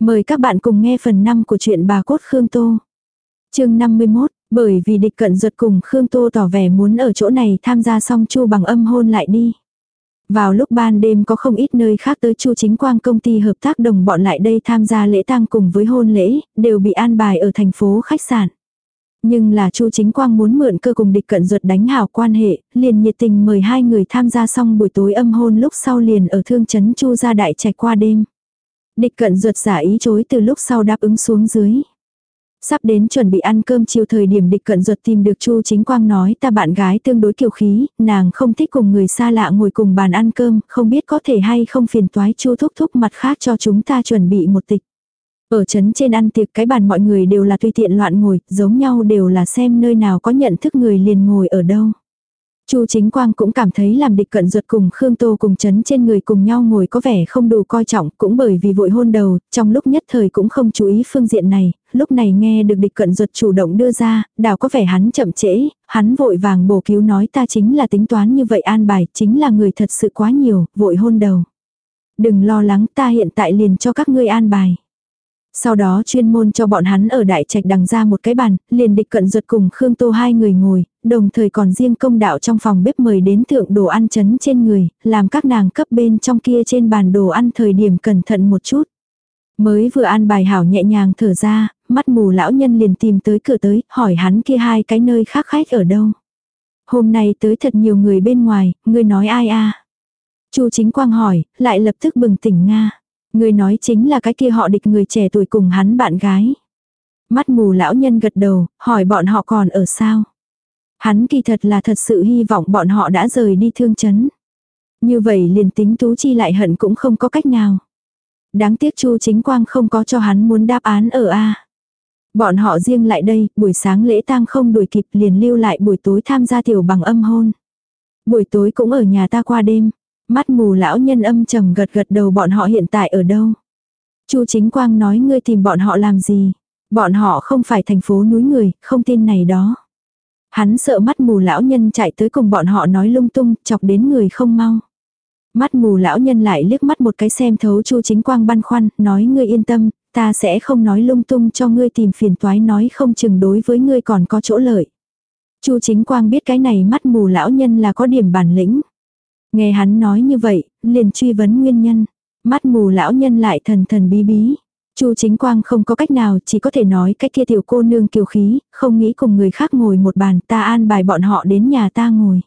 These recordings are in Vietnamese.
Mời các bạn cùng nghe phần 5 của truyện bà cốt Khương Tô. chương 51, bởi vì địch cận ruột cùng Khương Tô tỏ vẻ muốn ở chỗ này tham gia xong chu bằng âm hôn lại đi. Vào lúc ban đêm có không ít nơi khác tới chu chính quang công ty hợp tác đồng bọn lại đây tham gia lễ tang cùng với hôn lễ, đều bị an bài ở thành phố khách sạn. Nhưng là chu chính quang muốn mượn cơ cùng địch cận ruột đánh hảo quan hệ, liền nhiệt tình mời hai người tham gia xong buổi tối âm hôn lúc sau liền ở thương trấn chu ra đại trạch qua đêm. Địch cận ruột giả ý chối từ lúc sau đáp ứng xuống dưới. Sắp đến chuẩn bị ăn cơm chiều thời điểm địch cận ruột tìm được Chu Chính Quang nói ta bạn gái tương đối kiều khí, nàng không thích cùng người xa lạ ngồi cùng bàn ăn cơm, không biết có thể hay không phiền toái Chu thúc thúc mặt khác cho chúng ta chuẩn bị một tịch. Ở trấn trên ăn tiệc cái bàn mọi người đều là tùy tiện loạn ngồi, giống nhau đều là xem nơi nào có nhận thức người liền ngồi ở đâu. Chu Chính Quang cũng cảm thấy làm địch cận ruột cùng Khương Tô cùng chấn trên người cùng nhau ngồi có vẻ không đủ coi trọng, cũng bởi vì vội hôn đầu, trong lúc nhất thời cũng không chú ý phương diện này, lúc này nghe được địch cận ruột chủ động đưa ra, đảo có vẻ hắn chậm trễ, hắn vội vàng bổ cứu nói ta chính là tính toán như vậy an bài, chính là người thật sự quá nhiều, vội hôn đầu. Đừng lo lắng ta hiện tại liền cho các ngươi an bài. Sau đó chuyên môn cho bọn hắn ở đại trạch đằng ra một cái bàn, liền địch cận ruột cùng Khương Tô hai người ngồi, đồng thời còn riêng công đạo trong phòng bếp mời đến thượng đồ ăn chấn trên người, làm các nàng cấp bên trong kia trên bàn đồ ăn thời điểm cẩn thận một chút. Mới vừa ăn bài hảo nhẹ nhàng thở ra, mắt mù lão nhân liền tìm tới cửa tới, hỏi hắn kia hai cái nơi khác khách ở đâu. Hôm nay tới thật nhiều người bên ngoài, ngươi nói ai a Chu chính quang hỏi, lại lập tức bừng tỉnh Nga. Người nói chính là cái kia họ địch người trẻ tuổi cùng hắn bạn gái. Mắt mù lão nhân gật đầu, hỏi bọn họ còn ở sao. Hắn kỳ thật là thật sự hy vọng bọn họ đã rời đi thương chấn. Như vậy liền tính tú chi lại hận cũng không có cách nào. Đáng tiếc chu chính quang không có cho hắn muốn đáp án ở A. Bọn họ riêng lại đây, buổi sáng lễ tang không đuổi kịp liền lưu lại buổi tối tham gia tiểu bằng âm hôn. Buổi tối cũng ở nhà ta qua đêm. Mắt mù lão nhân âm trầm gật gật đầu bọn họ hiện tại ở đâu. Chu chính quang nói ngươi tìm bọn họ làm gì. Bọn họ không phải thành phố núi người, không tin này đó. Hắn sợ mắt mù lão nhân chạy tới cùng bọn họ nói lung tung, chọc đến người không mau. Mắt mù lão nhân lại liếc mắt một cái xem thấu chu chính quang băn khoăn, nói ngươi yên tâm, ta sẽ không nói lung tung cho ngươi tìm phiền toái nói không chừng đối với ngươi còn có chỗ lợi. chu chính quang biết cái này mắt mù lão nhân là có điểm bản lĩnh. Nghe hắn nói như vậy, liền truy vấn nguyên nhân. Mắt mù lão nhân lại thần thần bí bí. Chu chính quang không có cách nào chỉ có thể nói cách kia tiểu cô nương kiều khí, không nghĩ cùng người khác ngồi một bàn ta an bài bọn họ đến nhà ta ngồi.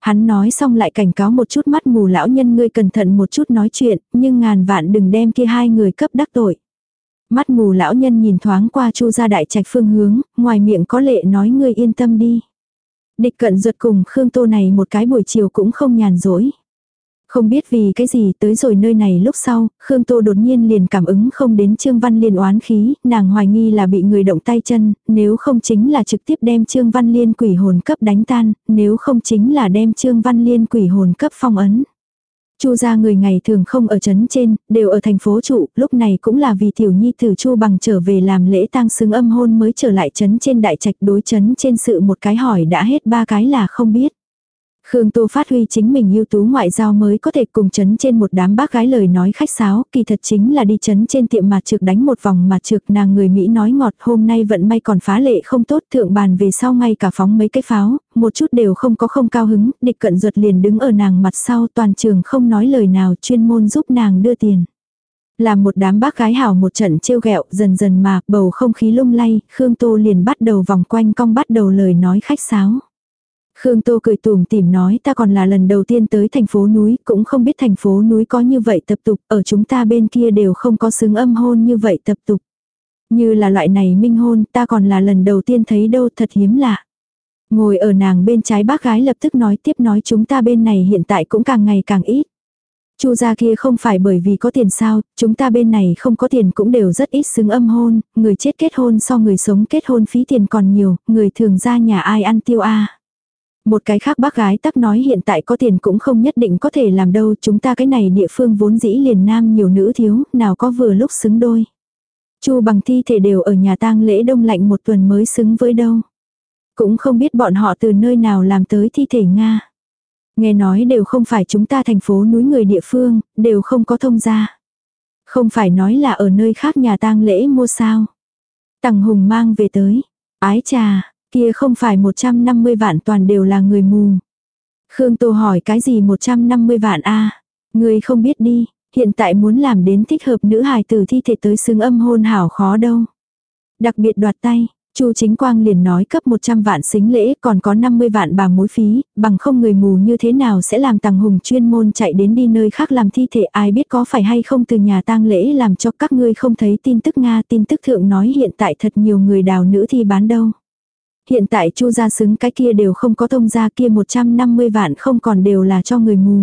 Hắn nói xong lại cảnh cáo một chút mắt mù lão nhân ngươi cẩn thận một chút nói chuyện, nhưng ngàn vạn đừng đem kia hai người cấp đắc tội. Mắt mù lão nhân nhìn thoáng qua chu ra đại trạch phương hướng, ngoài miệng có lệ nói ngươi yên tâm đi. Địch cận ruột cùng Khương Tô này một cái buổi chiều cũng không nhàn rỗi. Không biết vì cái gì tới rồi nơi này lúc sau, Khương Tô đột nhiên liền cảm ứng không đến Trương Văn Liên oán khí, nàng hoài nghi là bị người động tay chân, nếu không chính là trực tiếp đem Trương Văn Liên quỷ hồn cấp đánh tan, nếu không chính là đem Trương Văn Liên quỷ hồn cấp phong ấn. Chu gia người ngày thường không ở trấn trên, đều ở thành phố trụ, lúc này cũng là vì tiểu nhi tử Chu bằng trở về làm lễ tang xứng âm hôn mới trở lại trấn trên đại trạch đối trấn trên sự một cái hỏi đã hết ba cái là không biết. Khương Tô phát huy chính mình ưu tú ngoại giao mới có thể cùng chấn trên một đám bác gái lời nói khách sáo, kỳ thật chính là đi chấn trên tiệm mặt trực đánh một vòng mặt trực nàng người Mỹ nói ngọt hôm nay vận may còn phá lệ không tốt thượng bàn về sau ngay cả phóng mấy cái pháo, một chút đều không có không cao hứng, địch cận ruột liền đứng ở nàng mặt sau toàn trường không nói lời nào chuyên môn giúp nàng đưa tiền. Làm một đám bác gái hảo một trận trêu ghẹo dần dần mà bầu không khí lung lay, Khương Tô liền bắt đầu vòng quanh cong bắt đầu lời nói khách sáo. Khương Tô cười tùm tìm nói ta còn là lần đầu tiên tới thành phố núi, cũng không biết thành phố núi có như vậy tập tục, ở chúng ta bên kia đều không có xứng âm hôn như vậy tập tục. Như là loại này minh hôn, ta còn là lần đầu tiên thấy đâu thật hiếm lạ. Ngồi ở nàng bên trái bác gái lập tức nói tiếp nói chúng ta bên này hiện tại cũng càng ngày càng ít. Chu gia kia không phải bởi vì có tiền sao, chúng ta bên này không có tiền cũng đều rất ít xứng âm hôn, người chết kết hôn so người sống kết hôn phí tiền còn nhiều, người thường ra nhà ai ăn tiêu a. Một cái khác bác gái tắc nói hiện tại có tiền cũng không nhất định có thể làm đâu, chúng ta cái này địa phương vốn dĩ liền nam nhiều nữ thiếu, nào có vừa lúc xứng đôi. Chu bằng thi thể đều ở nhà tang lễ đông lạnh một tuần mới xứng với đâu. Cũng không biết bọn họ từ nơi nào làm tới thi thể Nga. Nghe nói đều không phải chúng ta thành phố núi người địa phương, đều không có thông gia. Không phải nói là ở nơi khác nhà tang lễ mua sao. Tằng Hùng mang về tới. Ái trà, kia không phải 150 vạn toàn đều là người mù. Khương Tô hỏi cái gì 150 vạn a Người không biết đi, hiện tại muốn làm đến thích hợp nữ hài tử thi thể tới xứng âm hôn hảo khó đâu. Đặc biệt đoạt tay, Chu Chính Quang liền nói cấp 100 vạn xính lễ còn có 50 vạn bà mối phí, bằng không người mù như thế nào sẽ làm tàng hùng chuyên môn chạy đến đi nơi khác làm thi thể ai biết có phải hay không từ nhà tang lễ làm cho các ngươi không thấy tin tức Nga tin tức thượng nói hiện tại thật nhiều người đào nữ thi bán đâu. Hiện tại chu gia xứng cái kia đều không có thông gia kia 150 vạn không còn đều là cho người mù.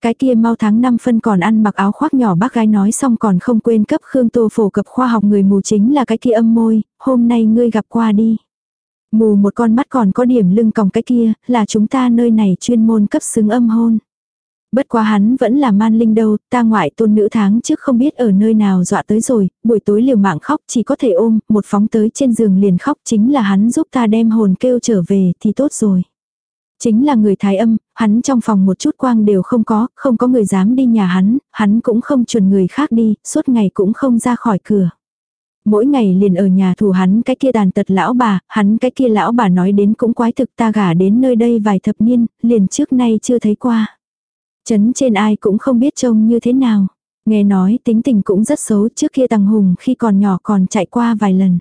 Cái kia mau tháng năm phân còn ăn mặc áo khoác nhỏ bác gái nói xong còn không quên cấp Khương Tô phổ cập khoa học người mù chính là cái kia âm môi, hôm nay ngươi gặp qua đi. Mù một con mắt còn có điểm lưng còng cái kia, là chúng ta nơi này chuyên môn cấp xứng âm hôn. Bất quá hắn vẫn là man linh đâu, ta ngoại tôn nữ tháng trước không biết ở nơi nào dọa tới rồi, buổi tối liều mạng khóc chỉ có thể ôm, một phóng tới trên giường liền khóc chính là hắn giúp ta đem hồn kêu trở về thì tốt rồi. Chính là người thái âm, hắn trong phòng một chút quang đều không có, không có người dám đi nhà hắn, hắn cũng không chuẩn người khác đi, suốt ngày cũng không ra khỏi cửa. Mỗi ngày liền ở nhà thủ hắn cái kia đàn tật lão bà, hắn cái kia lão bà nói đến cũng quái thực ta gả đến nơi đây vài thập niên, liền trước nay chưa thấy qua. Chấn trên ai cũng không biết trông như thế nào. Nghe nói tính tình cũng rất xấu trước kia tàng hùng khi còn nhỏ còn chạy qua vài lần.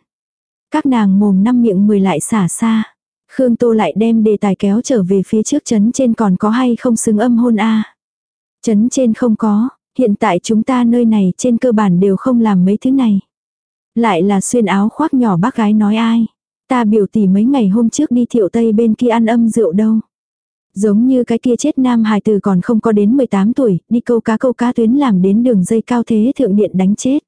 Các nàng mồm năm miệng mười lại xả xa. Khương Tô lại đem đề tài kéo trở về phía trước chấn trên còn có hay không xứng âm hôn a Chấn trên không có, hiện tại chúng ta nơi này trên cơ bản đều không làm mấy thứ này. Lại là xuyên áo khoác nhỏ bác gái nói ai. Ta biểu tỷ mấy ngày hôm trước đi thiệu tây bên kia ăn âm rượu đâu. Giống như cái kia chết nam hài tử còn không có đến 18 tuổi, đi câu cá câu cá tuyến làm đến đường dây cao thế thượng điện đánh chết.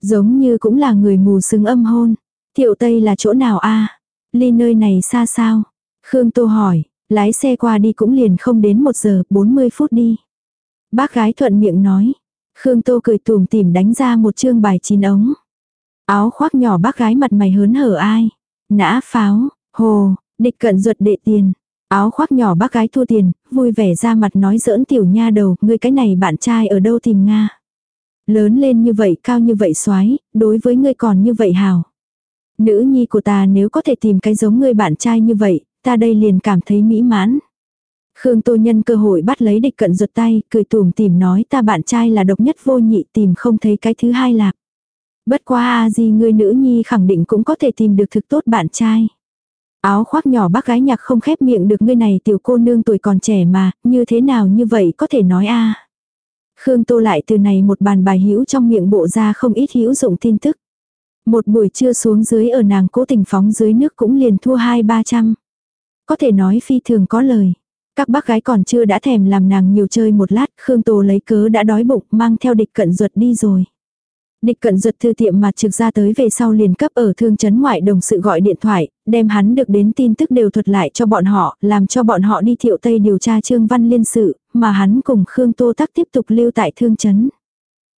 Giống như cũng là người mù xứng âm hôn. Thiệu Tây là chỗ nào a Ly nơi này xa sao? Khương Tô hỏi, lái xe qua đi cũng liền không đến 1 giờ 40 phút đi. Bác gái thuận miệng nói. Khương Tô cười tùm tìm đánh ra một chương bài chín ống. Áo khoác nhỏ bác gái mặt mày hớn hở ai. Nã pháo, hồ, địch cận ruột đệ tiền. Áo khoác nhỏ bác gái thua tiền, vui vẻ ra mặt nói giỡn tiểu nha đầu, ngươi cái này bạn trai ở đâu tìm Nga. Lớn lên như vậy cao như vậy xoái, đối với ngươi còn như vậy hào. Nữ nhi của ta nếu có thể tìm cái giống ngươi bạn trai như vậy, ta đây liền cảm thấy mỹ mãn. Khương Tô Nhân cơ hội bắt lấy địch cận ruột tay, cười tùm tìm nói ta bạn trai là độc nhất vô nhị tìm không thấy cái thứ hai lạc. Bất quá a gì ngươi nữ nhi khẳng định cũng có thể tìm được thực tốt bạn trai. Áo khoác nhỏ bác gái nhạc không khép miệng được ngươi này tiểu cô nương tuổi còn trẻ mà, như thế nào như vậy có thể nói a Khương Tô lại từ này một bàn bài hữu trong miệng bộ ra không ít hữu dụng tin tức. Một buổi trưa xuống dưới ở nàng cố tình phóng dưới nước cũng liền thua hai ba trăm. Có thể nói phi thường có lời. Các bác gái còn chưa đã thèm làm nàng nhiều chơi một lát, Khương Tô lấy cớ đã đói bụng mang theo địch cận ruột đi rồi. Địch cận ruột thư tiệm mặt trực ra tới về sau liền cấp ở thương chấn ngoại đồng sự gọi điện thoại, đem hắn được đến tin tức đều thuật lại cho bọn họ, làm cho bọn họ đi thiệu Tây điều tra Trương Văn Liên sự, mà hắn cùng Khương Tô Tắc tiếp tục lưu tại thương chấn.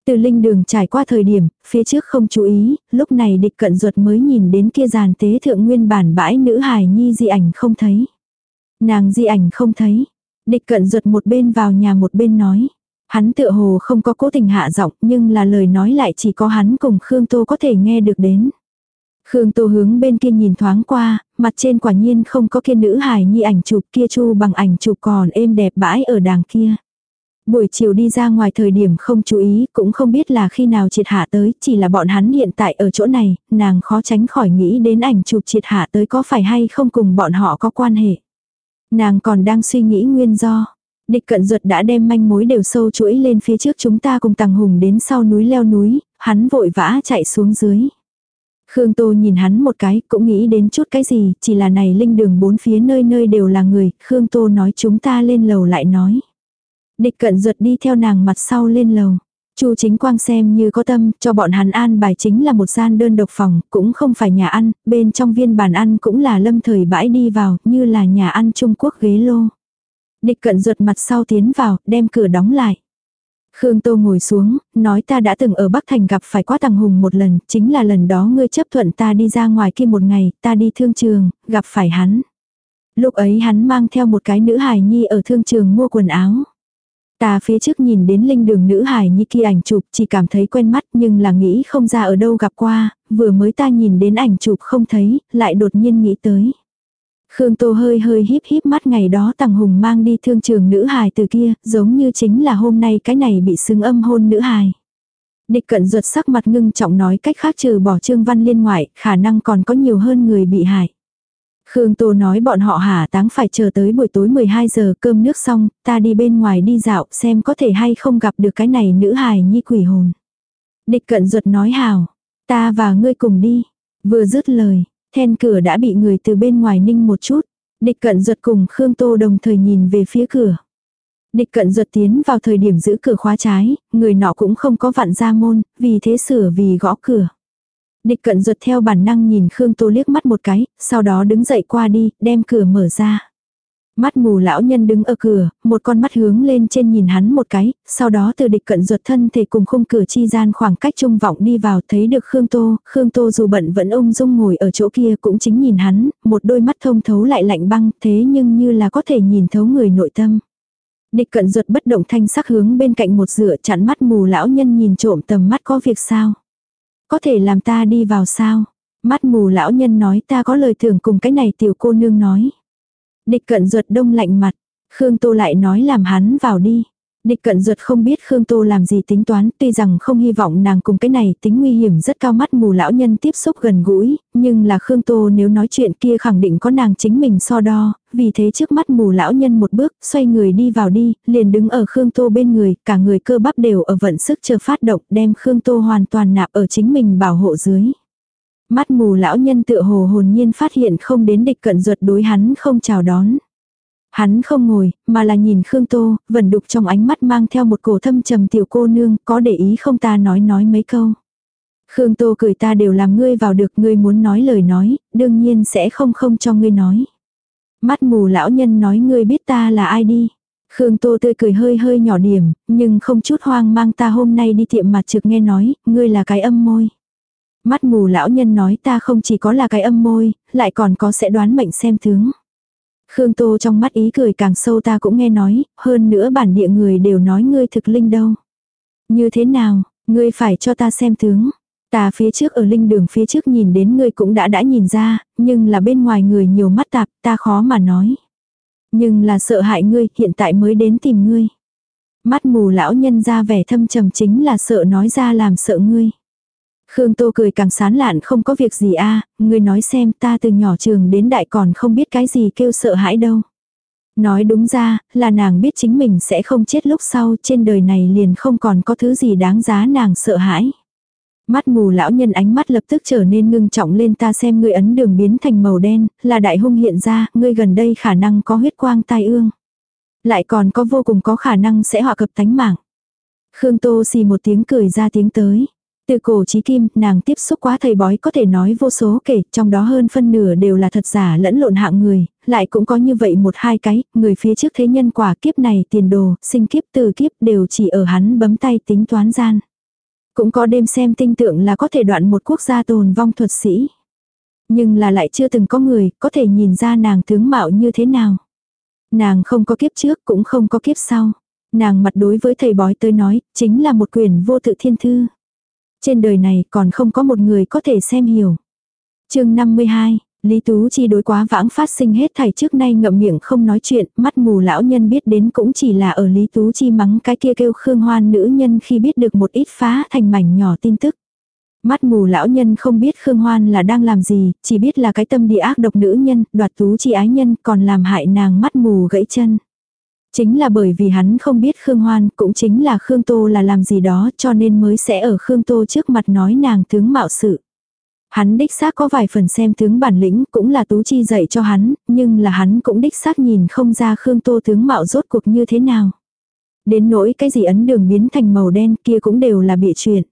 Từ linh đường trải qua thời điểm, phía trước không chú ý, lúc này địch cận ruột mới nhìn đến kia giàn tế thượng nguyên bản bãi nữ hài nhi di ảnh không thấy. Nàng di ảnh không thấy. Địch cận ruột một bên vào nhà một bên nói. Hắn tựa hồ không có cố tình hạ giọng nhưng là lời nói lại chỉ có hắn cùng Khương Tô có thể nghe được đến. Khương Tô hướng bên kia nhìn thoáng qua, mặt trên quả nhiên không có kia nữ hài nhi ảnh chụp kia chu bằng ảnh chụp còn êm đẹp bãi ở đàng kia. Buổi chiều đi ra ngoài thời điểm không chú ý, cũng không biết là khi nào triệt hạ tới, chỉ là bọn hắn hiện tại ở chỗ này, nàng khó tránh khỏi nghĩ đến ảnh chụp triệt hạ tới có phải hay không cùng bọn họ có quan hệ. Nàng còn đang suy nghĩ nguyên do. Địch cận ruột đã đem manh mối đều sâu chuỗi lên phía trước chúng ta cùng tàng hùng đến sau núi leo núi, hắn vội vã chạy xuống dưới. Khương Tô nhìn hắn một cái, cũng nghĩ đến chút cái gì, chỉ là này linh đường bốn phía nơi nơi đều là người, Khương Tô nói chúng ta lên lầu lại nói. Địch cận ruột đi theo nàng mặt sau lên lầu. Chu chính quang xem như có tâm, cho bọn hắn an bài chính là một gian đơn độc phòng, cũng không phải nhà ăn, bên trong viên bàn ăn cũng là lâm thời bãi đi vào, như là nhà ăn Trung Quốc ghế lô. Địch cận ruột mặt sau tiến vào, đem cửa đóng lại. Khương Tô ngồi xuống, nói ta đã từng ở Bắc Thành gặp phải quá tàng hùng một lần, chính là lần đó ngươi chấp thuận ta đi ra ngoài kia một ngày, ta đi thương trường, gặp phải hắn. Lúc ấy hắn mang theo một cái nữ hài nhi ở thương trường mua quần áo. Ta phía trước nhìn đến linh đường nữ hài nhi kia ảnh chụp chỉ cảm thấy quen mắt nhưng là nghĩ không ra ở đâu gặp qua, vừa mới ta nhìn đến ảnh chụp không thấy, lại đột nhiên nghĩ tới. Khương Tô hơi hơi híp híp mắt ngày đó Tằng Hùng mang đi thương trường nữ hài từ kia, giống như chính là hôm nay cái này bị xứng âm hôn nữ hài. Địch cận ruột sắc mặt ngưng trọng nói cách khác trừ bỏ Trương Văn Liên ngoại, khả năng còn có nhiều hơn người bị hại. Khương Tô nói bọn họ hả táng phải chờ tới buổi tối 12 giờ cơm nước xong, ta đi bên ngoài đi dạo xem có thể hay không gặp được cái này nữ hài nhi quỷ hồn. Địch cận ruột nói hào, ta và ngươi cùng đi. Vừa dứt lời, then cửa đã bị người từ bên ngoài ninh một chút. Địch cận ruột cùng Khương Tô đồng thời nhìn về phía cửa. Địch cận ruột tiến vào thời điểm giữ cửa khóa trái, người nọ cũng không có vặn ra môn, vì thế sửa vì gõ cửa. Địch cận ruột theo bản năng nhìn Khương Tô liếc mắt một cái, sau đó đứng dậy qua đi, đem cửa mở ra. Mắt mù lão nhân đứng ở cửa, một con mắt hướng lên trên nhìn hắn một cái, sau đó từ địch cận ruột thân thể cùng khung cửa chi gian khoảng cách trung vọng đi vào thấy được Khương Tô, Khương Tô dù bận vẫn ung dung ngồi ở chỗ kia cũng chính nhìn hắn, một đôi mắt thông thấu lại lạnh băng thế nhưng như là có thể nhìn thấu người nội tâm. Địch cận ruột bất động thanh sắc hướng bên cạnh một dựa chặn mắt mù lão nhân nhìn trộm tầm mắt có việc sao. Có thể làm ta đi vào sao? Mắt mù lão nhân nói ta có lời thưởng cùng cái này tiểu cô nương nói. Địch cận ruột đông lạnh mặt. Khương Tô lại nói làm hắn vào đi. Địch cận ruột không biết Khương Tô làm gì tính toán, tuy rằng không hy vọng nàng cùng cái này tính nguy hiểm rất cao mắt mù lão nhân tiếp xúc gần gũi, nhưng là Khương Tô nếu nói chuyện kia khẳng định có nàng chính mình so đo, vì thế trước mắt mù lão nhân một bước, xoay người đi vào đi, liền đứng ở Khương Tô bên người, cả người cơ bắp đều ở vận sức chờ phát động, đem Khương Tô hoàn toàn nạp ở chính mình bảo hộ dưới. Mắt mù lão nhân tựa hồ hồn nhiên phát hiện không đến địch cận ruột đối hắn không chào đón. Hắn không ngồi, mà là nhìn Khương Tô, vẩn đục trong ánh mắt mang theo một cổ thâm trầm tiểu cô nương, có để ý không ta nói nói mấy câu. Khương Tô cười ta đều làm ngươi vào được ngươi muốn nói lời nói, đương nhiên sẽ không không cho ngươi nói. Mắt mù lão nhân nói ngươi biết ta là ai đi. Khương Tô tươi cười hơi hơi nhỏ điểm, nhưng không chút hoang mang ta hôm nay đi tiệm mặt trực nghe nói, ngươi là cái âm môi. Mắt mù lão nhân nói ta không chỉ có là cái âm môi, lại còn có sẽ đoán mệnh xem tướng. Khương Tô trong mắt ý cười càng sâu ta cũng nghe nói, hơn nữa bản địa người đều nói ngươi thực linh đâu. Như thế nào, ngươi phải cho ta xem tướng. Ta phía trước ở linh đường phía trước nhìn đến ngươi cũng đã đã nhìn ra, nhưng là bên ngoài người nhiều mắt tạp, ta khó mà nói. Nhưng là sợ hại ngươi, hiện tại mới đến tìm ngươi. Mắt mù lão nhân ra vẻ thâm trầm chính là sợ nói ra làm sợ ngươi. Khương Tô cười càng sán lạn không có việc gì a ngươi nói xem ta từ nhỏ trường đến đại còn không biết cái gì kêu sợ hãi đâu. Nói đúng ra, là nàng biết chính mình sẽ không chết lúc sau trên đời này liền không còn có thứ gì đáng giá nàng sợ hãi. Mắt mù lão nhân ánh mắt lập tức trở nên ngưng trọng lên ta xem ngươi ấn đường biến thành màu đen, là đại hung hiện ra, ngươi gần đây khả năng có huyết quang tai ương. Lại còn có vô cùng có khả năng sẽ họa cập tánh mạng. Khương Tô xì một tiếng cười ra tiếng tới. Từ cổ chí kim, nàng tiếp xúc quá thầy bói có thể nói vô số kể, trong đó hơn phân nửa đều là thật giả lẫn lộn hạng người, lại cũng có như vậy một hai cái, người phía trước thế nhân quả kiếp này tiền đồ, sinh kiếp từ kiếp đều chỉ ở hắn bấm tay tính toán gian. Cũng có đêm xem tinh tượng là có thể đoạn một quốc gia tồn vong thuật sĩ. Nhưng là lại chưa từng có người có thể nhìn ra nàng tướng mạo như thế nào. Nàng không có kiếp trước cũng không có kiếp sau. Nàng mặt đối với thầy bói tới nói, chính là một quyền vô tự thiên thư. Trên đời này còn không có một người có thể xem hiểu. chương 52, Lý Tú Chi đối quá vãng phát sinh hết thảy trước nay ngậm miệng không nói chuyện, mắt mù lão nhân biết đến cũng chỉ là ở Lý Tú Chi mắng cái kia kêu Khương Hoan nữ nhân khi biết được một ít phá thành mảnh nhỏ tin tức. Mắt mù lão nhân không biết Khương Hoan là đang làm gì, chỉ biết là cái tâm địa ác độc nữ nhân, đoạt Tú Chi ái nhân còn làm hại nàng mắt mù gãy chân. Chính là bởi vì hắn không biết Khương Hoan, cũng chính là Khương Tô là làm gì đó cho nên mới sẽ ở Khương Tô trước mặt nói nàng tướng mạo sự. Hắn đích xác có vài phần xem tướng bản lĩnh cũng là Tú Chi dạy cho hắn, nhưng là hắn cũng đích xác nhìn không ra Khương Tô tướng mạo rốt cuộc như thế nào. Đến nỗi cái gì ấn đường biến thành màu đen kia cũng đều là bịa chuyện.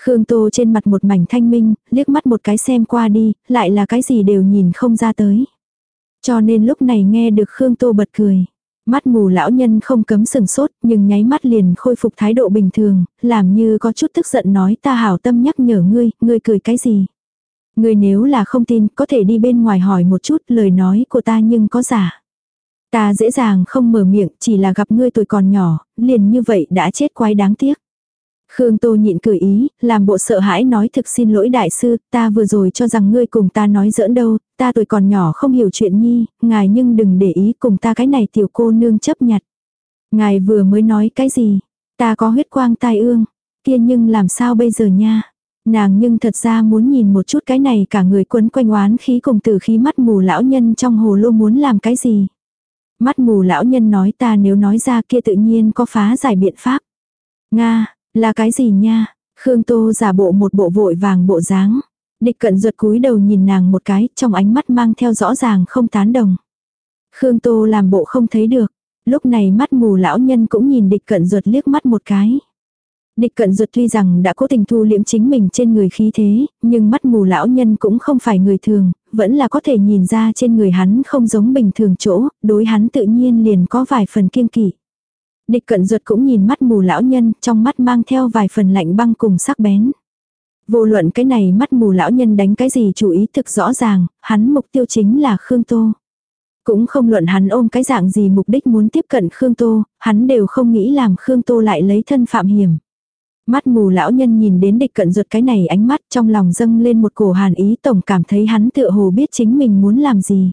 Khương Tô trên mặt một mảnh thanh minh, liếc mắt một cái xem qua đi, lại là cái gì đều nhìn không ra tới. Cho nên lúc này nghe được Khương Tô bật cười. Mắt mù lão nhân không cấm sừng sốt, nhưng nháy mắt liền khôi phục thái độ bình thường, làm như có chút tức giận nói ta hảo tâm nhắc nhở ngươi, ngươi cười cái gì. Ngươi nếu là không tin, có thể đi bên ngoài hỏi một chút lời nói của ta nhưng có giả. Ta dễ dàng không mở miệng, chỉ là gặp ngươi tuổi còn nhỏ, liền như vậy đã chết quái đáng tiếc. Khương Tô nhịn cười ý, làm bộ sợ hãi nói thực xin lỗi đại sư, ta vừa rồi cho rằng ngươi cùng ta nói giỡn đâu, ta tuổi còn nhỏ không hiểu chuyện nhi, ngài nhưng đừng để ý cùng ta cái này tiểu cô nương chấp nhặt. Ngài vừa mới nói cái gì, ta có huyết quang tai ương, kia nhưng làm sao bây giờ nha. Nàng nhưng thật ra muốn nhìn một chút cái này cả người quấn quanh oán khí cùng từ khí mắt mù lão nhân trong hồ lô muốn làm cái gì. Mắt mù lão nhân nói ta nếu nói ra kia tự nhiên có phá giải biện pháp. Nga, là cái gì nha? Khương Tô giả bộ một bộ vội vàng bộ dáng. Địch cận ruột cúi đầu nhìn nàng một cái, trong ánh mắt mang theo rõ ràng không tán đồng. Khương Tô làm bộ không thấy được. Lúc này mắt mù lão nhân cũng nhìn địch cận ruột liếc mắt một cái. Địch cận ruột tuy rằng đã cố tình thu liễm chính mình trên người khí thế, nhưng mắt mù lão nhân cũng không phải người thường, vẫn là có thể nhìn ra trên người hắn không giống bình thường chỗ, đối hắn tự nhiên liền có vài phần kiêng kỵ. Địch cận ruột cũng nhìn mắt mù lão nhân, trong mắt mang theo vài phần lạnh băng cùng sắc bén. Vô luận cái này mắt mù lão nhân đánh cái gì chủ ý thực rõ ràng, hắn mục tiêu chính là Khương Tô. Cũng không luận hắn ôm cái dạng gì mục đích muốn tiếp cận Khương Tô, hắn đều không nghĩ làm Khương Tô lại lấy thân phạm hiểm. Mắt mù lão nhân nhìn đến địch cận ruột cái này ánh mắt trong lòng dâng lên một cổ hàn ý tổng cảm thấy hắn tựa hồ biết chính mình muốn làm gì.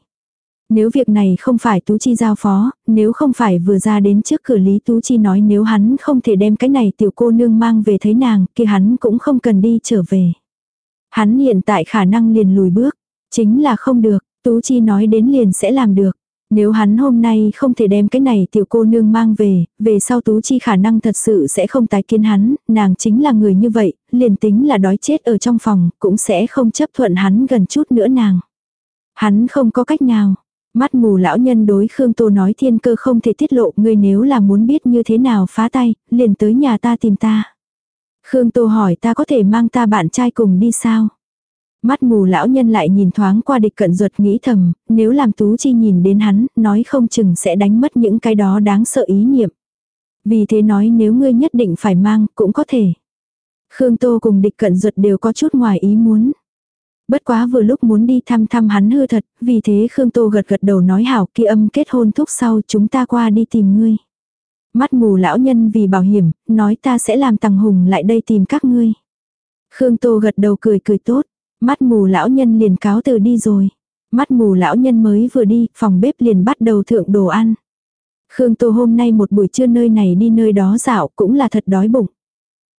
Nếu việc này không phải Tú Chi giao phó, nếu không phải vừa ra đến trước cửa Lý Tú Chi nói nếu hắn không thể đem cái này tiểu cô nương mang về thấy nàng, kia hắn cũng không cần đi trở về. Hắn hiện tại khả năng liền lùi bước, chính là không được, Tú Chi nói đến liền sẽ làm được. Nếu hắn hôm nay không thể đem cái này tiểu cô nương mang về, về sau Tú Chi khả năng thật sự sẽ không tái kiến hắn, nàng chính là người như vậy, liền tính là đói chết ở trong phòng, cũng sẽ không chấp thuận hắn gần chút nữa nàng. Hắn không có cách nào. Mắt mù lão nhân đối Khương Tô nói thiên cơ không thể tiết lộ, ngươi nếu là muốn biết như thế nào phá tay, liền tới nhà ta tìm ta. Khương Tô hỏi ta có thể mang ta bạn trai cùng đi sao? Mắt mù lão nhân lại nhìn thoáng qua địch cận ruột nghĩ thầm, nếu làm Tú Chi nhìn đến hắn, nói không chừng sẽ đánh mất những cái đó đáng sợ ý niệm. Vì thế nói nếu ngươi nhất định phải mang, cũng có thể. Khương Tô cùng địch cận ruột đều có chút ngoài ý muốn. Bất quá vừa lúc muốn đi thăm thăm hắn hư thật, vì thế Khương Tô gật gật đầu nói hảo kia âm kết hôn thúc sau chúng ta qua đi tìm ngươi. Mắt mù lão nhân vì bảo hiểm, nói ta sẽ làm tàng hùng lại đây tìm các ngươi. Khương Tô gật đầu cười cười tốt. Mắt mù lão nhân liền cáo từ đi rồi. Mắt mù lão nhân mới vừa đi, phòng bếp liền bắt đầu thượng đồ ăn. Khương Tô hôm nay một buổi trưa nơi này đi nơi đó dạo cũng là thật đói bụng.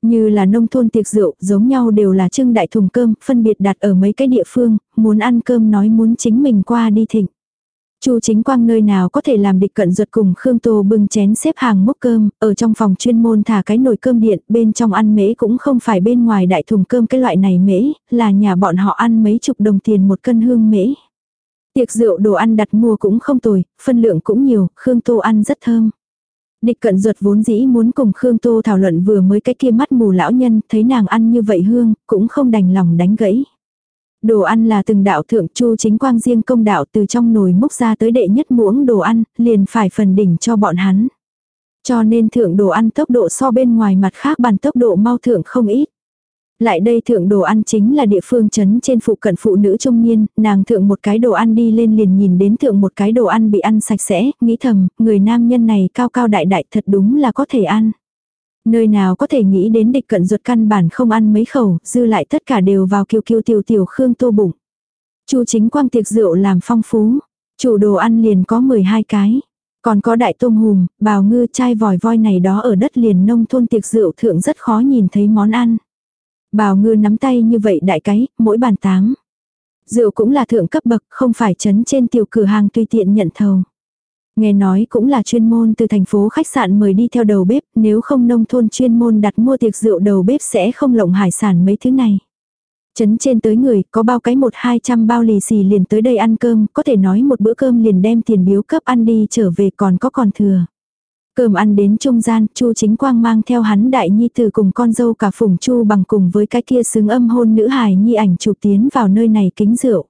Như là nông thôn tiệc rượu, giống nhau đều là trưng đại thùng cơm, phân biệt đặt ở mấy cái địa phương, muốn ăn cơm nói muốn chính mình qua đi thịnh. Chu chính quang nơi nào có thể làm địch cận ruột cùng Khương Tô bưng chén xếp hàng múc cơm, ở trong phòng chuyên môn thả cái nồi cơm điện, bên trong ăn mễ cũng không phải bên ngoài đại thùng cơm cái loại này mễ, là nhà bọn họ ăn mấy chục đồng tiền một cân hương mễ. Tiệc rượu đồ ăn đặt mua cũng không tồi, phân lượng cũng nhiều, Khương Tô ăn rất thơm. Địch cận ruột vốn dĩ muốn cùng Khương Tô thảo luận vừa mới cái kia mắt mù lão nhân, thấy nàng ăn như vậy hương, cũng không đành lòng đánh gãy. Đồ ăn là từng đạo thượng chu chính quang riêng công đạo từ trong nồi múc ra tới đệ nhất muỗng đồ ăn, liền phải phần đỉnh cho bọn hắn. Cho nên thượng đồ ăn tốc độ so bên ngoài mặt khác bàn tốc độ mau thượng không ít. Lại đây thượng đồ ăn chính là địa phương chấn trên phụ cận phụ nữ trung niên, nàng thượng một cái đồ ăn đi lên liền nhìn đến thượng một cái đồ ăn bị ăn sạch sẽ, nghĩ thầm, người nam nhân này cao cao đại đại thật đúng là có thể ăn. Nơi nào có thể nghĩ đến địch cận ruột căn bản không ăn mấy khẩu, dư lại tất cả đều vào kiêu kiêu tiểu tiểu khương tô bụng. Chu chính quang tiệc rượu làm phong phú, chủ đồ ăn liền có 12 cái. Còn có đại tôm hùm, bào ngư chai vòi voi này đó ở đất liền nông thôn tiệc rượu thượng rất khó nhìn thấy món ăn. Bào ngư nắm tay như vậy đại cái, mỗi bàn tám. Rượu cũng là thượng cấp bậc, không phải chấn trên tiểu cửa hàng tùy tiện nhận thầu. Nghe nói cũng là chuyên môn từ thành phố khách sạn mời đi theo đầu bếp, nếu không nông thôn chuyên môn đặt mua tiệc rượu đầu bếp sẽ không lộng hải sản mấy thứ này. Chấn trên tới người, có bao cái một hai trăm bao lì xì liền tới đây ăn cơm, có thể nói một bữa cơm liền đem tiền biếu cấp ăn đi trở về còn có còn thừa. Cơm ăn đến trung gian, Chu Chính Quang mang theo hắn đại nhi tử cùng con dâu cả phùng Chu bằng cùng với cái kia xứng âm hôn nữ hài nhi ảnh chụp tiến vào nơi này kính rượu.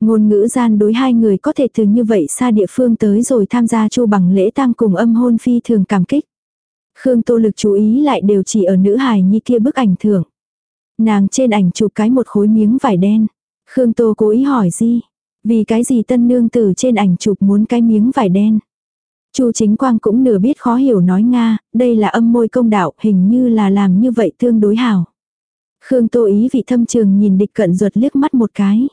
Ngôn ngữ gian đối hai người có thể từ như vậy xa địa phương tới rồi tham gia chu bằng lễ tang cùng âm hôn phi thường cảm kích. Khương Tô lực chú ý lại đều chỉ ở nữ hài nhi kia bức ảnh thưởng. Nàng trên ảnh chụp cái một khối miếng vải đen. Khương Tô cố ý hỏi gì? Vì cái gì tân nương tử trên ảnh chụp muốn cái miếng vải đen? Chu Chính Quang cũng nửa biết khó hiểu nói Nga, đây là âm môi công đạo, hình như là làm như vậy tương đối hảo. Khương Tô Ý vị thâm trường nhìn địch cận ruột liếc mắt một cái.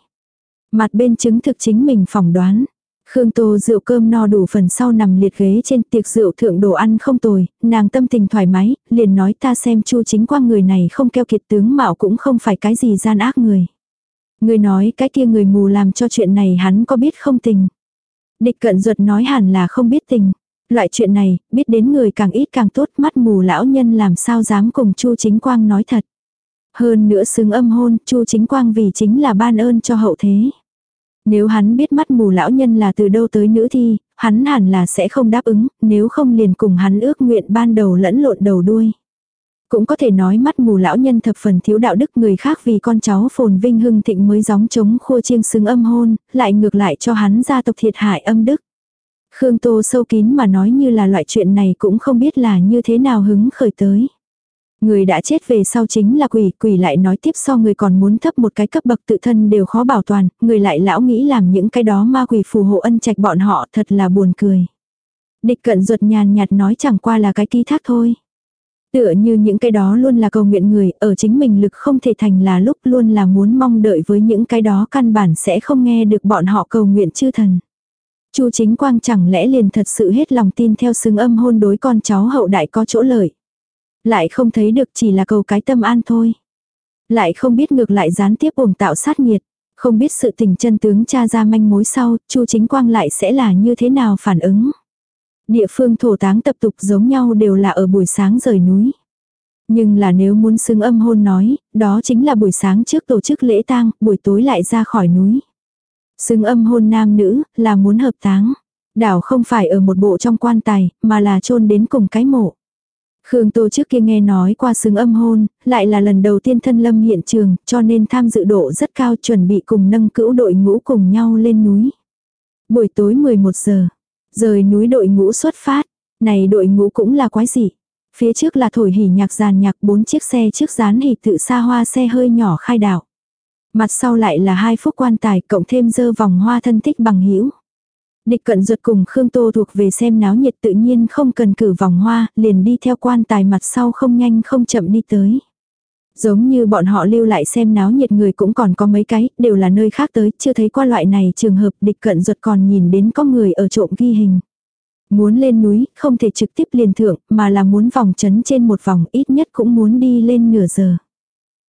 Mặt bên chứng thực chính mình phỏng đoán. Khương Tô rượu cơm no đủ phần sau nằm liệt ghế trên tiệc rượu thượng đồ ăn không tồi, nàng tâm tình thoải mái, liền nói ta xem chu chính quang người này không keo kiệt tướng mạo cũng không phải cái gì gian ác người. Người nói cái kia người mù làm cho chuyện này hắn có biết không tình. Địch cận ruột nói hẳn là không biết tình. Loại chuyện này, biết đến người càng ít càng tốt mắt mù lão nhân làm sao dám cùng chu chính quang nói thật. Hơn nữa xứng âm hôn, chu chính quang vì chính là ban ơn cho hậu thế. Nếu hắn biết mắt mù lão nhân là từ đâu tới nữ thi, hắn hẳn là sẽ không đáp ứng, nếu không liền cùng hắn ước nguyện ban đầu lẫn lộn đầu đuôi. Cũng có thể nói mắt mù lão nhân thập phần thiếu đạo đức người khác vì con cháu phồn vinh hưng thịnh mới gióng chống khua chiêng xứng âm hôn, lại ngược lại cho hắn gia tộc thiệt hại âm đức. Khương Tô sâu kín mà nói như là loại chuyện này cũng không biết là như thế nào hứng khởi tới. Người đã chết về sau chính là quỷ, quỷ lại nói tiếp so người còn muốn thấp một cái cấp bậc tự thân đều khó bảo toàn, người lại lão nghĩ làm những cái đó ma quỷ phù hộ ân trạch bọn họ thật là buồn cười. Địch cận ruột nhàn nhạt nói chẳng qua là cái ký thác thôi. Tựa như những cái đó luôn là cầu nguyện người, ở chính mình lực không thể thành là lúc luôn là muốn mong đợi với những cái đó căn bản sẽ không nghe được bọn họ cầu nguyện chư thần. Chu chính quang chẳng lẽ liền thật sự hết lòng tin theo xứng âm hôn đối con cháu hậu đại có chỗ lợi. Lại không thấy được chỉ là cầu cái tâm an thôi. Lại không biết ngược lại gián tiếp uổng tạo sát nghiệt. Không biết sự tình chân tướng cha ra manh mối sau, chu chính quang lại sẽ là như thế nào phản ứng. Địa phương thổ táng tập tục giống nhau đều là ở buổi sáng rời núi. Nhưng là nếu muốn xứng âm hôn nói, đó chính là buổi sáng trước tổ chức lễ tang, buổi tối lại ra khỏi núi. Xứng âm hôn nam nữ, là muốn hợp táng. Đảo không phải ở một bộ trong quan tài, mà là chôn đến cùng cái mộ. Khương Tô trước kia nghe nói qua xứng âm hôn, lại là lần đầu tiên thân lâm hiện trường, cho nên tham dự độ rất cao chuẩn bị cùng nâng cữu đội ngũ cùng nhau lên núi. Buổi tối 11 giờ, rời núi đội ngũ xuất phát, này đội ngũ cũng là quái gì. Phía trước là thổi hỉ nhạc giàn nhạc bốn chiếc xe trước dán hỉ tự xa hoa xe hơi nhỏ khai đảo. Mặt sau lại là hai phúc quan tài cộng thêm dơ vòng hoa thân thích bằng hữu Địch cận ruột cùng Khương Tô thuộc về xem náo nhiệt tự nhiên không cần cử vòng hoa, liền đi theo quan tài mặt sau không nhanh không chậm đi tới. Giống như bọn họ lưu lại xem náo nhiệt người cũng còn có mấy cái, đều là nơi khác tới, chưa thấy qua loại này trường hợp địch cận ruột còn nhìn đến có người ở trộm ghi hình. Muốn lên núi, không thể trực tiếp liền thượng, mà là muốn vòng chấn trên một vòng ít nhất cũng muốn đi lên nửa giờ.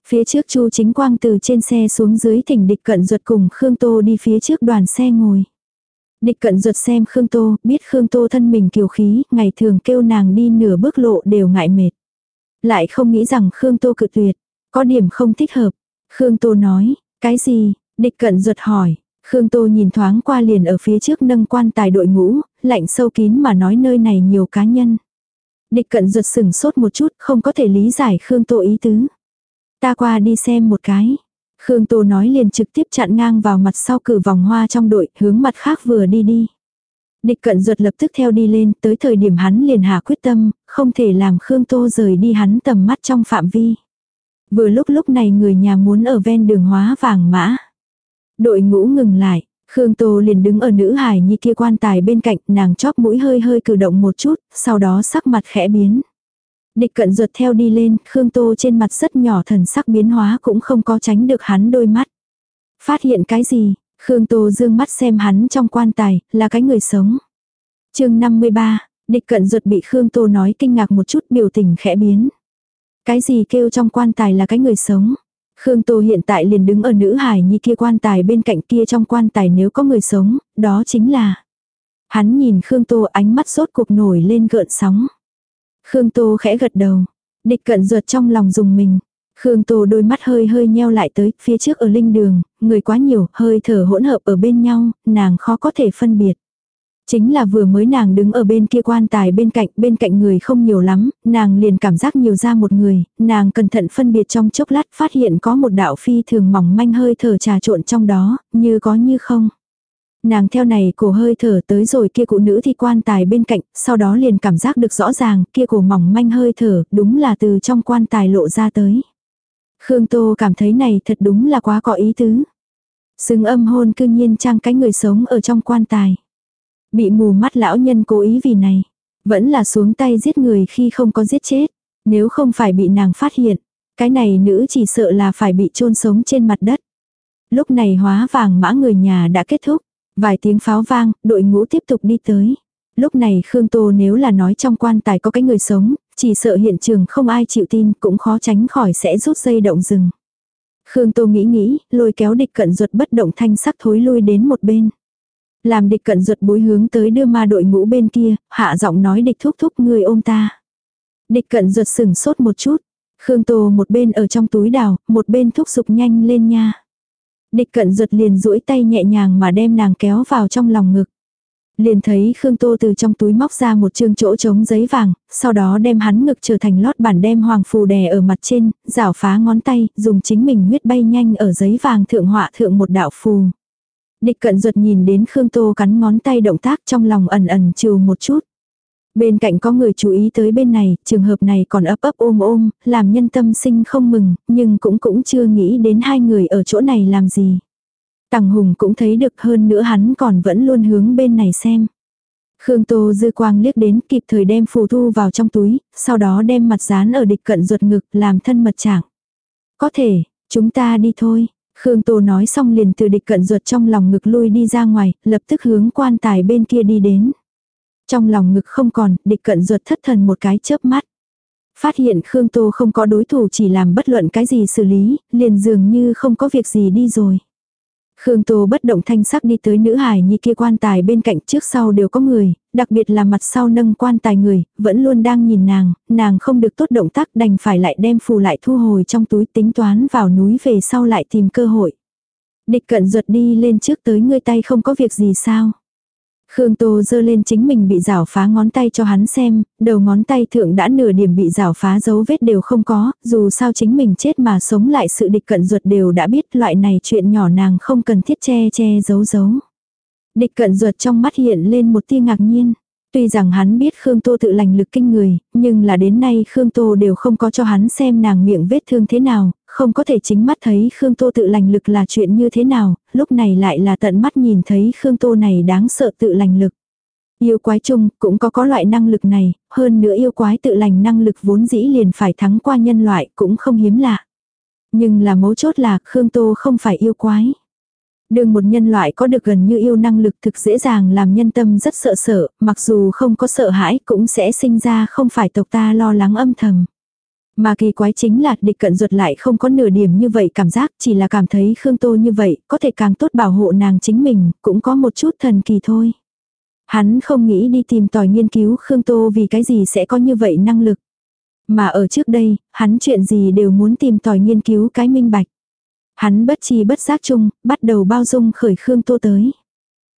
Phía trước Chu Chính Quang từ trên xe xuống dưới thỉnh địch cận ruột cùng Khương Tô đi phía trước đoàn xe ngồi. Địch cận ruột xem Khương Tô, biết Khương Tô thân mình kiều khí, ngày thường kêu nàng đi nửa bước lộ đều ngại mệt. Lại không nghĩ rằng Khương Tô cự tuyệt, có điểm không thích hợp. Khương Tô nói, cái gì? Địch cận ruột hỏi. Khương Tô nhìn thoáng qua liền ở phía trước nâng quan tài đội ngũ, lạnh sâu kín mà nói nơi này nhiều cá nhân. Địch cận ruột sừng sốt một chút, không có thể lý giải Khương Tô ý tứ. Ta qua đi xem một cái. Khương Tô nói liền trực tiếp chặn ngang vào mặt sau cử vòng hoa trong đội, hướng mặt khác vừa đi đi. Địch cận ruột lập tức theo đi lên, tới thời điểm hắn liền hạ quyết tâm, không thể làm Khương Tô rời đi hắn tầm mắt trong phạm vi. Vừa lúc lúc này người nhà muốn ở ven đường hóa vàng mã. Đội ngũ ngừng lại, Khương Tô liền đứng ở nữ hải nhi kia quan tài bên cạnh, nàng chóp mũi hơi hơi cử động một chút, sau đó sắc mặt khẽ biến. Địch cận ruột theo đi lên, Khương Tô trên mặt rất nhỏ thần sắc biến hóa cũng không có tránh được hắn đôi mắt. Phát hiện cái gì? Khương Tô dương mắt xem hắn trong quan tài, là cái người sống. chương 53, địch cận ruột bị Khương Tô nói kinh ngạc một chút biểu tình khẽ biến. Cái gì kêu trong quan tài là cái người sống? Khương Tô hiện tại liền đứng ở nữ hải nhi kia quan tài bên cạnh kia trong quan tài nếu có người sống, đó chính là. Hắn nhìn Khương Tô ánh mắt sốt cuộc nổi lên gợn sóng. Khương Tô khẽ gật đầu. Địch cận ruột trong lòng dùng mình. Khương Tô đôi mắt hơi hơi nheo lại tới, phía trước ở linh đường, người quá nhiều, hơi thở hỗn hợp ở bên nhau, nàng khó có thể phân biệt. Chính là vừa mới nàng đứng ở bên kia quan tài bên cạnh, bên cạnh người không nhiều lắm, nàng liền cảm giác nhiều ra một người, nàng cẩn thận phân biệt trong chốc lát phát hiện có một đạo phi thường mỏng manh hơi thở trà trộn trong đó, như có như không. Nàng theo này cổ hơi thở tới rồi kia cụ nữ thi quan tài bên cạnh, sau đó liền cảm giác được rõ ràng kia cổ mỏng manh hơi thở, đúng là từ trong quan tài lộ ra tới. Khương Tô cảm thấy này thật đúng là quá có ý tứ. Xứng âm hôn cư nhiên trang cái người sống ở trong quan tài. Bị mù mắt lão nhân cố ý vì này. Vẫn là xuống tay giết người khi không có giết chết. Nếu không phải bị nàng phát hiện. Cái này nữ chỉ sợ là phải bị chôn sống trên mặt đất. Lúc này hóa vàng mã người nhà đã kết thúc. Vài tiếng pháo vang, đội ngũ tiếp tục đi tới. Lúc này Khương Tô nếu là nói trong quan tài có cái người sống, chỉ sợ hiện trường không ai chịu tin cũng khó tránh khỏi sẽ rút dây động rừng. Khương Tô nghĩ nghĩ, lôi kéo địch cận ruột bất động thanh sắc thối lui đến một bên. Làm địch cận ruột bối hướng tới đưa ma đội ngũ bên kia, hạ giọng nói địch thúc thúc người ôm ta. Địch cận ruột sừng sốt một chút. Khương Tô một bên ở trong túi đào, một bên thúc giục nhanh lên nha. Địch cận ruột liền duỗi tay nhẹ nhàng mà đem nàng kéo vào trong lòng ngực. Liền thấy Khương Tô từ trong túi móc ra một chương chỗ trống giấy vàng, sau đó đem hắn ngực trở thành lót bản đem hoàng phù đè ở mặt trên, rảo phá ngón tay, dùng chính mình huyết bay nhanh ở giấy vàng thượng họa thượng một đạo phù. Địch cận ruột nhìn đến Khương Tô cắn ngón tay động tác trong lòng ẩn ẩn trừ một chút. Bên cạnh có người chú ý tới bên này, trường hợp này còn ấp ấp ôm ôm, làm nhân tâm sinh không mừng, nhưng cũng cũng chưa nghĩ đến hai người ở chỗ này làm gì. Tằng Hùng cũng thấy được hơn nữa hắn còn vẫn luôn hướng bên này xem. Khương Tô dư quang liếc đến kịp thời đem phù thu vào trong túi, sau đó đem mặt dán ở địch cận ruột ngực làm thân mật trạng. Có thể, chúng ta đi thôi. Khương Tô nói xong liền từ địch cận ruột trong lòng ngực lui đi ra ngoài, lập tức hướng quan tài bên kia đi đến. Trong lòng ngực không còn, địch cận ruột thất thần một cái chớp mắt. Phát hiện Khương Tô không có đối thủ chỉ làm bất luận cái gì xử lý, liền dường như không có việc gì đi rồi. Khương Tô bất động thanh sắc đi tới nữ hải nhi kia quan tài bên cạnh trước sau đều có người, đặc biệt là mặt sau nâng quan tài người, vẫn luôn đang nhìn nàng, nàng không được tốt động tác đành phải lại đem phù lại thu hồi trong túi tính toán vào núi về sau lại tìm cơ hội. Địch cận ruột đi lên trước tới ngươi tay không có việc gì sao. Khương Tô giơ lên chính mình bị rảo phá ngón tay cho hắn xem, đầu ngón tay thượng đã nửa điểm bị rảo phá dấu vết đều không có, dù sao chính mình chết mà sống lại sự địch cận ruột đều đã biết loại này chuyện nhỏ nàng không cần thiết che che giấu giấu. Địch cận ruột trong mắt hiện lên một tia ngạc nhiên. Tuy rằng hắn biết Khương Tô tự lành lực kinh người, nhưng là đến nay Khương Tô đều không có cho hắn xem nàng miệng vết thương thế nào, không có thể chính mắt thấy Khương Tô tự lành lực là chuyện như thế nào, lúc này lại là tận mắt nhìn thấy Khương Tô này đáng sợ tự lành lực. Yêu quái chung cũng có có loại năng lực này, hơn nữa yêu quái tự lành năng lực vốn dĩ liền phải thắng qua nhân loại cũng không hiếm lạ. Nhưng là mấu chốt là Khương Tô không phải yêu quái. Đường một nhân loại có được gần như yêu năng lực thực dễ dàng làm nhân tâm rất sợ sợ, mặc dù không có sợ hãi cũng sẽ sinh ra không phải tộc ta lo lắng âm thầm. Mà kỳ quái chính là địch cận ruột lại không có nửa điểm như vậy cảm giác chỉ là cảm thấy Khương Tô như vậy có thể càng tốt bảo hộ nàng chính mình, cũng có một chút thần kỳ thôi. Hắn không nghĩ đi tìm tòi nghiên cứu Khương Tô vì cái gì sẽ có như vậy năng lực. Mà ở trước đây, hắn chuyện gì đều muốn tìm tòi nghiên cứu cái minh bạch. Hắn bất chi bất giác chung, bắt đầu bao dung khởi Khương Tô tới.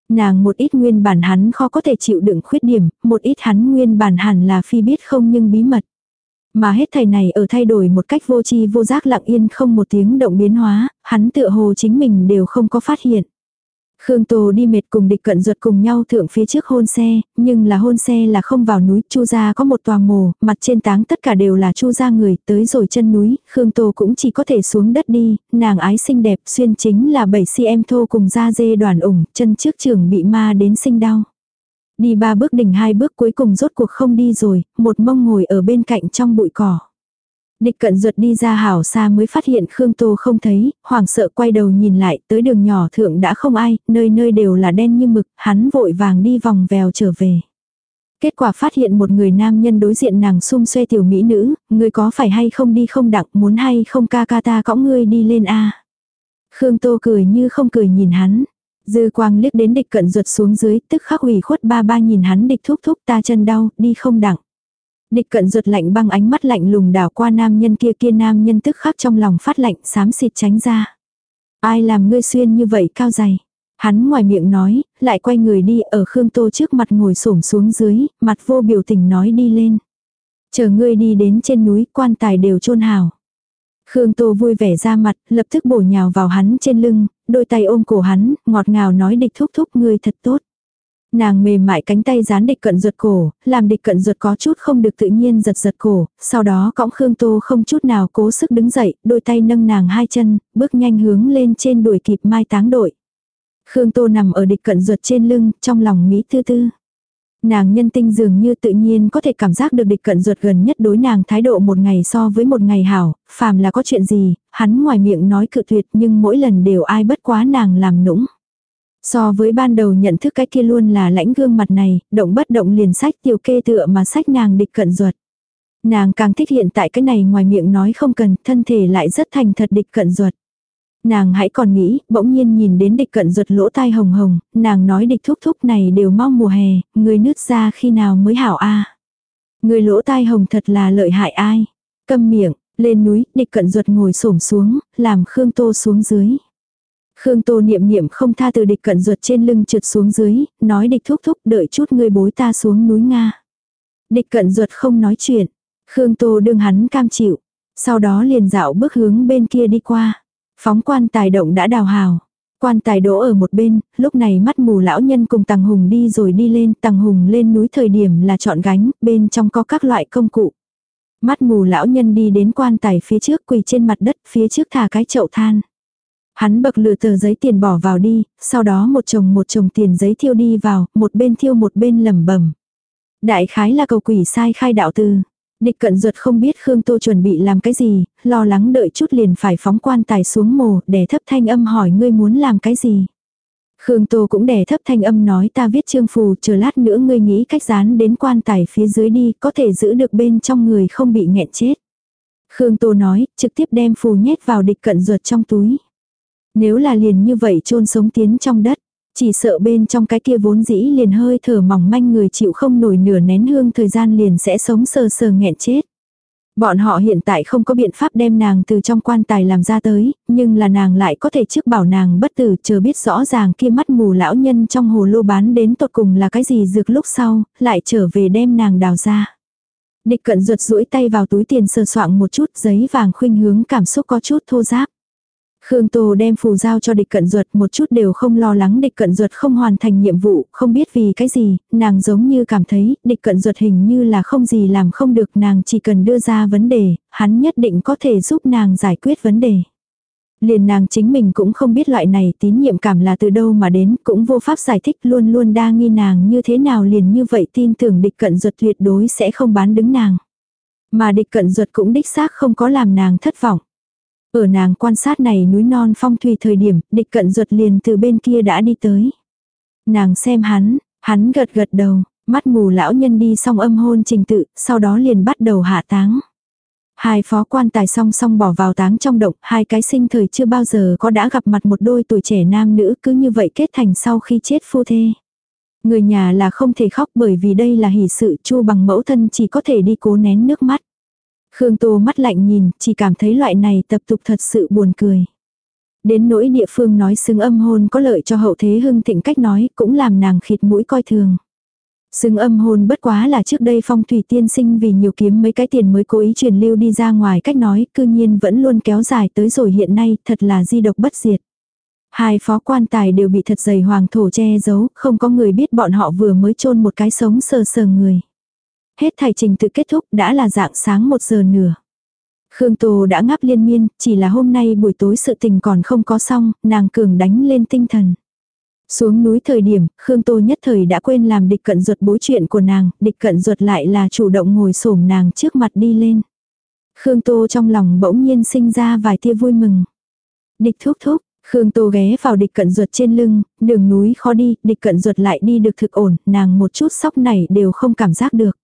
Nàng một ít nguyên bản hắn khó có thể chịu đựng khuyết điểm, một ít hắn nguyên bản hẳn là phi biết không nhưng bí mật. Mà hết thầy này ở thay đổi một cách vô chi vô giác lặng yên không một tiếng động biến hóa, hắn tựa hồ chính mình đều không có phát hiện. Khương Tô đi mệt cùng địch cận ruột cùng nhau thượng phía trước hôn xe, nhưng là hôn xe là không vào núi, Chu gia có một tòa mồ, mặt trên táng tất cả đều là Chu gia người, tới rồi chân núi, Khương Tô cũng chỉ có thể xuống đất đi, nàng ái xinh đẹp, xuyên chính là 7 cm thô cùng da dê đoàn ủng, chân trước trường bị ma đến sinh đau. Đi ba bước đỉnh hai bước cuối cùng rốt cuộc không đi rồi, một mông ngồi ở bên cạnh trong bụi cỏ. Địch cận ruột đi ra hảo xa mới phát hiện Khương Tô không thấy, hoảng sợ quay đầu nhìn lại, tới đường nhỏ thượng đã không ai, nơi nơi đều là đen như mực, hắn vội vàng đi vòng vèo trở về. Kết quả phát hiện một người nam nhân đối diện nàng xung xoe tiểu mỹ nữ, người có phải hay không đi không đặng, muốn hay không ca ca ta cõng ngươi đi lên a Khương Tô cười như không cười nhìn hắn. Dư quang liếc đến địch cận ruột xuống dưới, tức khắc hủy khuất ba ba nhìn hắn địch thúc thúc ta chân đau, đi không đặng. Địch cận ruột lạnh băng ánh mắt lạnh lùng đảo qua nam nhân kia kia nam nhân tức khắc trong lòng phát lạnh xám xịt tránh ra. Ai làm ngươi xuyên như vậy cao dày. Hắn ngoài miệng nói, lại quay người đi ở Khương Tô trước mặt ngồi xổm xuống dưới, mặt vô biểu tình nói đi lên. Chờ ngươi đi đến trên núi quan tài đều chôn hào. Khương Tô vui vẻ ra mặt, lập tức bổ nhào vào hắn trên lưng, đôi tay ôm cổ hắn, ngọt ngào nói địch thúc thúc ngươi thật tốt. Nàng mềm mại cánh tay dán địch cận ruột cổ, làm địch cận ruột có chút không được tự nhiên giật giật cổ, sau đó cõng Khương Tô không chút nào cố sức đứng dậy, đôi tay nâng nàng hai chân, bước nhanh hướng lên trên đuổi kịp mai táng đội. Khương Tô nằm ở địch cận ruột trên lưng, trong lòng Mỹ tư tư. Nàng nhân tinh dường như tự nhiên có thể cảm giác được địch cận ruột gần nhất đối nàng thái độ một ngày so với một ngày hảo, phàm là có chuyện gì, hắn ngoài miệng nói cự tuyệt nhưng mỗi lần đều ai bất quá nàng làm nũng. So với ban đầu nhận thức cái kia luôn là lãnh gương mặt này, động bất động liền sách tiểu kê tựa mà sách nàng địch cận ruột. Nàng càng thích hiện tại cái này ngoài miệng nói không cần, thân thể lại rất thành thật địch cận ruột. Nàng hãy còn nghĩ, bỗng nhiên nhìn đến địch cận ruột lỗ tai hồng hồng, nàng nói địch thúc thúc này đều mau mùa hè, người nứt ra khi nào mới hảo a Người lỗ tai hồng thật là lợi hại ai. Câm miệng, lên núi, địch cận ruột ngồi xổm xuống, làm Khương Tô xuống dưới. Khương Tô niệm niệm không tha từ địch cận ruột trên lưng trượt xuống dưới, nói địch thúc thúc đợi chút người bối ta xuống núi Nga. Địch cận ruột không nói chuyện. Khương Tô đương hắn cam chịu. Sau đó liền dạo bước hướng bên kia đi qua. Phóng quan tài động đã đào hào. Quan tài đỗ ở một bên, lúc này mắt mù lão nhân cùng Tằng Hùng đi rồi đi lên, Tằng Hùng lên núi thời điểm là chọn gánh, bên trong có các loại công cụ. Mắt mù lão nhân đi đến quan tài phía trước quỳ trên mặt đất, phía trước thả cái chậu than. Hắn bậc lửa tờ giấy tiền bỏ vào đi, sau đó một chồng một chồng tiền giấy thiêu đi vào, một bên thiêu một bên lẩm bẩm. Đại khái là cầu quỷ sai khai đạo từ. Địch cận ruột không biết Khương Tô chuẩn bị làm cái gì, lo lắng đợi chút liền phải phóng quan tài xuống mồ, để thấp thanh âm hỏi ngươi muốn làm cái gì. Khương Tô cũng đè thấp thanh âm nói ta viết chương phù, chờ lát nữa ngươi nghĩ cách dán đến quan tài phía dưới đi, có thể giữ được bên trong người không bị nghẹn chết. Khương Tô nói, trực tiếp đem phù nhét vào địch cận ruột trong túi. Nếu là liền như vậy chôn sống tiến trong đất, chỉ sợ bên trong cái kia vốn dĩ liền hơi thở mỏng manh người chịu không nổi nửa nén hương thời gian liền sẽ sống sờ sờ nghẹn chết. Bọn họ hiện tại không có biện pháp đem nàng từ trong quan tài làm ra tới, nhưng là nàng lại có thể trước bảo nàng bất tử chờ biết rõ ràng kia mắt mù lão nhân trong hồ lô bán đến tột cùng là cái gì dược lúc sau, lại trở về đem nàng đào ra. Địch cận ruột rũi tay vào túi tiền sờ soạng một chút giấy vàng khuynh hướng cảm xúc có chút thô giáp. Khương Tô đem phù giao cho địch cận ruột một chút đều không lo lắng địch cận ruột không hoàn thành nhiệm vụ, không biết vì cái gì, nàng giống như cảm thấy địch cận ruột hình như là không gì làm không được nàng chỉ cần đưa ra vấn đề, hắn nhất định có thể giúp nàng giải quyết vấn đề. Liền nàng chính mình cũng không biết loại này tín nhiệm cảm là từ đâu mà đến, cũng vô pháp giải thích luôn luôn đa nghi nàng như thế nào liền như vậy tin tưởng địch cận ruột tuyệt đối sẽ không bán đứng nàng. Mà địch cận ruột cũng đích xác không có làm nàng thất vọng. Ở nàng quan sát này núi non phong thủy thời điểm, địch cận ruột liền từ bên kia đã đi tới. Nàng xem hắn, hắn gật gật đầu, mắt mù lão nhân đi xong âm hôn trình tự, sau đó liền bắt đầu hạ táng. Hai phó quan tài song song bỏ vào táng trong động, hai cái sinh thời chưa bao giờ có đã gặp mặt một đôi tuổi trẻ nam nữ cứ như vậy kết thành sau khi chết phu thê. Người nhà là không thể khóc bởi vì đây là hỷ sự chu bằng mẫu thân chỉ có thể đi cố nén nước mắt. Khương Tô mắt lạnh nhìn, chỉ cảm thấy loại này tập tục thật sự buồn cười. Đến nỗi địa phương nói xứng âm hôn có lợi cho hậu thế hưng thịnh cách nói cũng làm nàng khịt mũi coi thường. Xứng âm hôn bất quá là trước đây phong thủy tiên sinh vì nhiều kiếm mấy cái tiền mới cố ý truyền lưu đi ra ngoài cách nói cư nhiên vẫn luôn kéo dài tới rồi hiện nay thật là di độc bất diệt. Hai phó quan tài đều bị thật dày hoàng thổ che giấu, không có người biết bọn họ vừa mới chôn một cái sống sờ sờ người. Hết thải trình tự kết thúc đã là dạng sáng một giờ nửa. Khương Tô đã ngáp liên miên, chỉ là hôm nay buổi tối sự tình còn không có xong, nàng cường đánh lên tinh thần. Xuống núi thời điểm, Khương Tô nhất thời đã quên làm địch cận ruột bối chuyện của nàng, địch cận ruột lại là chủ động ngồi xổm nàng trước mặt đi lên. Khương Tô trong lòng bỗng nhiên sinh ra vài tia vui mừng. Địch thúc thúc, Khương Tô ghé vào địch cận ruột trên lưng, đường núi khó đi, địch cận ruột lại đi được thực ổn, nàng một chút sóc này đều không cảm giác được.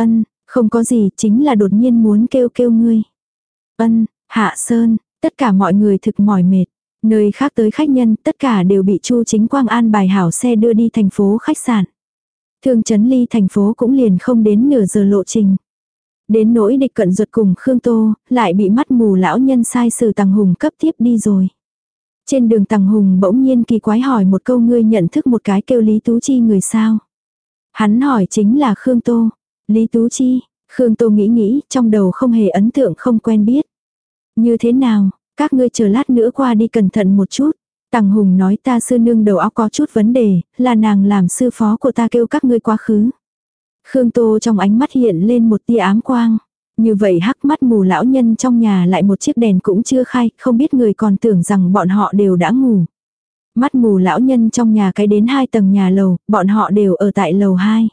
Ân, không có gì, chính là đột nhiên muốn kêu kêu ngươi. Ân, Hạ Sơn, tất cả mọi người thực mỏi mệt. Nơi khác tới khách nhân, tất cả đều bị Chu Chính Quang an bài hảo xe đưa đi thành phố khách sạn. Thương chấn ly thành phố cũng liền không đến nửa giờ lộ trình. Đến nỗi địch cận ruột cùng Khương Tô, lại bị mắt mù lão nhân sai sử Tằng Hùng cấp tiếp đi rồi. Trên đường Tằng Hùng bỗng nhiên kỳ quái hỏi một câu ngươi nhận thức một cái kêu Lý Tú Chi người sao. Hắn hỏi chính là Khương Tô. Lý Tú Chi, Khương Tô nghĩ nghĩ, trong đầu không hề ấn tượng không quen biết. Như thế nào, các ngươi chờ lát nữa qua đi cẩn thận một chút. Tằng Hùng nói ta sư nương đầu óc có chút vấn đề, là nàng làm sư phó của ta kêu các ngươi quá khứ. Khương Tô trong ánh mắt hiện lên một tia ám quang. Như vậy hắc mắt mù lão nhân trong nhà lại một chiếc đèn cũng chưa khai, không biết người còn tưởng rằng bọn họ đều đã ngủ. Mắt mù lão nhân trong nhà cái đến hai tầng nhà lầu, bọn họ đều ở tại lầu 2.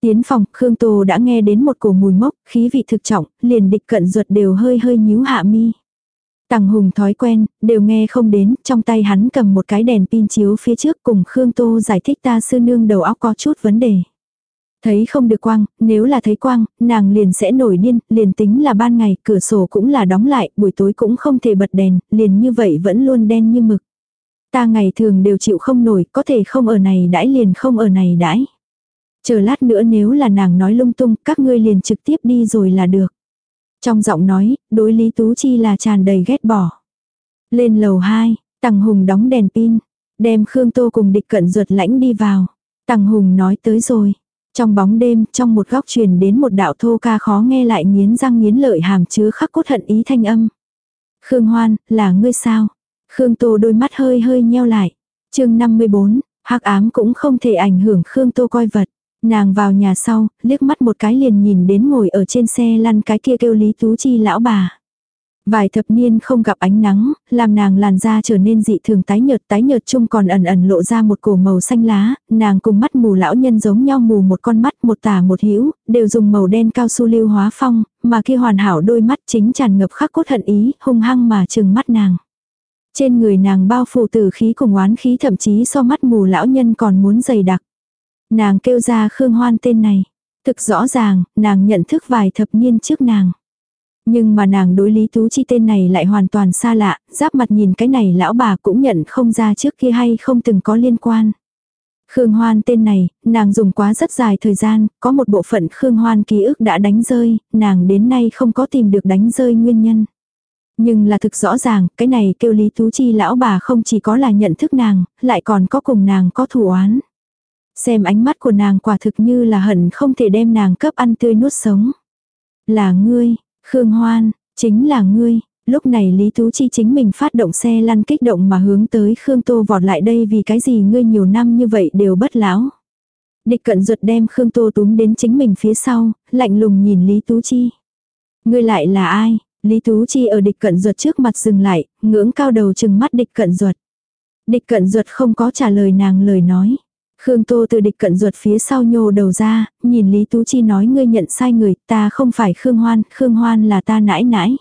Tiến phòng, Khương Tô đã nghe đến một cổ mùi mốc, khí vị thực trọng, liền địch cận ruột đều hơi hơi nhíu hạ mi. Tằng Hùng thói quen, đều nghe không đến, trong tay hắn cầm một cái đèn pin chiếu phía trước cùng Khương Tô giải thích ta sư nương đầu óc có chút vấn đề. Thấy không được quang, nếu là thấy quang, nàng liền sẽ nổi điên, liền tính là ban ngày, cửa sổ cũng là đóng lại, buổi tối cũng không thể bật đèn, liền như vậy vẫn luôn đen như mực. Ta ngày thường đều chịu không nổi, có thể không ở này đãi liền không ở này đãi. Chờ lát nữa nếu là nàng nói lung tung, các ngươi liền trực tiếp đi rồi là được. Trong giọng nói, đối Lý Tú Chi là tràn đầy ghét bỏ. Lên lầu 2, Tằng Hùng đóng đèn pin, đem Khương Tô cùng địch cận ruột lãnh đi vào. Tằng Hùng nói tới rồi. Trong bóng đêm, trong một góc truyền đến một đạo thô ca khó nghe lại nghiến răng nghiến lợi hàm chứa khắc cốt hận ý thanh âm. Khương Hoan, là ngươi sao? Khương Tô đôi mắt hơi hơi nheo lại. chương 54, hắc ám cũng không thể ảnh hưởng Khương Tô coi vật. Nàng vào nhà sau, liếc mắt một cái liền nhìn đến ngồi ở trên xe lăn cái kia kêu Lý Tú Chi lão bà. Vài thập niên không gặp ánh nắng, làm nàng làn da trở nên dị thường tái nhợt tái nhợt chung còn ẩn ẩn lộ ra một cổ màu xanh lá, nàng cùng mắt mù lão nhân giống nhau mù một con mắt một tả một hữu đều dùng màu đen cao su lưu hóa phong, mà kia hoàn hảo đôi mắt chính tràn ngập khắc cốt hận ý, hung hăng mà trừng mắt nàng. Trên người nàng bao phủ tử khí cùng oán khí thậm chí so mắt mù lão nhân còn muốn dày đặc. Nàng kêu ra Khương Hoan tên này. Thực rõ ràng, nàng nhận thức vài thập niên trước nàng. Nhưng mà nàng đối Lý Tú Chi tên này lại hoàn toàn xa lạ, giáp mặt nhìn cái này lão bà cũng nhận không ra trước kia hay không từng có liên quan. Khương Hoan tên này, nàng dùng quá rất dài thời gian, có một bộ phận Khương Hoan ký ức đã đánh rơi, nàng đến nay không có tìm được đánh rơi nguyên nhân. Nhưng là thực rõ ràng, cái này kêu Lý Tú Chi lão bà không chỉ có là nhận thức nàng, lại còn có cùng nàng có thủ oán. Xem ánh mắt của nàng quả thực như là hận không thể đem nàng cấp ăn tươi nuốt sống. Là ngươi, Khương Hoan, chính là ngươi. Lúc này Lý Tú Chi chính mình phát động xe lăn kích động mà hướng tới Khương Tô vọt lại đây vì cái gì ngươi nhiều năm như vậy đều bất lão. Địch cận ruột đem Khương Tô túm đến chính mình phía sau, lạnh lùng nhìn Lý Tú Chi. Ngươi lại là ai? Lý Tú Chi ở địch cận ruột trước mặt dừng lại, ngưỡng cao đầu chừng mắt địch cận ruột. Địch cận ruột không có trả lời nàng lời nói. Khương Tô từ địch cận ruột phía sau nhô đầu ra, nhìn Lý Tú Chi nói ngươi nhận sai người, ta không phải Khương Hoan, Khương Hoan là ta nãi nãi.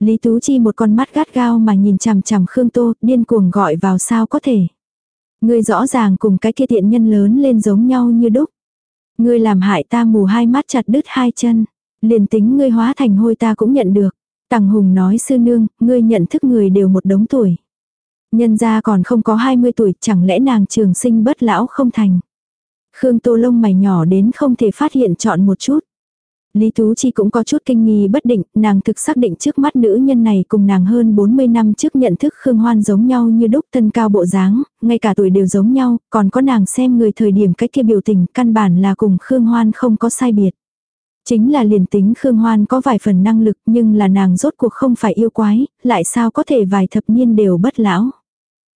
Lý Tú Chi một con mắt gắt gao mà nhìn chằm chằm Khương Tô, điên cuồng gọi vào sao có thể. Ngươi rõ ràng cùng cái kia tiện nhân lớn lên giống nhau như đúc. Ngươi làm hại ta mù hai mắt chặt đứt hai chân. Liền tính ngươi hóa thành hôi ta cũng nhận được. Tằng Hùng nói sư nương, ngươi nhận thức người đều một đống tuổi. Nhân gia còn không có 20 tuổi, chẳng lẽ nàng trường sinh bất lão không thành. Khương Tô lông mày nhỏ đến không thể phát hiện chọn một chút. Lý Tú Chi cũng có chút kinh nghi bất định, nàng thực xác định trước mắt nữ nhân này cùng nàng hơn 40 năm trước nhận thức Khương Hoan giống nhau như đúc thân cao bộ dáng, ngay cả tuổi đều giống nhau, còn có nàng xem người thời điểm cách kia biểu tình căn bản là cùng Khương Hoan không có sai biệt. Chính là liền tính Khương Hoan có vài phần năng lực nhưng là nàng rốt cuộc không phải yêu quái, lại sao có thể vài thập niên đều bất lão.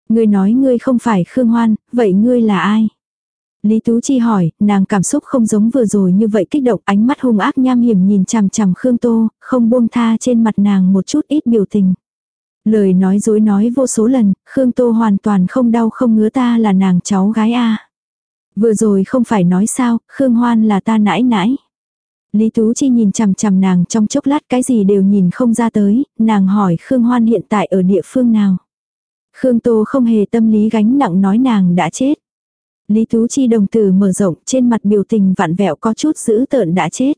Ngươi nói ngươi không phải Khương Hoan, vậy ngươi là ai? Lý Tú Chi hỏi, nàng cảm xúc không giống vừa rồi như vậy kích động ánh mắt hung ác nham hiểm nhìn chằm chằm Khương Tô, không buông tha trên mặt nàng một chút ít biểu tình. Lời nói dối nói vô số lần, Khương Tô hoàn toàn không đau không ngứa ta là nàng cháu gái a Vừa rồi không phải nói sao, Khương Hoan là ta nãi nãi. Lý Tú Chi nhìn chằm chằm nàng trong chốc lát cái gì đều nhìn không ra tới, nàng hỏi Khương Hoan hiện tại ở địa phương nào. Khương Tô không hề tâm lý gánh nặng nói nàng đã chết. Lý Tú Chi đồng tử mở rộng trên mặt biểu tình vặn vẹo có chút dữ tợn đã chết.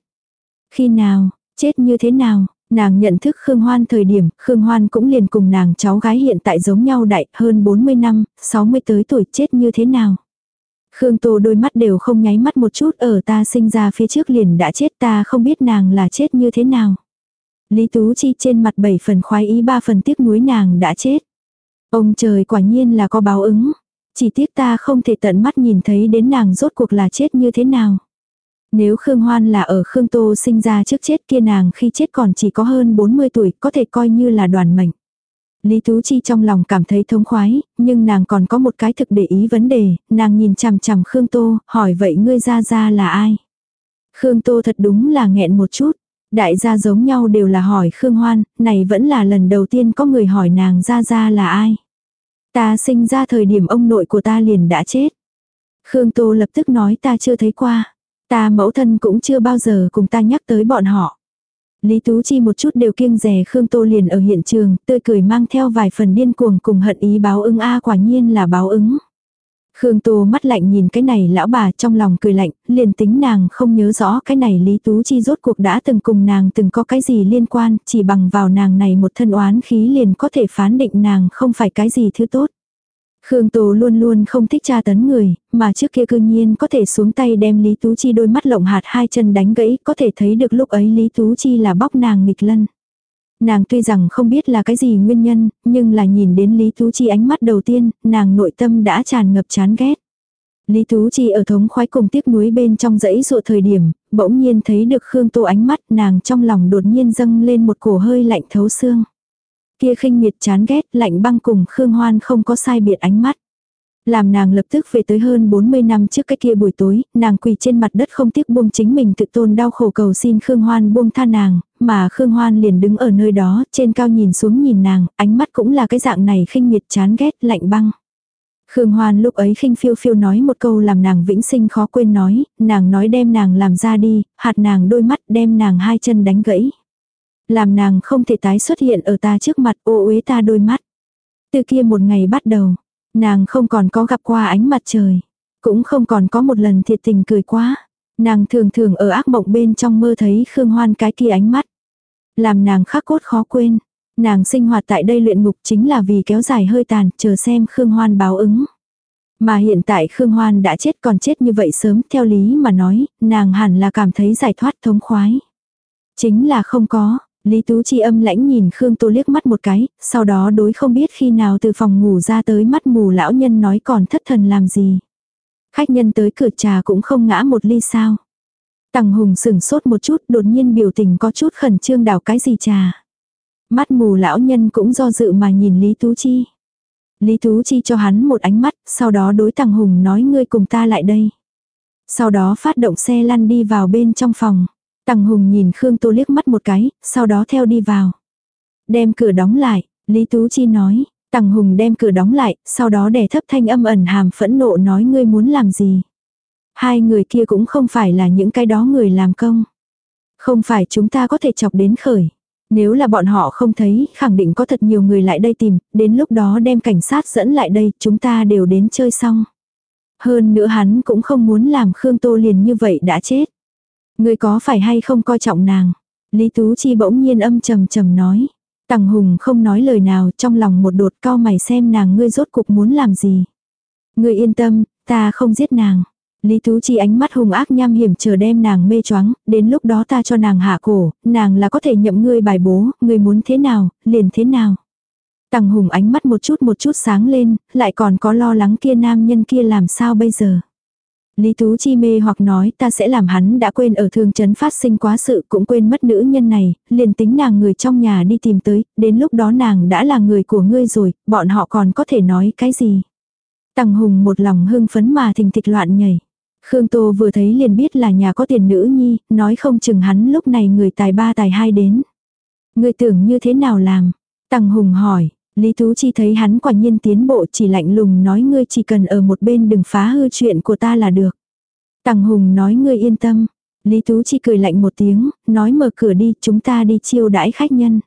Khi nào, chết như thế nào, nàng nhận thức Khương Hoan thời điểm, Khương Hoan cũng liền cùng nàng cháu gái hiện tại giống nhau đại hơn 40 năm, 60 tới tuổi chết như thế nào. Khương Tô đôi mắt đều không nháy mắt một chút ở ta sinh ra phía trước liền đã chết ta không biết nàng là chết như thế nào. Lý Tú Chi trên mặt bảy phần khoái ý ba phần tiếc nuối nàng đã chết. Ông trời quả nhiên là có báo ứng. Chỉ tiếc ta không thể tận mắt nhìn thấy đến nàng rốt cuộc là chết như thế nào. Nếu Khương Hoan là ở Khương Tô sinh ra trước chết kia nàng khi chết còn chỉ có hơn 40 tuổi có thể coi như là đoàn mệnh. Lý Tú Chi trong lòng cảm thấy thống khoái, nhưng nàng còn có một cái thực để ý vấn đề, nàng nhìn chằm chằm Khương Tô, hỏi vậy ngươi ra ra là ai? Khương Tô thật đúng là nghẹn một chút, đại gia giống nhau đều là hỏi Khương Hoan, này vẫn là lần đầu tiên có người hỏi nàng ra ra là ai? Ta sinh ra thời điểm ông nội của ta liền đã chết. Khương Tô lập tức nói ta chưa thấy qua. Ta mẫu thân cũng chưa bao giờ cùng ta nhắc tới bọn họ. Lý Tú Chi một chút đều kiêng rè Khương Tô liền ở hiện trường, tươi cười mang theo vài phần điên cuồng cùng hận ý báo ứng a quả nhiên là báo ứng. Khương Tô mắt lạnh nhìn cái này lão bà trong lòng cười lạnh, liền tính nàng không nhớ rõ cái này Lý Tú Chi rốt cuộc đã từng cùng nàng từng có cái gì liên quan, chỉ bằng vào nàng này một thân oán khí liền có thể phán định nàng không phải cái gì thứ tốt. Khương Tô luôn luôn không thích tra tấn người, mà trước kia cư nhiên có thể xuống tay đem Lý Tú Chi đôi mắt lộng hạt hai chân đánh gãy, có thể thấy được lúc ấy Lý Tú Chi là bóc nàng nghịch lân. Nàng tuy rằng không biết là cái gì nguyên nhân, nhưng là nhìn đến Lý Tú Chi ánh mắt đầu tiên, nàng nội tâm đã tràn ngập chán ghét. Lý Tú Chi ở thống khoái cùng tiếc nuối bên trong dãy dụa thời điểm, bỗng nhiên thấy được Khương Tô ánh mắt nàng trong lòng đột nhiên dâng lên một cổ hơi lạnh thấu xương. Kia khinh miệt chán ghét lạnh băng cùng Khương Hoan không có sai biệt ánh mắt. Làm nàng lập tức về tới hơn 40 năm trước cái kia buổi tối, nàng quỳ trên mặt đất không tiếc buông chính mình tự tôn đau khổ cầu xin Khương Hoan buông tha nàng, mà Khương Hoan liền đứng ở nơi đó, trên cao nhìn xuống nhìn nàng, ánh mắt cũng là cái dạng này khinh miệt chán ghét lạnh băng. Khương Hoan lúc ấy khinh phiêu phiêu nói một câu làm nàng vĩnh sinh khó quên nói, nàng nói đem nàng làm ra đi, hạt nàng đôi mắt đem nàng hai chân đánh gãy. Làm nàng không thể tái xuất hiện ở ta trước mặt ô uế ta đôi mắt. Từ kia một ngày bắt đầu, nàng không còn có gặp qua ánh mặt trời. Cũng không còn có một lần thiệt tình cười quá. Nàng thường thường ở ác mộng bên trong mơ thấy Khương Hoan cái kia ánh mắt. Làm nàng khắc cốt khó quên. Nàng sinh hoạt tại đây luyện ngục chính là vì kéo dài hơi tàn, chờ xem Khương Hoan báo ứng. Mà hiện tại Khương Hoan đã chết còn chết như vậy sớm, theo lý mà nói, nàng hẳn là cảm thấy giải thoát thống khoái. Chính là không có, Lý Tú Chi âm lãnh nhìn Khương Tô liếc mắt một cái, sau đó đối không biết khi nào từ phòng ngủ ra tới mắt mù lão nhân nói còn thất thần làm gì. Khách nhân tới cửa trà cũng không ngã một ly sao. Tằng Hùng sừng sốt một chút đột nhiên biểu tình có chút khẩn trương đảo cái gì trà. Mắt mù lão nhân cũng do dự mà nhìn Lý Tú Chi. Lý Tú Chi cho hắn một ánh mắt, sau đó đối Tằng Hùng nói ngươi cùng ta lại đây. Sau đó phát động xe lăn đi vào bên trong phòng. Tằng Hùng nhìn Khương Tô liếc mắt một cái, sau đó theo đi vào. Đem cửa đóng lại, Lý Tú Chi nói. Tằng Hùng đem cửa đóng lại, sau đó đè thấp thanh âm ẩn hàm phẫn nộ nói ngươi muốn làm gì. Hai người kia cũng không phải là những cái đó người làm công. Không phải chúng ta có thể chọc đến khởi. Nếu là bọn họ không thấy, khẳng định có thật nhiều người lại đây tìm, đến lúc đó đem cảnh sát dẫn lại đây, chúng ta đều đến chơi xong. Hơn nữa hắn cũng không muốn làm Khương Tô liền như vậy đã chết. Người có phải hay không coi trọng nàng? Lý Tú Chi bỗng nhiên âm trầm trầm nói. Tằng Hùng không nói lời nào trong lòng một đột cao mày xem nàng ngươi rốt cục muốn làm gì. Ngươi yên tâm, ta không giết nàng. Lý Tú Chi ánh mắt hung ác nham hiểm chờ đem nàng mê choáng, đến lúc đó ta cho nàng hạ cổ, nàng là có thể nhậm ngươi bài bố, ngươi muốn thế nào, liền thế nào. Tằng Hùng ánh mắt một chút một chút sáng lên, lại còn có lo lắng kia nam nhân kia làm sao bây giờ. Lý Tú Chi mê hoặc nói ta sẽ làm hắn đã quên ở thương chấn phát sinh quá sự cũng quên mất nữ nhân này, liền tính nàng người trong nhà đi tìm tới, đến lúc đó nàng đã là người của ngươi rồi, bọn họ còn có thể nói cái gì. Tằng Hùng một lòng hưng phấn mà thình thịch loạn nhảy. Khương Tô vừa thấy liền biết là nhà có tiền nữ nhi, nói không chừng hắn lúc này người tài ba tài hai đến. Người tưởng như thế nào làm? Tằng Hùng hỏi, Lý Tú Chi thấy hắn quả nhiên tiến bộ chỉ lạnh lùng nói ngươi chỉ cần ở một bên đừng phá hư chuyện của ta là được. Tằng Hùng nói ngươi yên tâm. Lý Tú Chi cười lạnh một tiếng, nói mở cửa đi, chúng ta đi chiêu đãi khách nhân.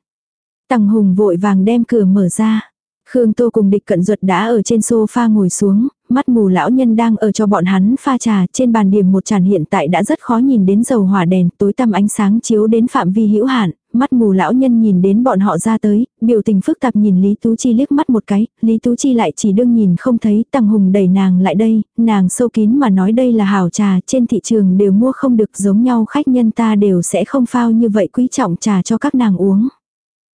Tằng Hùng vội vàng đem cửa mở ra. Khương Tô cùng địch cận ruột đã ở trên sofa ngồi xuống, mắt mù lão nhân đang ở cho bọn hắn pha trà, trên bàn điểm một tràn hiện tại đã rất khó nhìn đến dầu hỏa đèn, tối tăm ánh sáng chiếu đến phạm vi hữu hạn, mắt mù lão nhân nhìn đến bọn họ ra tới, biểu tình phức tạp nhìn Lý Tú Chi liếc mắt một cái, Lý Tú Chi lại chỉ đương nhìn không thấy, Tăng Hùng đẩy nàng lại đây, nàng sâu kín mà nói đây là hảo trà, trên thị trường đều mua không được giống nhau khách nhân ta đều sẽ không phao như vậy quý trọng trà cho các nàng uống.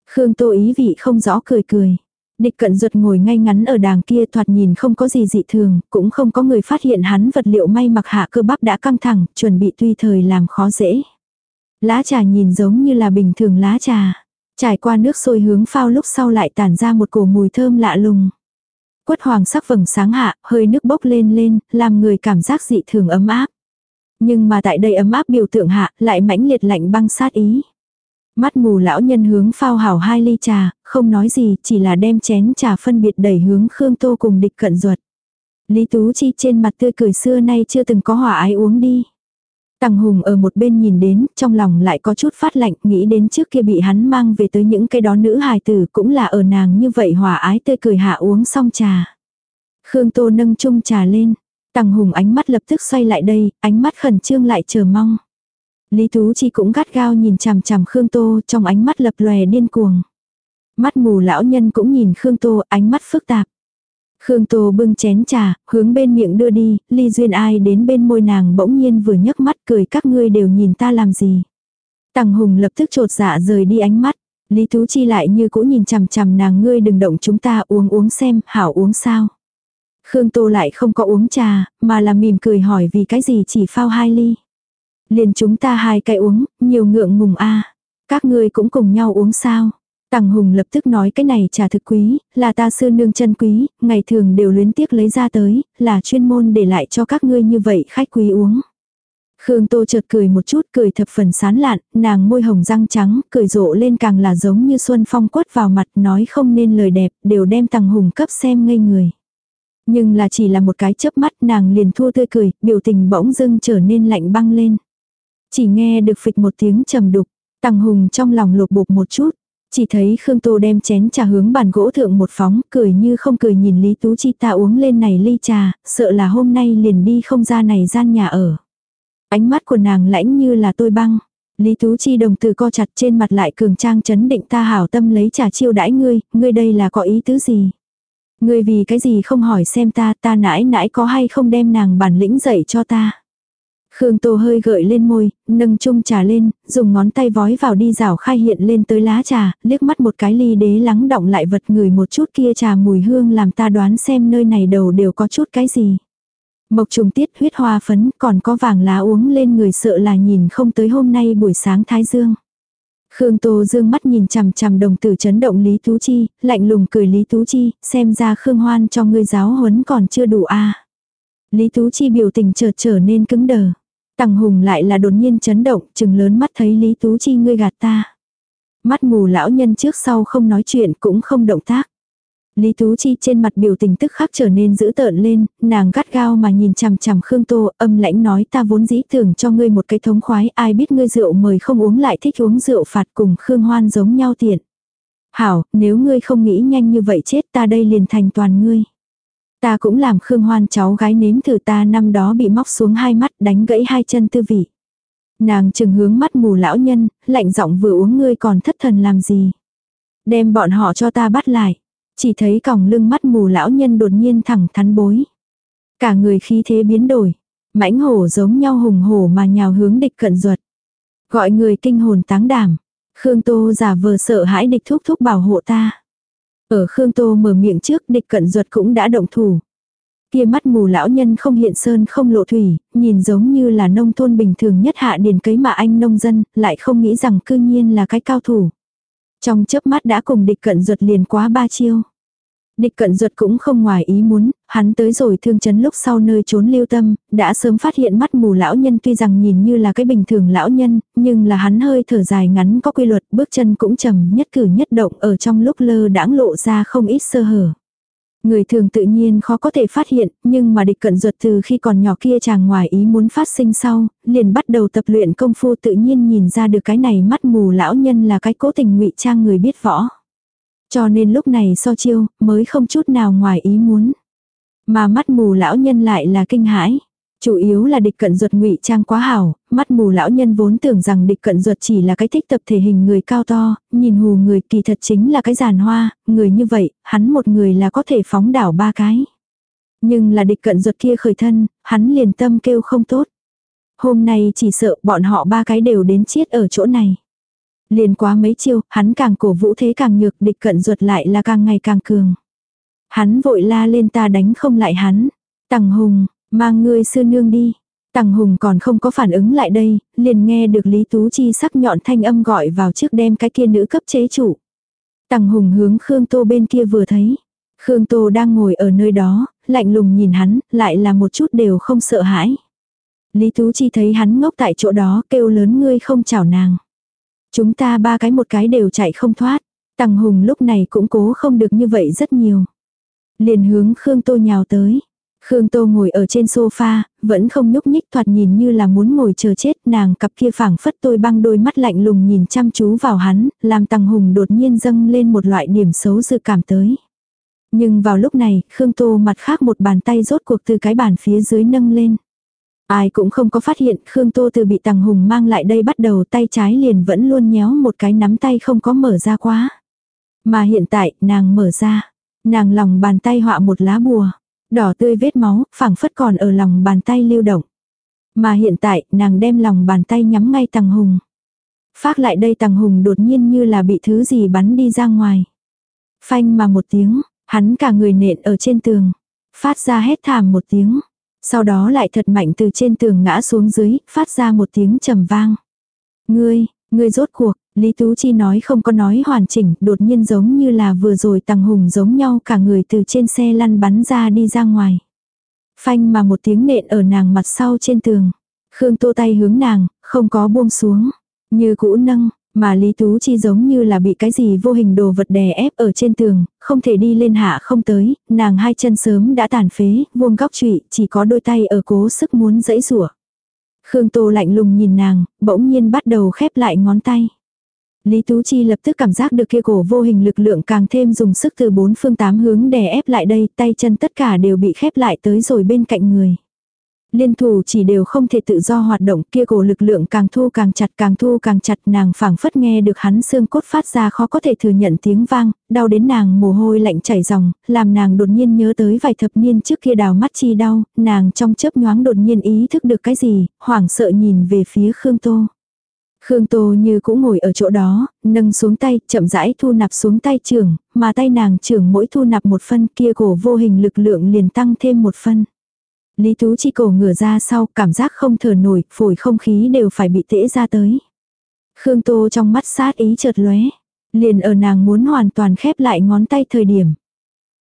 Khương Tô ý vị không rõ cười cười. Địch cận ruột ngồi ngay ngắn ở đàng kia thoạt nhìn không có gì dị thường, cũng không có người phát hiện hắn vật liệu may mặc hạ cơ bắp đã căng thẳng, chuẩn bị tùy thời làm khó dễ. Lá trà nhìn giống như là bình thường lá trà. Trải qua nước sôi hướng phao lúc sau lại tản ra một cổ mùi thơm lạ lùng. Quất hoàng sắc vầng sáng hạ, hơi nước bốc lên lên, làm người cảm giác dị thường ấm áp. Nhưng mà tại đây ấm áp biểu tượng hạ, lại mãnh liệt lạnh băng sát ý. Mắt mù lão nhân hướng phao hảo hai ly trà, không nói gì, chỉ là đem chén trà phân biệt đẩy hướng Khương Tô cùng địch cận ruột. Lý Tú Chi trên mặt tươi cười xưa nay chưa từng có hỏa ái uống đi. Tằng Hùng ở một bên nhìn đến, trong lòng lại có chút phát lạnh, nghĩ đến trước kia bị hắn mang về tới những cái đó nữ hài tử cũng là ở nàng như vậy hòa ái tươi cười hạ uống xong trà. Khương Tô nâng chung trà lên, Tằng Hùng ánh mắt lập tức xoay lại đây, ánh mắt khẩn trương lại chờ mong. Lý Tú Chi cũng gắt gao nhìn chằm chằm Khương Tô trong ánh mắt lập lòe điên cuồng. Mắt mù lão nhân cũng nhìn Khương Tô ánh mắt phức tạp. Khương Tô bưng chén trà, hướng bên miệng đưa đi, ly duyên ai đến bên môi nàng bỗng nhiên vừa nhấc mắt cười các ngươi đều nhìn ta làm gì. Tằng Hùng lập tức trột dạ rời đi ánh mắt. Lý Tú Chi lại như cũ nhìn chằm chằm nàng ngươi đừng động chúng ta uống uống xem, hảo uống sao. Khương Tô lại không có uống trà, mà là mỉm cười hỏi vì cái gì chỉ phao hai ly. Liền chúng ta hai cái uống, nhiều ngượng ngùng a Các ngươi cũng cùng nhau uống sao. Tằng Hùng lập tức nói cái này trà thực quý, là ta sư nương chân quý, ngày thường đều luyến tiếc lấy ra tới, là chuyên môn để lại cho các ngươi như vậy khách quý uống. Khương Tô chợt cười một chút cười thập phần sán lạn, nàng môi hồng răng trắng, cười rộ lên càng là giống như xuân phong quất vào mặt nói không nên lời đẹp, đều đem Tằng Hùng cấp xem ngây người. Nhưng là chỉ là một cái chớp mắt nàng liền thua tươi cười, biểu tình bỗng dưng trở nên lạnh băng lên. Chỉ nghe được phịch một tiếng trầm đục, Tằng Hùng trong lòng lục bục một chút. Chỉ thấy Khương Tô đem chén trà hướng bàn gỗ thượng một phóng, cười như không cười nhìn Lý Tú Chi ta uống lên này ly trà, sợ là hôm nay liền đi không ra này gian nhà ở. Ánh mắt của nàng lãnh như là tôi băng. Lý Tú Chi đồng từ co chặt trên mặt lại cường trang chấn định ta hảo tâm lấy trà chiêu đãi ngươi, ngươi đây là có ý tứ gì? Ngươi vì cái gì không hỏi xem ta, ta nãi nãi có hay không đem nàng bản lĩnh dạy cho ta. Khương Tô hơi gợi lên môi, nâng chung trà lên, dùng ngón tay vói vào đi rảo khai hiện lên tới lá trà, liếc mắt một cái ly đế lắng động lại vật người một chút kia trà mùi hương làm ta đoán xem nơi này đầu đều có chút cái gì. Mộc trùng tiết huyết hoa phấn còn có vàng lá uống lên người sợ là nhìn không tới hôm nay buổi sáng thái dương. Khương Tô dương mắt nhìn chằm chằm đồng tử chấn động Lý Tú Chi, lạnh lùng cười Lý Tú Chi, xem ra Khương Hoan cho ngươi giáo huấn còn chưa đủ a. Lý Tú Chi biểu tình chợt trở nên cứng đờ. Tằng Hùng lại là đột nhiên chấn động, chừng lớn mắt thấy Lý Tú Chi ngươi gạt ta. Mắt mù lão nhân trước sau không nói chuyện cũng không động tác. Lý Tú Chi trên mặt biểu tình tức khắc trở nên dữ tợn lên, nàng gắt gao mà nhìn chằm chằm Khương Tô, âm lãnh nói ta vốn dĩ tưởng cho ngươi một cái thống khoái, ai biết ngươi rượu mời không uống lại thích uống rượu phạt cùng Khương Hoan giống nhau tiện. Hảo, nếu ngươi không nghĩ nhanh như vậy chết ta đây liền thành toàn ngươi. Ta cũng làm Khương Hoan cháu gái nếm thử ta năm đó bị móc xuống hai mắt đánh gãy hai chân tư vị. Nàng chừng hướng mắt mù lão nhân, lạnh giọng vừa uống ngươi còn thất thần làm gì. Đem bọn họ cho ta bắt lại. Chỉ thấy còng lưng mắt mù lão nhân đột nhiên thẳng thắn bối. Cả người khí thế biến đổi. mãnh hổ giống nhau hùng hổ mà nhào hướng địch cận ruột. Gọi người kinh hồn táng đảm. Khương Tô giả vờ sợ hãi địch thúc thúc bảo hộ ta. Ở Khương Tô mở miệng trước địch cận ruột cũng đã động thủ. Kia mắt mù lão nhân không hiện sơn không lộ thủy, nhìn giống như là nông thôn bình thường nhất hạ điền cấy mà anh nông dân, lại không nghĩ rằng cư nhiên là cái cao thủ. Trong chớp mắt đã cùng địch cận ruột liền quá ba chiêu. Địch cận ruột cũng không ngoài ý muốn, hắn tới rồi thương chấn lúc sau nơi trốn lưu tâm, đã sớm phát hiện mắt mù lão nhân tuy rằng nhìn như là cái bình thường lão nhân, nhưng là hắn hơi thở dài ngắn có quy luật, bước chân cũng trầm nhất cử nhất động ở trong lúc lơ đãng lộ ra không ít sơ hở. Người thường tự nhiên khó có thể phát hiện, nhưng mà địch cận ruột từ khi còn nhỏ kia chàng ngoài ý muốn phát sinh sau, liền bắt đầu tập luyện công phu tự nhiên nhìn ra được cái này mắt mù lão nhân là cái cố tình ngụy trang người biết võ. Cho nên lúc này so chiêu, mới không chút nào ngoài ý muốn. Mà mắt mù lão nhân lại là kinh hãi. Chủ yếu là địch cận ruột ngụy trang quá hảo, mắt mù lão nhân vốn tưởng rằng địch cận ruột chỉ là cái thích tập thể hình người cao to, nhìn hù người kỳ thật chính là cái giàn hoa, người như vậy, hắn một người là có thể phóng đảo ba cái. Nhưng là địch cận ruột kia khởi thân, hắn liền tâm kêu không tốt. Hôm nay chỉ sợ bọn họ ba cái đều đến chết ở chỗ này. Liền quá mấy chiêu, hắn càng cổ vũ thế càng nhược địch cận ruột lại là càng ngày càng cường. Hắn vội la lên ta đánh không lại hắn. Tằng hùng, mang ngươi sư nương đi. Tằng hùng còn không có phản ứng lại đây, liền nghe được Lý Tú Chi sắc nhọn thanh âm gọi vào trước đem cái kia nữ cấp chế chủ. Tằng hùng hướng Khương Tô bên kia vừa thấy. Khương Tô đang ngồi ở nơi đó, lạnh lùng nhìn hắn, lại là một chút đều không sợ hãi. Lý Tú Chi thấy hắn ngốc tại chỗ đó kêu lớn ngươi không chào nàng. Chúng ta ba cái một cái đều chạy không thoát. Tằng Hùng lúc này cũng cố không được như vậy rất nhiều. Liền hướng Khương Tô nhào tới. Khương Tô ngồi ở trên sofa, vẫn không nhúc nhích thoạt nhìn như là muốn ngồi chờ chết, nàng cặp kia phảng phất tôi băng đôi mắt lạnh lùng nhìn chăm chú vào hắn, làm Tằng Hùng đột nhiên dâng lên một loại điểm xấu dự cảm tới. Nhưng vào lúc này, Khương Tô mặt khác một bàn tay rốt cuộc từ cái bàn phía dưới nâng lên. Ai cũng không có phát hiện Khương Tô từ bị Tằng Hùng mang lại đây bắt đầu tay trái liền vẫn luôn nhéo một cái nắm tay không có mở ra quá. Mà hiện tại, nàng mở ra. Nàng lòng bàn tay họa một lá bùa. Đỏ tươi vết máu, phảng phất còn ở lòng bàn tay lưu động. Mà hiện tại, nàng đem lòng bàn tay nhắm ngay Tằng Hùng. Phát lại đây Tằng Hùng đột nhiên như là bị thứ gì bắn đi ra ngoài. Phanh mà một tiếng, hắn cả người nện ở trên tường. Phát ra hét thảm một tiếng. Sau đó lại thật mạnh từ trên tường ngã xuống dưới, phát ra một tiếng trầm vang. Ngươi, ngươi rốt cuộc, Lý Tú Chi nói không có nói hoàn chỉnh, đột nhiên giống như là vừa rồi tăng Hùng giống nhau cả người từ trên xe lăn bắn ra đi ra ngoài. Phanh mà một tiếng nện ở nàng mặt sau trên tường. Khương Tô tay hướng nàng, không có buông xuống. Như cũ nâng, mà Lý Tú Chi giống như là bị cái gì vô hình đồ vật đè ép ở trên tường, không thể đi lên hạ không tới, nàng hai chân sớm đã tàn phế, vuông góc trụy, chỉ có đôi tay ở cố sức muốn dẫy rủa. Khương Tô lạnh lùng nhìn nàng, bỗng nhiên bắt đầu khép lại ngón tay. Lý Tú Chi lập tức cảm giác được kia cổ vô hình lực lượng càng thêm dùng sức từ bốn phương tám hướng đè ép lại đây, tay chân tất cả đều bị khép lại tới rồi bên cạnh người. Liên thủ chỉ đều không thể tự do hoạt động kia cổ lực lượng càng thu càng chặt càng thu càng chặt nàng phảng phất nghe được hắn xương cốt phát ra khó có thể thừa nhận tiếng vang, đau đến nàng mồ hôi lạnh chảy ròng, làm nàng đột nhiên nhớ tới vài thập niên trước kia đào mắt chi đau, nàng trong chớp nhoáng đột nhiên ý thức được cái gì, hoảng sợ nhìn về phía Khương Tô. Khương Tô như cũng ngồi ở chỗ đó, nâng xuống tay, chậm rãi thu nạp xuống tay trưởng, mà tay nàng trưởng mỗi thu nạp một phân kia cổ vô hình lực lượng liền tăng thêm một phân. Lý Tú Chi cổ ngửa ra sau, cảm giác không thở nổi, phổi không khí đều phải bị tễ ra tới. Khương Tô trong mắt sát ý chợt lóe, liền ở nàng muốn hoàn toàn khép lại ngón tay thời điểm.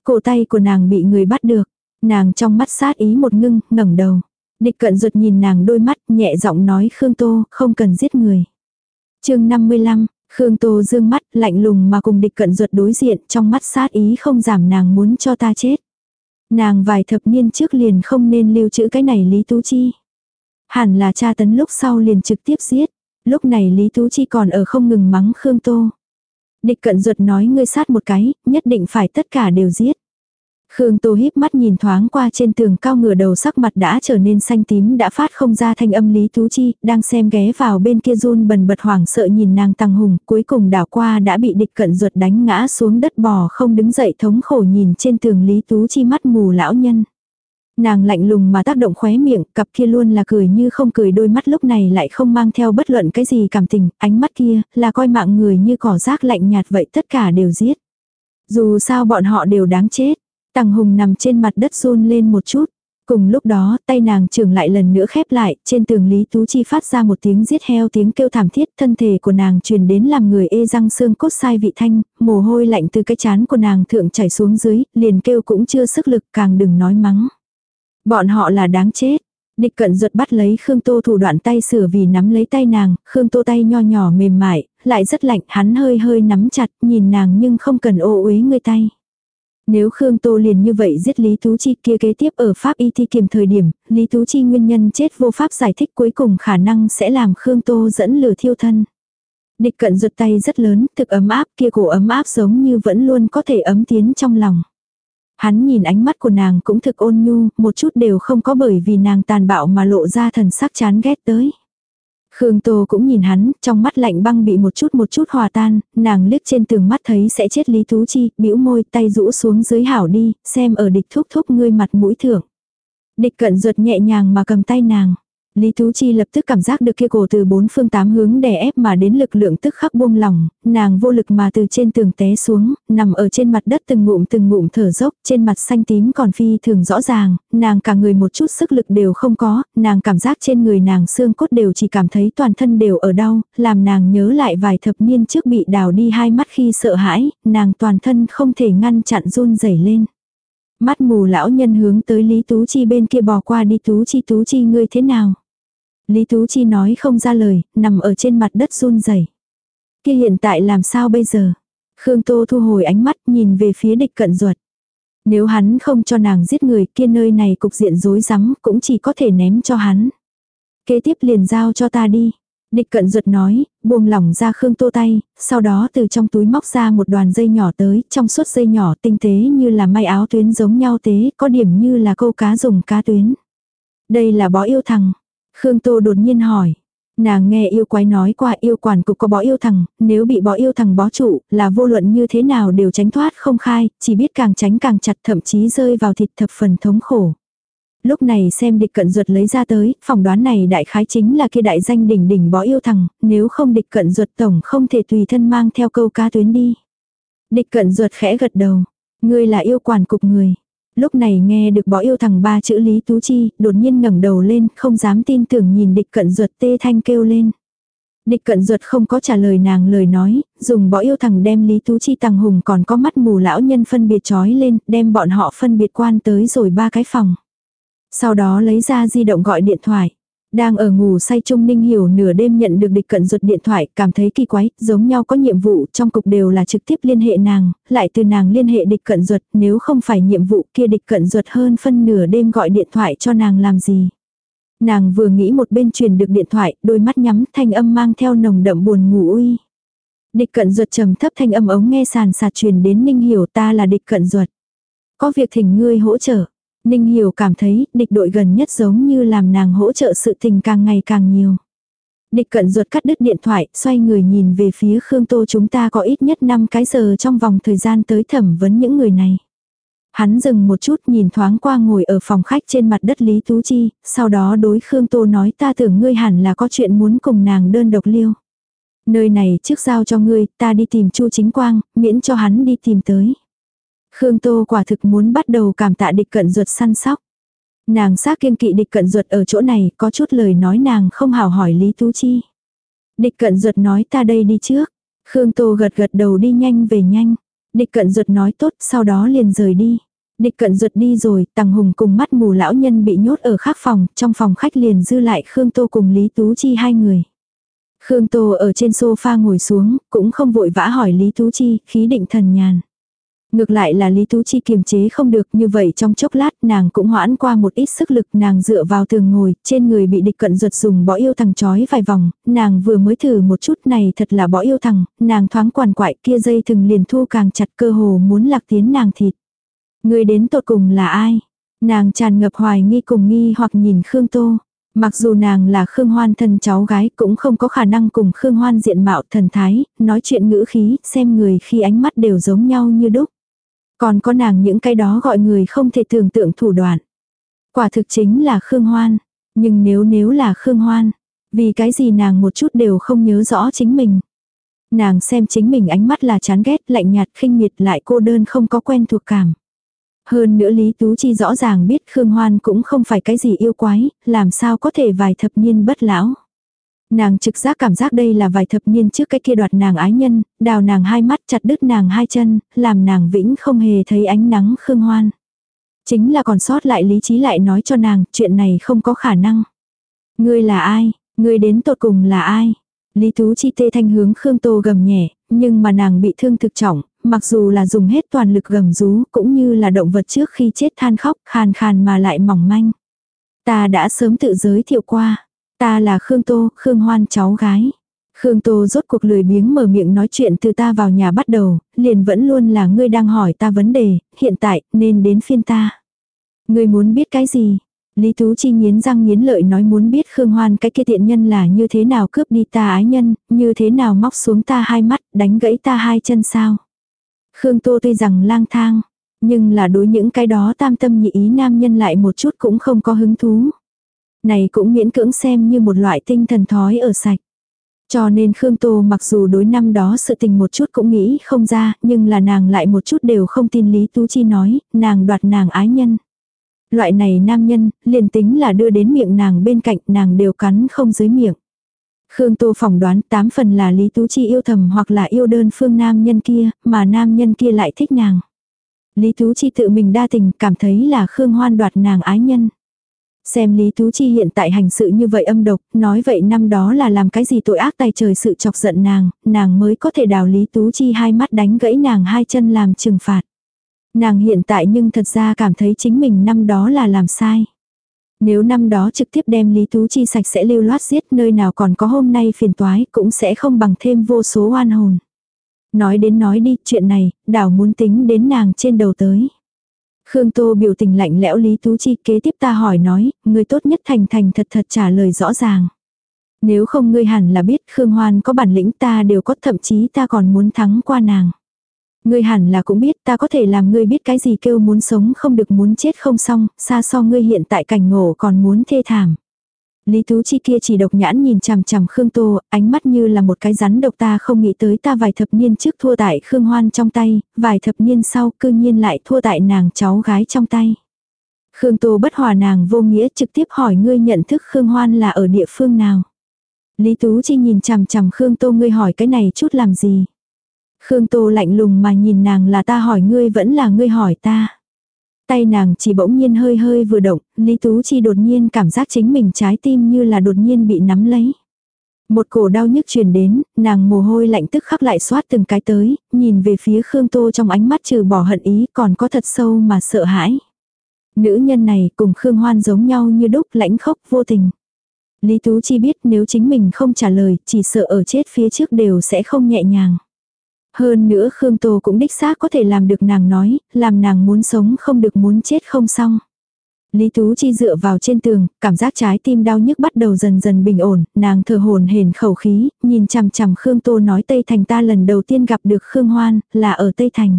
Cổ tay của nàng bị người bắt được, nàng trong mắt sát ý một ngưng, ngẩng đầu. Địch cận ruột nhìn nàng đôi mắt, nhẹ giọng nói Khương Tô, không cần giết người. chương 55, Khương Tô dương mắt, lạnh lùng mà cùng địch cận ruột đối diện, trong mắt sát ý không giảm nàng muốn cho ta chết. Nàng vài thập niên trước liền không nên lưu trữ cái này Lý Tú Chi. Hẳn là cha tấn lúc sau liền trực tiếp giết. Lúc này Lý Tú Chi còn ở không ngừng mắng Khương Tô. Địch cận ruột nói ngươi sát một cái, nhất định phải tất cả đều giết. Khương Tô híp mắt nhìn thoáng qua trên tường cao ngửa đầu sắc mặt đã trở nên xanh tím đã phát không ra thanh âm Lý Tú Chi, đang xem ghé vào bên kia run bần bật hoảng sợ nhìn nàng tăng hùng, cuối cùng đảo qua đã bị địch cận ruột đánh ngã xuống đất bò không đứng dậy thống khổ nhìn trên tường Lý Tú Chi mắt mù lão nhân. Nàng lạnh lùng mà tác động khóe miệng, cặp kia luôn là cười như không cười đôi mắt lúc này lại không mang theo bất luận cái gì cảm tình, ánh mắt kia là coi mạng người như cỏ rác lạnh nhạt vậy tất cả đều giết. Dù sao bọn họ đều đáng chết. Tằng Hùng nằm trên mặt đất run lên một chút. Cùng lúc đó, tay nàng trưởng lại lần nữa khép lại, trên tường Lý Tú Chi phát ra một tiếng giết heo tiếng kêu thảm thiết, thân thể của nàng truyền đến làm người ê răng xương cốt sai vị thanh, mồ hôi lạnh từ cái chán của nàng thượng chảy xuống dưới, liền kêu cũng chưa sức lực càng đừng nói mắng. Bọn họ là đáng chết. Địch cận ruột bắt lấy Khương Tô thủ đoạn tay sửa vì nắm lấy tay nàng, Khương Tô tay nho nhỏ mềm mại, lại rất lạnh, hắn hơi hơi nắm chặt, nhìn nàng nhưng không cần ô uế người tay. Nếu Khương Tô liền như vậy giết Lý Tú Chi kia kế tiếp ở Pháp y thi kiểm thời điểm, Lý Tú Chi nguyên nhân chết vô pháp giải thích cuối cùng khả năng sẽ làm Khương Tô dẫn lửa thiêu thân. Địch cận ruột tay rất lớn, thực ấm áp kia cổ ấm áp giống như vẫn luôn có thể ấm tiến trong lòng. Hắn nhìn ánh mắt của nàng cũng thực ôn nhu, một chút đều không có bởi vì nàng tàn bạo mà lộ ra thần sắc chán ghét tới. Khương Tô cũng nhìn hắn, trong mắt lạnh băng bị một chút một chút hòa tan, nàng liếc trên tường mắt thấy sẽ chết Lý Tú Chi, bĩu môi tay rũ xuống dưới hảo đi, xem ở địch thúc thúc ngươi mặt mũi thưởng. Địch cận ruột nhẹ nhàng mà cầm tay nàng. Lý Tú Chi lập tức cảm giác được kia cổ từ bốn phương tám hướng đè ép mà đến lực lượng tức khắc buông lỏng, nàng vô lực mà từ trên tường té xuống, nằm ở trên mặt đất từng ngụm từng ngụm thở dốc, trên mặt xanh tím còn phi thường rõ ràng, nàng cả người một chút sức lực đều không có, nàng cảm giác trên người nàng xương cốt đều chỉ cảm thấy toàn thân đều ở đau, làm nàng nhớ lại vài thập niên trước bị đào đi hai mắt khi sợ hãi, nàng toàn thân không thể ngăn chặn run rẩy lên. Mắt mù lão nhân hướng tới Lý Tú Chi bên kia bò qua đi Tú Chi Tú Chi ngươi thế nào? Lý Tú Chi nói không ra lời, nằm ở trên mặt đất run rẩy. Kia hiện tại làm sao bây giờ? Khương Tô thu hồi ánh mắt nhìn về phía địch cận ruột. Nếu hắn không cho nàng giết người kia nơi này cục diện rối rắm cũng chỉ có thể ném cho hắn. Kế tiếp liền giao cho ta đi. Địch cận ruột nói, buông lỏng ra Khương Tô tay, sau đó từ trong túi móc ra một đoàn dây nhỏ tới, trong suốt dây nhỏ tinh tế như là may áo tuyến giống nhau tế, có điểm như là câu cá dùng cá tuyến. Đây là bó yêu thằng. Khương Tô đột nhiên hỏi. Nàng nghe yêu quái nói qua yêu quản cục có bó yêu thằng, nếu bị bó yêu thằng bó trụ, là vô luận như thế nào đều tránh thoát không khai, chỉ biết càng tránh càng chặt thậm chí rơi vào thịt thập phần thống khổ. Lúc này xem địch cận ruột lấy ra tới, phỏng đoán này đại khái chính là kia đại danh đỉnh đỉnh bó yêu thằng, nếu không địch cận ruột tổng không thể tùy thân mang theo câu ca tuyến đi. Địch cận ruột khẽ gật đầu, ngươi là yêu quản cục người. Lúc này nghe được bỏ yêu thằng ba chữ Lý Tú Chi, đột nhiên ngẩng đầu lên, không dám tin tưởng nhìn địch cận ruột tê thanh kêu lên. Địch cận ruột không có trả lời nàng lời nói, dùng bỏ yêu thằng đem Lý Tú Chi tàng hùng còn có mắt mù lão nhân phân biệt trói lên, đem bọn họ phân biệt quan tới rồi ba cái phòng. Sau đó lấy ra di động gọi điện thoại. Đang ở ngủ say trung ninh hiểu nửa đêm nhận được địch cận ruột điện thoại, cảm thấy kỳ quái, giống nhau có nhiệm vụ, trong cục đều là trực tiếp liên hệ nàng, lại từ nàng liên hệ địch cận ruột, nếu không phải nhiệm vụ kia địch cận ruột hơn phân nửa đêm gọi điện thoại cho nàng làm gì. Nàng vừa nghĩ một bên truyền được điện thoại, đôi mắt nhắm thanh âm mang theo nồng đậm buồn ngủ uy. Địch cận ruột trầm thấp thanh âm ống nghe sàn sạt truyền đến ninh hiểu ta là địch cận ruột. Có việc thỉnh ngươi hỗ trợ. Ninh Hiểu cảm thấy địch đội gần nhất giống như làm nàng hỗ trợ sự tình càng ngày càng nhiều. Địch cận ruột cắt đứt điện thoại, xoay người nhìn về phía Khương Tô chúng ta có ít nhất 5 cái giờ trong vòng thời gian tới thẩm vấn những người này. Hắn dừng một chút nhìn thoáng qua ngồi ở phòng khách trên mặt đất Lý Tú Chi, sau đó đối Khương Tô nói ta tưởng ngươi hẳn là có chuyện muốn cùng nàng đơn độc liêu. Nơi này trước giao cho ngươi, ta đi tìm Chu Chính Quang, miễn cho hắn đi tìm tới. Khương Tô quả thực muốn bắt đầu cảm tạ địch cận ruột săn sóc. Nàng xác kiên kỵ địch cận ruột ở chỗ này, có chút lời nói nàng không hào hỏi Lý Tú Chi. Địch cận ruột nói ta đây đi trước. Khương Tô gật gật đầu đi nhanh về nhanh. Địch cận ruột nói tốt, sau đó liền rời đi. Địch cận ruột đi rồi, Tằng Hùng cùng mắt mù lão nhân bị nhốt ở khác phòng, trong phòng khách liền dư lại Khương Tô cùng Lý Tú Chi hai người. Khương Tô ở trên sofa ngồi xuống, cũng không vội vã hỏi Lý Tú Chi, khí định thần nhàn. Ngược lại là Lý Tú Chi kiềm chế không được như vậy trong chốc lát nàng cũng hoãn qua một ít sức lực nàng dựa vào tường ngồi, trên người bị địch cận ruột dùng bỏ yêu thằng chói vài vòng, nàng vừa mới thử một chút này thật là bỏ yêu thằng, nàng thoáng quản quại kia dây thừng liền thu càng chặt cơ hồ muốn lạc tiến nàng thịt. Người đến tột cùng là ai? Nàng tràn ngập hoài nghi cùng nghi hoặc nhìn Khương Tô. Mặc dù nàng là Khương Hoan thân cháu gái cũng không có khả năng cùng Khương Hoan diện mạo thần thái, nói chuyện ngữ khí, xem người khi ánh mắt đều giống nhau như đúc. Còn có nàng những cái đó gọi người không thể tưởng tượng thủ đoạn. Quả thực chính là Khương Hoan. Nhưng nếu nếu là Khương Hoan, vì cái gì nàng một chút đều không nhớ rõ chính mình. Nàng xem chính mình ánh mắt là chán ghét, lạnh nhạt, khinh miệt lại cô đơn không có quen thuộc cảm. Hơn nữa Lý Tú Chi rõ ràng biết Khương Hoan cũng không phải cái gì yêu quái, làm sao có thể vài thập niên bất lão. Nàng trực giác cảm giác đây là vài thập niên trước cái kia đoạt nàng ái nhân, đào nàng hai mắt chặt đứt nàng hai chân, làm nàng vĩnh không hề thấy ánh nắng khương hoan. Chính là còn sót lại lý trí lại nói cho nàng, chuyện này không có khả năng. Ngươi là ai? Ngươi đến tột cùng là ai? Lý Tú Chi tê thanh hướng Khương Tô gầm nhẹ, nhưng mà nàng bị thương thực trọng, mặc dù là dùng hết toàn lực gầm rú, cũng như là động vật trước khi chết than khóc, khàn khàn mà lại mỏng manh. Ta đã sớm tự giới thiệu qua. Ta là Khương Tô, Khương Hoan cháu gái. Khương Tô rốt cuộc lười biếng mở miệng nói chuyện từ ta vào nhà bắt đầu, liền vẫn luôn là ngươi đang hỏi ta vấn đề, hiện tại, nên đến phiên ta. Ngươi muốn biết cái gì? Lý Tú Chi nghiến răng nghiến lợi nói muốn biết Khương Hoan cái kia tiện nhân là như thế nào cướp đi ta ái nhân, như thế nào móc xuống ta hai mắt, đánh gãy ta hai chân sao. Khương Tô tuy rằng lang thang, nhưng là đối những cái đó tam tâm nhị ý nam nhân lại một chút cũng không có hứng thú. Này cũng miễn cưỡng xem như một loại tinh thần thói ở sạch. Cho nên Khương Tô mặc dù đối năm đó sự tình một chút cũng nghĩ không ra, nhưng là nàng lại một chút đều không tin Lý Tú Chi nói, nàng đoạt nàng ái nhân. Loại này nam nhân, liền tính là đưa đến miệng nàng bên cạnh nàng đều cắn không dưới miệng. Khương Tô phỏng đoán tám phần là Lý Tú Chi yêu thầm hoặc là yêu đơn phương nam nhân kia, mà nam nhân kia lại thích nàng. Lý Tú Chi tự mình đa tình cảm thấy là Khương Hoan đoạt nàng ái nhân. Xem Lý Tú Chi hiện tại hành sự như vậy âm độc, nói vậy năm đó là làm cái gì tội ác tay trời sự chọc giận nàng, nàng mới có thể đào Lý Tú Chi hai mắt đánh gãy nàng hai chân làm trừng phạt. Nàng hiện tại nhưng thật ra cảm thấy chính mình năm đó là làm sai. Nếu năm đó trực tiếp đem Lý Tú Chi sạch sẽ lưu loát giết nơi nào còn có hôm nay phiền toái cũng sẽ không bằng thêm vô số oan hồn. Nói đến nói đi, chuyện này, đảo muốn tính đến nàng trên đầu tới. Khương Tô biểu tình lạnh lẽo Lý Tú Chi kế tiếp ta hỏi nói, người tốt nhất thành thành thật thật trả lời rõ ràng. Nếu không ngươi hẳn là biết Khương Hoan có bản lĩnh ta đều có thậm chí ta còn muốn thắng qua nàng. Ngươi hẳn là cũng biết ta có thể làm ngươi biết cái gì kêu muốn sống không được muốn chết không xong, xa so ngươi hiện tại cảnh ngộ còn muốn thê thảm. Lý Tú Chi kia chỉ độc nhãn nhìn chằm chằm Khương Tô, ánh mắt như là một cái rắn độc ta không nghĩ tới ta vài thập niên trước thua tại Khương Hoan trong tay, vài thập niên sau cư nhiên lại thua tại nàng cháu gái trong tay. Khương Tô bất hòa nàng vô nghĩa trực tiếp hỏi ngươi nhận thức Khương Hoan là ở địa phương nào. Lý Tú Chi nhìn chằm chằm Khương Tô ngươi hỏi cái này chút làm gì. Khương Tô lạnh lùng mà nhìn nàng là ta hỏi ngươi vẫn là ngươi hỏi ta. Tay nàng chỉ bỗng nhiên hơi hơi vừa động, Lý Tú Chi đột nhiên cảm giác chính mình trái tim như là đột nhiên bị nắm lấy. Một cổ đau nhức truyền đến, nàng mồ hôi lạnh tức khắc lại xoát từng cái tới, nhìn về phía Khương Tô trong ánh mắt trừ bỏ hận ý còn có thật sâu mà sợ hãi. Nữ nhân này cùng Khương Hoan giống nhau như đúc lãnh khốc vô tình. Lý Tú Chi biết nếu chính mình không trả lời, chỉ sợ ở chết phía trước đều sẽ không nhẹ nhàng. Hơn nữa Khương Tô cũng đích xác có thể làm được nàng nói, làm nàng muốn sống không được muốn chết không xong. Lý Tú Chi dựa vào trên tường, cảm giác trái tim đau nhức bắt đầu dần dần bình ổn, nàng thở hồn hển khẩu khí, nhìn chằm chằm Khương Tô nói Tây Thành ta lần đầu tiên gặp được Khương Hoan, là ở Tây Thành.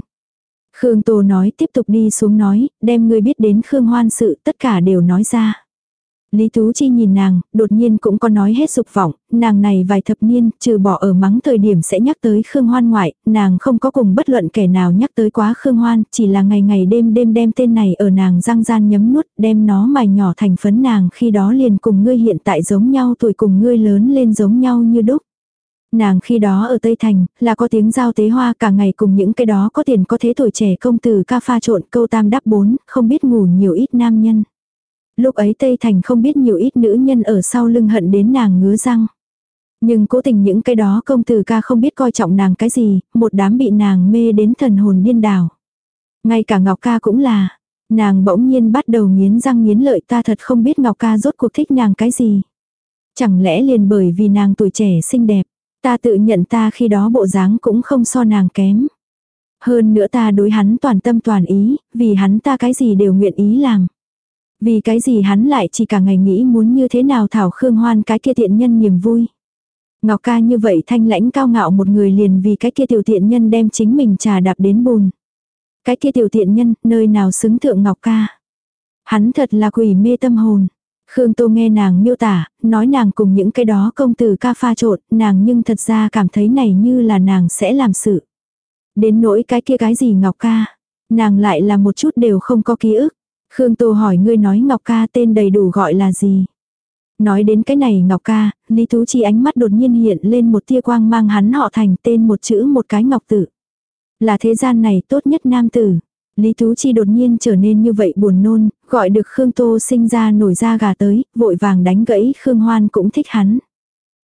Khương Tô nói tiếp tục đi xuống nói, đem người biết đến Khương Hoan sự tất cả đều nói ra. Lý Tú Chi nhìn nàng, đột nhiên cũng có nói hết dục vọng, nàng này vài thập niên, trừ bỏ ở mắng thời điểm sẽ nhắc tới Khương Hoan ngoại, nàng không có cùng bất luận kẻ nào nhắc tới quá Khương Hoan, chỉ là ngày ngày đêm đêm đem tên này ở nàng răng gian nhấm nuốt, đem nó mài nhỏ thành phấn nàng khi đó liền cùng ngươi hiện tại giống nhau tuổi cùng ngươi lớn lên giống nhau như đúc. Nàng khi đó ở Tây Thành, là có tiếng giao tế hoa cả ngày cùng những cái đó có tiền có thế tuổi trẻ công tử ca pha trộn câu tam đáp bốn, không biết ngủ nhiều ít nam nhân. Lúc ấy Tây Thành không biết nhiều ít nữ nhân ở sau lưng hận đến nàng ngứa răng. Nhưng cố tình những cái đó công tử ca không biết coi trọng nàng cái gì, một đám bị nàng mê đến thần hồn điên đảo. Ngay cả Ngọc ca cũng là, nàng bỗng nhiên bắt đầu nghiến răng nghiến lợi ta thật không biết Ngọc ca rốt cuộc thích nàng cái gì. Chẳng lẽ liền bởi vì nàng tuổi trẻ xinh đẹp, ta tự nhận ta khi đó bộ dáng cũng không so nàng kém. Hơn nữa ta đối hắn toàn tâm toàn ý, vì hắn ta cái gì đều nguyện ý làm. Vì cái gì hắn lại chỉ cả ngày nghĩ muốn như thế nào thảo Khương Hoan cái kia tiện nhân niềm vui. Ngọc ca như vậy thanh lãnh cao ngạo một người liền vì cái kia tiểu tiện nhân đem chính mình trà đạp đến bùn. Cái kia tiểu tiện nhân, nơi nào xứng thượng Ngọc ca. Hắn thật là quỷ mê tâm hồn. Khương Tô nghe nàng miêu tả, nói nàng cùng những cái đó công tử ca pha trộn, nàng nhưng thật ra cảm thấy này như là nàng sẽ làm sự. Đến nỗi cái kia cái gì Ngọc ca, nàng lại là một chút đều không có ký ức. Khương Tô hỏi ngươi nói Ngọc ca tên đầy đủ gọi là gì? Nói đến cái này Ngọc ca, Lý Tú Chi ánh mắt đột nhiên hiện lên một tia quang mang hắn họ thành tên một chữ một cái Ngọc tử. Là thế gian này tốt nhất nam tử. Lý Tú Chi đột nhiên trở nên như vậy buồn nôn, gọi được Khương Tô sinh ra nổi ra gà tới, vội vàng đánh gãy Khương Hoan cũng thích hắn.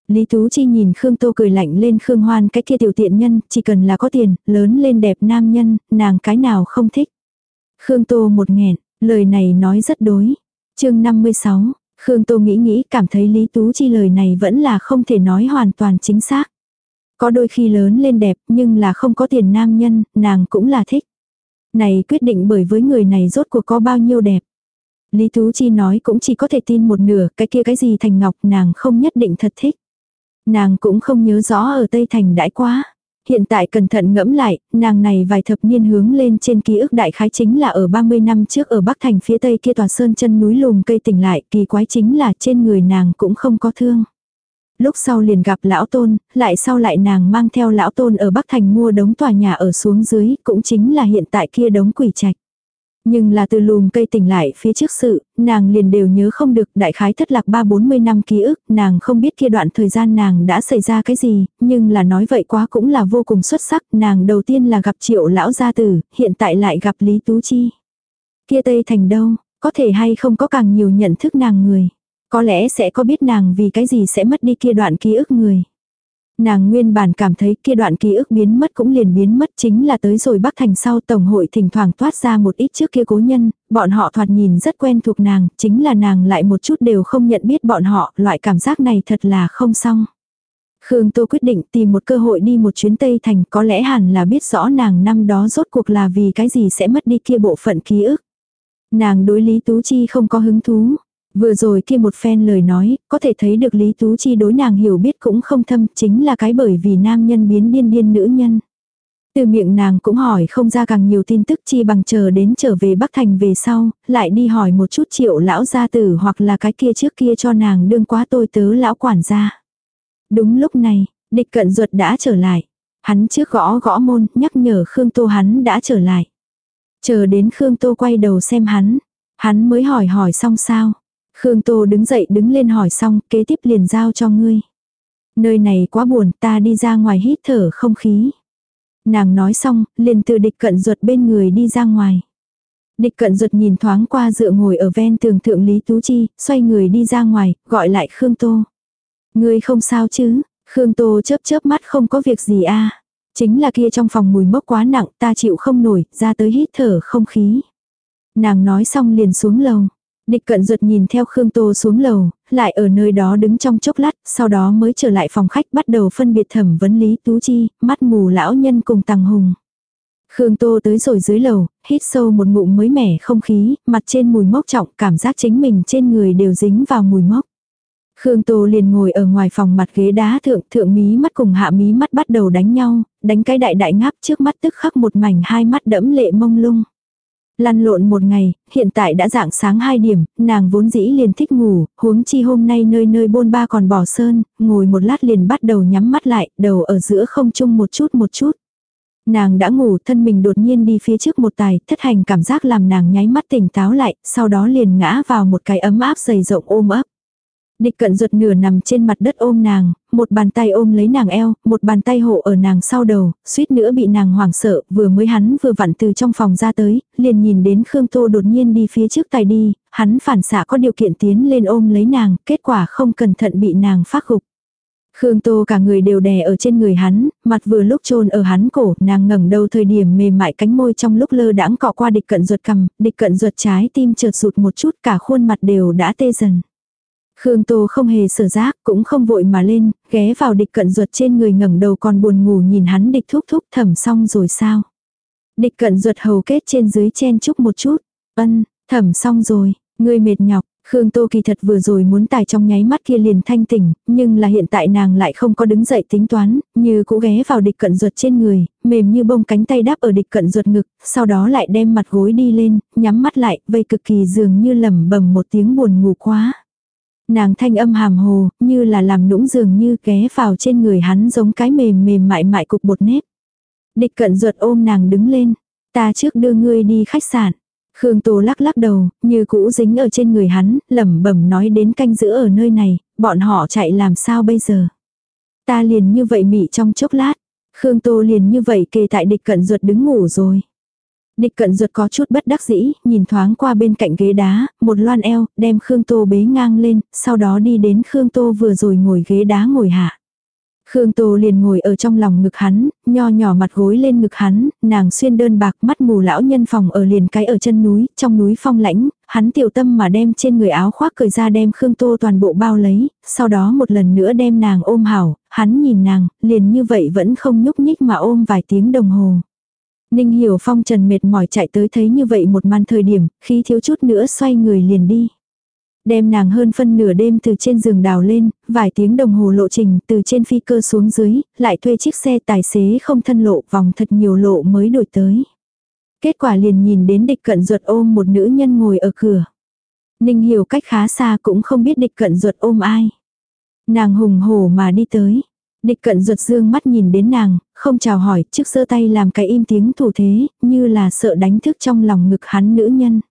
Lý Tú Chi nhìn Khương Tô cười lạnh lên Khương Hoan cái kia tiểu tiện nhân, chỉ cần là có tiền, lớn lên đẹp nam nhân, nàng cái nào không thích. Khương Tô một nghẹn, Lời này nói rất đối. chương 56, Khương Tô nghĩ nghĩ cảm thấy Lý Tú Chi lời này vẫn là không thể nói hoàn toàn chính xác. Có đôi khi lớn lên đẹp nhưng là không có tiền nam nhân, nàng cũng là thích. Này quyết định bởi với người này rốt cuộc có bao nhiêu đẹp. Lý Tú Chi nói cũng chỉ có thể tin một nửa, cái kia cái gì thành ngọc nàng không nhất định thật thích. Nàng cũng không nhớ rõ ở Tây Thành đãi quá. Hiện tại cẩn thận ngẫm lại, nàng này vài thập niên hướng lên trên ký ức đại khái chính là ở 30 năm trước ở Bắc Thành phía Tây kia tòa sơn chân núi lùm cây tỉnh lại, kỳ quái chính là trên người nàng cũng không có thương. Lúc sau liền gặp lão tôn, lại sau lại nàng mang theo lão tôn ở Bắc Thành mua đống tòa nhà ở xuống dưới, cũng chính là hiện tại kia đống quỷ trạch. Nhưng là từ lùm cây tỉnh lại phía trước sự, nàng liền đều nhớ không được đại khái thất lạc ba bốn mươi năm ký ức, nàng không biết kia đoạn thời gian nàng đã xảy ra cái gì, nhưng là nói vậy quá cũng là vô cùng xuất sắc, nàng đầu tiên là gặp triệu lão gia tử, hiện tại lại gặp Lý Tú Chi. Kia Tây Thành đâu, Có thể hay không có càng nhiều nhận thức nàng người. Có lẽ sẽ có biết nàng vì cái gì sẽ mất đi kia đoạn ký ức người. Nàng nguyên bản cảm thấy kia đoạn ký ức biến mất cũng liền biến mất chính là tới rồi Bắc Thành sau Tổng hội thỉnh thoảng toát ra một ít trước kia cố nhân, bọn họ thoạt nhìn rất quen thuộc nàng, chính là nàng lại một chút đều không nhận biết bọn họ, loại cảm giác này thật là không xong. Khương Tô quyết định tìm một cơ hội đi một chuyến Tây Thành có lẽ hẳn là biết rõ nàng năm đó rốt cuộc là vì cái gì sẽ mất đi kia bộ phận ký ức. Nàng đối Lý Tú Chi không có hứng thú, Vừa rồi kia một phen lời nói, có thể thấy được Lý Tú Chi đối nàng hiểu biết cũng không thâm, chính là cái bởi vì nam nhân biến điên điên nữ nhân. Từ miệng nàng cũng hỏi không ra càng nhiều tin tức chi bằng chờ đến trở về Bắc Thành về sau, lại đi hỏi một chút triệu lão gia tử hoặc là cái kia trước kia cho nàng đương quá tôi tớ lão quản gia. Đúng lúc này, địch cận ruột đã trở lại. Hắn trước gõ gõ môn, nhắc nhở Khương Tô hắn đã trở lại. Chờ đến Khương Tô quay đầu xem hắn. Hắn mới hỏi hỏi xong sao. Khương Tô đứng dậy đứng lên hỏi xong, kế tiếp liền giao cho ngươi. Nơi này quá buồn, ta đi ra ngoài hít thở không khí. Nàng nói xong, liền từ địch cận ruột bên người đi ra ngoài. Địch cận ruột nhìn thoáng qua dựa ngồi ở ven tường thượng Lý Tú Chi, xoay người đi ra ngoài, gọi lại Khương Tô. Ngươi không sao chứ, Khương Tô chớp chớp mắt không có việc gì a à. Chính là kia trong phòng mùi mốc quá nặng, ta chịu không nổi, ra tới hít thở không khí. Nàng nói xong liền xuống lầu. Địch cận ruột nhìn theo Khương Tô xuống lầu, lại ở nơi đó đứng trong chốc lát, sau đó mới trở lại phòng khách bắt đầu phân biệt thẩm vấn Lý Tú Chi, mắt mù lão nhân cùng Tằng Hùng. Khương Tô tới rồi dưới lầu, hít sâu một ngụm mới mẻ không khí, mặt trên mùi mốc trọng, cảm giác chính mình trên người đều dính vào mùi mốc. Khương Tô liền ngồi ở ngoài phòng mặt ghế đá thượng, thượng mí mắt cùng hạ mí mắt bắt đầu đánh nhau, đánh cái đại đại ngáp trước mắt tức khắc một mảnh hai mắt đẫm lệ mông lung. Lăn lộn một ngày, hiện tại đã dạng sáng 2 điểm, nàng vốn dĩ liền thích ngủ, huống chi hôm nay nơi nơi bôn ba còn bỏ sơn, ngồi một lát liền bắt đầu nhắm mắt lại, đầu ở giữa không chung một chút một chút. Nàng đã ngủ thân mình đột nhiên đi phía trước một tài, thất hành cảm giác làm nàng nháy mắt tỉnh táo lại, sau đó liền ngã vào một cái ấm áp dày rộng ôm ấp. Địch cận ruột nửa nằm trên mặt đất ôm nàng, một bàn tay ôm lấy nàng eo, một bàn tay hộ ở nàng sau đầu, suýt nữa bị nàng hoảng sợ, vừa mới hắn vừa vặn từ trong phòng ra tới, liền nhìn đến Khương Tô đột nhiên đi phía trước tay đi, hắn phản xạ có điều kiện tiến lên ôm lấy nàng, kết quả không cẩn thận bị nàng phát gục. Khương Tô cả người đều đè ở trên người hắn, mặt vừa lúc chôn ở hắn cổ, nàng ngẩng đầu thời điểm mềm mại cánh môi trong lúc lơ đãng cọ qua địch cận ruột cầm, địch cận ruột trái tim chợt sụt một chút cả khuôn mặt đều đã tê dần. Khương Tô không hề sở giác, cũng không vội mà lên, ghé vào địch cận ruột trên người ngẩng đầu còn buồn ngủ nhìn hắn địch thúc thúc thẩm xong rồi sao. Địch cận ruột hầu kết trên dưới chen chúc một chút. Ân, thẩm xong rồi, ngươi mệt nhọc. Khương Tô kỳ thật vừa rồi muốn tài trong nháy mắt kia liền thanh tỉnh, nhưng là hiện tại nàng lại không có đứng dậy tính toán, như cũ ghé vào địch cận ruột trên người, mềm như bông cánh tay đáp ở địch cận ruột ngực, sau đó lại đem mặt gối đi lên, nhắm mắt lại, vây cực kỳ dường như lẩm bẩm một tiếng buồn ngủ quá. Nàng thanh âm hàm hồ, như là làm nũng dường như ghé vào trên người hắn giống cái mềm mềm mại mại cục bột nếp. Địch cận ruột ôm nàng đứng lên. Ta trước đưa ngươi đi khách sạn. Khương Tô lắc lắc đầu, như cũ dính ở trên người hắn, lẩm bẩm nói đến canh giữ ở nơi này, bọn họ chạy làm sao bây giờ. Ta liền như vậy mị trong chốc lát. Khương Tô liền như vậy kề tại địch cận ruột đứng ngủ rồi. Địch cận ruột có chút bất đắc dĩ, nhìn thoáng qua bên cạnh ghế đá, một loan eo, đem Khương Tô bế ngang lên, sau đó đi đến Khương Tô vừa rồi ngồi ghế đá ngồi hạ. Khương Tô liền ngồi ở trong lòng ngực hắn, nho nhỏ mặt gối lên ngực hắn, nàng xuyên đơn bạc mắt mù lão nhân phòng ở liền cái ở chân núi, trong núi phong lãnh, hắn tiểu tâm mà đem trên người áo khoác cởi ra đem Khương Tô toàn bộ bao lấy, sau đó một lần nữa đem nàng ôm hảo, hắn nhìn nàng, liền như vậy vẫn không nhúc nhích mà ôm vài tiếng đồng hồ. Ninh Hiểu Phong trần mệt mỏi chạy tới thấy như vậy một màn thời điểm, khi thiếu chút nữa xoay người liền đi. Đem nàng hơn phân nửa đêm từ trên giường đào lên, vài tiếng đồng hồ lộ trình từ trên phi cơ xuống dưới, lại thuê chiếc xe tài xế không thân lộ vòng thật nhiều lộ mới đổi tới. Kết quả liền nhìn đến địch cận ruột ôm một nữ nhân ngồi ở cửa. Ninh hiểu cách khá xa cũng không biết địch cận ruột ôm ai. Nàng hùng hổ mà đi tới. Địch cận ruột dương mắt nhìn đến nàng, không chào hỏi, trước sơ tay làm cái im tiếng thủ thế, như là sợ đánh thức trong lòng ngực hắn nữ nhân.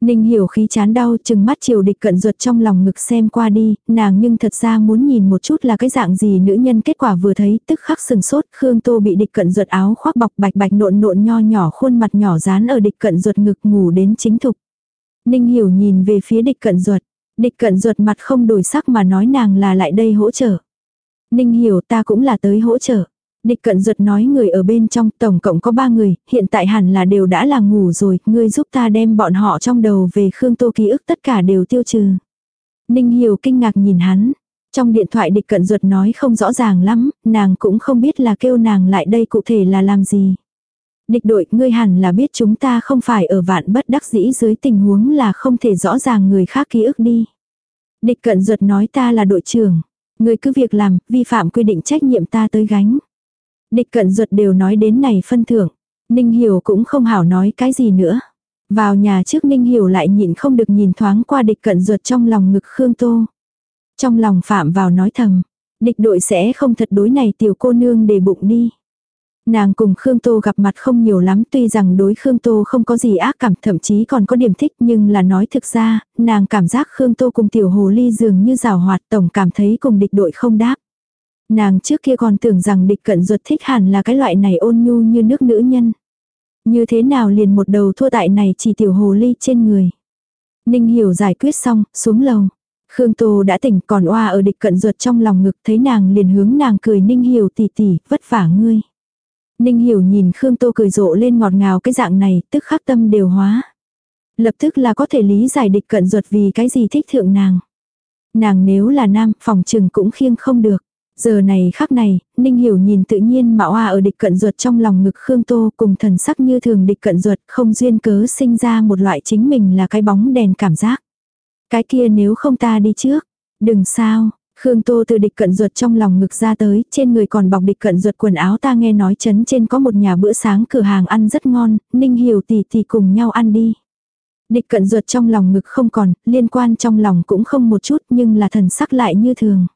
Ninh hiểu khí chán đau chừng mắt chiều địch cận ruột trong lòng ngực xem qua đi, nàng nhưng thật ra muốn nhìn một chút là cái dạng gì nữ nhân kết quả vừa thấy tức khắc sừng sốt, Khương Tô bị địch cận ruột áo khoác bọc bạch bạch nộn nộn nho nhỏ khuôn mặt nhỏ dán ở địch cận ruột ngực ngủ đến chính thục. Ninh hiểu nhìn về phía địch cận ruột. Địch cận ruột mặt không đổi sắc mà nói nàng là lại đây hỗ trợ. Ninh hiểu ta cũng là tới hỗ trợ. Địch cận ruột nói người ở bên trong tổng cộng có ba người, hiện tại hẳn là đều đã là ngủ rồi, ngươi giúp ta đem bọn họ trong đầu về Khương Tô ký ức tất cả đều tiêu trừ. Ninh hiểu kinh ngạc nhìn hắn. Trong điện thoại địch cận ruột nói không rõ ràng lắm, nàng cũng không biết là kêu nàng lại đây cụ thể là làm gì. Địch đội, ngươi hẳn là biết chúng ta không phải ở vạn bất đắc dĩ dưới tình huống là không thể rõ ràng người khác ký ức đi. Địch cận ruột nói ta là đội trưởng. Ngươi cứ việc làm, vi phạm quy định trách nhiệm ta tới gánh. Địch cận ruột đều nói đến này phân thưởng. Ninh Hiểu cũng không hảo nói cái gì nữa. Vào nhà trước Ninh Hiểu lại nhịn không được nhìn thoáng qua địch cận ruột trong lòng ngực Khương Tô. Trong lòng phạm vào nói thầm. Địch đội sẽ không thật đối này tiểu cô nương để bụng đi. Nàng cùng Khương Tô gặp mặt không nhiều lắm tuy rằng đối Khương Tô không có gì ác cảm thậm chí còn có điểm thích nhưng là nói thực ra, nàng cảm giác Khương Tô cùng tiểu hồ ly dường như rào hoạt tổng cảm thấy cùng địch đội không đáp. Nàng trước kia còn tưởng rằng địch cận ruột thích hẳn là cái loại này ôn nhu như nước nữ nhân. Như thế nào liền một đầu thua tại này chỉ tiểu hồ ly trên người. Ninh hiểu giải quyết xong, xuống lầu. Khương Tô đã tỉnh còn oa ở địch cận ruột trong lòng ngực thấy nàng liền hướng nàng cười Ninh hiểu tỉ tỉ, vất vả ngươi. Ninh hiểu nhìn Khương Tô cười rộ lên ngọt ngào cái dạng này, tức khắc tâm đều hóa. Lập tức là có thể lý giải địch cận ruột vì cái gì thích thượng nàng. Nàng nếu là nam, phòng trừng cũng khiêng không được. Giờ này khắc này, Ninh Hiểu nhìn tự nhiên mạo hoa ở địch cận ruột trong lòng ngực Khương Tô cùng thần sắc như thường địch cận ruột không duyên cớ sinh ra một loại chính mình là cái bóng đèn cảm giác. Cái kia nếu không ta đi trước, đừng sao, Khương Tô từ địch cận ruột trong lòng ngực ra tới, trên người còn bọc địch cận ruột quần áo ta nghe nói chấn trên có một nhà bữa sáng cửa hàng ăn rất ngon, Ninh Hiểu tỷ tỷ cùng nhau ăn đi. Địch cận ruột trong lòng ngực không còn, liên quan trong lòng cũng không một chút nhưng là thần sắc lại như thường.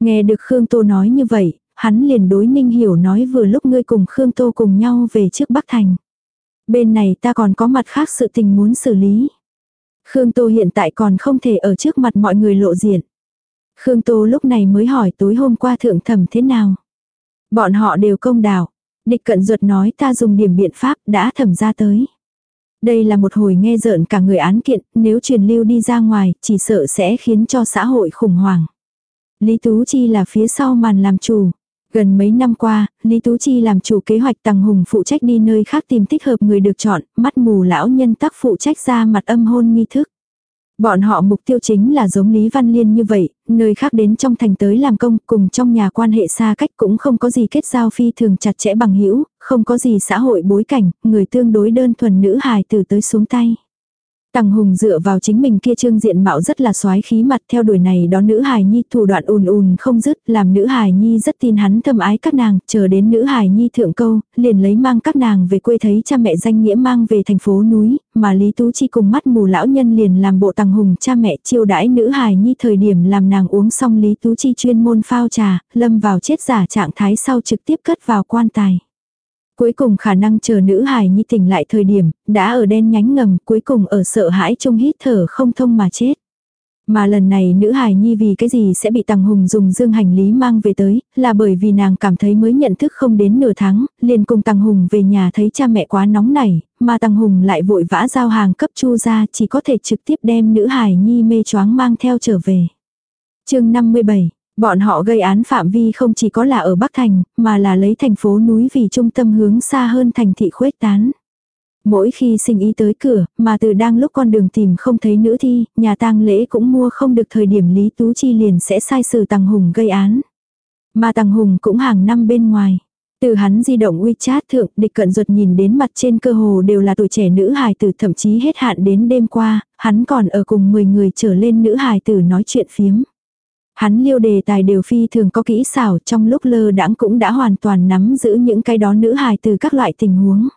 Nghe được Khương Tô nói như vậy, hắn liền đối Ninh Hiểu nói vừa lúc ngươi cùng Khương Tô cùng nhau về trước Bắc Thành. Bên này ta còn có mặt khác sự tình muốn xử lý. Khương Tô hiện tại còn không thể ở trước mặt mọi người lộ diện. Khương Tô lúc này mới hỏi tối hôm qua thượng thẩm thế nào. Bọn họ đều công đảo. Địch cận ruột nói ta dùng điểm biện pháp đã thẩm ra tới. Đây là một hồi nghe rợn cả người án kiện, nếu truyền lưu đi ra ngoài, chỉ sợ sẽ khiến cho xã hội khủng hoảng. Lý Tú Chi là phía sau màn làm chủ. Gần mấy năm qua, Lý Tú Chi làm chủ kế hoạch Tăng Hùng phụ trách đi nơi khác tìm thích hợp người được chọn, mắt mù lão nhân tắc phụ trách ra mặt âm hôn nghi thức. Bọn họ mục tiêu chính là giống Lý Văn Liên như vậy, nơi khác đến trong thành tới làm công cùng trong nhà quan hệ xa cách cũng không có gì kết giao phi thường chặt chẽ bằng hữu không có gì xã hội bối cảnh, người tương đối đơn thuần nữ hài từ tới xuống tay. Tằng Hùng dựa vào chính mình kia trương diện mạo rất là soái khí mặt theo đuổi này đó nữ hài nhi thủ đoạn ùn ùn không dứt, làm nữ hài nhi rất tin hắn thâm ái các nàng, chờ đến nữ hài nhi thượng câu, liền lấy mang các nàng về quê thấy cha mẹ danh nghĩa mang về thành phố núi, mà Lý Tú Chi cùng mắt mù lão nhân liền làm bộ Tằng Hùng cha mẹ chiêu đãi nữ hài nhi thời điểm làm nàng uống xong Lý Tú Chi chuyên môn phao trà, lâm vào chết giả trạng thái sau trực tiếp cất vào quan tài. Cuối cùng khả năng chờ nữ hài nhi tỉnh lại thời điểm, đã ở đen nhánh ngầm, cuối cùng ở sợ hãi trong hít thở không thông mà chết. Mà lần này nữ hài nhi vì cái gì sẽ bị Tằng Hùng dùng dương hành lý mang về tới, là bởi vì nàng cảm thấy mới nhận thức không đến nửa tháng, liền cùng Tằng Hùng về nhà thấy cha mẹ quá nóng nảy, mà Tằng Hùng lại vội vã giao hàng cấp chu ra chỉ có thể trực tiếp đem nữ hài nhi mê choáng mang theo trở về. chương 57 Bọn họ gây án phạm vi không chỉ có là ở Bắc Thành, mà là lấy thành phố núi vì trung tâm hướng xa hơn thành thị khuếch tán. Mỗi khi sinh ý tới cửa, mà từ đang lúc con đường tìm không thấy nữ thi, nhà tang lễ cũng mua không được thời điểm Lý Tú Chi liền sẽ sai sử tăng Hùng gây án. Mà tăng Hùng cũng hàng năm bên ngoài. Từ hắn di động WeChat thượng, địch cận ruột nhìn đến mặt trên cơ hồ đều là tuổi trẻ nữ hài tử thậm chí hết hạn đến đêm qua, hắn còn ở cùng 10 người trở lên nữ hài tử nói chuyện phiếm. Hắn liêu đề tài đều phi thường có kỹ xảo trong lúc lơ đãng cũng đã hoàn toàn nắm giữ những cái đó nữ hài từ các loại tình huống.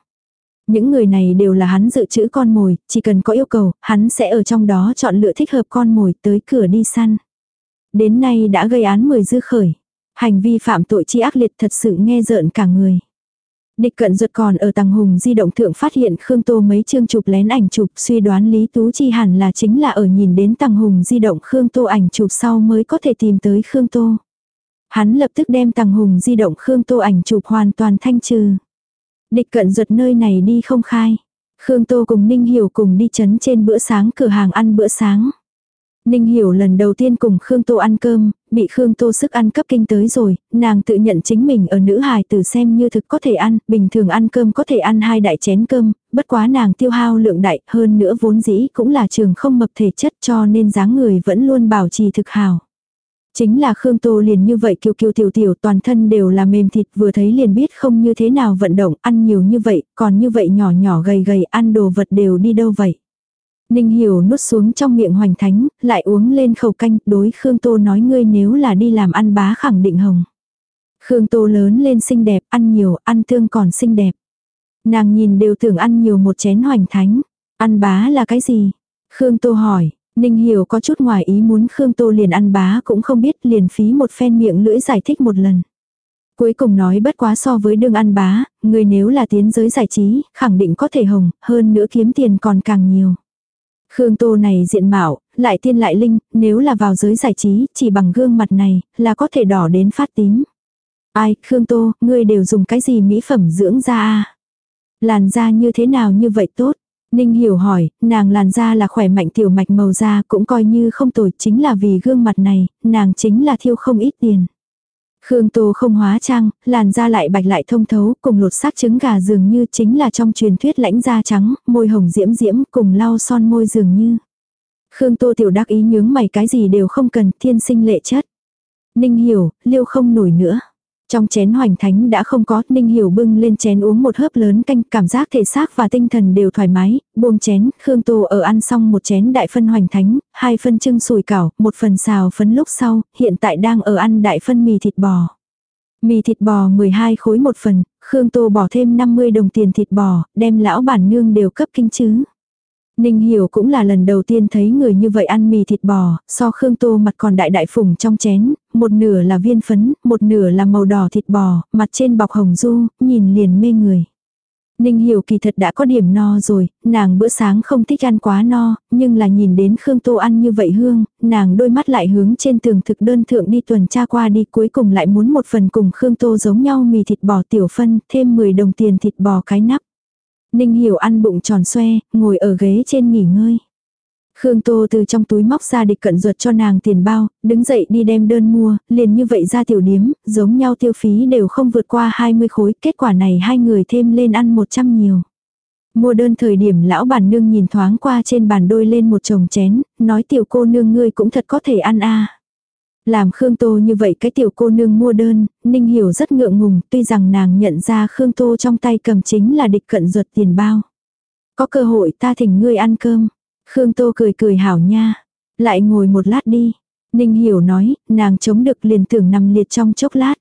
Những người này đều là hắn dự trữ con mồi, chỉ cần có yêu cầu, hắn sẽ ở trong đó chọn lựa thích hợp con mồi tới cửa đi săn. Đến nay đã gây án 10 dư khởi. Hành vi phạm tội chi ác liệt thật sự nghe rợn cả người. Địch cận ruột còn ở tầng hùng di động thượng phát hiện Khương Tô mấy chương chụp lén ảnh chụp, suy đoán Lý Tú Chi hẳn là chính là ở nhìn đến tầng hùng di động Khương Tô ảnh chụp sau mới có thể tìm tới Khương Tô. Hắn lập tức đem tầng hùng di động Khương Tô ảnh chụp hoàn toàn thanh trừ. Địch cận ruột nơi này đi không khai. Khương Tô cùng Ninh Hiểu cùng đi chấn trên bữa sáng cửa hàng ăn bữa sáng. Ninh Hiểu lần đầu tiên cùng Khương Tô ăn cơm, bị Khương Tô sức ăn cấp kinh tới rồi, nàng tự nhận chính mình ở nữ hài tử xem như thực có thể ăn, bình thường ăn cơm có thể ăn hai đại chén cơm, bất quá nàng tiêu hao lượng đại, hơn nữa vốn dĩ cũng là trường không mập thể chất cho nên dáng người vẫn luôn bảo trì thực hào. Chính là Khương Tô liền như vậy kiều kiều tiểu tiểu toàn thân đều là mềm thịt vừa thấy liền biết không như thế nào vận động ăn nhiều như vậy, còn như vậy nhỏ nhỏ gầy gầy ăn đồ vật đều đi đâu vậy. Ninh Hiểu nuốt xuống trong miệng hoành thánh, lại uống lên khẩu canh, đối Khương Tô nói ngươi nếu là đi làm ăn bá khẳng định hồng. Khương Tô lớn lên xinh đẹp, ăn nhiều, ăn thương còn xinh đẹp. Nàng nhìn đều tưởng ăn nhiều một chén hoành thánh. Ăn bá là cái gì? Khương Tô hỏi, Ninh Hiểu có chút ngoài ý muốn Khương Tô liền ăn bá cũng không biết liền phí một phen miệng lưỡi giải thích một lần. Cuối cùng nói bất quá so với đương ăn bá, người nếu là tiến giới giải trí, khẳng định có thể hồng, hơn nữa kiếm tiền còn càng nhiều. Khương Tô này diện mạo, lại tiên lại linh, nếu là vào giới giải trí, chỉ bằng gương mặt này, là có thể đỏ đến phát tím. Ai, Khương Tô, ngươi đều dùng cái gì mỹ phẩm dưỡng da à? Làn da như thế nào như vậy tốt? Ninh hiểu hỏi, nàng làn da là khỏe mạnh tiểu mạch màu da cũng coi như không tồi chính là vì gương mặt này, nàng chính là thiêu không ít tiền. Khương Tô không hóa trang, làn da lại bạch lại thông thấu, cùng lột xác trứng gà dường như chính là trong truyền thuyết lãnh da trắng, môi hồng diễm diễm, cùng lau son môi dường như. Khương Tô tiểu đắc ý nhướng mày cái gì đều không cần, thiên sinh lệ chất. Ninh hiểu, liêu không nổi nữa. Trong chén hoành thánh đã không có, Ninh Hiểu bưng lên chén uống một hớp lớn canh, cảm giác thể xác và tinh thần đều thoải mái, buông chén, Khương Tô ở ăn xong một chén đại phân hoành thánh, hai phân trưng sùi cảo, một phần xào phấn lúc sau, hiện tại đang ở ăn đại phân mì thịt bò. Mì thịt bò 12 khối một phần, Khương Tô bỏ thêm 50 đồng tiền thịt bò, đem lão bản nương đều cấp kinh chứ. Ninh Hiểu cũng là lần đầu tiên thấy người như vậy ăn mì thịt bò, so Khương Tô mặt còn đại đại phủng trong chén, một nửa là viên phấn, một nửa là màu đỏ thịt bò, mặt trên bọc hồng du, nhìn liền mê người. Ninh Hiểu kỳ thật đã có điểm no rồi, nàng bữa sáng không thích ăn quá no, nhưng là nhìn đến Khương Tô ăn như vậy hương, nàng đôi mắt lại hướng trên tường thực đơn thượng đi tuần tra qua đi cuối cùng lại muốn một phần cùng Khương Tô giống nhau mì thịt bò tiểu phân, thêm 10 đồng tiền thịt bò cái nắp. Ninh Hiểu ăn bụng tròn xoe, ngồi ở ghế trên nghỉ ngơi. Khương Tô từ trong túi móc ra địch cận ruột cho nàng tiền bao, đứng dậy đi đem đơn mua, liền như vậy ra tiểu điếm, giống nhau tiêu phí đều không vượt qua 20 khối, kết quả này hai người thêm lên ăn 100 nhiều. Mua đơn thời điểm lão bản nương nhìn thoáng qua trên bàn đôi lên một chồng chén, nói tiểu cô nương ngươi cũng thật có thể ăn a làm Khương Tô như vậy cái tiểu cô nương mua đơn, Ninh Hiểu rất ngượng ngùng, tuy rằng nàng nhận ra Khương Tô trong tay cầm chính là địch cận ruột tiền bao. Có cơ hội ta thỉnh ngươi ăn cơm. Khương Tô cười cười hảo nha. Lại ngồi một lát đi. Ninh Hiểu nói, nàng chống được liền tưởng nằm liệt trong chốc lát.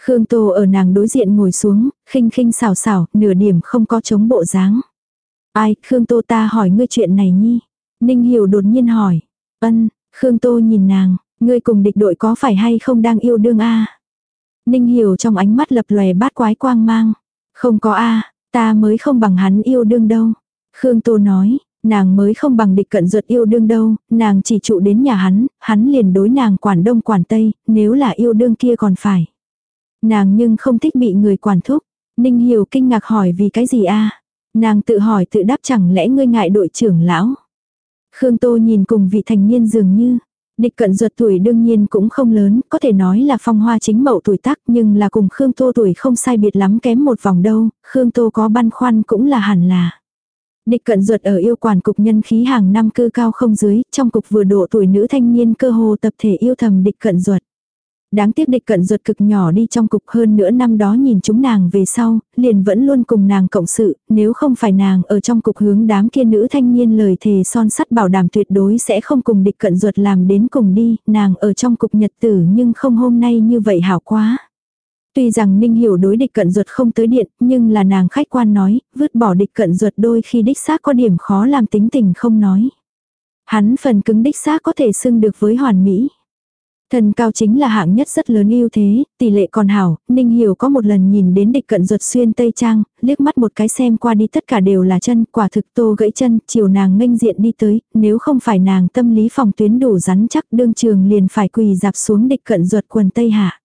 Khương Tô ở nàng đối diện ngồi xuống, khinh khinh xào xào, nửa điểm không có chống bộ dáng. Ai, Khương Tô ta hỏi ngươi chuyện này nhi. Ninh Hiểu đột nhiên hỏi. Ân, Khương Tô nhìn nàng, Ngươi cùng địch đội có phải hay không đang yêu đương a Ninh hiểu trong ánh mắt lập lòe bát quái quang mang. Không có a ta mới không bằng hắn yêu đương đâu. Khương Tô nói, nàng mới không bằng địch cận ruột yêu đương đâu, nàng chỉ trụ đến nhà hắn, hắn liền đối nàng quản đông quản tây, nếu là yêu đương kia còn phải. Nàng nhưng không thích bị người quản thúc. Ninh hiểu kinh ngạc hỏi vì cái gì a Nàng tự hỏi tự đáp chẳng lẽ ngươi ngại đội trưởng lão. Khương Tô nhìn cùng vị thành niên dường như, Địch cận ruột tuổi đương nhiên cũng không lớn, có thể nói là phong hoa chính mậu tuổi tác nhưng là cùng Khương Tô tuổi không sai biệt lắm kém một vòng đâu, Khương Tô có băn khoăn cũng là hẳn là. Địch cận ruột ở yêu quản cục nhân khí hàng năm cư cao không dưới, trong cục vừa độ tuổi nữ thanh niên cơ hồ tập thể yêu thầm địch cận ruột. Đáng tiếc địch cận ruột cực nhỏ đi trong cục hơn nữa năm đó nhìn chúng nàng về sau, liền vẫn luôn cùng nàng cộng sự, nếu không phải nàng ở trong cục hướng đám kia nữ thanh niên lời thề son sắt bảo đảm tuyệt đối sẽ không cùng địch cận ruột làm đến cùng đi, nàng ở trong cục nhật tử nhưng không hôm nay như vậy hảo quá. Tuy rằng Ninh hiểu đối địch cận ruột không tới điện, nhưng là nàng khách quan nói, vứt bỏ địch cận ruột đôi khi đích xác có điểm khó làm tính tình không nói. Hắn phần cứng đích xác có thể xưng được với hoàn mỹ. Thần cao chính là hạng nhất rất lớn ưu thế, tỷ lệ còn hảo, Ninh Hiểu có một lần nhìn đến địch cận ruột xuyên tây trang, liếc mắt một cái xem qua đi tất cả đều là chân, quả thực tô gãy chân, chiều nàng nghênh diện đi tới, nếu không phải nàng tâm lý phòng tuyến đủ rắn chắc đương trường liền phải quỳ dạp xuống địch cận ruột quần tây hạ.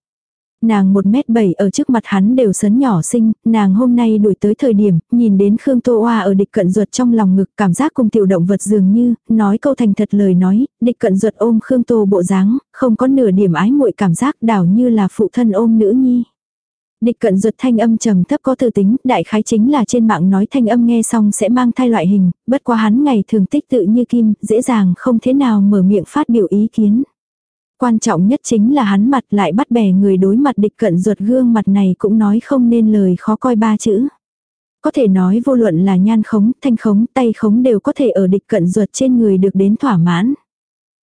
Nàng một mét bảy ở trước mặt hắn đều sấn nhỏ xinh, nàng hôm nay đuổi tới thời điểm, nhìn đến Khương Tô Hoa ở địch cận ruột trong lòng ngực cảm giác cùng tiểu động vật dường như, nói câu thành thật lời nói, địch cận ruột ôm Khương Tô bộ dáng, không có nửa điểm ái muội cảm giác đảo như là phụ thân ôm nữ nhi. Địch cận ruột thanh âm trầm thấp có tư tính, đại khái chính là trên mạng nói thanh âm nghe xong sẽ mang thai loại hình, bất quá hắn ngày thường tích tự như kim, dễ dàng không thế nào mở miệng phát biểu ý kiến. Quan trọng nhất chính là hắn mặt lại bắt bẻ người đối mặt địch cận ruột gương mặt này cũng nói không nên lời khó coi ba chữ. Có thể nói vô luận là nhan khống, thanh khống, tay khống đều có thể ở địch cận ruột trên người được đến thỏa mãn.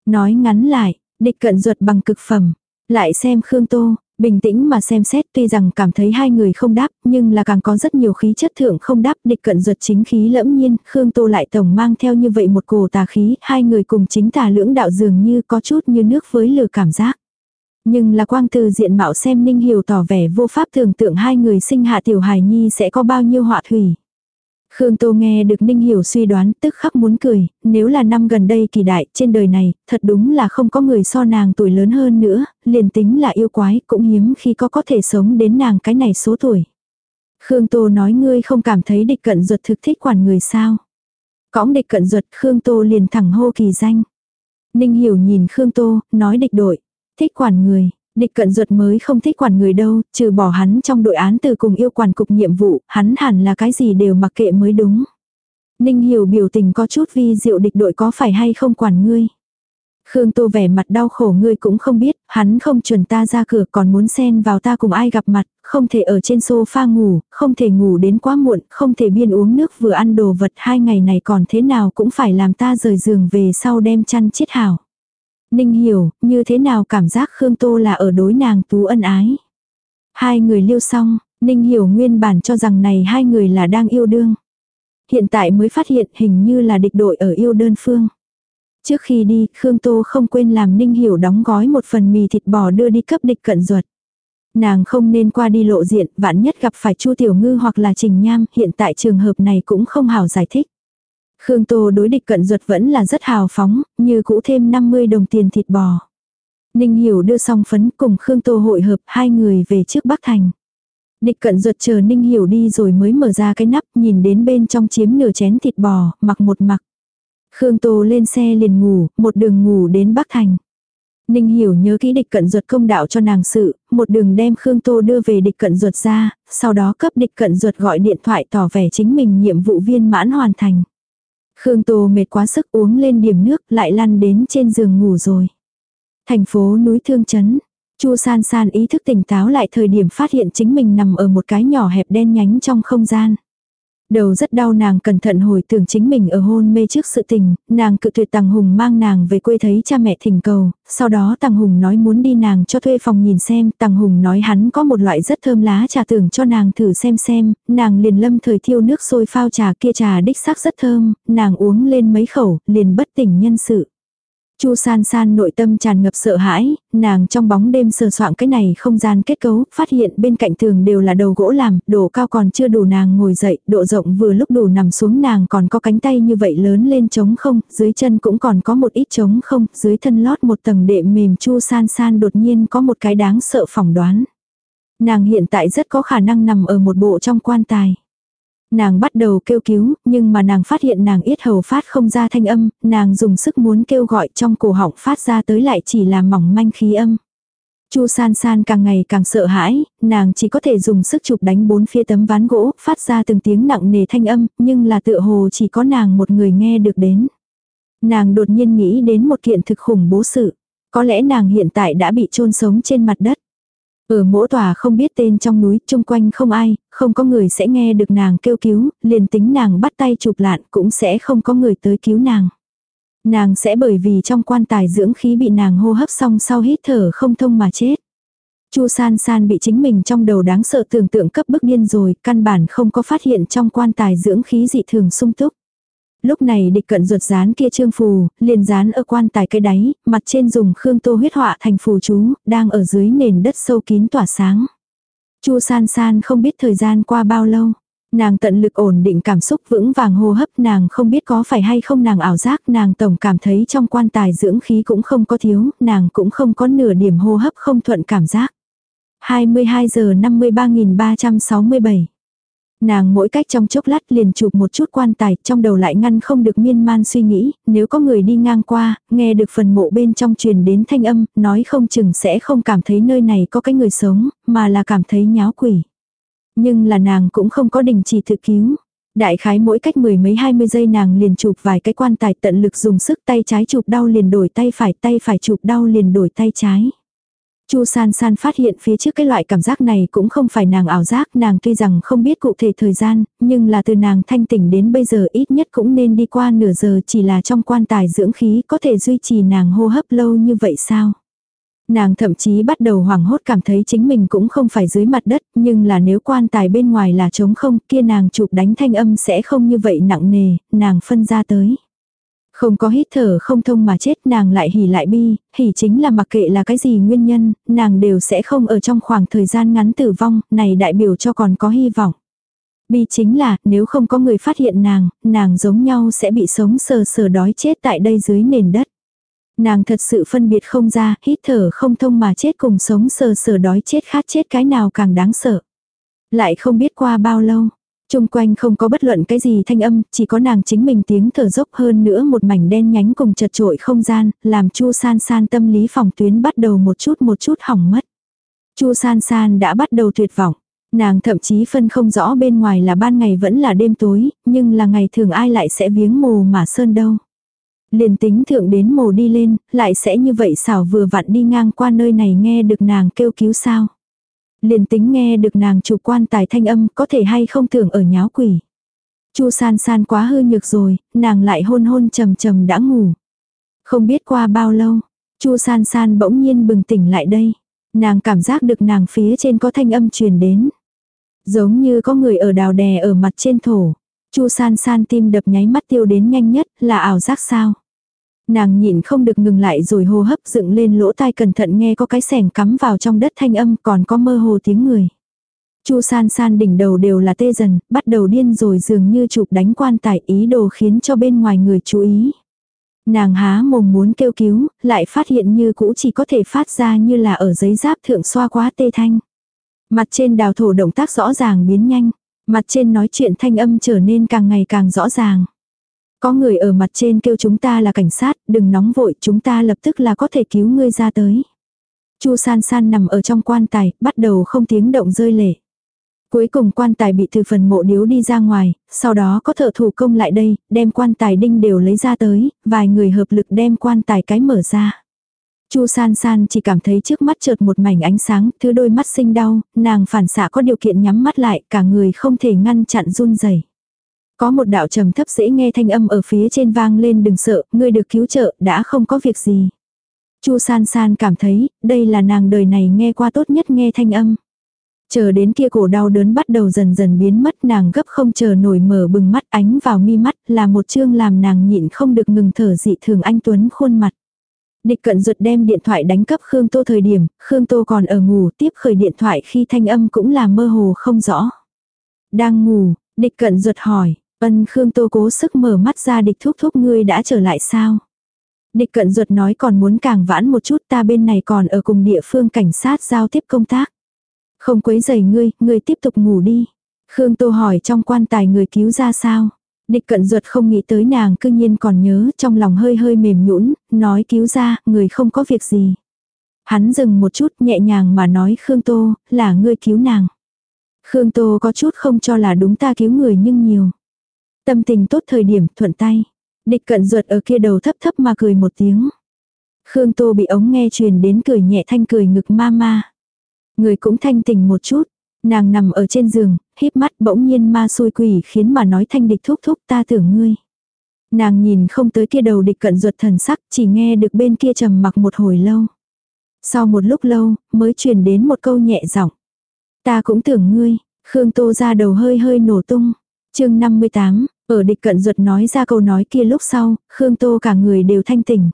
Nói ngắn lại, địch cận ruột bằng cực phẩm. Lại xem Khương Tô, Bình tĩnh mà xem xét tuy rằng cảm thấy hai người không đáp, nhưng là càng có rất nhiều khí chất thượng không đáp địch cận ruột chính khí lẫm nhiên, Khương Tô lại tổng mang theo như vậy một cổ tà khí, hai người cùng chính tà lưỡng đạo dường như có chút như nước với lửa cảm giác. Nhưng là quang từ diện mạo xem Ninh Hiểu tỏ vẻ vô pháp tưởng tượng hai người sinh hạ tiểu hài nhi sẽ có bao nhiêu họa thủy. Khương Tô nghe được Ninh Hiểu suy đoán tức khắc muốn cười, nếu là năm gần đây kỳ đại trên đời này, thật đúng là không có người so nàng tuổi lớn hơn nữa, liền tính là yêu quái cũng hiếm khi có có thể sống đến nàng cái này số tuổi. Khương Tô nói ngươi không cảm thấy địch cận ruột thực thích quản người sao. Cõng địch cận ruột Khương Tô liền thẳng hô kỳ danh. Ninh Hiểu nhìn Khương Tô, nói địch đội, thích quản người. Địch cận ruột mới không thích quản người đâu, trừ bỏ hắn trong đội án từ cùng yêu quản cục nhiệm vụ, hắn hẳn là cái gì đều mặc kệ mới đúng. Ninh hiểu biểu tình có chút vi diệu địch đội có phải hay không quản ngươi. Khương Tô vẻ mặt đau khổ ngươi cũng không biết, hắn không chuẩn ta ra cửa còn muốn xen vào ta cùng ai gặp mặt, không thể ở trên sofa ngủ, không thể ngủ đến quá muộn, không thể biên uống nước vừa ăn đồ vật hai ngày này còn thế nào cũng phải làm ta rời giường về sau đem chăn chết hảo. Ninh hiểu, như thế nào cảm giác Khương Tô là ở đối nàng tú ân ái. Hai người liêu xong, Ninh hiểu nguyên bản cho rằng này hai người là đang yêu đương. Hiện tại mới phát hiện hình như là địch đội ở yêu đơn phương. Trước khi đi, Khương Tô không quên làm Ninh Hiểu đóng gói một phần mì thịt bò đưa đi cấp địch cận ruột. Nàng không nên qua đi lộ diện, vạn nhất gặp phải Chu Tiểu Ngư hoặc là Trình Nham, hiện tại trường hợp này cũng không hảo giải thích. Khương Tô đối địch cận ruột vẫn là rất hào phóng, như cũ thêm 50 đồng tiền thịt bò. Ninh Hiểu đưa xong phấn cùng Khương Tô hội hợp hai người về trước Bắc Thành. Địch cận ruột chờ Ninh Hiểu đi rồi mới mở ra cái nắp nhìn đến bên trong chiếm nửa chén thịt bò, mặc một mặc. Khương Tô lên xe liền ngủ, một đường ngủ đến Bắc Thành. Ninh Hiểu nhớ kỹ địch cận ruột công đạo cho nàng sự, một đường đem Khương Tô đưa về địch cận ruột ra, sau đó cấp địch cận ruột gọi điện thoại tỏ vẻ chính mình nhiệm vụ viên mãn hoàn thành. Khương Tô mệt quá sức uống lên điểm nước, lại lăn đến trên giường ngủ rồi. Thành phố núi thương chấn. Chu san san ý thức tỉnh táo lại thời điểm phát hiện chính mình nằm ở một cái nhỏ hẹp đen nhánh trong không gian. Đầu rất đau nàng cẩn thận hồi tưởng chính mình ở hôn mê trước sự tình, nàng cự tuyệt Tằng Hùng mang nàng về quê thấy cha mẹ thỉnh cầu, sau đó Tằng Hùng nói muốn đi nàng cho thuê phòng nhìn xem, Tằng Hùng nói hắn có một loại rất thơm lá trà tưởng cho nàng thử xem xem, nàng liền lâm thời thiêu nước sôi phao trà kia trà đích sắc rất thơm, nàng uống lên mấy khẩu, liền bất tỉnh nhân sự. Chu san san nội tâm tràn ngập sợ hãi, nàng trong bóng đêm sờ soạn cái này không gian kết cấu, phát hiện bên cạnh tường đều là đầu gỗ làm, độ cao còn chưa đủ nàng ngồi dậy, độ rộng vừa lúc đủ nằm xuống nàng còn có cánh tay như vậy lớn lên trống không, dưới chân cũng còn có một ít trống không, dưới thân lót một tầng đệm mềm chu san san đột nhiên có một cái đáng sợ phỏng đoán. Nàng hiện tại rất có khả năng nằm ở một bộ trong quan tài. Nàng bắt đầu kêu cứu, nhưng mà nàng phát hiện nàng yết hầu phát không ra thanh âm, nàng dùng sức muốn kêu gọi trong cổ họng phát ra tới lại chỉ là mỏng manh khí âm. Chu san san càng ngày càng sợ hãi, nàng chỉ có thể dùng sức chụp đánh bốn phía tấm ván gỗ, phát ra từng tiếng nặng nề thanh âm, nhưng là tựa hồ chỉ có nàng một người nghe được đến. Nàng đột nhiên nghĩ đến một kiện thực khủng bố sự. Có lẽ nàng hiện tại đã bị chôn sống trên mặt đất. Ừ, Ở mỗi tòa không biết tên trong núi, chung quanh không ai, không có người sẽ nghe được nàng kêu cứu, liền tính nàng bắt tay chụp lạn cũng sẽ không có người tới cứu nàng. Nàng sẽ bởi vì trong quan tài dưỡng khí bị nàng hô hấp xong sau hít thở không thông mà chết. Chu san san bị chính mình trong đầu đáng sợ tưởng tượng cấp bức điên rồi, căn bản không có phát hiện trong quan tài dưỡng khí dị thường sung túc. Lúc này địch cận ruột dán kia trương phù, liền dán ở quan tài cây đáy, mặt trên dùng khương tô huyết họa thành phù chú, đang ở dưới nền đất sâu kín tỏa sáng. Chu san san không biết thời gian qua bao lâu. Nàng tận lực ổn định cảm xúc vững vàng hô hấp nàng không biết có phải hay không nàng ảo giác nàng tổng cảm thấy trong quan tài dưỡng khí cũng không có thiếu, nàng cũng không có nửa điểm hô hấp không thuận cảm giác. 22 giờ 53.367. Nàng mỗi cách trong chốc lát liền chụp một chút quan tài, trong đầu lại ngăn không được miên man suy nghĩ, nếu có người đi ngang qua, nghe được phần mộ bên trong truyền đến thanh âm, nói không chừng sẽ không cảm thấy nơi này có cái người sống, mà là cảm thấy nháo quỷ. Nhưng là nàng cũng không có đình chỉ thực cứu. Đại khái mỗi cách mười mấy hai mươi giây nàng liền chụp vài cái quan tài tận lực dùng sức tay trái chụp đau liền đổi tay phải, tay phải chụp đau liền đổi tay trái. Chu san san phát hiện phía trước cái loại cảm giác này cũng không phải nàng ảo giác, nàng tuy rằng không biết cụ thể thời gian, nhưng là từ nàng thanh tỉnh đến bây giờ ít nhất cũng nên đi qua nửa giờ chỉ là trong quan tài dưỡng khí có thể duy trì nàng hô hấp lâu như vậy sao. Nàng thậm chí bắt đầu hoảng hốt cảm thấy chính mình cũng không phải dưới mặt đất, nhưng là nếu quan tài bên ngoài là trống không, kia nàng chụp đánh thanh âm sẽ không như vậy nặng nề, nàng phân ra tới. Không có hít thở không thông mà chết nàng lại hỉ lại bi, hỉ chính là mặc kệ là cái gì nguyên nhân, nàng đều sẽ không ở trong khoảng thời gian ngắn tử vong, này đại biểu cho còn có hy vọng. Bi chính là, nếu không có người phát hiện nàng, nàng giống nhau sẽ bị sống sờ sờ đói chết tại đây dưới nền đất. Nàng thật sự phân biệt không ra, hít thở không thông mà chết cùng sống sờ sờ đói chết khát chết cái nào càng đáng sợ. Lại không biết qua bao lâu, Trung quanh không có bất luận cái gì thanh âm, chỉ có nàng chính mình tiếng thở dốc hơn nữa một mảnh đen nhánh cùng chật trội không gian, làm Chu San San tâm lý phòng tuyến bắt đầu một chút một chút hỏng mất. Chu San San đã bắt đầu tuyệt vọng. Nàng thậm chí phân không rõ bên ngoài là ban ngày vẫn là đêm tối, nhưng là ngày thường ai lại sẽ viếng mồ mà sơn đâu. Liền tính thượng đến mồ đi lên, lại sẽ như vậy xảo vừa vặn đi ngang qua nơi này nghe được nàng kêu cứu sao liền tính nghe được nàng chủ quan tài thanh âm có thể hay không tưởng ở nháo quỷ. Chu san san quá hư nhược rồi, nàng lại hôn hôn trầm trầm đã ngủ. Không biết qua bao lâu, Chu san san bỗng nhiên bừng tỉnh lại đây. Nàng cảm giác được nàng phía trên có thanh âm truyền đến. Giống như có người ở đào đè ở mặt trên thổ. Chu san san tim đập nháy mắt tiêu đến nhanh nhất là ảo giác sao. Nàng nhịn không được ngừng lại rồi hô hấp dựng lên lỗ tai cẩn thận nghe có cái sẻng cắm vào trong đất thanh âm còn có mơ hồ tiếng người. Chu san san đỉnh đầu đều là tê dần, bắt đầu điên rồi dường như chụp đánh quan tài ý đồ khiến cho bên ngoài người chú ý. Nàng há mồm muốn kêu cứu, lại phát hiện như cũ chỉ có thể phát ra như là ở giấy giáp thượng xoa quá tê thanh. Mặt trên đào thổ động tác rõ ràng biến nhanh, mặt trên nói chuyện thanh âm trở nên càng ngày càng rõ ràng. Có người ở mặt trên kêu chúng ta là cảnh sát, đừng nóng vội, chúng ta lập tức là có thể cứu ngươi ra tới. Chu san san nằm ở trong quan tài, bắt đầu không tiếng động rơi lệ. Cuối cùng quan tài bị từ phần mộ điếu đi ra ngoài, sau đó có thợ thủ công lại đây, đem quan tài đinh đều lấy ra tới, vài người hợp lực đem quan tài cái mở ra. Chu san san chỉ cảm thấy trước mắt chợt một mảnh ánh sáng, thứ đôi mắt sinh đau, nàng phản xạ có điều kiện nhắm mắt lại, cả người không thể ngăn chặn run rẩy. Có một đạo trầm thấp dễ nghe thanh âm ở phía trên vang lên đừng sợ, ngươi được cứu trợ, đã không có việc gì. Chu san san cảm thấy, đây là nàng đời này nghe qua tốt nhất nghe thanh âm. Chờ đến kia cổ đau đớn bắt đầu dần dần biến mất nàng gấp không chờ nổi mở bừng mắt ánh vào mi mắt là một chương làm nàng nhịn không được ngừng thở dị thường anh Tuấn khuôn mặt. Địch cận ruột đem điện thoại đánh cấp Khương Tô thời điểm, Khương Tô còn ở ngủ tiếp khởi điện thoại khi thanh âm cũng là mơ hồ không rõ. Đang ngủ, địch cận ruột hỏi, Ân Khương Tô cố sức mở mắt ra địch thúc thúc ngươi đã trở lại sao? Địch cận ruột nói còn muốn càng vãn một chút ta bên này còn ở cùng địa phương cảnh sát giao tiếp công tác. Không quấy giày ngươi, ngươi tiếp tục ngủ đi. Khương Tô hỏi trong quan tài người cứu ra sao? Địch cận ruột không nghĩ tới nàng cư nhiên còn nhớ trong lòng hơi hơi mềm nhũn nói cứu ra, người không có việc gì. Hắn dừng một chút nhẹ nhàng mà nói Khương Tô, là ngươi cứu nàng. Khương Tô có chút không cho là đúng ta cứu người nhưng nhiều. Tâm tình tốt thời điểm thuận tay. Địch cận ruột ở kia đầu thấp thấp mà cười một tiếng. Khương Tô bị ống nghe truyền đến cười nhẹ thanh cười ngực ma ma. Người cũng thanh tình một chút. Nàng nằm ở trên giường, híp mắt bỗng nhiên ma xui quỷ khiến mà nói thanh địch thúc thúc ta tưởng ngươi. Nàng nhìn không tới kia đầu địch cận ruột thần sắc, chỉ nghe được bên kia trầm mặc một hồi lâu. Sau một lúc lâu, mới truyền đến một câu nhẹ giọng. Ta cũng tưởng ngươi, Khương Tô ra đầu hơi hơi nổ tung chương 58, ở địch cận ruột nói ra câu nói kia lúc sau, Khương Tô cả người đều thanh tỉnh.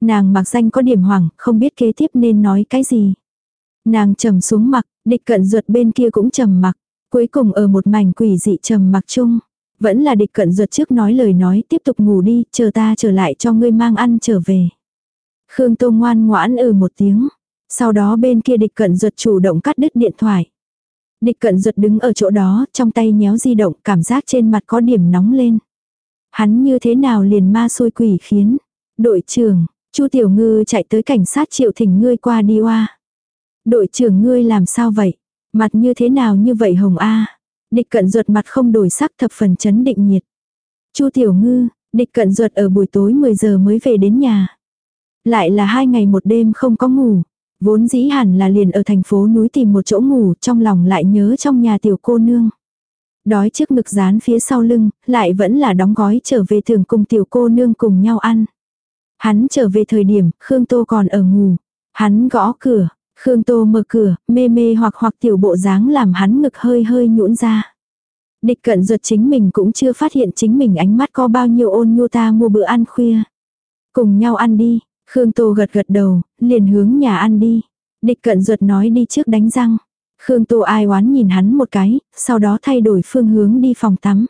Nàng mặc danh có điểm hoảng, không biết kế tiếp nên nói cái gì. Nàng trầm xuống mặc, địch cận ruột bên kia cũng trầm mặc. Cuối cùng ở một mảnh quỷ dị trầm mặc chung. Vẫn là địch cận ruột trước nói lời nói tiếp tục ngủ đi, chờ ta trở lại cho ngươi mang ăn trở về. Khương Tô ngoan ngoãn ừ một tiếng. Sau đó bên kia địch cận ruột chủ động cắt đứt điện thoại. Địch cận ruột đứng ở chỗ đó, trong tay nhéo di động, cảm giác trên mặt có điểm nóng lên. Hắn như thế nào liền ma xôi quỷ khiến. Đội trưởng, Chu Tiểu Ngư chạy tới cảnh sát triệu thỉnh ngươi qua đi oa. Đội trưởng ngươi làm sao vậy? Mặt như thế nào như vậy hồng a? Địch cận ruột mặt không đổi sắc thập phần chấn định nhiệt. Chu Tiểu Ngư, địch cận ruột ở buổi tối 10 giờ mới về đến nhà. Lại là hai ngày một đêm không có ngủ. Vốn dĩ hẳn là liền ở thành phố núi tìm một chỗ ngủ, trong lòng lại nhớ trong nhà tiểu cô nương. Đói trước ngực dán phía sau lưng, lại vẫn là đóng gói trở về thường cùng tiểu cô nương cùng nhau ăn. Hắn trở về thời điểm, Khương Tô còn ở ngủ. Hắn gõ cửa, Khương Tô mở cửa, mê mê hoặc hoặc tiểu bộ dáng làm hắn ngực hơi hơi nhũn ra. Địch cận ruột chính mình cũng chưa phát hiện chính mình ánh mắt có bao nhiêu ôn nhu ta mua bữa ăn khuya. Cùng nhau ăn đi, Khương Tô gật gật đầu, liền hướng nhà ăn đi. Địch cận ruột nói đi trước đánh răng. Khương Tô ai oán nhìn hắn một cái, sau đó thay đổi phương hướng đi phòng tắm.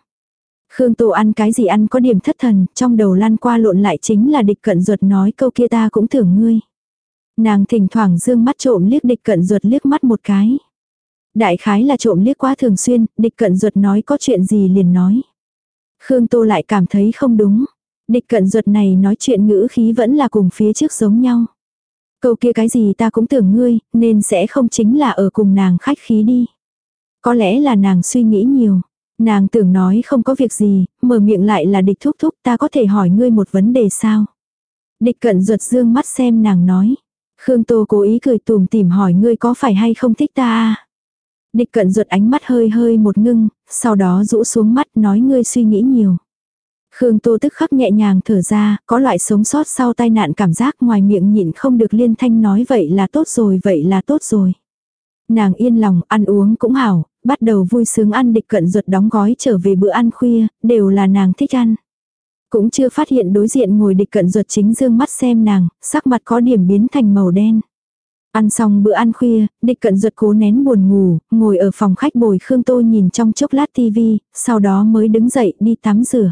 Khương Tô ăn cái gì ăn có điểm thất thần, trong đầu lăn qua lộn lại chính là địch cận ruột nói câu kia ta cũng thưởng ngươi. Nàng thỉnh thoảng dương mắt trộm liếc địch cận ruột liếc mắt một cái. Đại khái là trộm liếc quá thường xuyên, địch cận ruột nói có chuyện gì liền nói. Khương Tô lại cảm thấy không đúng. Địch cận ruột này nói chuyện ngữ khí vẫn là cùng phía trước giống nhau. Câu kia cái gì ta cũng tưởng ngươi, nên sẽ không chính là ở cùng nàng khách khí đi. Có lẽ là nàng suy nghĩ nhiều. Nàng tưởng nói không có việc gì, mở miệng lại là địch thúc thúc ta có thể hỏi ngươi một vấn đề sao. Địch cận ruột dương mắt xem nàng nói. Khương Tô cố ý cười tùm tìm hỏi ngươi có phải hay không thích ta à? Địch cận ruột ánh mắt hơi hơi một ngưng, sau đó rũ xuống mắt nói ngươi suy nghĩ nhiều. Khương Tô tức khắc nhẹ nhàng thở ra, có loại sống sót sau tai nạn cảm giác ngoài miệng nhịn không được liên thanh nói vậy là tốt rồi vậy là tốt rồi. Nàng yên lòng, ăn uống cũng hảo, bắt đầu vui sướng ăn địch cận ruột đóng gói trở về bữa ăn khuya, đều là nàng thích ăn. Cũng chưa phát hiện đối diện ngồi địch cận ruột chính dương mắt xem nàng, sắc mặt có điểm biến thành màu đen. Ăn xong bữa ăn khuya, địch cận ruột cố nén buồn ngủ, ngồi ở phòng khách bồi Khương Tô nhìn trong chốc lát tivi, sau đó mới đứng dậy đi tắm rửa.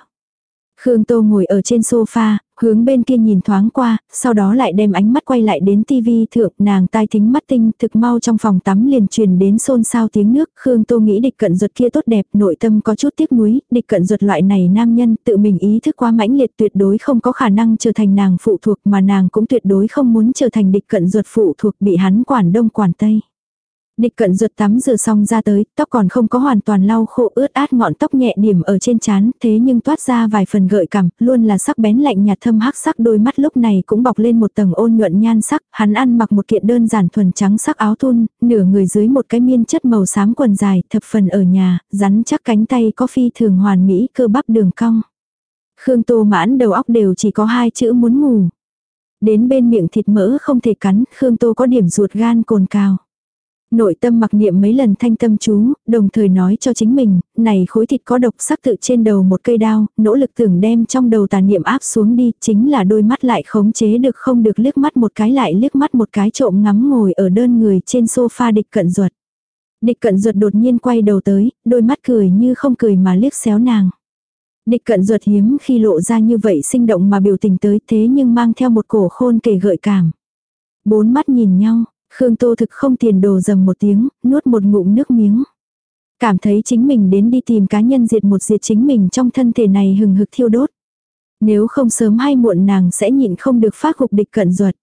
Khương Tô ngồi ở trên sofa, hướng bên kia nhìn thoáng qua, sau đó lại đem ánh mắt quay lại đến tivi thượng, nàng tai thính mắt tinh, thực mau trong phòng tắm liền truyền đến xôn xao tiếng nước, Khương Tô nghĩ địch cận ruột kia tốt đẹp, nội tâm có chút tiếc nuối, địch cận ruột loại này nam nhân, tự mình ý thức quá mãnh liệt tuyệt đối không có khả năng trở thành nàng phụ thuộc mà nàng cũng tuyệt đối không muốn trở thành địch cận ruột phụ thuộc bị hắn quản đông quản tây. Địch cận ruột tắm rửa xong ra tới, tóc còn không có hoàn toàn lau khô ướt át ngọn tóc nhẹ điểm ở trên trán, thế nhưng toát ra vài phần gợi cảm, luôn là sắc bén lạnh nhạt thâm hắc sắc đôi mắt lúc này cũng bọc lên một tầng ôn nhuận nhan sắc, hắn ăn mặc một kiện đơn giản thuần trắng sắc áo thun, nửa người dưới một cái miên chất màu xám quần dài, thập phần ở nhà, rắn chắc cánh tay có phi thường hoàn mỹ cơ bắp đường cong. Khương Tô mãn đầu óc đều chỉ có hai chữ muốn ngủ. Đến bên miệng thịt mỡ không thể cắn, Khương Tô có điểm ruột gan cồn cào. Nội tâm mặc niệm mấy lần thanh tâm chú, đồng thời nói cho chính mình, này khối thịt có độc sắc tự trên đầu một cây đao, nỗ lực tưởng đem trong đầu tà niệm áp xuống đi, chính là đôi mắt lại khống chế được không được liếc mắt một cái lại liếc mắt một cái trộm ngắm ngồi ở đơn người trên sofa địch cận ruột. Địch cận ruột đột nhiên quay đầu tới, đôi mắt cười như không cười mà liếc xéo nàng. Địch cận ruột hiếm khi lộ ra như vậy sinh động mà biểu tình tới thế nhưng mang theo một cổ khôn kể gợi cảm. Bốn mắt nhìn nhau, Khương Tô thực không tiền đồ dầm một tiếng, nuốt một ngụm nước miếng. Cảm thấy chính mình đến đi tìm cá nhân diệt một diệt chính mình trong thân thể này hừng hực thiêu đốt. Nếu không sớm hay muộn nàng sẽ nhịn không được phát gục địch cận ruột.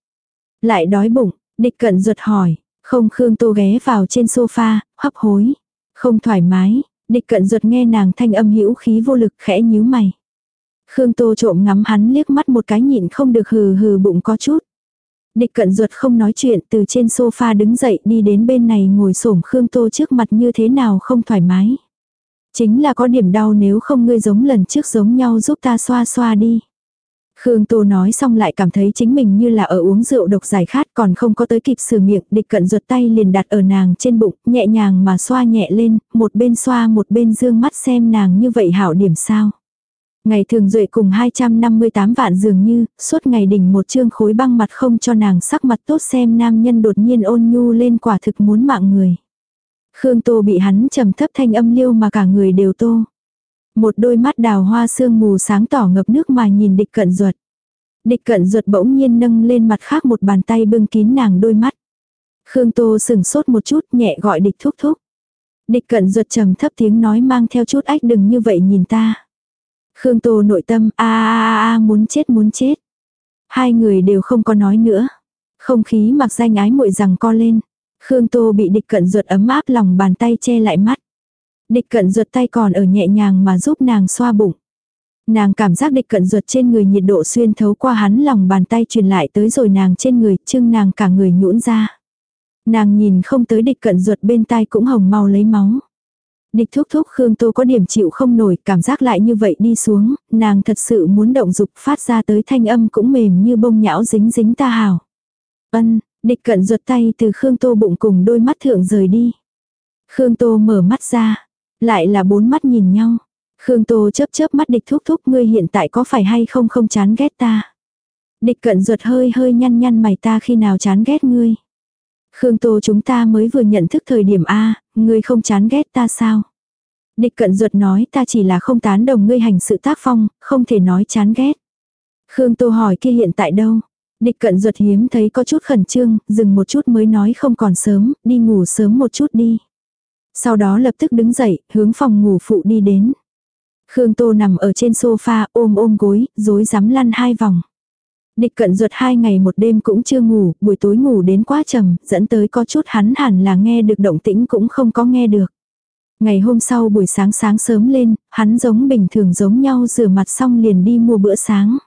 Lại đói bụng, địch cận ruột hỏi, không Khương Tô ghé vào trên sofa, hấp hối. Không thoải mái, địch cận ruột nghe nàng thanh âm hữu khí vô lực khẽ nhíu mày. Khương Tô trộm ngắm hắn liếc mắt một cái nhịn không được hừ hừ bụng có chút. Địch cận ruột không nói chuyện từ trên sofa đứng dậy đi đến bên này ngồi xổm Khương Tô trước mặt như thế nào không thoải mái. Chính là có điểm đau nếu không ngươi giống lần trước giống nhau giúp ta xoa xoa đi. Khương Tô nói xong lại cảm thấy chính mình như là ở uống rượu độc giải khát còn không có tới kịp sửa miệng, địch cận ruột tay liền đặt ở nàng trên bụng, nhẹ nhàng mà xoa nhẹ lên, một bên xoa một bên dương mắt xem nàng như vậy hảo điểm sao. Ngày thường duệ cùng 258 vạn dường như, suốt ngày đỉnh một chương khối băng mặt không cho nàng sắc mặt tốt xem nam nhân đột nhiên ôn nhu lên quả thực muốn mạng người. Khương Tô bị hắn trầm thấp thanh âm liêu mà cả người đều tô. Một đôi mắt đào hoa sương mù sáng tỏ ngập nước mà nhìn địch cận ruột. Địch cận ruột bỗng nhiên nâng lên mặt khác một bàn tay bưng kín nàng đôi mắt. Khương Tô sừng sốt một chút nhẹ gọi địch thúc thúc. Địch cận ruột trầm thấp tiếng nói mang theo chút ách đừng như vậy nhìn ta. Khương Tô nội tâm a a a muốn chết muốn chết. Hai người đều không có nói nữa. Không khí mặc danh ái muội rằng co lên. Khương Tô bị địch cận ruột ấm áp lòng bàn tay che lại mắt. Địch cận ruột tay còn ở nhẹ nhàng mà giúp nàng xoa bụng. Nàng cảm giác địch cận ruột trên người nhiệt độ xuyên thấu qua hắn lòng bàn tay truyền lại tới rồi nàng trên người, chưng nàng cả người nhũn ra. Nàng nhìn không tới địch cận ruột bên tai cũng hồng mau lấy máu. Địch thúc thúc Khương Tô có điểm chịu không nổi, cảm giác lại như vậy đi xuống, nàng thật sự muốn động dục phát ra tới thanh âm cũng mềm như bông nhão dính dính ta hào. Ân, địch cận ruột tay từ Khương Tô bụng cùng đôi mắt thượng rời đi. Khương Tô mở mắt ra, lại là bốn mắt nhìn nhau. Khương Tô chớp chớp mắt địch thúc thúc ngươi hiện tại có phải hay không không chán ghét ta. Địch cận ruột hơi hơi nhăn nhăn mày ta khi nào chán ghét ngươi. Khương Tô chúng ta mới vừa nhận thức thời điểm A, ngươi không chán ghét ta sao? Địch cận ruột nói ta chỉ là không tán đồng ngươi hành sự tác phong, không thể nói chán ghét. Khương Tô hỏi kia hiện tại đâu? Địch cận ruột hiếm thấy có chút khẩn trương, dừng một chút mới nói không còn sớm, đi ngủ sớm một chút đi. Sau đó lập tức đứng dậy, hướng phòng ngủ phụ đi đến. Khương Tô nằm ở trên sofa ôm ôm gối, rối rắm lăn hai vòng. Địch cận ruột hai ngày một đêm cũng chưa ngủ, buổi tối ngủ đến quá trầm, dẫn tới có chút hắn hẳn là nghe được động tĩnh cũng không có nghe được. Ngày hôm sau buổi sáng sáng sớm lên, hắn giống bình thường giống nhau rửa mặt xong liền đi mua bữa sáng.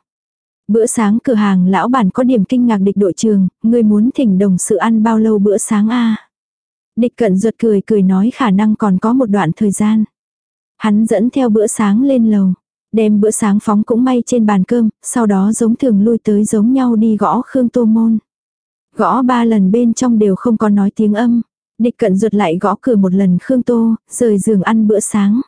Bữa sáng cửa hàng lão bản có điểm kinh ngạc địch đội trường, người muốn thỉnh đồng sự ăn bao lâu bữa sáng a Địch cận ruột cười cười nói khả năng còn có một đoạn thời gian. Hắn dẫn theo bữa sáng lên lầu. Đem bữa sáng phóng cũng may trên bàn cơm, sau đó giống thường lui tới giống nhau đi gõ Khương Tô Môn. Gõ ba lần bên trong đều không có nói tiếng âm. Địch cận ruột lại gõ cửa một lần Khương Tô, rời giường ăn bữa sáng.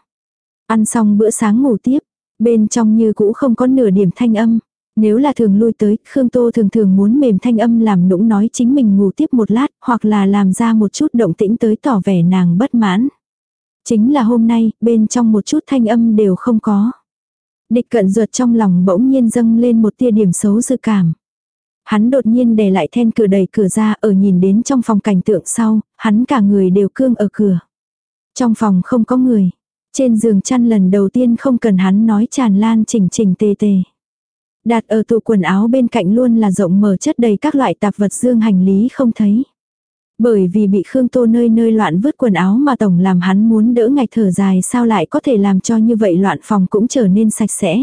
Ăn xong bữa sáng ngủ tiếp, bên trong như cũ không có nửa điểm thanh âm. Nếu là thường lui tới, Khương Tô thường thường muốn mềm thanh âm làm nũng nói chính mình ngủ tiếp một lát, hoặc là làm ra một chút động tĩnh tới tỏ vẻ nàng bất mãn. Chính là hôm nay, bên trong một chút thanh âm đều không có. Địch cận ruột trong lòng bỗng nhiên dâng lên một tia điểm xấu dự cảm. Hắn đột nhiên đè lại then cửa đẩy cửa ra ở nhìn đến trong phòng cảnh tượng sau, hắn cả người đều cương ở cửa. Trong phòng không có người. Trên giường chăn lần đầu tiên không cần hắn nói tràn lan chỉnh chỉnh tề tề. Đặt ở tủ quần áo bên cạnh luôn là rộng mở chất đầy các loại tạp vật dương hành lý không thấy. Bởi vì bị Khương Tô nơi nơi loạn vứt quần áo mà tổng làm hắn muốn đỡ ngạch thở dài sao lại có thể làm cho như vậy loạn phòng cũng trở nên sạch sẽ.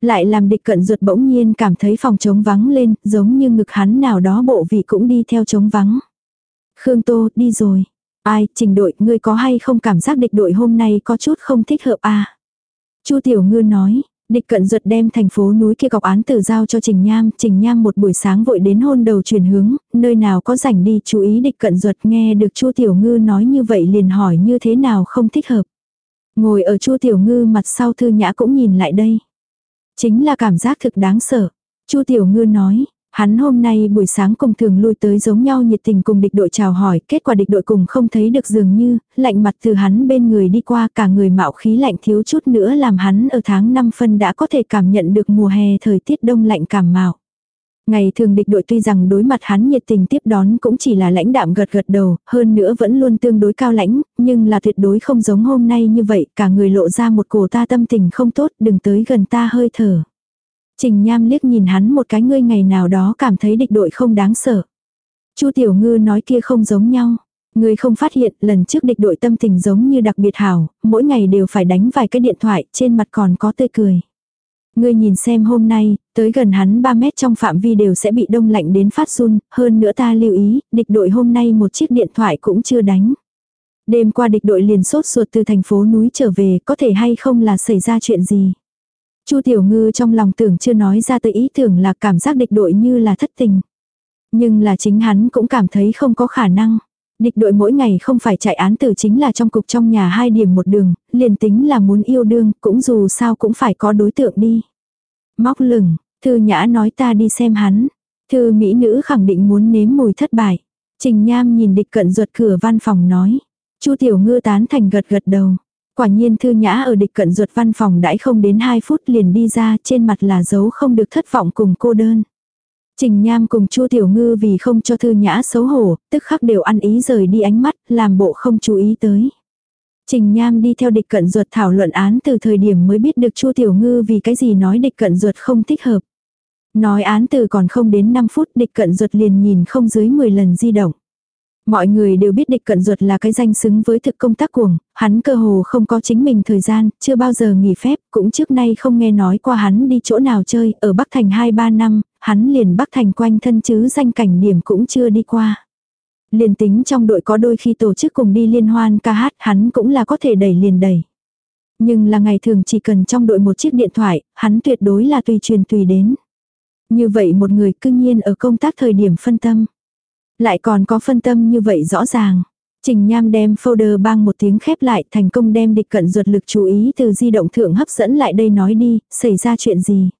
Lại làm địch cận ruột bỗng nhiên cảm thấy phòng trống vắng lên, giống như ngực hắn nào đó bộ vị cũng đi theo trống vắng. Khương Tô, đi rồi. Ai, trình đội, ngươi có hay không cảm giác địch đội hôm nay có chút không thích hợp à? Chu Tiểu Ngư nói, Địch cận ruột đem thành phố núi kia gọc án tử giao cho Trình Nham, Trình Nham một buổi sáng vội đến hôn đầu chuyển hướng, nơi nào có rảnh đi chú ý địch cận ruột nghe được Chu Tiểu Ngư nói như vậy liền hỏi như thế nào không thích hợp. Ngồi ở Chu Tiểu Ngư mặt sau thư nhã cũng nhìn lại đây. Chính là cảm giác thực đáng sợ. Chu Tiểu Ngư nói, Hắn hôm nay buổi sáng cùng thường lui tới giống nhau nhiệt tình cùng địch đội chào hỏi, kết quả địch đội cùng không thấy được dường như, lạnh mặt từ hắn bên người đi qua cả người mạo khí lạnh thiếu chút nữa làm hắn ở tháng 5 phân đã có thể cảm nhận được mùa hè thời tiết đông lạnh cảm mạo. Ngày thường địch đội tuy rằng đối mặt hắn nhiệt tình tiếp đón cũng chỉ là lãnh đạm gật gật đầu, hơn nữa vẫn luôn tương đối cao lãnh, nhưng là tuyệt đối không giống hôm nay như vậy, cả người lộ ra một cổ ta tâm tình không tốt, đừng tới gần ta hơi thở. Trình Nham liếc nhìn hắn một cái ngươi ngày nào đó cảm thấy địch đội không đáng sợ. Chu Tiểu Ngư nói kia không giống nhau. Ngươi không phát hiện lần trước địch đội tâm tình giống như đặc biệt hảo, mỗi ngày đều phải đánh vài cái điện thoại, trên mặt còn có tươi cười. Ngươi nhìn xem hôm nay, tới gần hắn 3 mét trong phạm vi đều sẽ bị đông lạnh đến phát run, hơn nữa ta lưu ý, địch đội hôm nay một chiếc điện thoại cũng chưa đánh. Đêm qua địch đội liền sốt ruột từ thành phố núi trở về, có thể hay không là xảy ra chuyện gì. Chu Tiểu Ngư trong lòng tưởng chưa nói ra tới ý tưởng là cảm giác địch đội như là thất tình. Nhưng là chính hắn cũng cảm thấy không có khả năng. Địch đội mỗi ngày không phải chạy án tử chính là trong cục trong nhà hai điểm một đường, liền tính là muốn yêu đương, cũng dù sao cũng phải có đối tượng đi. Móc lửng, thư nhã nói ta đi xem hắn. Thư mỹ nữ khẳng định muốn nếm mùi thất bại. Trình Nham nhìn địch cận ruột cửa văn phòng nói. Chu Tiểu Ngư tán thành gật gật đầu. Quả nhiên thư nhã ở địch cận ruột văn phòng đãi không đến 2 phút liền đi ra trên mặt là dấu không được thất vọng cùng cô đơn. Trình Nham cùng Chu Tiểu Ngư vì không cho Thư Nhã xấu hổ, tức khắc đều ăn ý rời đi ánh mắt, làm bộ không chú ý tới. Trình Nham đi theo địch cận ruột thảo luận án từ thời điểm mới biết được Chu Tiểu Ngư vì cái gì nói địch cận ruột không thích hợp. Nói án từ còn không đến 5 phút địch cận ruột liền nhìn không dưới 10 lần di động. Mọi người đều biết địch cận ruột là cái danh xứng với thực công tác cuồng, hắn cơ hồ không có chính mình thời gian, chưa bao giờ nghỉ phép, cũng trước nay không nghe nói qua hắn đi chỗ nào chơi, ở Bắc Thành 2-3 năm, hắn liền Bắc Thành quanh thân chứ danh cảnh điểm cũng chưa đi qua. Liền tính trong đội có đôi khi tổ chức cùng đi liên hoan ca hát hắn cũng là có thể đẩy liền đẩy. Nhưng là ngày thường chỉ cần trong đội một chiếc điện thoại, hắn tuyệt đối là tùy truyền tùy đến. Như vậy một người cương nhiên ở công tác thời điểm phân tâm. Lại còn có phân tâm như vậy rõ ràng. Trình Nham đem folder bang một tiếng khép lại thành công đem địch cận ruột lực chú ý từ di động thượng hấp dẫn lại đây nói đi, xảy ra chuyện gì.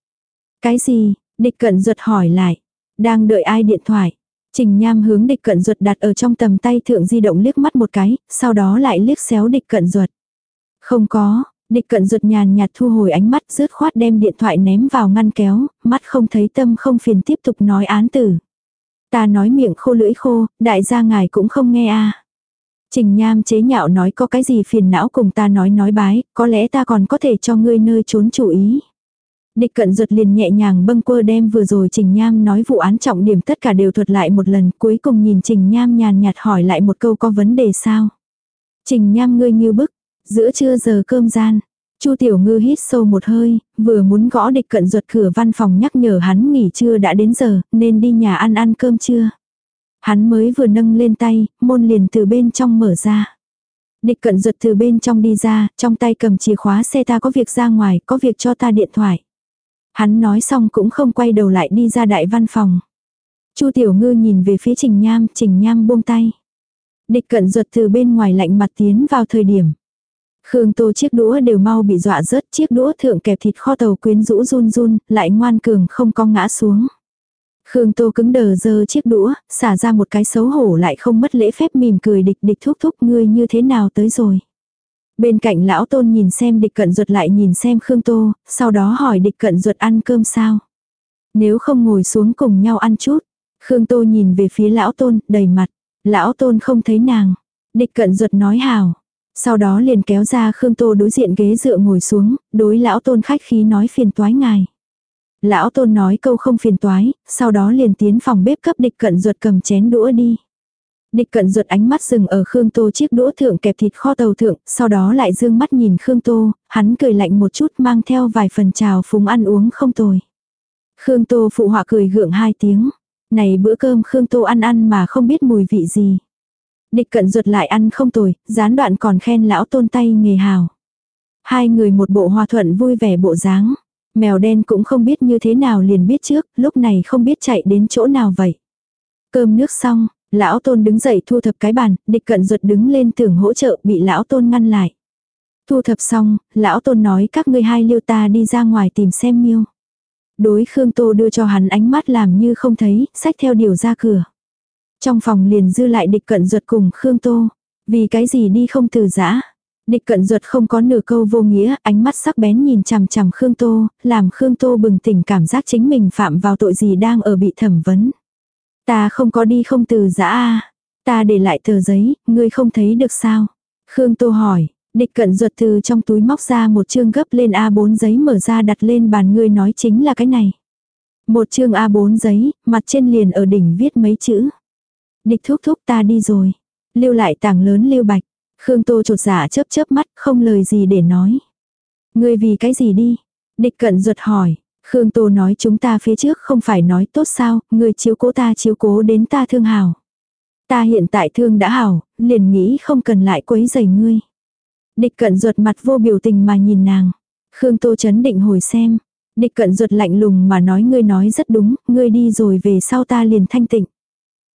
Cái gì, địch cận ruột hỏi lại. Đang đợi ai điện thoại. Trình Nham hướng địch cận ruột đặt ở trong tầm tay thượng di động liếc mắt một cái, sau đó lại liếc xéo địch cận ruột. Không có, địch cận ruột nhàn nhạt thu hồi ánh mắt rớt khoát đem điện thoại ném vào ngăn kéo, mắt không thấy tâm không phiền tiếp tục nói án tử. Ta nói miệng khô lưỡi khô, đại gia ngài cũng không nghe a Trình Nham chế nhạo nói có cái gì phiền não cùng ta nói nói bái, có lẽ ta còn có thể cho ngươi nơi trốn chủ ý. Địch cận ruột liền nhẹ nhàng bâng quơ đem vừa rồi Trình Nham nói vụ án trọng điểm tất cả đều thuật lại một lần cuối cùng nhìn Trình Nham nhàn nhạt hỏi lại một câu có vấn đề sao. Trình Nham ngươi như bức, giữa trưa giờ cơm gian. Chu Tiểu Ngư hít sâu một hơi, vừa muốn gõ địch cận ruột cửa văn phòng nhắc nhở hắn nghỉ trưa đã đến giờ, nên đi nhà ăn ăn cơm trưa. Hắn mới vừa nâng lên tay, môn liền từ bên trong mở ra. Địch cận ruột từ bên trong đi ra, trong tay cầm chìa khóa xe ta có việc ra ngoài, có việc cho ta điện thoại. Hắn nói xong cũng không quay đầu lại đi ra đại văn phòng. Chu Tiểu Ngư nhìn về phía Trình Nham, Trình Nham buông tay. Địch cận ruột từ bên ngoài lạnh mặt tiến vào thời điểm. Khương Tô chiếc đũa đều mau bị dọa rớt, chiếc đũa thượng kẹp thịt kho tàu quyến rũ run run, lại ngoan cường không cong ngã xuống. Khương Tô cứng đờ giơ chiếc đũa, xả ra một cái xấu hổ lại không mất lễ phép mỉm cười địch địch thúc thúc ngươi như thế nào tới rồi. Bên cạnh lão tôn nhìn xem địch cận ruột lại nhìn xem Khương Tô, sau đó hỏi địch cận ruột ăn cơm sao. Nếu không ngồi xuống cùng nhau ăn chút. Khương Tô nhìn về phía lão tôn, đầy mặt. Lão tôn không thấy nàng. Địch cận ruột nói hào. Sau đó liền kéo ra Khương Tô đối diện ghế dựa ngồi xuống, đối lão tôn khách khí nói phiền toái ngài. Lão tôn nói câu không phiền toái, sau đó liền tiến phòng bếp cấp địch cận ruột cầm chén đũa đi. Địch cận ruột ánh mắt dừng ở Khương Tô chiếc đũa thượng kẹp thịt kho tàu thượng, sau đó lại dương mắt nhìn Khương Tô, hắn cười lạnh một chút mang theo vài phần trào phúng ăn uống không tồi. Khương Tô phụ họa cười gượng hai tiếng. Này bữa cơm Khương Tô ăn ăn mà không biết mùi vị gì. Địch cận ruột lại ăn không tồi, gián đoạn còn khen lão tôn tay nghề hào. Hai người một bộ hòa thuận vui vẻ bộ dáng. Mèo đen cũng không biết như thế nào liền biết trước, lúc này không biết chạy đến chỗ nào vậy. Cơm nước xong, lão tôn đứng dậy thu thập cái bàn, địch cận ruột đứng lên tưởng hỗ trợ bị lão tôn ngăn lại. Thu thập xong, lão tôn nói các ngươi hai liêu ta đi ra ngoài tìm xem miêu. Đối Khương Tô đưa cho hắn ánh mắt làm như không thấy, sách theo điều ra cửa. Trong phòng liền dư lại địch cận ruột cùng Khương Tô. Vì cái gì đi không từ giã. Địch cận ruột không có nửa câu vô nghĩa, ánh mắt sắc bén nhìn chằm chằm Khương Tô, làm Khương Tô bừng tỉnh cảm giác chính mình phạm vào tội gì đang ở bị thẩm vấn. Ta không có đi không từ giã a Ta để lại tờ giấy, ngươi không thấy được sao? Khương Tô hỏi, địch cận ruột từ trong túi móc ra một chương gấp lên A4 giấy mở ra đặt lên bàn ngươi nói chính là cái này. Một chương A4 giấy, mặt trên liền ở đỉnh viết mấy chữ. Địch thúc thúc ta đi rồi. Lưu lại tảng lớn lưu bạch. Khương Tô trột giả dạ chớp chớp mắt không lời gì để nói. Ngươi vì cái gì đi? Địch cận ruột hỏi. Khương Tô nói chúng ta phía trước không phải nói tốt sao, ngươi chiếu cố ta chiếu cố đến ta thương hào. Ta hiện tại thương đã hảo, liền nghĩ không cần lại quấy rầy ngươi. Địch cận ruột mặt vô biểu tình mà nhìn nàng. Khương Tô chấn định hồi xem. Địch cận ruột lạnh lùng mà nói ngươi nói rất đúng, ngươi đi rồi về sau ta liền thanh tịnh.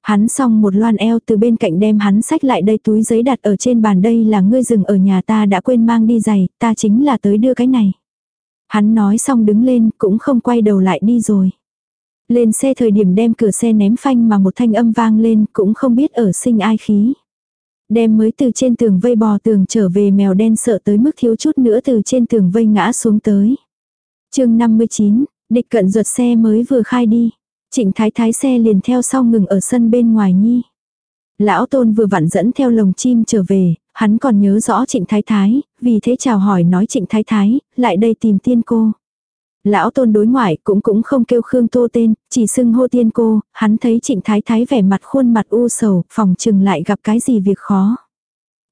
Hắn xong một loan eo từ bên cạnh đem hắn sách lại đây túi giấy đặt ở trên bàn đây là ngươi dừng ở nhà ta đã quên mang đi giày, ta chính là tới đưa cái này. Hắn nói xong đứng lên cũng không quay đầu lại đi rồi. Lên xe thời điểm đem cửa xe ném phanh mà một thanh âm vang lên cũng không biết ở sinh ai khí. Đem mới từ trên tường vây bò tường trở về mèo đen sợ tới mức thiếu chút nữa từ trên tường vây ngã xuống tới. chương 59, địch cận ruột xe mới vừa khai đi. Trịnh thái thái xe liền theo sau ngừng ở sân bên ngoài nhi. Lão tôn vừa vặn dẫn theo lồng chim trở về, hắn còn nhớ rõ trịnh thái thái, vì thế chào hỏi nói trịnh thái thái, lại đây tìm tiên cô. Lão tôn đối ngoại cũng cũng không kêu Khương Tô tên, chỉ xưng hô tiên cô, hắn thấy trịnh thái thái vẻ mặt khuôn mặt u sầu, phòng chừng lại gặp cái gì việc khó.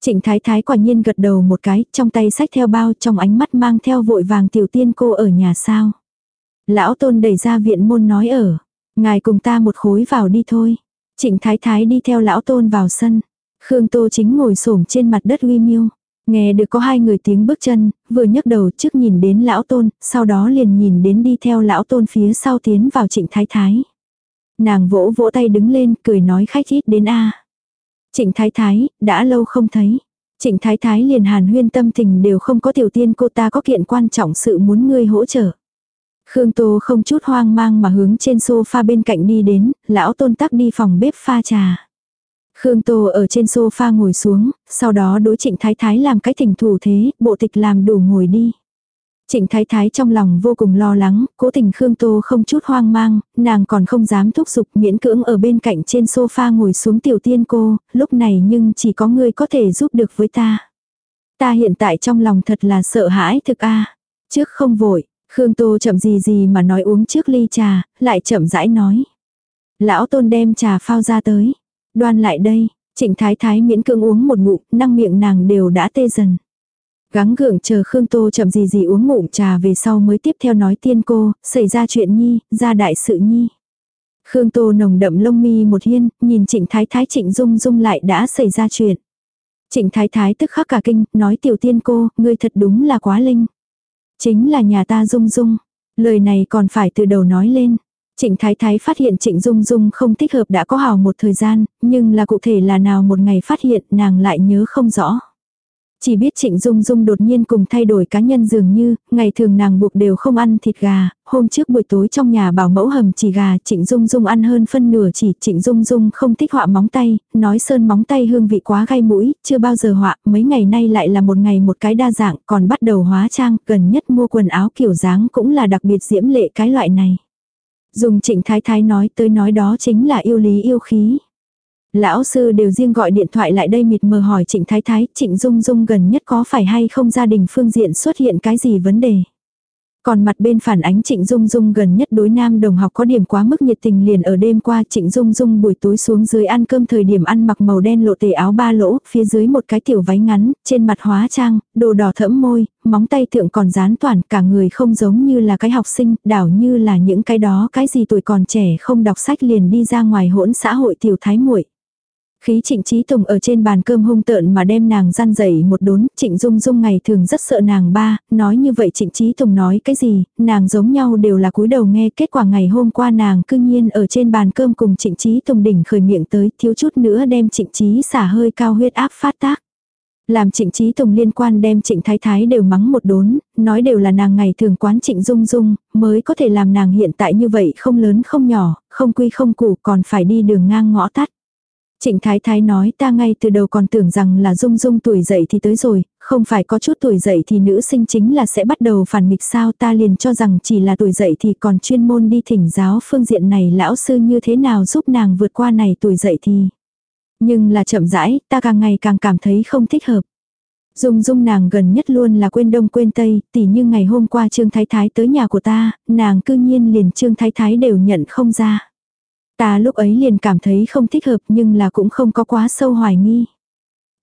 Trịnh thái thái quả nhiên gật đầu một cái, trong tay sách theo bao trong ánh mắt mang theo vội vàng tiểu tiên cô ở nhà sao. Lão tôn đẩy ra viện môn nói ở, ngài cùng ta một khối vào đi thôi. Trịnh thái thái đi theo lão tôn vào sân. Khương Tô chính ngồi xổm trên mặt đất uy miêu. Nghe được có hai người tiếng bước chân, vừa nhấc đầu trước nhìn đến lão tôn, sau đó liền nhìn đến đi theo lão tôn phía sau tiến vào trịnh thái thái. Nàng vỗ vỗ tay đứng lên, cười nói khách ít đến a Trịnh thái thái, đã lâu không thấy. Trịnh thái thái liền hàn huyên tâm tình đều không có tiểu tiên cô ta có kiện quan trọng sự muốn ngươi hỗ trợ. Khương Tô không chút hoang mang mà hướng trên sofa bên cạnh đi đến, lão tôn tắc đi phòng bếp pha trà. Khương Tô ở trên sofa ngồi xuống, sau đó đối trịnh thái thái làm cái thỉnh thủ thế, bộ tịch làm đủ ngồi đi. Trịnh thái thái trong lòng vô cùng lo lắng, cố tình Khương Tô không chút hoang mang, nàng còn không dám thúc giục miễn cưỡng ở bên cạnh trên sofa ngồi xuống tiểu tiên cô, lúc này nhưng chỉ có ngươi có thể giúp được với ta. Ta hiện tại trong lòng thật là sợ hãi thực a Trước không vội, Khương Tô chậm gì gì mà nói uống trước ly trà, lại chậm rãi nói. Lão tôn đem trà phao ra tới. Đoan lại đây, trịnh thái thái miễn cưỡng uống một ngụm, năng miệng nàng đều đã tê dần. Gắng gượng chờ Khương Tô chậm gì gì uống ngụm trà về sau mới tiếp theo nói tiên cô, xảy ra chuyện nhi, ra đại sự nhi. Khương Tô nồng đậm lông mi một hiên, nhìn trịnh thái thái trịnh dung dung lại đã xảy ra chuyện. Trịnh thái thái tức khắc cả kinh, nói tiểu tiên cô, ngươi thật đúng là quá linh. Chính là nhà ta dung dung. Lời này còn phải từ đầu nói lên. Trịnh Thái Thái phát hiện Trịnh Dung Dung không thích hợp đã có hào một thời gian, nhưng là cụ thể là nào một ngày phát hiện nàng lại nhớ không rõ. Chỉ biết Trịnh Dung Dung đột nhiên cùng thay đổi cá nhân dường như, ngày thường nàng buộc đều không ăn thịt gà, hôm trước buổi tối trong nhà bảo mẫu hầm chỉ gà Trịnh Dung Dung ăn hơn phân nửa chỉ Trịnh Dung Dung không thích họa móng tay, nói sơn móng tay hương vị quá gai mũi, chưa bao giờ họa, mấy ngày nay lại là một ngày một cái đa dạng, còn bắt đầu hóa trang, gần nhất mua quần áo kiểu dáng cũng là đặc biệt diễm lệ cái loại này. Dùng trịnh thái thái nói tới nói đó chính là yêu lý yêu khí. Lão sư đều riêng gọi điện thoại lại đây mịt mờ hỏi trịnh thái thái, trịnh dung dung gần nhất có phải hay không gia đình phương diện xuất hiện cái gì vấn đề. Còn mặt bên phản ánh Trịnh Dung Dung gần nhất đối nam đồng học có điểm quá mức nhiệt tình liền ở đêm qua Trịnh Dung Dung buổi tối xuống dưới ăn cơm thời điểm ăn mặc màu đen lộ tề áo ba lỗ, phía dưới một cái tiểu váy ngắn, trên mặt hóa trang, đồ đỏ thẫm môi, móng tay thượng còn dán toàn cả người không giống như là cái học sinh, đảo như là những cái đó cái gì tuổi còn trẻ không đọc sách liền đi ra ngoài hỗn xã hội tiểu thái muội Khí trịnh trí tùng ở trên bàn cơm hung tợn mà đem nàng gian dậy một đốn, trịnh dung dung ngày thường rất sợ nàng ba, nói như vậy trịnh trí tùng nói cái gì, nàng giống nhau đều là cúi đầu nghe kết quả ngày hôm qua nàng cương nhiên ở trên bàn cơm cùng trịnh trí tùng đỉnh khởi miệng tới thiếu chút nữa đem trịnh trí xả hơi cao huyết áp phát tác. Làm trịnh trí tùng liên quan đem trịnh thái thái đều mắng một đốn, nói đều là nàng ngày thường quán trịnh dung dung, mới có thể làm nàng hiện tại như vậy không lớn không nhỏ, không quy không củ còn phải đi đường ngang ngõ tắt. Trịnh Thái Thái nói ta ngay từ đầu còn tưởng rằng là dung dung tuổi dậy thì tới rồi, không phải có chút tuổi dậy thì nữ sinh chính là sẽ bắt đầu phản nghịch sao ta liền cho rằng chỉ là tuổi dậy thì còn chuyên môn đi thỉnh giáo phương diện này lão sư như thế nào giúp nàng vượt qua này tuổi dậy thì. Nhưng là chậm rãi, ta càng ngày càng cảm thấy không thích hợp. Dung dung nàng gần nhất luôn là quên đông quên tây, tỉ như ngày hôm qua Trương Thái Thái tới nhà của ta, nàng cư nhiên liền Trương Thái Thái đều nhận không ra. Ta lúc ấy liền cảm thấy không thích hợp nhưng là cũng không có quá sâu hoài nghi.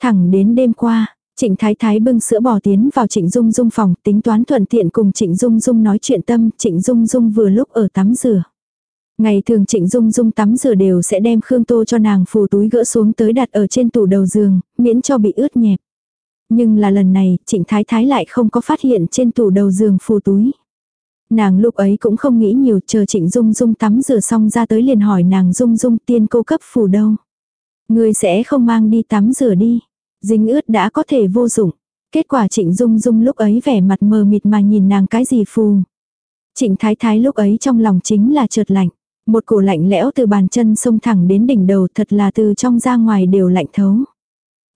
Thẳng đến đêm qua, Trịnh Thái Thái bưng sữa bò tiến vào Trịnh Dung Dung phòng, tính toán thuận tiện cùng Trịnh Dung Dung nói chuyện tâm, Trịnh Dung Dung vừa lúc ở tắm rửa. Ngày thường Trịnh Dung Dung tắm rửa đều sẽ đem Khương Tô cho nàng phù túi gỡ xuống tới đặt ở trên tủ đầu giường, miễn cho bị ướt nhẹp. Nhưng là lần này, Trịnh Thái Thái lại không có phát hiện trên tủ đầu giường phù túi. Nàng lúc ấy cũng không nghĩ nhiều, chờ trịnh Dung Dung tắm rửa xong ra tới liền hỏi nàng Dung Dung, tiên cô cấp phù đâu. Người sẽ không mang đi tắm rửa đi. Dính ướt đã có thể vô dụng. Kết quả trịnh Dung Dung lúc ấy vẻ mặt mờ mịt mà nhìn nàng cái gì phù. Trịnh Thái Thái lúc ấy trong lòng chính là trượt lạnh. Một cổ lạnh lẽo từ bàn chân xông thẳng đến đỉnh đầu, thật là từ trong ra ngoài đều lạnh thấu.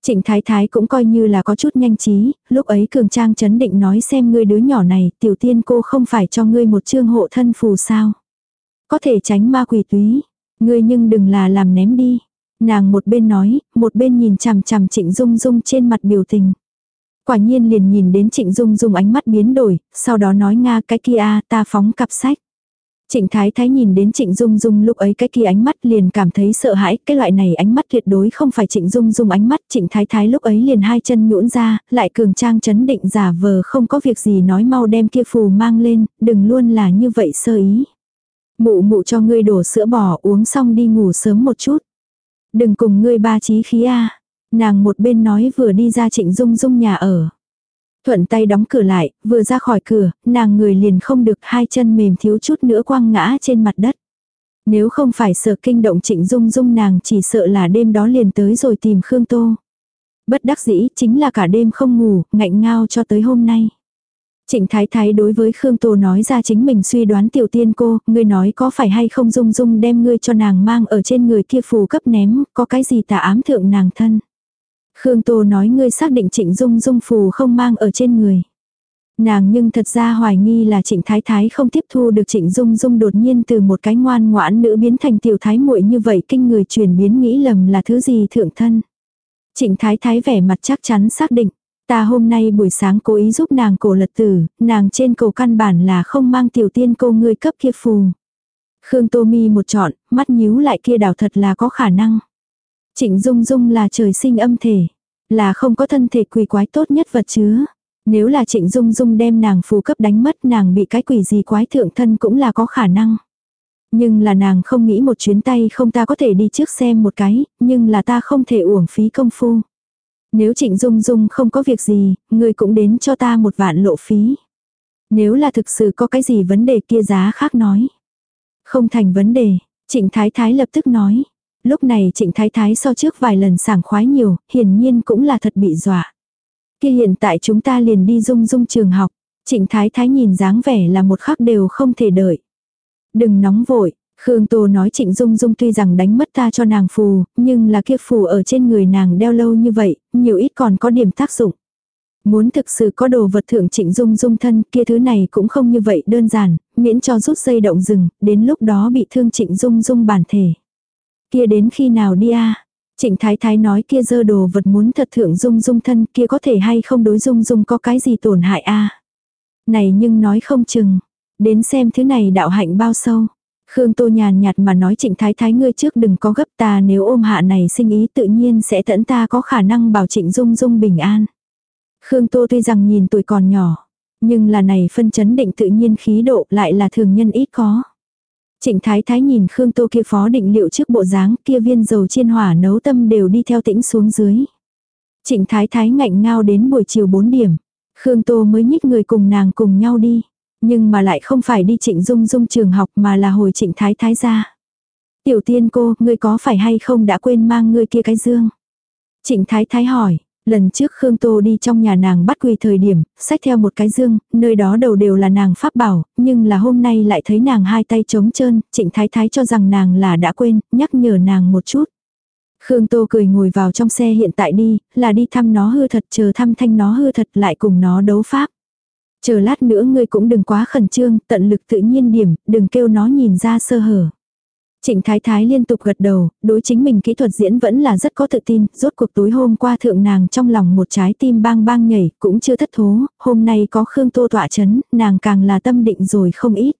Trịnh Thái Thái cũng coi như là có chút nhanh trí, lúc ấy Cường Trang chấn định nói xem ngươi đứa nhỏ này, tiểu tiên cô không phải cho ngươi một chương hộ thân phù sao. có thể tránh ma quỷ túy. Ngươi nhưng đừng là làm ném đi. Nàng một bên nói, một bên nhìn chằm chằm trịnh dung dung trên mặt biểu tình. Quả nhiên liền nhìn đến trịnh dung dung ánh mắt biến đổi, sau đó nói Nga cái kia ta phóng cặp sách. Trịnh Thái Thái nhìn đến Trịnh Dung Dung lúc ấy cái kia ánh mắt liền cảm thấy sợ hãi, cái loại này ánh mắt tuyệt đối không phải Trịnh Dung Dung ánh mắt, Trịnh Thái Thái lúc ấy liền hai chân nhũn ra, lại cường trang chấn định giả vờ không có việc gì nói mau đem kia phù mang lên, đừng luôn là như vậy sơ ý. Mụ mụ cho ngươi đổ sữa bò uống xong đi ngủ sớm một chút. Đừng cùng ngươi ba trí khí a. Nàng một bên nói vừa đi ra Trịnh Dung Dung nhà ở. Thuận tay đóng cửa lại, vừa ra khỏi cửa, nàng người liền không được hai chân mềm thiếu chút nữa quăng ngã trên mặt đất. Nếu không phải sợ kinh động trịnh dung dung nàng chỉ sợ là đêm đó liền tới rồi tìm Khương Tô. Bất đắc dĩ chính là cả đêm không ngủ, ngạnh ngao cho tới hôm nay. Trịnh Thái Thái đối với Khương Tô nói ra chính mình suy đoán tiểu tiên cô, ngươi nói có phải hay không dung dung đem ngươi cho nàng mang ở trên người kia phù cấp ném, có cái gì tà ám thượng nàng thân. Khương Tô nói ngươi xác định trịnh dung dung phù không mang ở trên người. Nàng nhưng thật ra hoài nghi là trịnh thái thái không tiếp thu được trịnh dung dung đột nhiên từ một cái ngoan ngoãn nữ biến thành tiểu thái muội như vậy kinh người chuyển biến nghĩ lầm là thứ gì thượng thân. Trịnh thái thái vẻ mặt chắc chắn xác định. Ta hôm nay buổi sáng cố ý giúp nàng cổ lật tử, nàng trên cổ căn bản là không mang tiểu tiên cô ngươi cấp kia phù. Khương Tô Mi một chọn, mắt nhíu lại kia đảo thật là có khả năng. Trịnh Dung Dung là trời sinh âm thể, là không có thân thể quỷ quái tốt nhất vật chứa. Nếu là Trịnh Dung Dung đem nàng phù cấp đánh mất nàng bị cái quỷ gì quái thượng thân cũng là có khả năng. Nhưng là nàng không nghĩ một chuyến tay không ta có thể đi trước xem một cái, nhưng là ta không thể uổng phí công phu. Nếu Trịnh Dung Dung không có việc gì, người cũng đến cho ta một vạn lộ phí. Nếu là thực sự có cái gì vấn đề kia giá khác nói. Không thành vấn đề, Trịnh Thái Thái lập tức nói. Lúc này trịnh thái thái so trước vài lần sảng khoái nhiều, hiển nhiên cũng là thật bị dọa. Kia hiện tại chúng ta liền đi dung dung trường học. Trịnh thái thái nhìn dáng vẻ là một khắc đều không thể đợi. Đừng nóng vội, Khương Tô nói Trịnh Dung Dung tuy rằng đánh mất ta cho nàng phù, nhưng là kia phù ở trên người nàng đeo lâu như vậy, nhiều ít còn có điểm tác dụng. Muốn thực sự có đồ vật thượng Trịnh Dung Dung thân kia thứ này cũng không như vậy đơn giản, miễn cho rút dây động rừng, đến lúc đó bị thương Trịnh Dung Dung bản thể. Kia đến khi nào đi a Trịnh Thái Thái nói kia dơ đồ vật muốn thật thượng dung dung thân kia có thể hay không đối dung dung có cái gì tổn hại a Này nhưng nói không chừng. Đến xem thứ này đạo hạnh bao sâu. Khương Tô nhàn nhạt mà nói trịnh thái thái ngươi trước đừng có gấp ta nếu ôm hạ này sinh ý tự nhiên sẽ tẫn ta có khả năng bảo trịnh dung dung bình an. Khương Tô tuy rằng nhìn tuổi còn nhỏ, nhưng là này phân chấn định tự nhiên khí độ lại là thường nhân ít có. Trịnh Thái Thái nhìn Khương Tô kia phó định liệu trước bộ dáng kia viên dầu chiên hỏa nấu tâm đều đi theo tĩnh xuống dưới. Trịnh Thái Thái ngạnh ngao đến buổi chiều 4 điểm. Khương Tô mới nhích người cùng nàng cùng nhau đi. Nhưng mà lại không phải đi trịnh dung dung trường học mà là hồi trịnh Thái Thái ra. Tiểu tiên cô, ngươi có phải hay không đã quên mang ngươi kia cái dương? Trịnh Thái Thái hỏi, Lần trước Khương Tô đi trong nhà nàng bắt quỳ thời điểm, xách theo một cái dương, nơi đó đầu đều là nàng pháp bảo, nhưng là hôm nay lại thấy nàng hai tay trống trơn, trịnh thái thái cho rằng nàng là đã quên, nhắc nhở nàng một chút. Khương Tô cười ngồi vào trong xe hiện tại đi, là đi thăm nó hư thật chờ thăm thanh nó hư thật lại cùng nó đấu pháp. Chờ lát nữa ngươi cũng đừng quá khẩn trương, tận lực tự nhiên điểm, đừng kêu nó nhìn ra sơ hở. Trịnh Thái Thái liên tục gật đầu, đối chính mình kỹ thuật diễn vẫn là rất có tự tin, rốt cuộc tối hôm qua thượng nàng trong lòng một trái tim bang bang nhảy, cũng chưa thất thố, hôm nay có Khương Tô tọa chấn, nàng càng là tâm định rồi không ít.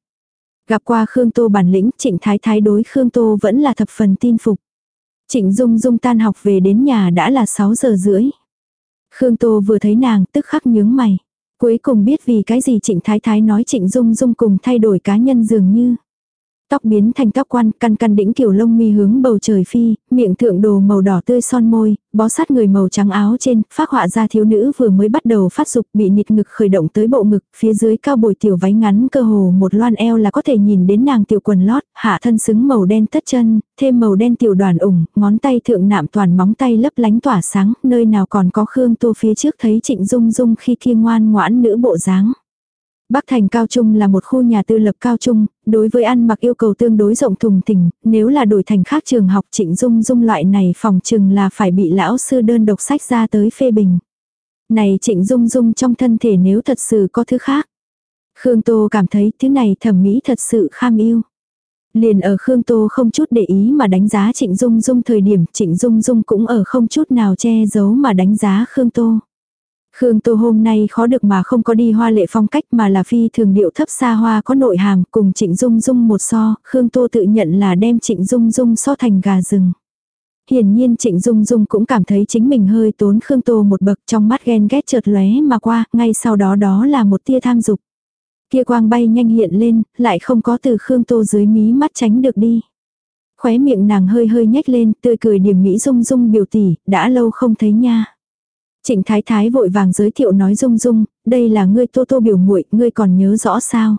Gặp qua Khương Tô bản lĩnh, Trịnh Thái Thái đối Khương Tô vẫn là thập phần tin phục. Trịnh Dung Dung tan học về đến nhà đã là 6 giờ rưỡi. Khương Tô vừa thấy nàng tức khắc nhướng mày. Cuối cùng biết vì cái gì Trịnh Thái Thái nói Trịnh Dung Dung cùng thay đổi cá nhân dường như. Tóc biến thành tóc quan, căn căn đĩnh kiểu lông mi hướng bầu trời phi, miệng thượng đồ màu đỏ tươi son môi, bó sát người màu trắng áo trên, phát họa ra thiếu nữ vừa mới bắt đầu phát dục bị nịt ngực khởi động tới bộ ngực, phía dưới cao bồi tiểu váy ngắn cơ hồ một loan eo là có thể nhìn đến nàng tiểu quần lót, hạ thân xứng màu đen tất chân, thêm màu đen tiểu đoàn ủng, ngón tay thượng nạm toàn móng tay lấp lánh tỏa sáng, nơi nào còn có Khương Tô phía trước thấy Trịnh Dung Dung khi kia ngoan ngoãn nữ bộ dáng. Bắc Thành Cao Trung là một khu nhà tư lập cao trung, đối với ăn mặc yêu cầu tương đối rộng thùng thình, nếu là đổi thành khác trường học trịnh dung dung loại này phòng chừng là phải bị lão sư đơn độc sách ra tới phê bình. Này trịnh dung dung trong thân thể nếu thật sự có thứ khác. Khương Tô cảm thấy thứ này thẩm mỹ thật sự kham yêu. Liền ở Khương Tô không chút để ý mà đánh giá Trịnh Dung Dung thời điểm Trịnh Dung Dung cũng ở không chút nào che giấu mà đánh giá Khương Tô. Khương Tô hôm nay khó được mà không có đi hoa lệ phong cách mà là phi thường điệu thấp xa hoa có nội hàm cùng Trịnh Dung Dung một so, Khương Tô tự nhận là đem Trịnh Dung Dung so thành gà rừng. Hiển nhiên Trịnh Dung Dung cũng cảm thấy chính mình hơi tốn Khương Tô một bậc trong mắt ghen ghét chợt lóe mà qua, ngay sau đó đó là một tia tham dục. Kia quang bay nhanh hiện lên, lại không có từ Khương Tô dưới mí mắt tránh được đi. Khóe miệng nàng hơi hơi nhếch lên, tươi cười điểm mỹ Dung Dung biểu tỷ, đã lâu không thấy nha. Trịnh Thái Thái vội vàng giới thiệu nói Dung Dung, đây là ngươi Tô Tô biểu muội, ngươi còn nhớ rõ sao?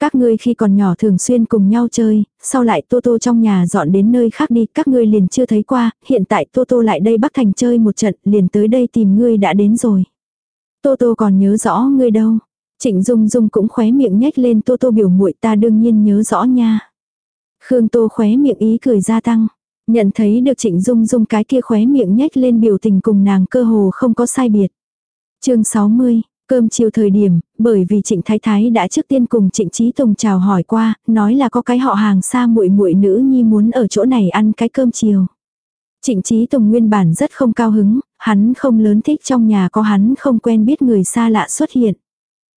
Các ngươi khi còn nhỏ thường xuyên cùng nhau chơi, sau lại Tô Tô trong nhà dọn đến nơi khác đi, các ngươi liền chưa thấy qua, hiện tại Tô Tô lại đây Bắc Thành chơi một trận, liền tới đây tìm ngươi đã đến rồi. Tô Tô còn nhớ rõ ngươi đâu. Trịnh Dung Dung cũng khóe miệng nhếch lên Tô Tô biểu muội ta đương nhiên nhớ rõ nha. Khương Tô khóe miệng ý cười gia tăng. Nhận thấy được Trịnh Dung Dung cái kia khóe miệng nhếch lên biểu tình cùng nàng cơ hồ không có sai biệt. chương 60, cơm chiều thời điểm, bởi vì Trịnh Thái Thái đã trước tiên cùng Trịnh Trí Tùng chào hỏi qua, nói là có cái họ hàng xa muội muội nữ nhi muốn ở chỗ này ăn cái cơm chiều. Trịnh Trí Tùng nguyên bản rất không cao hứng, hắn không lớn thích trong nhà có hắn không quen biết người xa lạ xuất hiện.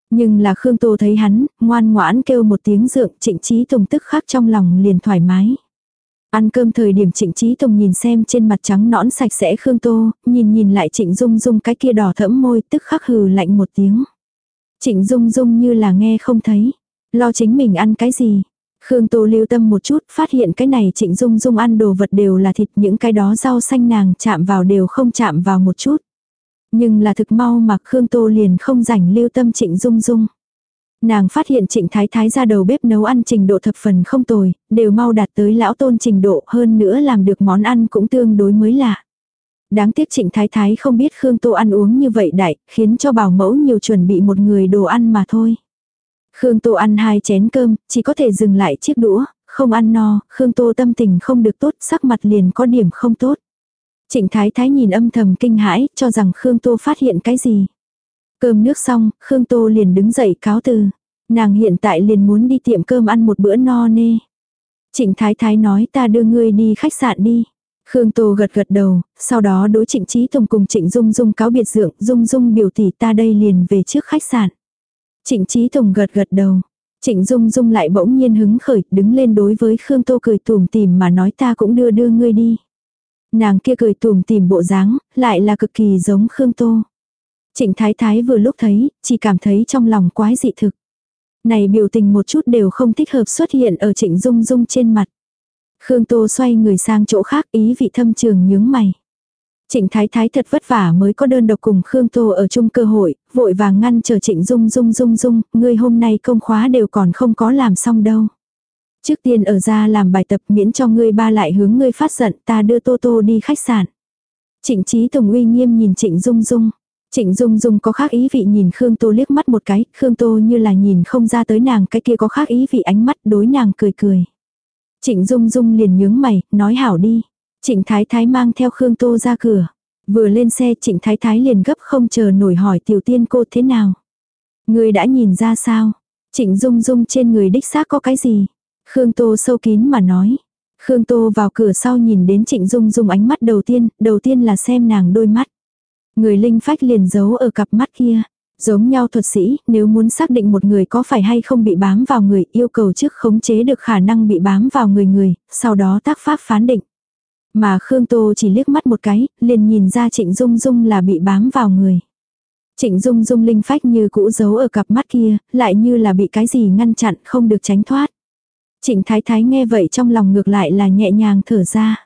Nhưng là Khương Tô thấy hắn, ngoan ngoãn kêu một tiếng dượng, Trịnh Trí Tùng tức khắc trong lòng liền thoải mái. Ăn cơm thời điểm Trịnh Trí Tùng nhìn xem trên mặt trắng nõn sạch sẽ Khương Tô, nhìn nhìn lại Trịnh Dung Dung cái kia đỏ thẫm môi tức khắc hừ lạnh một tiếng. Trịnh Dung Dung như là nghe không thấy, lo chính mình ăn cái gì. Khương Tô lưu tâm một chút, phát hiện cái này Trịnh Dung Dung ăn đồ vật đều là thịt, những cái đó rau xanh nàng chạm vào đều không chạm vào một chút. Nhưng là thực mau mà Khương Tô liền không rảnh lưu tâm Trịnh Dung Dung. Nàng phát hiện trịnh thái thái ra đầu bếp nấu ăn trình độ thập phần không tồi, đều mau đạt tới lão tôn trình độ hơn nữa làm được món ăn cũng tương đối mới lạ. Đáng tiếc trịnh thái thái không biết Khương Tô ăn uống như vậy đại, khiến cho bảo mẫu nhiều chuẩn bị một người đồ ăn mà thôi. Khương Tô ăn hai chén cơm, chỉ có thể dừng lại chiếc đũa, không ăn no, Khương Tô tâm tình không được tốt, sắc mặt liền có điểm không tốt. Trịnh Thái Thái nhìn âm thầm kinh hãi, cho rằng Khương Tô phát hiện cái gì. Cơm nước xong, Khương Tô liền đứng dậy cáo từ. Nàng hiện tại liền muốn đi tiệm cơm ăn một bữa no nê. Trịnh Thái Thái nói ta đưa ngươi đi khách sạn đi. Khương Tô gật gật đầu, sau đó đối trịnh Trí Tùng cùng trịnh Dung Dung cáo biệt dượng, Dung Dung biểu tỷ ta đây liền về trước khách sạn. Trịnh Trí Tùng gật gật đầu. Trịnh Dung Dung lại bỗng nhiên hứng khởi, đứng lên đối với Khương Tô cười tùm tìm mà nói ta cũng đưa đưa ngươi đi. Nàng kia cười tùm tìm bộ dáng, lại là cực kỳ giống Khương Tô. Trịnh Thái Thái vừa lúc thấy, chỉ cảm thấy trong lòng quái dị thực. Này biểu tình một chút đều không thích hợp xuất hiện ở trịnh Dung Dung trên mặt. Khương Tô xoay người sang chỗ khác ý vị thâm trường nhướng mày. Trịnh Thái Thái thật vất vả mới có đơn độc cùng Khương Tô ở chung cơ hội, vội vàng ngăn chờ Trịnh Dung Dung Dung Dung, ngươi hôm nay công khóa đều còn không có làm xong đâu. Trước tiên ở ra làm bài tập miễn cho ngươi ba lại hướng ngươi phát giận ta đưa Tô Tô đi khách sạn. Trịnh Trí Tùng uy nghiêm nhìn Trịnh Dung Dung. Trịnh Dung Dung có khác ý vị nhìn Khương Tô liếc mắt một cái, Khương Tô như là nhìn không ra tới nàng cái kia có khác ý vị ánh mắt đối nàng cười cười. Trịnh Dung Dung liền nhướng mày, nói hảo đi. Trịnh Thái Thái mang theo Khương Tô ra cửa. Vừa lên xe Trịnh Thái Thái liền gấp không chờ nổi hỏi tiểu tiên cô thế nào. Người đã nhìn ra sao? Trịnh Dung Dung trên người đích xác có cái gì? Khương Tô sâu kín mà nói. Khương Tô vào cửa sau nhìn đến Trịnh Dung Dung ánh mắt đầu tiên, đầu tiên là xem nàng đôi mắt. Người linh phách liền giấu ở cặp mắt kia. Giống nhau thuật sĩ, nếu muốn xác định một người có phải hay không bị bám vào người, yêu cầu trước khống chế được khả năng bị bám vào người người, sau đó tác pháp phán định. Mà Khương Tô chỉ liếc mắt một cái, liền nhìn ra Trịnh Dung Dung là bị bám vào người. Trịnh Dung Dung linh phách như cũ giấu ở cặp mắt kia, lại như là bị cái gì ngăn chặn không được tránh thoát. Trịnh Thái Thái nghe vậy trong lòng ngược lại là nhẹ nhàng thở ra.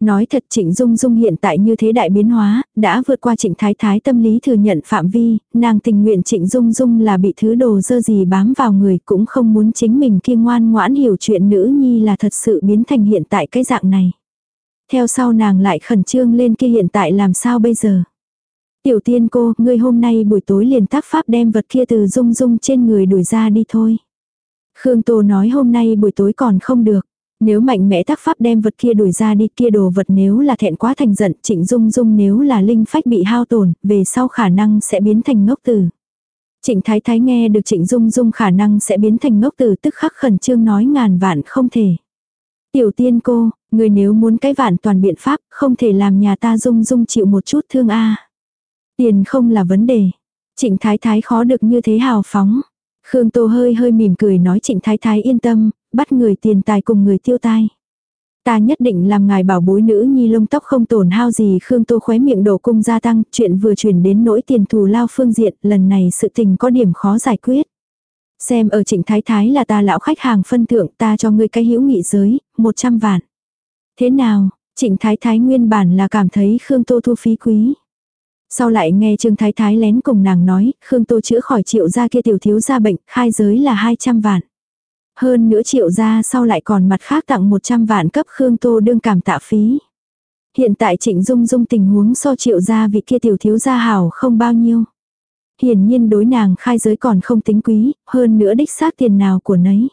Nói thật Trịnh Dung Dung hiện tại như thế đại biến hóa, đã vượt qua Trịnh Thái Thái tâm lý thừa nhận phạm vi, nàng tình nguyện Trịnh Dung Dung là bị thứ đồ dơ gì bám vào người cũng không muốn chính mình kia ngoan ngoãn hiểu chuyện nữ nhi là thật sự biến thành hiện tại cái dạng này. Theo sau nàng lại khẩn trương lên kia hiện tại làm sao bây giờ. Tiểu tiên cô, ngươi hôm nay buổi tối liền tác pháp đem vật kia từ Dung Dung trên người đuổi ra đi thôi. Khương Tô nói hôm nay buổi tối còn không được. Nếu mạnh mẽ tác pháp đem vật kia đuổi ra đi kia đồ vật nếu là thẹn quá thành giận trịnh dung dung nếu là linh phách bị hao tổn, về sau khả năng sẽ biến thành ngốc tử. Trịnh Thái Thái nghe được Trịnh Dung Dung khả năng sẽ biến thành ngốc tử tức khắc khẩn trương nói ngàn vạn không thể. Tiểu tiên cô, người nếu muốn cái vạn toàn biện pháp, không thể làm nhà ta Dung Dung chịu một chút thương a. Tiền không là vấn đề. Trịnh Thái Thái khó được như thế hào phóng. Khương Tô hơi hơi mỉm cười nói Trịnh Thái Thái yên tâm, bắt người tiền tài cùng người tiêu tai. Ta nhất định làm ngài bảo bối nữ nhi lông tóc không tổn hao gì Khương Tô khóe miệng đổ cung gia tăng, chuyện vừa chuyển đến nỗi tiền thù lao phương diện, lần này sự tình có điểm khó giải quyết. Xem ở trịnh thái thái là ta lão khách hàng phân thượng ta cho ngươi cái hữu nghị giới, 100 vạn. Thế nào, trịnh thái thái nguyên bản là cảm thấy Khương Tô thu phí quý. Sau lại nghe Trương Thái Thái lén cùng nàng nói, Khương Tô chữa khỏi triệu gia kia tiểu thiếu gia bệnh, khai giới là 200 vạn. Hơn nữa triệu gia sau lại còn mặt khác tặng 100 vạn cấp Khương Tô đương cảm tạ phí. Hiện tại trịnh dung dung tình huống so triệu gia vị kia tiểu thiếu gia hảo không bao nhiêu. Hiển nhiên đối nàng khai giới còn không tính quý, hơn nữa đích xác tiền nào của nấy.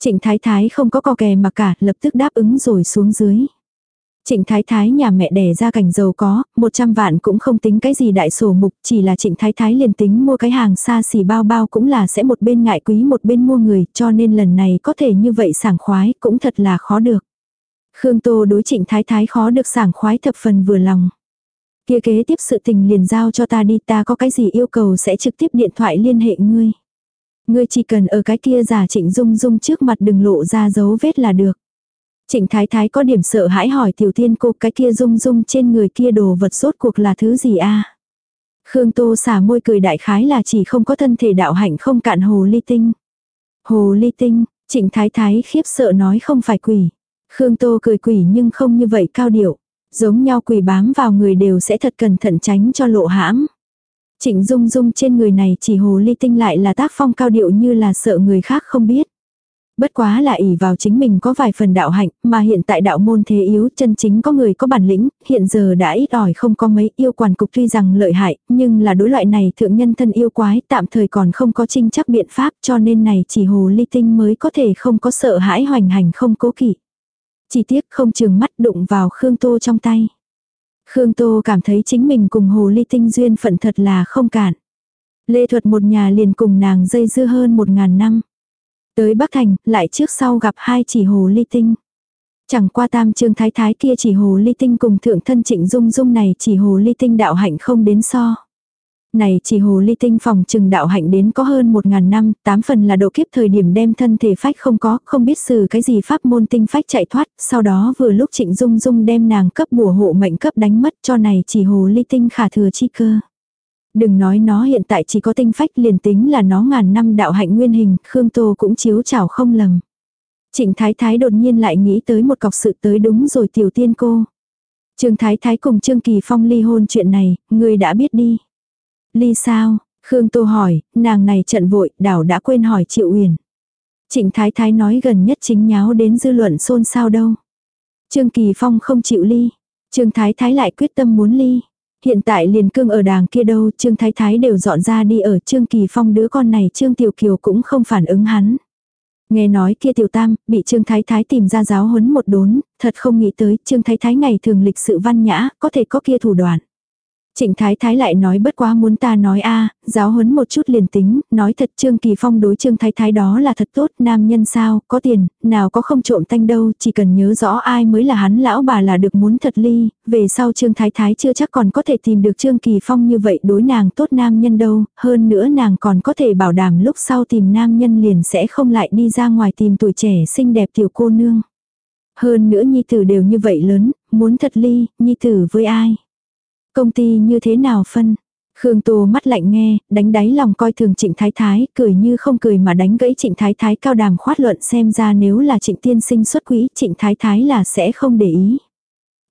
Trịnh Thái Thái không có co kè mà cả, lập tức đáp ứng rồi xuống dưới. Trịnh Thái Thái nhà mẹ đẻ ra cảnh giàu có, 100 vạn cũng không tính cái gì đại sổ mục, chỉ là Trịnh Thái Thái liền tính mua cái hàng xa xỉ bao bao cũng là sẽ một bên ngại quý một bên mua người, cho nên lần này có thể như vậy sảng khoái cũng thật là khó được. Khương Tô đối Trịnh Thái Thái khó được sảng khoái thập phần vừa lòng. Kia kế tiếp sự tình liền giao cho ta đi ta có cái gì yêu cầu sẽ trực tiếp điện thoại liên hệ ngươi. Ngươi chỉ cần ở cái kia giả trịnh dung dung trước mặt đừng lộ ra dấu vết là được. Trịnh Thái Thái có điểm sợ hãi hỏi tiểu tiên cô cái kia rung rung trên người kia đồ vật sốt cuộc là thứ gì a Khương Tô xả môi cười đại khái là chỉ không có thân thể đạo hạnh không cạn hồ ly tinh. Hồ ly tinh, trịnh Thái Thái khiếp sợ nói không phải quỷ. Khương Tô cười quỷ nhưng không như vậy cao điệu. Giống nhau quỷ bám vào người đều sẽ thật cẩn thận tránh cho lộ hãm. Trịnh Dung Dung trên người này chỉ hồ ly tinh lại là tác phong cao điệu như là sợ người khác không biết. Bất quá là ỷ vào chính mình có vài phần đạo hạnh, mà hiện tại đạo môn thế yếu, chân chính có người có bản lĩnh, hiện giờ đã ít ỏi không có mấy yêu quản cục tuy rằng lợi hại, nhưng là đối loại này thượng nhân thân yêu quái tạm thời còn không có trinh chắc biện pháp cho nên này chỉ hồ ly tinh mới có thể không có sợ hãi hoành hành không cố kỵ. Chỉ tiếc không trường mắt đụng vào Khương Tô trong tay. Khương Tô cảm thấy chính mình cùng hồ ly tinh duyên phận thật là không cản. Lê thuật một nhà liền cùng nàng dây dưa hơn một ngàn năm. Tới Bắc Thành, lại trước sau gặp hai chỉ hồ ly tinh. Chẳng qua tam trương thái thái kia chỉ hồ ly tinh cùng thượng thân trịnh dung dung này chỉ hồ ly tinh đạo hạnh không đến so. Này chỉ hồ ly tinh phòng trừng đạo hạnh đến có hơn một ngàn năm, tám phần là độ kiếp thời điểm đem thân thể phách không có, không biết xử cái gì pháp môn tinh phách chạy thoát, sau đó vừa lúc trịnh dung dung đem nàng cấp bùa hộ mệnh cấp đánh mất cho này chỉ hồ ly tinh khả thừa chi cơ. Đừng nói nó hiện tại chỉ có tinh phách liền tính là nó ngàn năm đạo hạnh nguyên hình, Khương Tô cũng chiếu chảo không lầm. Trịnh Thái Thái đột nhiên lại nghĩ tới một cọc sự tới đúng rồi tiểu tiên cô. Trương Thái Thái cùng Trương Kỳ Phong ly hôn chuyện này, người đã biết đi. Ly sao? Khương Tô hỏi, nàng này trận vội, đảo đã quên hỏi Triệu Uyển. Trịnh Thái Thái nói gần nhất chính nháo đến dư luận xôn xao đâu. Trương Kỳ Phong không chịu ly. Trương Thái Thái lại quyết tâm muốn ly. Hiện tại liền cương ở đàng kia đâu, Trương Thái Thái đều dọn ra đi ở Trương Kỳ Phong đứa con này Trương Tiểu Kiều cũng không phản ứng hắn. Nghe nói kia Tiểu Tam, bị Trương Thái Thái tìm ra giáo huấn một đốn, thật không nghĩ tới Trương Thái Thái ngày thường lịch sự văn nhã, có thể có kia thủ đoạn. Trịnh Thái Thái lại nói bất quá muốn ta nói a giáo huấn một chút liền tính, nói thật Trương Kỳ Phong đối Trương Thái Thái đó là thật tốt, nam nhân sao, có tiền, nào có không trộm tanh đâu, chỉ cần nhớ rõ ai mới là hắn lão bà là được muốn thật ly, về sau Trương Thái Thái chưa chắc còn có thể tìm được Trương Kỳ Phong như vậy đối nàng tốt nam nhân đâu, hơn nữa nàng còn có thể bảo đảm lúc sau tìm nam nhân liền sẽ không lại đi ra ngoài tìm tuổi trẻ xinh đẹp tiểu cô nương. Hơn nữa nhi tử đều như vậy lớn, muốn thật ly, nhi tử với ai? Công ty như thế nào phân? Khương Tô mắt lạnh nghe, đánh đáy lòng coi thường Trịnh Thái Thái, cười như không cười mà đánh gãy Trịnh Thái Thái cao đàm khoát luận xem ra nếu là Trịnh Tiên sinh xuất quỹ, Trịnh Thái Thái là sẽ không để ý.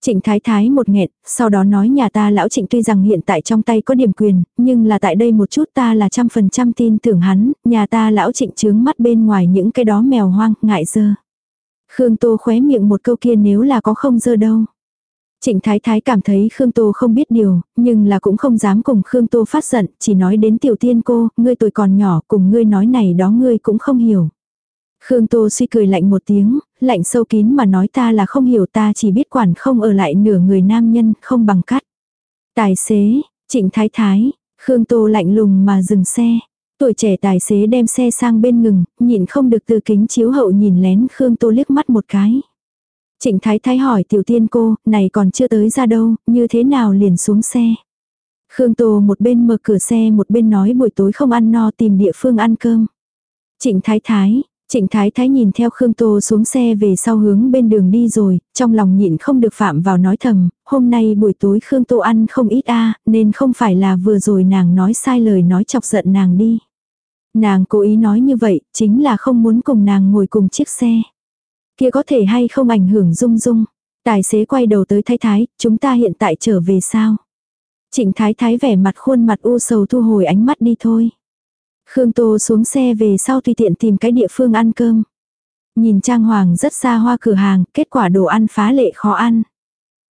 Trịnh Thái Thái một nghẹn, sau đó nói nhà ta lão Trịnh tuy rằng hiện tại trong tay có điểm quyền, nhưng là tại đây một chút ta là trăm phần trăm tin tưởng hắn, nhà ta lão Trịnh chướng mắt bên ngoài những cái đó mèo hoang, ngại dơ. Khương Tô khóe miệng một câu kia nếu là có không dơ đâu. Trịnh Thái Thái cảm thấy Khương Tô không biết điều, nhưng là cũng không dám cùng Khương Tô phát giận, chỉ nói đến tiểu tiên cô, ngươi tuổi còn nhỏ, cùng ngươi nói này đó ngươi cũng không hiểu. Khương Tô suy cười lạnh một tiếng, lạnh sâu kín mà nói ta là không hiểu ta chỉ biết quản không ở lại nửa người nam nhân, không bằng cắt. Tài xế, Trịnh Thái Thái, Khương Tô lạnh lùng mà dừng xe. Tuổi trẻ tài xế đem xe sang bên ngừng, nhịn không được từ kính chiếu hậu nhìn lén Khương Tô liếc mắt một cái. Trịnh Thái Thái hỏi tiểu tiên cô, này còn chưa tới ra đâu, như thế nào liền xuống xe. Khương Tô một bên mở cửa xe một bên nói buổi tối không ăn no tìm địa phương ăn cơm. Trịnh Thái Thái, Trịnh Thái Thái nhìn theo Khương Tô xuống xe về sau hướng bên đường đi rồi, trong lòng nhịn không được phạm vào nói thầm, hôm nay buổi tối Khương Tô ăn không ít a nên không phải là vừa rồi nàng nói sai lời nói chọc giận nàng đi. Nàng cố ý nói như vậy, chính là không muốn cùng nàng ngồi cùng chiếc xe. Kia có thể hay không ảnh hưởng dung dung. Tài xế quay đầu tới thái thái, chúng ta hiện tại trở về sao? Trịnh thái thái vẻ mặt khuôn mặt u sầu thu hồi ánh mắt đi thôi. Khương Tô xuống xe về sau tùy tiện tìm cái địa phương ăn cơm. Nhìn trang hoàng rất xa hoa cửa hàng, kết quả đồ ăn phá lệ khó ăn.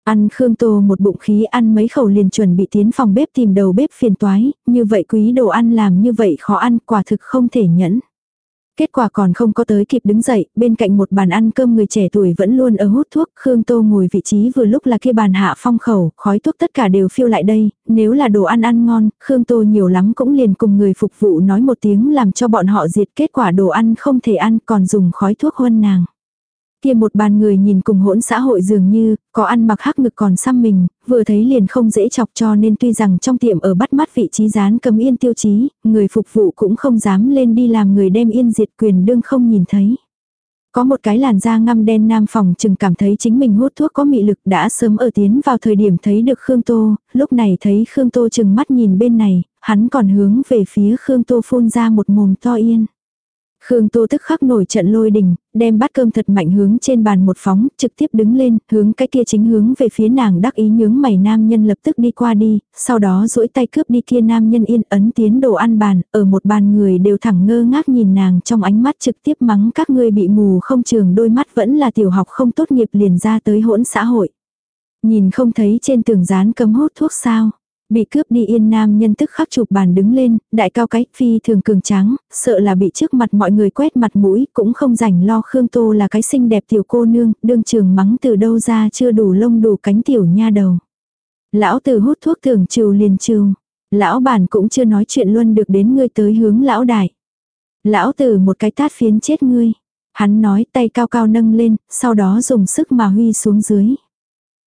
Ăn Khương Tô một bụng khí ăn mấy khẩu liền chuẩn bị tiến phòng bếp tìm đầu bếp phiền toái, như vậy quý đồ ăn làm như vậy khó ăn quả thực không thể nhẫn. Kết quả còn không có tới kịp đứng dậy, bên cạnh một bàn ăn cơm người trẻ tuổi vẫn luôn ở hút thuốc, Khương Tô ngồi vị trí vừa lúc là kia bàn hạ phong khẩu, khói thuốc tất cả đều phiêu lại đây, nếu là đồ ăn ăn ngon, Khương Tô nhiều lắm cũng liền cùng người phục vụ nói một tiếng làm cho bọn họ diệt kết quả đồ ăn không thể ăn còn dùng khói thuốc huân nàng. Kia một bàn người nhìn cùng hỗn xã hội dường như, có ăn mặc hắc ngực còn xăm mình, vừa thấy liền không dễ chọc cho nên tuy rằng trong tiệm ở bắt mắt vị trí dán cầm yên tiêu chí, người phục vụ cũng không dám lên đi làm người đem yên diệt quyền đương không nhìn thấy. Có một cái làn da ngăm đen nam phòng chừng cảm thấy chính mình hút thuốc có mị lực đã sớm ở tiến vào thời điểm thấy được Khương Tô, lúc này thấy Khương Tô chừng mắt nhìn bên này, hắn còn hướng về phía Khương Tô phun ra một mồm to yên. Khương Tô tức khắc nổi trận lôi đình, đem bát cơm thật mạnh hướng trên bàn một phóng, trực tiếp đứng lên, hướng cái kia chính hướng về phía nàng đắc ý nhướng mày nam nhân lập tức đi qua đi, sau đó duỗi tay cướp đi kia nam nhân yên ấn tiến đồ ăn bàn, ở một bàn người đều thẳng ngơ ngác nhìn nàng trong ánh mắt trực tiếp mắng các ngươi bị mù không trường đôi mắt vẫn là tiểu học không tốt nghiệp liền ra tới hỗn xã hội. Nhìn không thấy trên tường dán cấm hút thuốc sao. Bị cướp đi yên nam nhân tức khắc chụp bàn đứng lên, đại cao cái phi thường cường tráng, sợ là bị trước mặt mọi người quét mặt mũi, cũng không rảnh lo Khương Tô là cái xinh đẹp tiểu cô nương, đương trường mắng từ đâu ra chưa đủ lông đủ cánh tiểu nha đầu. Lão tử hút thuốc thường trừ liền trừ. Lão bản cũng chưa nói chuyện luôn được đến ngươi tới hướng lão đại. Lão tử một cái tát phiến chết ngươi. Hắn nói tay cao cao nâng lên, sau đó dùng sức mà huy xuống dưới.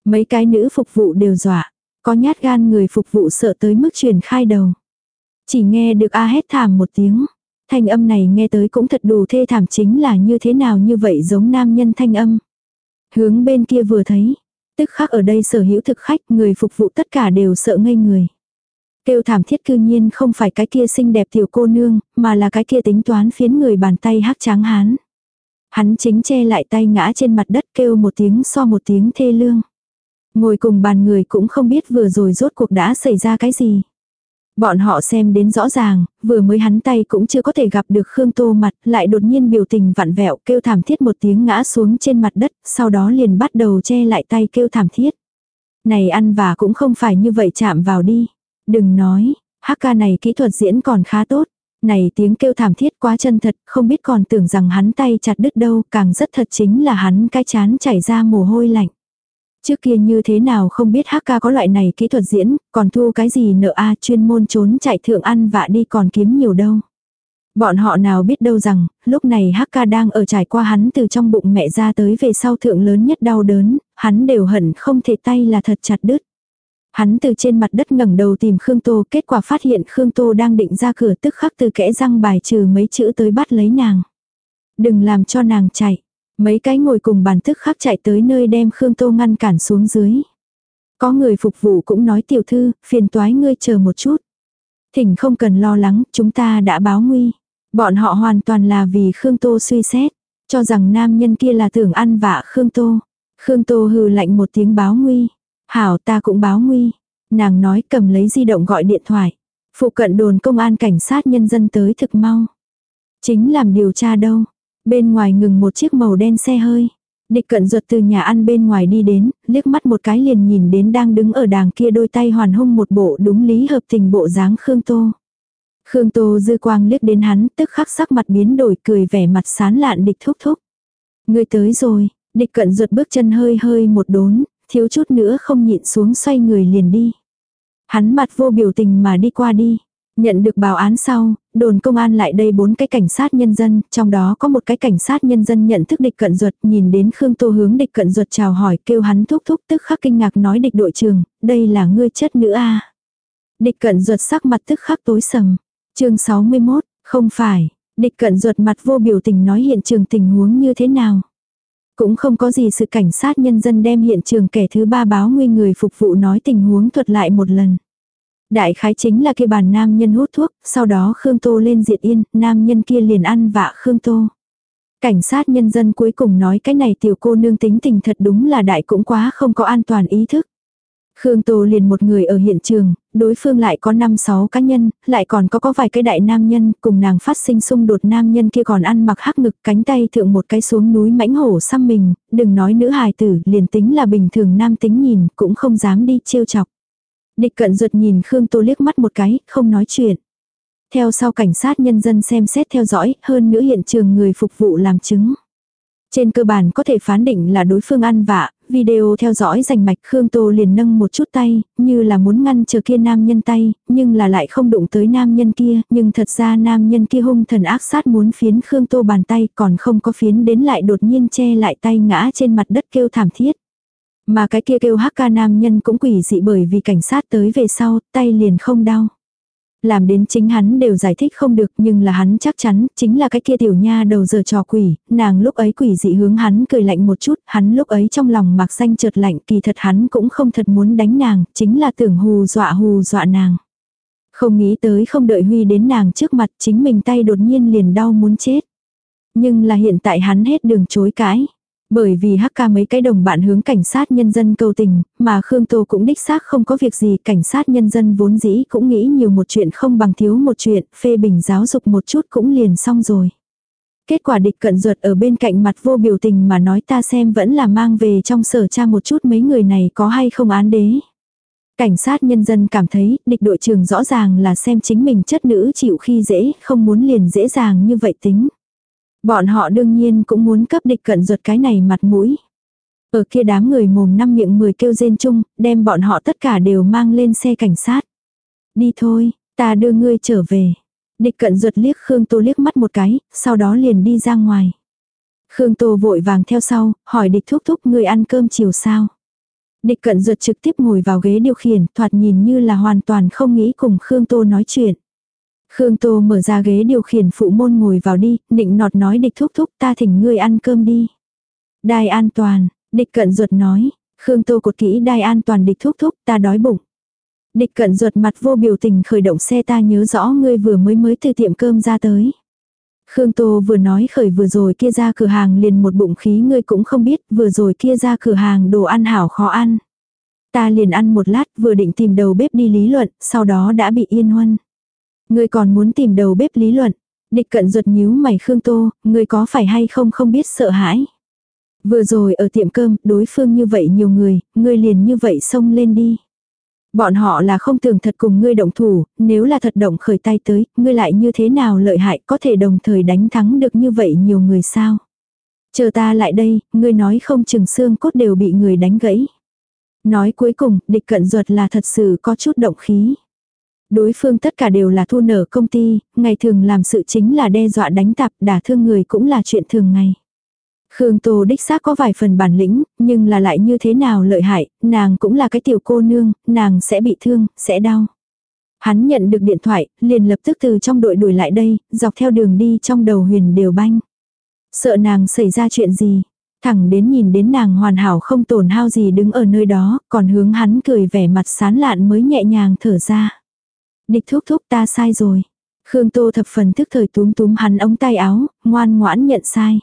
Mấy cái nữ phục vụ đều dọa. Có nhát gan người phục vụ sợ tới mức truyền khai đầu. Chỉ nghe được a hét thảm một tiếng. Thanh âm này nghe tới cũng thật đủ thê thảm chính là như thế nào như vậy giống nam nhân thanh âm. Hướng bên kia vừa thấy. Tức khắc ở đây sở hữu thực khách người phục vụ tất cả đều sợ ngây người. Kêu thảm thiết cư nhiên không phải cái kia xinh đẹp tiểu cô nương, mà là cái kia tính toán phiến người bàn tay hắc trắng hán. Hắn chính che lại tay ngã trên mặt đất kêu một tiếng so một tiếng thê lương. Ngồi cùng bàn người cũng không biết vừa rồi rốt cuộc đã xảy ra cái gì. Bọn họ xem đến rõ ràng, vừa mới hắn tay cũng chưa có thể gặp được Khương Tô mặt, lại đột nhiên biểu tình vặn vẹo kêu thảm thiết một tiếng ngã xuống trên mặt đất, sau đó liền bắt đầu che lại tay kêu thảm thiết. Này ăn và cũng không phải như vậy chạm vào đi. Đừng nói, hắc ca này kỹ thuật diễn còn khá tốt. Này tiếng kêu thảm thiết quá chân thật, không biết còn tưởng rằng hắn tay chặt đứt đâu, càng rất thật chính là hắn cái chán chảy ra mồ hôi lạnh. Trước kia như thế nào không biết HK có loại này kỹ thuật diễn, còn thu cái gì nợ a chuyên môn trốn chạy thượng ăn vạ đi còn kiếm nhiều đâu. Bọn họ nào biết đâu rằng, lúc này HK đang ở trải qua hắn từ trong bụng mẹ ra tới về sau thượng lớn nhất đau đớn, hắn đều hận không thể tay là thật chặt đứt. Hắn từ trên mặt đất ngẩng đầu tìm Khương Tô, kết quả phát hiện Khương Tô đang định ra cửa tức khắc từ kẽ răng bài trừ mấy chữ tới bắt lấy nàng. Đừng làm cho nàng chạy. Mấy cái ngồi cùng bàn thức khắc chạy tới nơi đem Khương Tô ngăn cản xuống dưới. Có người phục vụ cũng nói tiểu thư, phiền toái ngươi chờ một chút. Thỉnh không cần lo lắng, chúng ta đã báo nguy. Bọn họ hoàn toàn là vì Khương Tô suy xét, cho rằng nam nhân kia là tưởng ăn vạ Khương Tô. Khương Tô hừ lạnh một tiếng báo nguy. Hảo ta cũng báo nguy. Nàng nói cầm lấy di động gọi điện thoại. Phụ cận đồn công an cảnh sát nhân dân tới thực mau. Chính làm điều tra đâu. Bên ngoài ngừng một chiếc màu đen xe hơi. Địch cận ruột từ nhà ăn bên ngoài đi đến, liếc mắt một cái liền nhìn đến đang đứng ở đàng kia đôi tay hoàn hung một bộ đúng lý hợp tình bộ dáng Khương Tô. Khương Tô dư quang liếc đến hắn, tức khắc sắc mặt biến đổi cười vẻ mặt sán lạn địch thúc thúc. Người tới rồi, địch cận ruột bước chân hơi hơi một đốn, thiếu chút nữa không nhịn xuống xoay người liền đi. Hắn mặt vô biểu tình mà đi qua đi. Nhận được báo án sau, đồn công an lại đây bốn cái cảnh sát nhân dân, trong đó có một cái cảnh sát nhân dân nhận thức địch cận ruột, nhìn đến Khương Tô hướng địch cận ruột chào hỏi kêu hắn thúc thúc tức khắc kinh ngạc nói địch đội trưởng, đây là ngươi chất nữ a Địch cận ruột sắc mặt tức khắc tối sầm. chương 61, không phải, địch cận ruột mặt vô biểu tình nói hiện trường tình huống như thế nào. Cũng không có gì sự cảnh sát nhân dân đem hiện trường kẻ thứ ba báo nguy người phục vụ nói tình huống thuật lại một lần. Đại khái chính là kia bàn nam nhân hút thuốc, sau đó Khương Tô lên diệt yên, nam nhân kia liền ăn vạ Khương Tô. Cảnh sát nhân dân cuối cùng nói cái này tiểu cô nương tính tình thật đúng là đại cũng quá không có an toàn ý thức. Khương Tô liền một người ở hiện trường, đối phương lại có 5-6 cá nhân, lại còn có có vài cái đại nam nhân, cùng nàng phát sinh xung đột nam nhân kia còn ăn mặc hắc ngực cánh tay thượng một cái xuống núi mãnh hổ xăm mình, đừng nói nữ hài tử, liền tính là bình thường nam tính nhìn, cũng không dám đi trêu chọc. Địch cận ruột nhìn Khương Tô liếc mắt một cái, không nói chuyện. Theo sau cảnh sát nhân dân xem xét theo dõi, hơn nữa hiện trường người phục vụ làm chứng. Trên cơ bản có thể phán định là đối phương ăn vạ, video theo dõi rành mạch Khương Tô liền nâng một chút tay, như là muốn ngăn chờ kia nam nhân tay, nhưng là lại không đụng tới nam nhân kia, nhưng thật ra nam nhân kia hung thần ác sát muốn phiến Khương Tô bàn tay còn không có phiến đến lại đột nhiên che lại tay ngã trên mặt đất kêu thảm thiết. Mà cái kia kêu hắc ca nam nhân cũng quỷ dị bởi vì cảnh sát tới về sau, tay liền không đau. Làm đến chính hắn đều giải thích không được nhưng là hắn chắc chắn chính là cái kia tiểu nha đầu giờ trò quỷ, nàng lúc ấy quỷ dị hướng hắn cười lạnh một chút, hắn lúc ấy trong lòng mặc xanh chợt lạnh kỳ thật hắn cũng không thật muốn đánh nàng, chính là tưởng hù dọa hù dọa nàng. Không nghĩ tới không đợi Huy đến nàng trước mặt chính mình tay đột nhiên liền đau muốn chết. Nhưng là hiện tại hắn hết đường chối cãi. Bởi vì hắc ca mấy cái đồng bạn hướng cảnh sát nhân dân cầu tình, mà Khương Tô cũng đích xác không có việc gì, cảnh sát nhân dân vốn dĩ cũng nghĩ nhiều một chuyện không bằng thiếu một chuyện, phê bình giáo dục một chút cũng liền xong rồi. Kết quả địch cận ruột ở bên cạnh mặt vô biểu tình mà nói ta xem vẫn là mang về trong sở cha một chút mấy người này có hay không án đế. Cảnh sát nhân dân cảm thấy địch đội trưởng rõ ràng là xem chính mình chất nữ chịu khi dễ, không muốn liền dễ dàng như vậy tính. Bọn họ đương nhiên cũng muốn cấp địch cận ruột cái này mặt mũi. Ở kia đám người mồm năm miệng mười kêu rên chung, đem bọn họ tất cả đều mang lên xe cảnh sát. Đi thôi, ta đưa ngươi trở về. Địch cận ruột liếc Khương Tô liếc mắt một cái, sau đó liền đi ra ngoài. Khương Tô vội vàng theo sau, hỏi địch thúc thúc ngươi ăn cơm chiều sao. Địch cận ruột trực tiếp ngồi vào ghế điều khiển, thoạt nhìn như là hoàn toàn không nghĩ cùng Khương Tô nói chuyện. Khương Tô mở ra ghế điều khiển phụ môn ngồi vào đi, định nọt nói địch thúc thúc ta thỉnh ngươi ăn cơm đi. Đai an toàn, địch cận ruột nói, Khương Tô cột kỹ đai an toàn địch thúc thúc ta đói bụng. Địch cận ruột mặt vô biểu tình khởi động xe ta nhớ rõ ngươi vừa mới mới từ tiệm cơm ra tới. Khương Tô vừa nói khởi vừa rồi kia ra cửa hàng liền một bụng khí ngươi cũng không biết vừa rồi kia ra cửa hàng đồ ăn hảo khó ăn. Ta liền ăn một lát vừa định tìm đầu bếp đi lý luận, sau đó đã bị yên huân. Ngươi còn muốn tìm đầu bếp lý luận. Địch cận ruột nhíu mày Khương Tô, ngươi có phải hay không không biết sợ hãi. Vừa rồi ở tiệm cơm, đối phương như vậy nhiều người, ngươi liền như vậy xông lên đi. Bọn họ là không tưởng thật cùng ngươi động thủ, nếu là thật động khởi tay tới, ngươi lại như thế nào lợi hại có thể đồng thời đánh thắng được như vậy nhiều người sao. Chờ ta lại đây, ngươi nói không chừng xương cốt đều bị người đánh gãy. Nói cuối cùng, địch cận ruột là thật sự có chút động khí. Đối phương tất cả đều là thu nở công ty, ngày thường làm sự chính là đe dọa đánh tạp, đả thương người cũng là chuyện thường ngày. Khương Tô đích xác có vài phần bản lĩnh, nhưng là lại như thế nào lợi hại, nàng cũng là cái tiểu cô nương, nàng sẽ bị thương, sẽ đau. Hắn nhận được điện thoại, liền lập tức từ trong đội đuổi lại đây, dọc theo đường đi trong đầu huyền đều banh. Sợ nàng xảy ra chuyện gì, thẳng đến nhìn đến nàng hoàn hảo không tổn hao gì đứng ở nơi đó, còn hướng hắn cười vẻ mặt sán lạn mới nhẹ nhàng thở ra. Địch thúc thúc ta sai rồi. Khương Tô thập phần thức thời túm túm hắn ống tay áo, ngoan ngoãn nhận sai.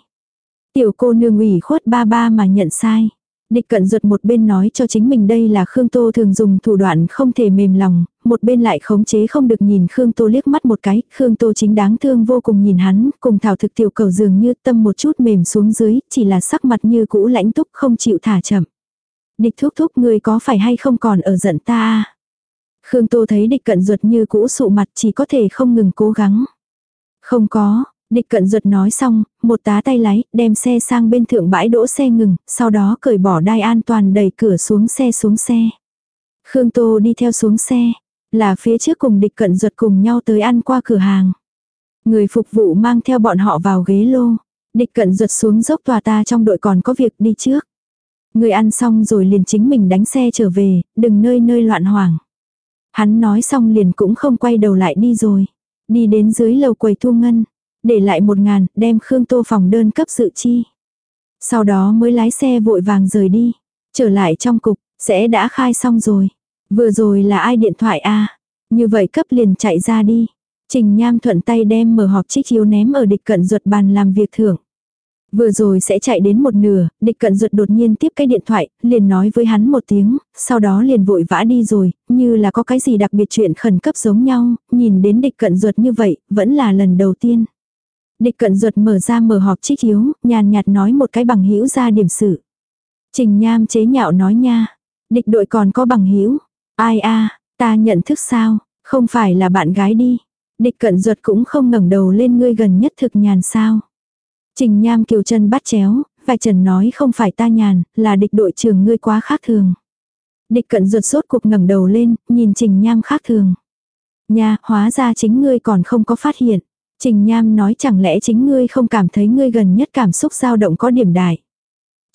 Tiểu cô nương ủy khuất ba ba mà nhận sai. Địch cận ruột một bên nói cho chính mình đây là Khương Tô thường dùng thủ đoạn không thể mềm lòng, một bên lại khống chế không được nhìn Khương Tô liếc mắt một cái, Khương Tô chính đáng thương vô cùng nhìn hắn, cùng thảo thực tiểu cầu dường như tâm một chút mềm xuống dưới, chỉ là sắc mặt như cũ lãnh túc không chịu thả chậm. Địch thúc thúc người có phải hay không còn ở giận ta Khương Tô thấy địch cận ruột như cũ sụ mặt chỉ có thể không ngừng cố gắng. Không có, địch cận ruột nói xong, một tá tay lái, đem xe sang bên thượng bãi đỗ xe ngừng, sau đó cởi bỏ đai an toàn đẩy cửa xuống xe xuống xe. Khương Tô đi theo xuống xe. Là phía trước cùng địch cận ruột cùng nhau tới ăn qua cửa hàng. Người phục vụ mang theo bọn họ vào ghế lô. Địch cận ruột xuống dốc tòa ta trong đội còn có việc đi trước. Người ăn xong rồi liền chính mình đánh xe trở về, đừng nơi nơi loạn hoảng. Hắn nói xong liền cũng không quay đầu lại đi rồi. Đi đến dưới lầu quầy thu ngân. Để lại một ngàn, đem Khương Tô phòng đơn cấp sự chi. Sau đó mới lái xe vội vàng rời đi. Trở lại trong cục, sẽ đã khai xong rồi. Vừa rồi là ai điện thoại a Như vậy cấp liền chạy ra đi. Trình Nham thuận tay đem mở họp trích chiếu ném ở địch cận ruột bàn làm việc thưởng. Vừa rồi sẽ chạy đến một nửa, địch cận ruột đột nhiên tiếp cái điện thoại, liền nói với hắn một tiếng, sau đó liền vội vã đi rồi, như là có cái gì đặc biệt chuyện khẩn cấp giống nhau, nhìn đến địch cận ruột như vậy, vẫn là lần đầu tiên. Địch cận ruột mở ra mở họp trích chiếu, nhàn nhạt nói một cái bằng hữu ra điểm sự. Trình Nham chế nhạo nói nha, địch đội còn có bằng hữu ai a ta nhận thức sao, không phải là bạn gái đi. Địch cận ruột cũng không ngẩng đầu lên ngươi gần nhất thực nhàn sao. Trình Nham kiều chân bắt chéo, vài trần nói không phải ta nhàn, là địch đội trưởng ngươi quá khác thường. Địch cận ruột sốt cuộc ngẩng đầu lên, nhìn Trình Nham khác thường. Nha, hóa ra chính ngươi còn không có phát hiện. Trình Nham nói chẳng lẽ chính ngươi không cảm thấy ngươi gần nhất cảm xúc dao động có điểm đại.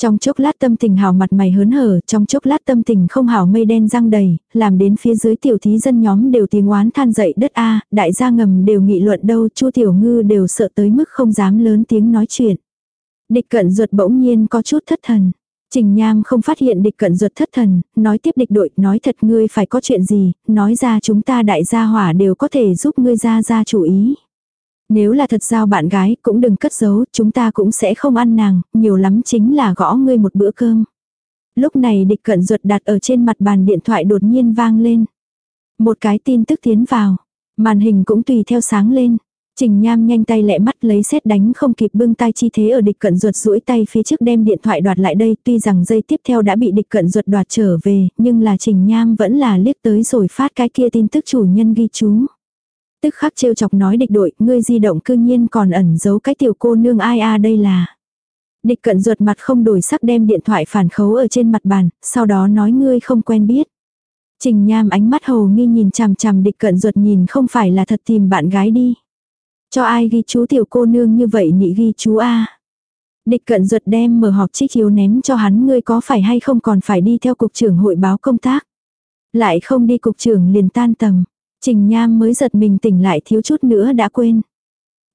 Trong chốc lát tâm tình hào mặt mày hớn hở, trong chốc lát tâm tình không hào mây đen răng đầy, làm đến phía dưới tiểu thí dân nhóm đều tiếng oán than dậy đất a đại gia ngầm đều nghị luận đâu, chu tiểu ngư đều sợ tới mức không dám lớn tiếng nói chuyện. Địch cận ruột bỗng nhiên có chút thất thần. Trình Nham không phát hiện địch cận ruột thất thần, nói tiếp địch đội, nói thật ngươi phải có chuyện gì, nói ra chúng ta đại gia hỏa đều có thể giúp ngươi ra ra chủ ý. Nếu là thật giao bạn gái cũng đừng cất giấu, chúng ta cũng sẽ không ăn nàng, nhiều lắm chính là gõ ngươi một bữa cơm. Lúc này địch cận ruột đặt ở trên mặt bàn điện thoại đột nhiên vang lên. Một cái tin tức tiến vào, màn hình cũng tùy theo sáng lên. Trình Nham nhanh tay lẹ mắt lấy xét đánh không kịp bưng tay chi thế ở địch cận ruột duỗi tay phía trước đem điện thoại đoạt lại đây tuy rằng dây tiếp theo đã bị địch cận ruột đoạt trở về nhưng là Trình Nham vẫn là liếc tới rồi phát cái kia tin tức chủ nhân ghi chú. Tức khắc trêu chọc nói địch đội, ngươi di động cư nhiên còn ẩn giấu cái tiểu cô nương ai a đây là. Địch cận ruột mặt không đổi sắc đem điện thoại phản khấu ở trên mặt bàn, sau đó nói ngươi không quen biết. Trình nham ánh mắt hầu nghi nhìn chằm chằm địch cận ruột nhìn không phải là thật tìm bạn gái đi. Cho ai ghi chú tiểu cô nương như vậy nị ghi chú A. Địch cận ruột đem mở họp trích chiếu ném cho hắn ngươi có phải hay không còn phải đi theo cục trưởng hội báo công tác. Lại không đi cục trưởng liền tan tầm. Trình Nham mới giật mình tỉnh lại thiếu chút nữa đã quên.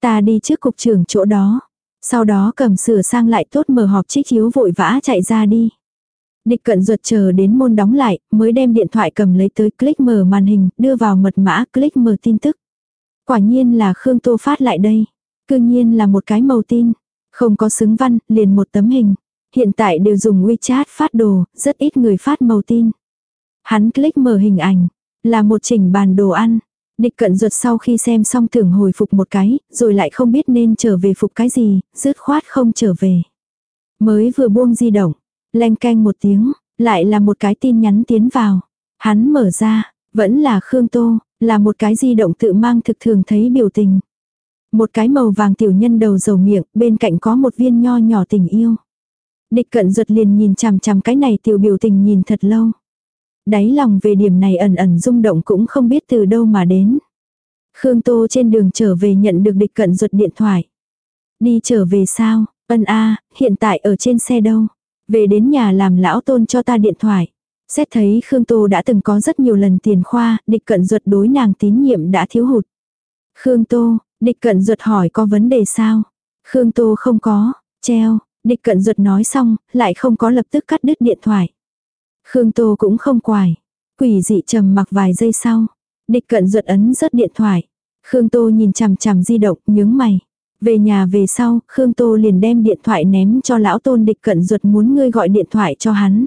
Ta đi trước cục trưởng chỗ đó. Sau đó cầm sửa sang lại tốt mở họp trích chiếu vội vã chạy ra đi. Địch cận ruột chờ đến môn đóng lại, mới đem điện thoại cầm lấy tới click mở màn hình, đưa vào mật mã click mở tin tức. Quả nhiên là Khương Tô phát lại đây. Cư nhiên là một cái màu tin. Không có xứng văn, liền một tấm hình. Hiện tại đều dùng WeChat phát đồ, rất ít người phát màu tin. Hắn click mở hình ảnh, là một chỉnh bàn đồ ăn. Địch cận ruột sau khi xem xong tưởng hồi phục một cái, rồi lại không biết nên trở về phục cái gì, dứt khoát không trở về. Mới vừa buông di động, len canh một tiếng, lại là một cái tin nhắn tiến vào. Hắn mở ra, vẫn là Khương Tô, là một cái di động tự mang thực thường thấy biểu tình. Một cái màu vàng tiểu nhân đầu dầu miệng, bên cạnh có một viên nho nhỏ tình yêu. Địch cận ruột liền nhìn chằm chằm cái này tiểu biểu tình nhìn thật lâu. Đáy lòng về điểm này ẩn ẩn rung động cũng không biết từ đâu mà đến. Khương Tô trên đường trở về nhận được địch cận ruột điện thoại. Đi trở về sao? Ân a, hiện tại ở trên xe đâu? Về đến nhà làm lão tôn cho ta điện thoại. Xét thấy Khương Tô đã từng có rất nhiều lần tiền khoa, địch cận ruột đối nàng tín nhiệm đã thiếu hụt. Khương Tô, địch cận ruột hỏi có vấn đề sao? Khương Tô không có, treo, địch cận ruột nói xong, lại không có lập tức cắt đứt điện thoại. Khương Tô cũng không quài. Quỷ dị trầm mặc vài giây sau. Địch cận ruột ấn rớt điện thoại. Khương Tô nhìn chằm chằm di động, nhướng mày. Về nhà về sau, Khương Tô liền đem điện thoại ném cho lão tôn địch cận ruột muốn ngươi gọi điện thoại cho hắn.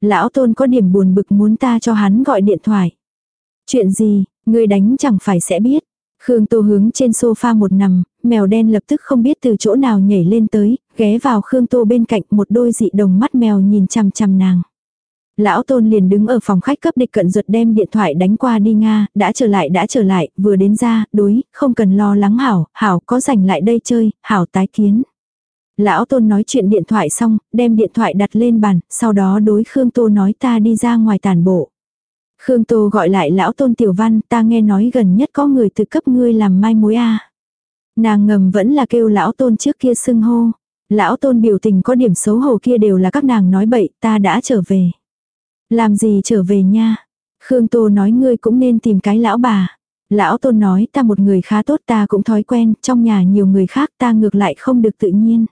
Lão tôn có điểm buồn bực muốn ta cho hắn gọi điện thoại. Chuyện gì, ngươi đánh chẳng phải sẽ biết. Khương Tô hướng trên sofa một nằm, mèo đen lập tức không biết từ chỗ nào nhảy lên tới, ghé vào Khương Tô bên cạnh một đôi dị đồng mắt mèo nhìn chằm chằm nàng. Lão tôn liền đứng ở phòng khách cấp địch cận ruột đem điện thoại đánh qua đi Nga, đã trở lại đã trở lại, vừa đến ra, đối, không cần lo lắng hảo, hảo có rảnh lại đây chơi, hảo tái kiến. Lão tôn nói chuyện điện thoại xong, đem điện thoại đặt lên bàn, sau đó đối Khương Tô nói ta đi ra ngoài tàn bộ. Khương Tô gọi lại lão tôn tiểu văn, ta nghe nói gần nhất có người từ cấp ngươi làm mai mối a. Nàng ngầm vẫn là kêu lão tôn trước kia xưng hô. Lão tôn biểu tình có điểm xấu hổ kia đều là các nàng nói bậy, ta đã trở về. Làm gì trở về nha? Khương Tô nói ngươi cũng nên tìm cái lão bà. Lão tôn nói ta một người khá tốt ta cũng thói quen, trong nhà nhiều người khác ta ngược lại không được tự nhiên.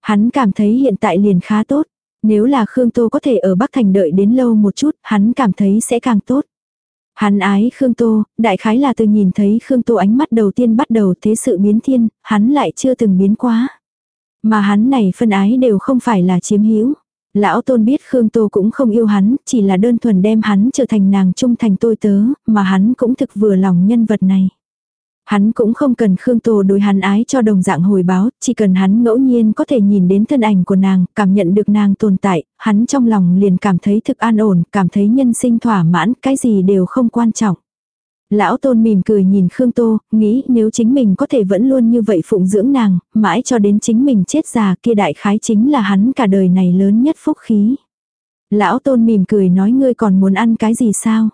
Hắn cảm thấy hiện tại liền khá tốt. Nếu là Khương Tô có thể ở Bắc Thành đợi đến lâu một chút, hắn cảm thấy sẽ càng tốt. Hắn ái Khương Tô, đại khái là từ nhìn thấy Khương Tô ánh mắt đầu tiên bắt đầu thế sự biến thiên, hắn lại chưa từng biến quá. Mà hắn này phân ái đều không phải là chiếm hữu. Lão tôn biết Khương Tô cũng không yêu hắn, chỉ là đơn thuần đem hắn trở thành nàng trung thành tôi tớ, mà hắn cũng thực vừa lòng nhân vật này. Hắn cũng không cần Khương Tô đối hắn ái cho đồng dạng hồi báo, chỉ cần hắn ngẫu nhiên có thể nhìn đến thân ảnh của nàng, cảm nhận được nàng tồn tại, hắn trong lòng liền cảm thấy thực an ổn, cảm thấy nhân sinh thỏa mãn, cái gì đều không quan trọng. Lão tôn mỉm cười nhìn Khương Tô, nghĩ nếu chính mình có thể vẫn luôn như vậy phụng dưỡng nàng, mãi cho đến chính mình chết già kia đại khái chính là hắn cả đời này lớn nhất phúc khí. Lão tôn mỉm cười nói ngươi còn muốn ăn cái gì sao?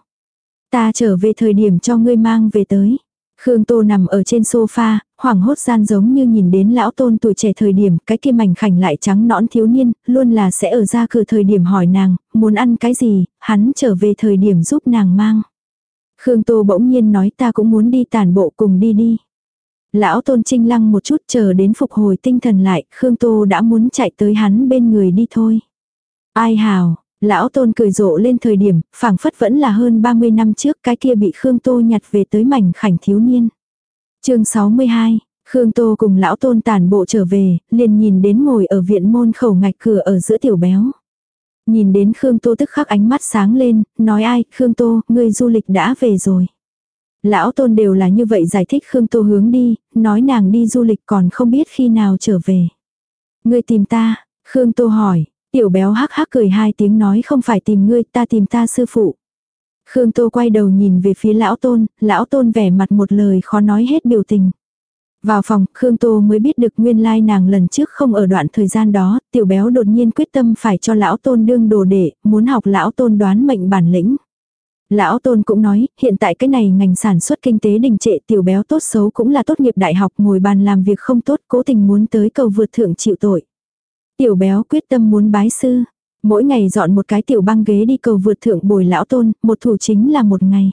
Ta trở về thời điểm cho ngươi mang về tới. Khương Tô nằm ở trên sofa, hoảng hốt gian giống như nhìn đến lão tôn tuổi trẻ thời điểm, cái kia mảnh khảnh lại trắng nõn thiếu niên, luôn là sẽ ở ra cửa thời điểm hỏi nàng, muốn ăn cái gì, hắn trở về thời điểm giúp nàng mang. Khương Tô bỗng nhiên nói ta cũng muốn đi tản bộ cùng đi đi. Lão tôn trinh lăng một chút chờ đến phục hồi tinh thần lại, Khương Tô đã muốn chạy tới hắn bên người đi thôi. Ai hào, lão tôn cười rộ lên thời điểm, phảng phất vẫn là hơn 30 năm trước cái kia bị Khương Tô nhặt về tới mảnh khảnh thiếu niên. chương 62, Khương Tô cùng lão tôn tản bộ trở về, liền nhìn đến ngồi ở viện môn khẩu ngạch cửa ở giữa tiểu béo. Nhìn đến Khương Tô tức khắc ánh mắt sáng lên, nói ai, Khương Tô, ngươi du lịch đã về rồi. Lão tôn đều là như vậy giải thích Khương Tô hướng đi, nói nàng đi du lịch còn không biết khi nào trở về. Ngươi tìm ta, Khương Tô hỏi, tiểu béo hắc hắc cười hai tiếng nói không phải tìm ngươi, ta tìm ta sư phụ. Khương Tô quay đầu nhìn về phía lão tôn, lão tôn vẻ mặt một lời khó nói hết biểu tình. Vào phòng, Khương Tô mới biết được nguyên lai nàng lần trước không ở đoạn thời gian đó, tiểu béo đột nhiên quyết tâm phải cho lão tôn đương đồ đệ, muốn học lão tôn đoán mệnh bản lĩnh. Lão tôn cũng nói, hiện tại cái này ngành sản xuất kinh tế đình trệ tiểu béo tốt xấu cũng là tốt nghiệp đại học ngồi bàn làm việc không tốt cố tình muốn tới cầu vượt thượng chịu tội. Tiểu béo quyết tâm muốn bái sư, mỗi ngày dọn một cái tiểu băng ghế đi cầu vượt thượng bồi lão tôn, một thủ chính là một ngày.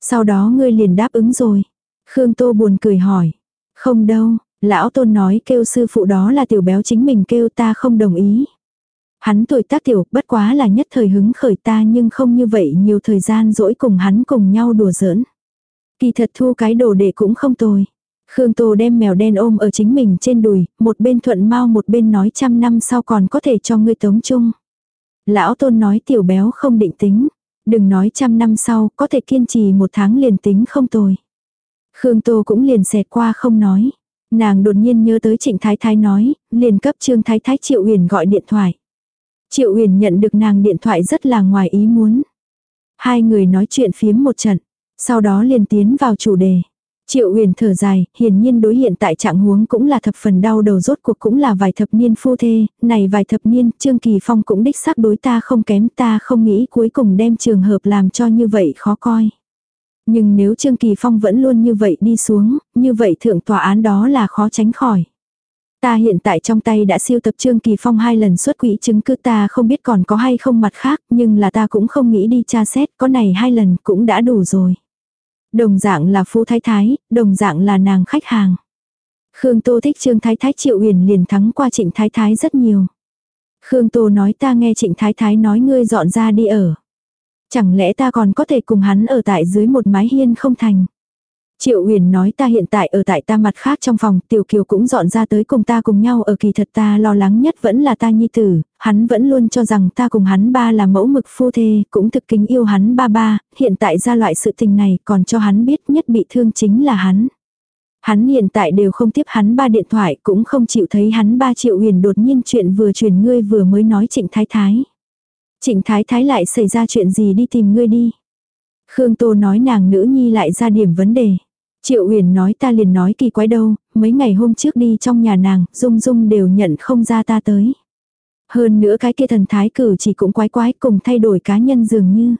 Sau đó ngươi liền đáp ứng rồi. Khương Tô buồn cười hỏi, không đâu, lão tôn nói kêu sư phụ đó là tiểu béo chính mình kêu ta không đồng ý. Hắn tuổi tác tiểu bất quá là nhất thời hứng khởi ta nhưng không như vậy nhiều thời gian dỗi cùng hắn cùng nhau đùa giỡn. Kỳ thật thu cái đồ để cũng không tồi. Khương Tô đem mèo đen ôm ở chính mình trên đùi, một bên thuận mau một bên nói trăm năm sau còn có thể cho ngươi tống chung. Lão tôn nói tiểu béo không định tính. Đừng nói trăm năm sau, có thể kiên trì một tháng liền tính không tồi. Khương Tô cũng liền xẹt qua không nói. Nàng đột nhiên nhớ tới Trịnh Thái Thái nói, liền cấp Trương Thái Thái Triệu Huyền gọi điện thoại. Triệu Huyền nhận được nàng điện thoại rất là ngoài ý muốn. Hai người nói chuyện phiếm một trận, sau đó liền tiến vào chủ đề. Triệu huyền thở dài, hiển nhiên đối hiện tại trạng huống cũng là thập phần đau đầu rốt cuộc cũng là vài thập niên phu thê, này vài thập niên, Trương Kỳ Phong cũng đích xác đối ta không kém ta không nghĩ cuối cùng đem trường hợp làm cho như vậy khó coi. Nhưng nếu Trương Kỳ Phong vẫn luôn như vậy đi xuống, như vậy thượng tòa án đó là khó tránh khỏi. Ta hiện tại trong tay đã siêu tập Trương Kỳ Phong hai lần xuất quỹ chứng cứ ta không biết còn có hay không mặt khác, nhưng là ta cũng không nghĩ đi tra xét, có này hai lần cũng đã đủ rồi. Đồng dạng là phu thái thái, đồng dạng là nàng khách hàng. Khương Tô thích Trương Thái Thái Triệu Huyền liền thắng qua Trịnh Thái Thái rất nhiều. Khương Tô nói ta nghe Trịnh Thái Thái nói ngươi dọn ra đi ở. Chẳng lẽ ta còn có thể cùng hắn ở tại dưới một mái hiên không thành. Triệu Huyền nói ta hiện tại ở tại ta mặt khác trong phòng, Tiểu Kiều cũng dọn ra tới cùng ta cùng nhau ở kỳ thật ta lo lắng nhất vẫn là ta nhi tử, hắn vẫn luôn cho rằng ta cùng hắn ba là mẫu mực phu thê, cũng thực kính yêu hắn ba ba, hiện tại ra loại sự tình này còn cho hắn biết nhất bị thương chính là hắn. Hắn hiện tại đều không tiếp hắn ba điện thoại cũng không chịu thấy hắn ba Triệu Huyền đột nhiên chuyện vừa truyền ngươi vừa mới nói trịnh thái thái. Trịnh Thái Thái lại xảy ra chuyện gì đi tìm ngươi đi. Khương Tô nói nàng nữ nhi lại ra điểm vấn đề. Triệu Huyền nói ta liền nói kỳ quái đâu, mấy ngày hôm trước đi trong nhà nàng, Dung Dung đều nhận không ra ta tới. Hơn nữa cái kia thần thái cử chỉ cũng quái quái cùng thay đổi cá nhân dường như.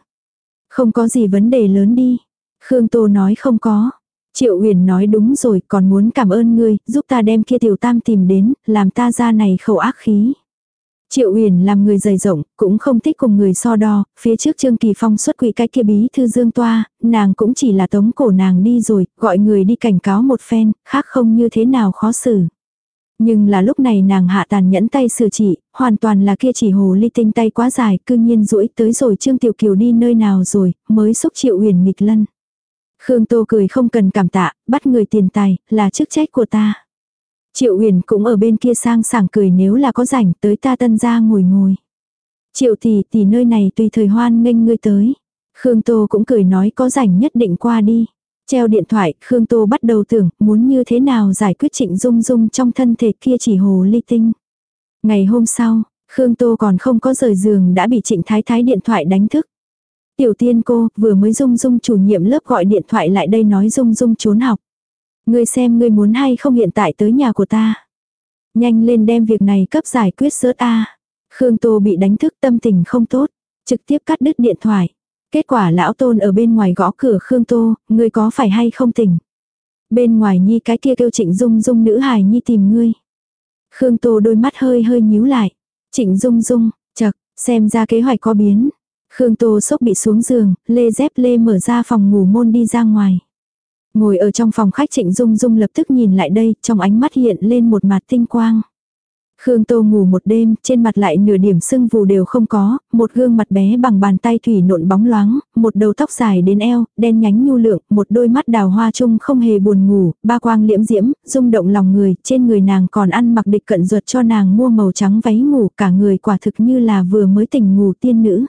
Không có gì vấn đề lớn đi. Khương Tô nói không có. Triệu Huyền nói đúng rồi, còn muốn cảm ơn ngươi, giúp ta đem kia tiểu tam tìm đến, làm ta ra này khẩu ác khí. Triệu Huyền làm người dày rộng, cũng không thích cùng người so đo, phía trước Trương Kỳ Phong xuất quỷ cái kia bí thư dương toa, nàng cũng chỉ là tống cổ nàng đi rồi, gọi người đi cảnh cáo một phen, khác không như thế nào khó xử. Nhưng là lúc này nàng hạ tàn nhẫn tay xử trị, hoàn toàn là kia chỉ hồ ly tinh tay quá dài, cư nhiên duỗi tới rồi Trương Tiểu Kiều đi nơi nào rồi, mới xúc Triệu Huyền nghịch lân. Khương Tô cười không cần cảm tạ, bắt người tiền tài, là chức trách của ta. Triệu Huyền cũng ở bên kia sang sảng cười nếu là có rảnh tới ta tân ra ngồi ngồi. Triệu tỷ tỷ nơi này tùy thời hoan nghênh ngươi tới. Khương Tô cũng cười nói có rảnh nhất định qua đi. Treo điện thoại, Khương Tô bắt đầu tưởng muốn như thế nào giải quyết trịnh dung dung trong thân thể kia chỉ hồ ly tinh. Ngày hôm sau, Khương Tô còn không có rời giường đã bị trịnh thái thái điện thoại đánh thức. Tiểu tiên cô, vừa mới Dung Dung chủ nhiệm lớp gọi điện thoại lại đây nói Dung Dung trốn học. Ngươi xem ngươi muốn hay không hiện tại tới nhà của ta. Nhanh lên đem việc này cấp giải quyết sớt a. Khương Tô bị đánh thức tâm tình không tốt, trực tiếp cắt đứt điện thoại. Kết quả lão tôn ở bên ngoài gõ cửa Khương Tô, ngươi có phải hay không tỉnh. Bên ngoài nhi cái kia kêu trịnh dung dung nữ hài nhi tìm ngươi. Khương Tô đôi mắt hơi hơi nhíu lại. Trịnh dung dung, chật, xem ra kế hoạch có biến. Khương Tô sốc bị xuống giường, lê dép lê mở ra phòng ngủ môn đi ra ngoài. Ngồi ở trong phòng khách Trịnh Dung Dung lập tức nhìn lại đây, trong ánh mắt hiện lên một mặt tinh quang. Khương Tô ngủ một đêm, trên mặt lại nửa điểm sưng vù đều không có, một gương mặt bé bằng bàn tay thủy nộn bóng loáng, một đầu tóc dài đến eo, đen nhánh nhu lượng, một đôi mắt đào hoa chung không hề buồn ngủ, ba quang liễm diễm, rung động lòng người, trên người nàng còn ăn mặc địch cận ruột cho nàng mua màu trắng váy ngủ, cả người quả thực như là vừa mới tỉnh ngủ tiên nữ.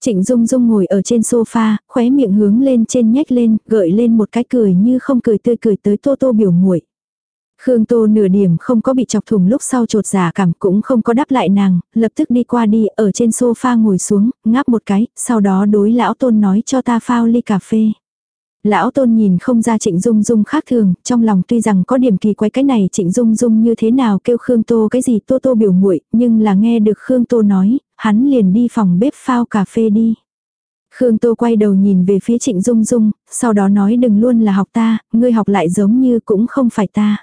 Trịnh Dung Dung ngồi ở trên sofa, khóe miệng hướng lên trên nhếch lên, gợi lên một cái cười như không cười tươi cười tới Tô Tô biểu muội. Khương Tô nửa điểm không có bị chọc thủng lúc sau trột giả cảm cũng không có đáp lại nàng, lập tức đi qua đi ở trên sofa ngồi xuống, ngáp một cái, sau đó đối lão tôn nói cho ta phao ly cà phê. Lão tôn nhìn không ra trịnh dung dung khác thường, trong lòng tuy rằng có điểm kỳ quái cái này trịnh dung dung như thế nào kêu Khương Tô cái gì Tô Tô biểu muội nhưng là nghe được Khương Tô nói, hắn liền đi phòng bếp phao cà phê đi. Khương Tô quay đầu nhìn về phía trịnh dung dung, sau đó nói đừng luôn là học ta, ngươi học lại giống như cũng không phải ta.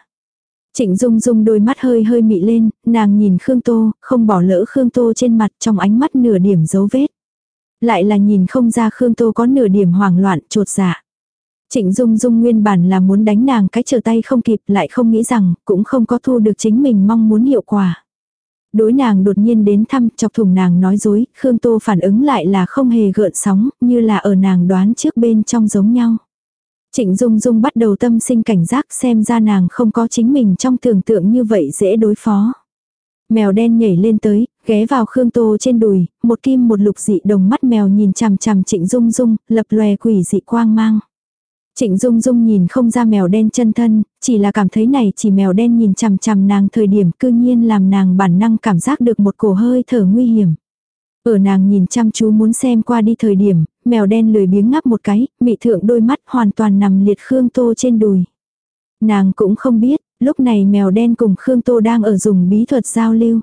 Trịnh Dung Dung đôi mắt hơi hơi mị lên, nàng nhìn Khương Tô, không bỏ lỡ Khương Tô trên mặt trong ánh mắt nửa điểm dấu vết. Lại là nhìn không ra Khương Tô có nửa điểm hoảng loạn, trột dạ. Trịnh Dung Dung nguyên bản là muốn đánh nàng cái trở tay không kịp lại không nghĩ rằng cũng không có thu được chính mình mong muốn hiệu quả. Đối nàng đột nhiên đến thăm chọc thủng nàng nói dối, Khương Tô phản ứng lại là không hề gợn sóng, như là ở nàng đoán trước bên trong giống nhau. Trịnh Dung Dung bắt đầu tâm sinh cảnh giác xem ra nàng không có chính mình trong tưởng tượng như vậy dễ đối phó. Mèo đen nhảy lên tới, ghé vào Khương Tô trên đùi, một kim một lục dị đồng mắt mèo nhìn chằm chằm Trịnh Dung Dung, lập lòe quỷ dị quang mang. Trịnh Dung Dung nhìn không ra mèo đen chân thân, chỉ là cảm thấy này chỉ mèo đen nhìn chằm chằm nàng thời điểm cư nhiên làm nàng bản năng cảm giác được một cổ hơi thở nguy hiểm. Ở nàng nhìn chăm chú muốn xem qua đi thời điểm, mèo đen lười biếng ngắp một cái, mị thượng đôi mắt hoàn toàn nằm liệt Khương Tô trên đùi. Nàng cũng không biết, lúc này mèo đen cùng Khương Tô đang ở dùng bí thuật giao lưu.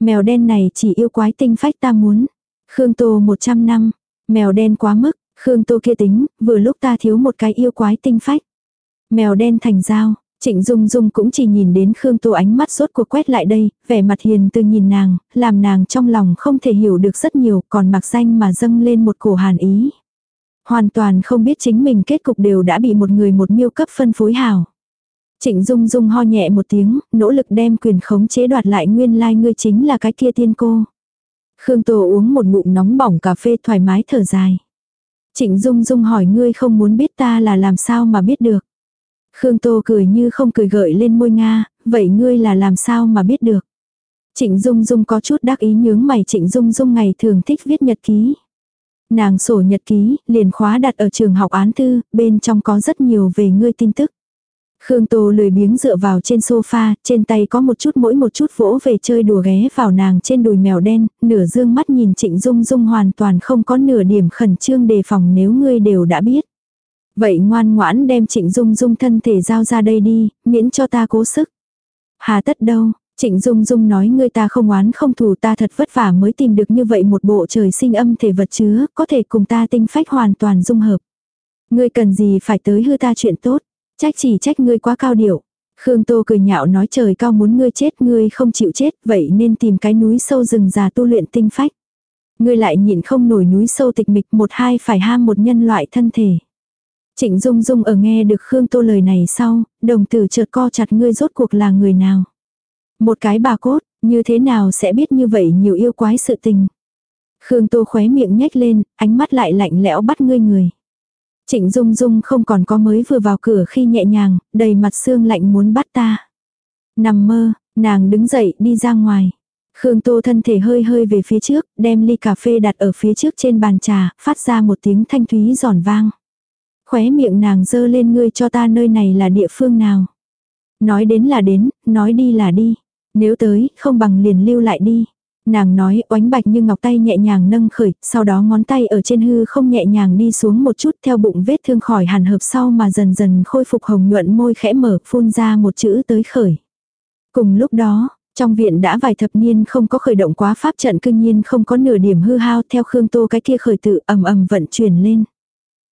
Mèo đen này chỉ yêu quái tinh phách ta muốn. Khương Tô 100 năm, mèo đen quá mức, Khương Tô kia tính, vừa lúc ta thiếu một cái yêu quái tinh phách. Mèo đen thành dao, Trịnh Dung Dung cũng chỉ nhìn đến Khương Tô ánh mắt sốt cuộc quét lại đây, vẻ mặt hiền từ nhìn nàng, làm nàng trong lòng không thể hiểu được rất nhiều, còn mặc danh mà dâng lên một cổ hàn ý. Hoàn toàn không biết chính mình kết cục đều đã bị một người một miêu cấp phân phối hào. Trịnh Dung Dung ho nhẹ một tiếng, nỗ lực đem quyền khống chế đoạt lại nguyên lai like ngươi chính là cái kia tiên cô. Khương Tô uống một ngụm nóng bỏng cà phê thoải mái thở dài. Trịnh Dung Dung hỏi ngươi không muốn biết ta là làm sao mà biết được. Khương Tô cười như không cười gợi lên môi Nga, vậy ngươi là làm sao mà biết được. Trịnh Dung Dung có chút đắc ý nhướng mày Trịnh Dung Dung ngày thường thích viết nhật ký. Nàng sổ nhật ký, liền khóa đặt ở trường học án thư, bên trong có rất nhiều về ngươi tin tức. Khương Tô lười biếng dựa vào trên sofa, trên tay có một chút mỗi một chút vỗ về chơi đùa ghé vào nàng trên đùi mèo đen, nửa dương mắt nhìn Trịnh Dung Dung hoàn toàn không có nửa điểm khẩn trương đề phòng nếu ngươi đều đã biết. Vậy ngoan ngoãn đem Trịnh Dung Dung thân thể giao ra đây đi, miễn cho ta cố sức. Hà tất đâu, Trịnh Dung Dung nói ngươi ta không oán không thù ta thật vất vả mới tìm được như vậy một bộ trời sinh âm thể vật chứa, có thể cùng ta tinh phách hoàn toàn dung hợp. Ngươi cần gì phải tới hư ta chuyện tốt, trách chỉ trách ngươi quá cao điệu. Khương Tô cười nhạo nói trời cao muốn ngươi chết ngươi không chịu chết vậy nên tìm cái núi sâu rừng già tu luyện tinh phách. Ngươi lại nhịn không nổi núi sâu tịch mịch một hai phải ham một nhân loại thân thể. Trịnh Dung Dung ở nghe được Khương Tô lời này sau, đồng tử chợt co chặt ngươi rốt cuộc là người nào. Một cái bà cốt, như thế nào sẽ biết như vậy nhiều yêu quái sự tình. Khương Tô khóe miệng nhếch lên, ánh mắt lại lạnh lẽo bắt ngươi người. Trịnh Dung Dung không còn có mới vừa vào cửa khi nhẹ nhàng, đầy mặt xương lạnh muốn bắt ta. Nằm mơ, nàng đứng dậy đi ra ngoài. Khương Tô thân thể hơi hơi về phía trước, đem ly cà phê đặt ở phía trước trên bàn trà, phát ra một tiếng thanh thúy giòn vang. Khóe miệng nàng dơ lên ngươi cho ta nơi này là địa phương nào. Nói đến là đến, nói đi là đi. Nếu tới, không bằng liền lưu lại đi. Nàng nói oánh bạch như ngọc tay nhẹ nhàng nâng khởi, sau đó ngón tay ở trên hư không nhẹ nhàng đi xuống một chút theo bụng vết thương khỏi hàn hợp sau mà dần dần khôi phục hồng nhuận môi khẽ mở phun ra một chữ tới khởi. Cùng lúc đó, trong viện đã vài thập niên không có khởi động quá pháp trận cương nhiên không có nửa điểm hư hao theo Khương Tô cái kia khởi tự ầm ầm vận chuyển lên.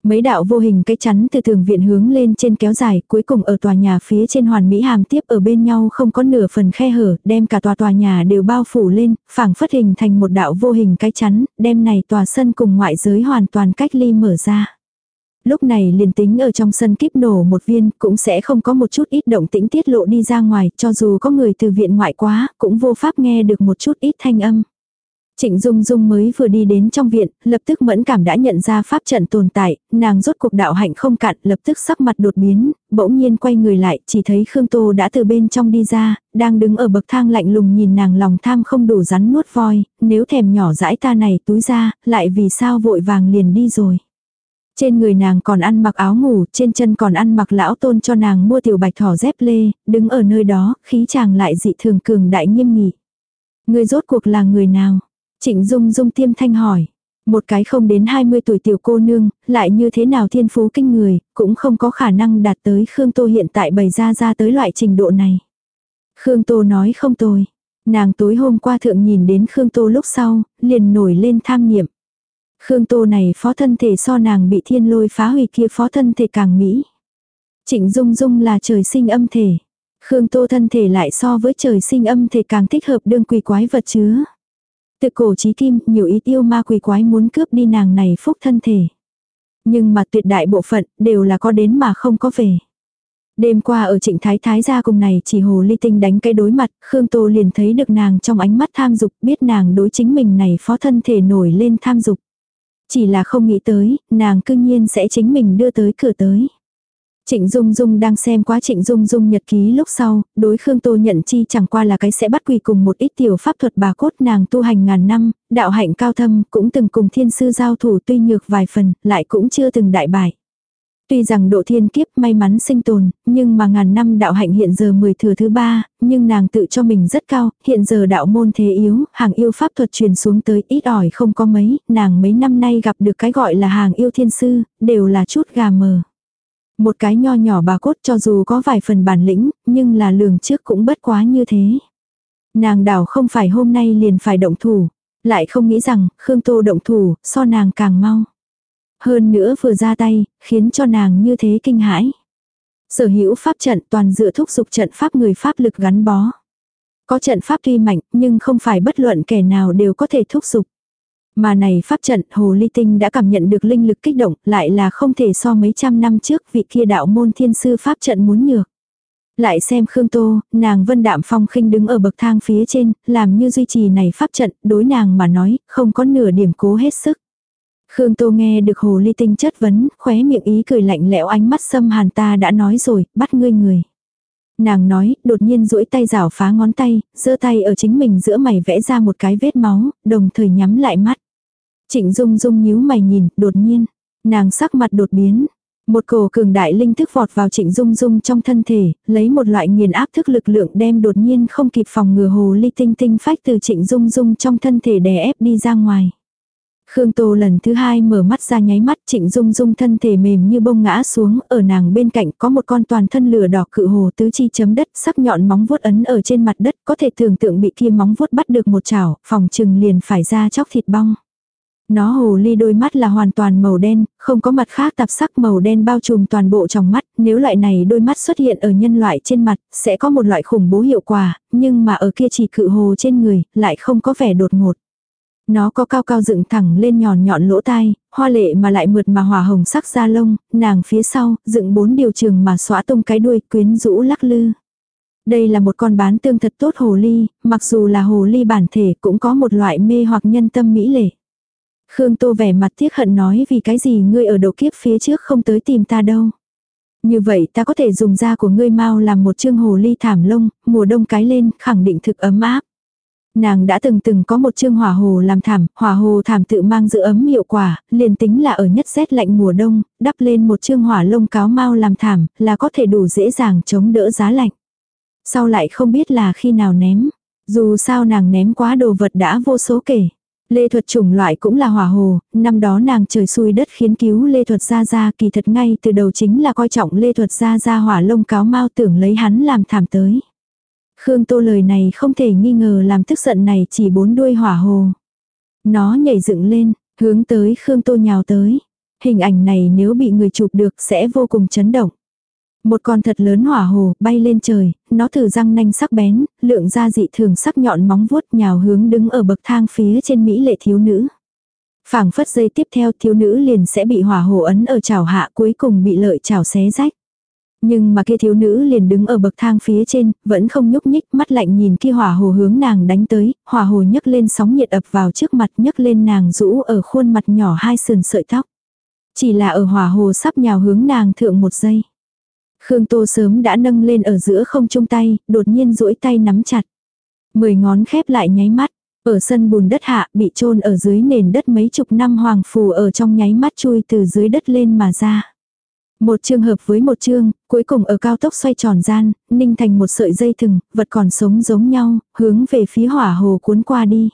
Mấy đạo vô hình cái chắn từ tường viện hướng lên trên kéo dài, cuối cùng ở tòa nhà phía trên hoàn mỹ hàm tiếp ở bên nhau không có nửa phần khe hở, đem cả tòa tòa nhà đều bao phủ lên, phảng phất hình thành một đạo vô hình cái chắn, đem này tòa sân cùng ngoại giới hoàn toàn cách ly mở ra. Lúc này liền tính ở trong sân kíp nổ một viên cũng sẽ không có một chút ít động tĩnh tiết lộ đi ra ngoài, cho dù có người từ viện ngoại quá, cũng vô pháp nghe được một chút ít thanh âm. Trịnh Dung Dung mới vừa đi đến trong viện, lập tức mẫn cảm đã nhận ra pháp trận tồn tại, nàng rốt cuộc đạo hạnh không cạn, lập tức sắc mặt đột biến, bỗng nhiên quay người lại, chỉ thấy Khương Tô đã từ bên trong đi ra, đang đứng ở bậc thang lạnh lùng nhìn nàng lòng tham không đủ rắn nuốt voi, nếu thèm nhỏ dãi ta này túi ra, lại vì sao vội vàng liền đi rồi. Trên người nàng còn ăn mặc áo ngủ, trên chân còn ăn mặc lão tôn cho nàng mua tiểu bạch thỏ dép lê, đứng ở nơi đó, khí chàng lại dị thường cường đại nghiêm nghị. Người rốt cuộc là người nào? Trịnh Dung Dung tiêm thanh hỏi. Một cái không đến 20 tuổi tiểu cô nương, lại như thế nào thiên phú kinh người, cũng không có khả năng đạt tới Khương Tô hiện tại bày ra ra tới loại trình độ này. Khương Tô nói không tôi. Nàng tối hôm qua thượng nhìn đến Khương Tô lúc sau, liền nổi lên tham niệm. Khương Tô này phó thân thể so nàng bị thiên lôi phá hủy kia phó thân thể càng mỹ. Trịnh Dung Dung là trời sinh âm thể. Khương Tô thân thể lại so với trời sinh âm thể càng thích hợp đương quỷ quái vật chứa. Từ cổ chí kim, nhiều ý tiêu ma quỷ quái muốn cướp đi nàng này phúc thân thể. Nhưng mà tuyệt đại bộ phận, đều là có đến mà không có về. Đêm qua ở trịnh thái thái gia cùng này chỉ hồ ly tinh đánh cái đối mặt, Khương Tô liền thấy được nàng trong ánh mắt tham dục, biết nàng đối chính mình này phó thân thể nổi lên tham dục. Chỉ là không nghĩ tới, nàng cương nhiên sẽ chính mình đưa tới cửa tới. Trịnh Dung Dung đang xem quá Trịnh Dung Dung nhật ký lúc sau, đối Khương Tô nhận chi chẳng qua là cái sẽ bắt quỳ cùng một ít tiểu pháp thuật bà cốt nàng tu hành ngàn năm, đạo hạnh cao thâm, cũng từng cùng thiên sư giao thủ tuy nhược vài phần, lại cũng chưa từng đại bại. Tuy rằng độ thiên kiếp may mắn sinh tồn, nhưng mà ngàn năm đạo hạnh hiện giờ mười thừa thứ ba, nhưng nàng tự cho mình rất cao, hiện giờ đạo môn thế yếu, hàng yêu pháp thuật truyền xuống tới ít ỏi không có mấy, nàng mấy năm nay gặp được cái gọi là hàng yêu thiên sư, đều là chút gà mờ. Một cái nho nhỏ bà cốt cho dù có vài phần bản lĩnh, nhưng là lường trước cũng bất quá như thế. Nàng đảo không phải hôm nay liền phải động thủ, lại không nghĩ rằng Khương Tô động thủ, so nàng càng mau. Hơn nữa vừa ra tay, khiến cho nàng như thế kinh hãi. Sở hữu pháp trận toàn dựa thúc dục trận pháp người pháp lực gắn bó. Có trận pháp tuy mạnh, nhưng không phải bất luận kẻ nào đều có thể thúc dục. Mà này pháp trận hồ ly tinh đã cảm nhận được linh lực kích động, lại là không thể so mấy trăm năm trước vị kia đạo môn thiên sư pháp trận muốn nhược. Lại xem Khương Tô, nàng vân đạm phong khinh đứng ở bậc thang phía trên, làm như duy trì này pháp trận, đối nàng mà nói, không có nửa điểm cố hết sức. Khương Tô nghe được hồ ly tinh chất vấn, khóe miệng ý cười lạnh lẽo ánh mắt xâm hàn ta đã nói rồi, bắt ngươi người. Nàng nói, đột nhiên duỗi tay rảo phá ngón tay, giơ tay ở chính mình giữa mày vẽ ra một cái vết máu, đồng thời nhắm lại mắt. Trịnh Dung Dung nhíu mày nhìn, đột nhiên, nàng sắc mặt đột biến. Một cổ cường đại linh thức vọt vào Trịnh Dung Dung trong thân thể, lấy một loại nghiền áp thức lực lượng đem đột nhiên không kịp phòng ngừa hồ ly tinh tinh phách từ Trịnh Dung Dung trong thân thể đè ép đi ra ngoài. Khương Tô lần thứ hai mở mắt ra nháy mắt trịnh dung dung thân thể mềm như bông ngã xuống, ở nàng bên cạnh có một con toàn thân lửa đỏ cự hồ tứ chi chấm đất, sắc nhọn móng vuốt ấn ở trên mặt đất, có thể tưởng tượng bị kia móng vuốt bắt được một chảo, phòng trừng liền phải ra chóc thịt bong. Nó hồ ly đôi mắt là hoàn toàn màu đen, không có mặt khác tạp sắc màu đen bao trùm toàn bộ trong mắt, nếu loại này đôi mắt xuất hiện ở nhân loại trên mặt, sẽ có một loại khủng bố hiệu quả, nhưng mà ở kia chỉ cự hồ trên người, lại không có vẻ đột ngột. Nó có cao cao dựng thẳng lên nhọn nhọn lỗ tai, hoa lệ mà lại mượt mà hòa hồng sắc da lông, nàng phía sau, dựng bốn điều trường mà xóa tung cái đuôi, quyến rũ lắc lư. Đây là một con bán tương thật tốt hồ ly, mặc dù là hồ ly bản thể cũng có một loại mê hoặc nhân tâm mỹ lệ. Khương Tô vẻ mặt tiếc hận nói vì cái gì ngươi ở đầu kiếp phía trước không tới tìm ta đâu. Như vậy ta có thể dùng da của ngươi mau làm một chương hồ ly thảm lông, mùa đông cái lên, khẳng định thực ấm áp. Nàng đã từng từng có một chương hỏa hồ làm thảm, hỏa hồ thảm tự mang giữ ấm hiệu quả, liền tính là ở nhất rét lạnh mùa đông, đắp lên một chương hỏa lông cáo mau làm thảm, là có thể đủ dễ dàng chống đỡ giá lạnh. Sau lại không biết là khi nào ném, dù sao nàng ném quá đồ vật đã vô số kể. Lê thuật chủng loại cũng là hỏa hồ, năm đó nàng trời xui đất khiến cứu Lê thuật ra ra kỳ thật ngay từ đầu chính là coi trọng Lê thuật ra ra hỏa lông cáo mau tưởng lấy hắn làm thảm tới. Khương Tô lời này không thể nghi ngờ làm tức giận này chỉ bốn đuôi hỏa hồ. Nó nhảy dựng lên, hướng tới Khương Tô nhào tới. Hình ảnh này nếu bị người chụp được sẽ vô cùng chấn động. Một con thật lớn hỏa hồ bay lên trời, nó thử răng nanh sắc bén, lượng ra dị thường sắc nhọn móng vuốt nhào hướng đứng ở bậc thang phía trên Mỹ lệ thiếu nữ. phảng phất dây tiếp theo thiếu nữ liền sẽ bị hỏa hồ ấn ở chảo hạ cuối cùng bị lợi chảo xé rách. Nhưng mà kia thiếu nữ liền đứng ở bậc thang phía trên, vẫn không nhúc nhích, mắt lạnh nhìn kia hỏa hồ hướng nàng đánh tới, hỏa hồ nhấc lên sóng nhiệt ập vào trước mặt nhấc lên nàng rũ ở khuôn mặt nhỏ hai sườn sợi tóc. Chỉ là ở hỏa hồ sắp nhào hướng nàng thượng một giây. Khương Tô sớm đã nâng lên ở giữa không trung tay, đột nhiên duỗi tay nắm chặt. Mười ngón khép lại nháy mắt, ở sân bùn đất hạ bị chôn ở dưới nền đất mấy chục năm hoàng phù ở trong nháy mắt chui từ dưới đất lên mà ra. Một chương hợp với một chương, cuối cùng ở cao tốc xoay tròn gian, ninh thành một sợi dây thừng, vật còn sống giống nhau, hướng về phía hỏa hồ cuốn qua đi.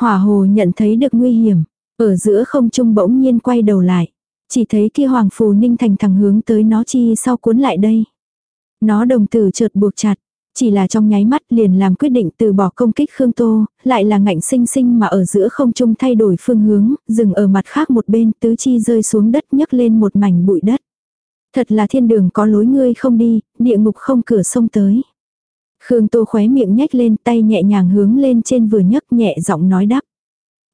Hỏa hồ nhận thấy được nguy hiểm, ở giữa không trung bỗng nhiên quay đầu lại. Chỉ thấy kia hoàng phù ninh thành thẳng hướng tới nó chi sau cuốn lại đây. Nó đồng tử chợt buộc chặt, chỉ là trong nháy mắt liền làm quyết định từ bỏ công kích Khương Tô, lại là ngạnh sinh sinh mà ở giữa không trung thay đổi phương hướng, dừng ở mặt khác một bên tứ chi rơi xuống đất nhấc lên một mảnh bụi đất. Thật là thiên đường có lối ngươi không đi, địa ngục không cửa sông tới. Khương Tô khóe miệng nhếch lên tay nhẹ nhàng hướng lên trên vừa nhấc nhẹ giọng nói đắp.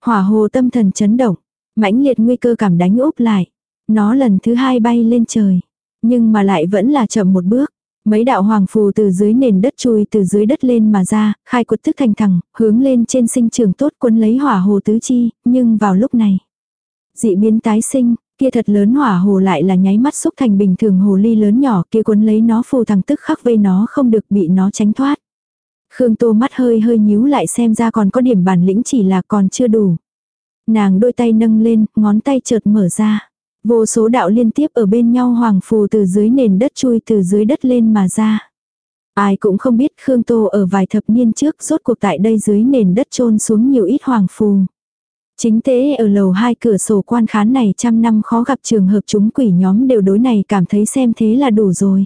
Hỏa hồ tâm thần chấn động, mãnh liệt nguy cơ cảm đánh úp lại. Nó lần thứ hai bay lên trời, nhưng mà lại vẫn là chậm một bước. Mấy đạo hoàng phù từ dưới nền đất chui từ dưới đất lên mà ra, khai quật thức thành thẳng, hướng lên trên sinh trường tốt quân lấy hỏa hồ tứ chi, nhưng vào lúc này. Dị biến tái sinh, kia thật lớn hỏa hồ lại là nháy mắt xúc thành bình thường hồ ly lớn nhỏ kia cuốn lấy nó phù thằng tức khắc vây nó không được bị nó tránh thoát. Khương Tô mắt hơi hơi nhíu lại xem ra còn có điểm bản lĩnh chỉ là còn chưa đủ. Nàng đôi tay nâng lên, ngón tay chợt mở ra. Vô số đạo liên tiếp ở bên nhau hoàng phù từ dưới nền đất chui từ dưới đất lên mà ra. Ai cũng không biết Khương Tô ở vài thập niên trước rốt cuộc tại đây dưới nền đất trôn xuống nhiều ít hoàng phù. Chính tế ở lầu hai cửa sổ quan khán này trăm năm khó gặp trường hợp chúng quỷ nhóm đều đối này cảm thấy xem thế là đủ rồi.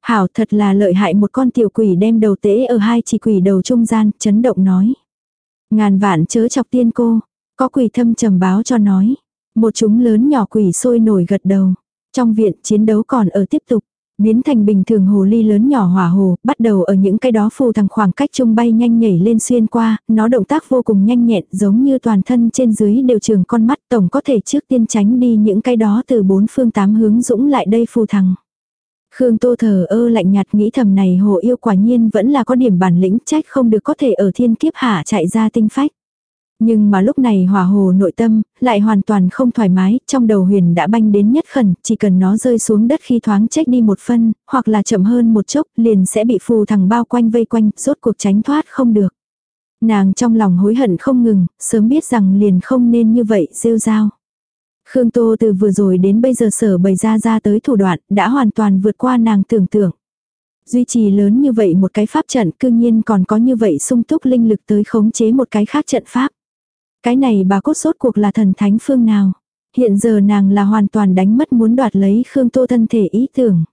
Hảo thật là lợi hại một con tiểu quỷ đem đầu tế ở hai chỉ quỷ đầu trung gian, chấn động nói. Ngàn vạn chớ chọc tiên cô, có quỷ thâm trầm báo cho nói. Một chúng lớn nhỏ quỷ sôi nổi gật đầu. Trong viện chiến đấu còn ở tiếp tục. Biến thành bình thường hồ ly lớn nhỏ hỏa hồ, bắt đầu ở những cái đó phù thằng khoảng cách trung bay nhanh nhảy lên xuyên qua, nó động tác vô cùng nhanh nhẹn giống như toàn thân trên dưới đều trường con mắt tổng có thể trước tiên tránh đi những cái đó từ bốn phương tám hướng dũng lại đây phù thằng. Khương Tô thờ ơ lạnh nhạt nghĩ thầm này hồ yêu quả nhiên vẫn là có điểm bản lĩnh trách không được có thể ở thiên kiếp hạ chạy ra tinh phách. Nhưng mà lúc này hỏa hồ nội tâm, lại hoàn toàn không thoải mái, trong đầu huyền đã banh đến nhất khẩn, chỉ cần nó rơi xuống đất khi thoáng trách đi một phân, hoặc là chậm hơn một chốc, liền sẽ bị phù thằng bao quanh vây quanh, rốt cuộc tránh thoát không được. Nàng trong lòng hối hận không ngừng, sớm biết rằng liền không nên như vậy, rêu rao. Khương Tô từ vừa rồi đến bây giờ sở bày ra ra tới thủ đoạn, đã hoàn toàn vượt qua nàng tưởng tượng. Duy trì lớn như vậy một cái pháp trận cương nhiên còn có như vậy sung túc linh lực tới khống chế một cái khác trận pháp. Cái này bà cốt sốt cuộc là thần thánh phương nào. Hiện giờ nàng là hoàn toàn đánh mất muốn đoạt lấy Khương Tô thân thể ý tưởng.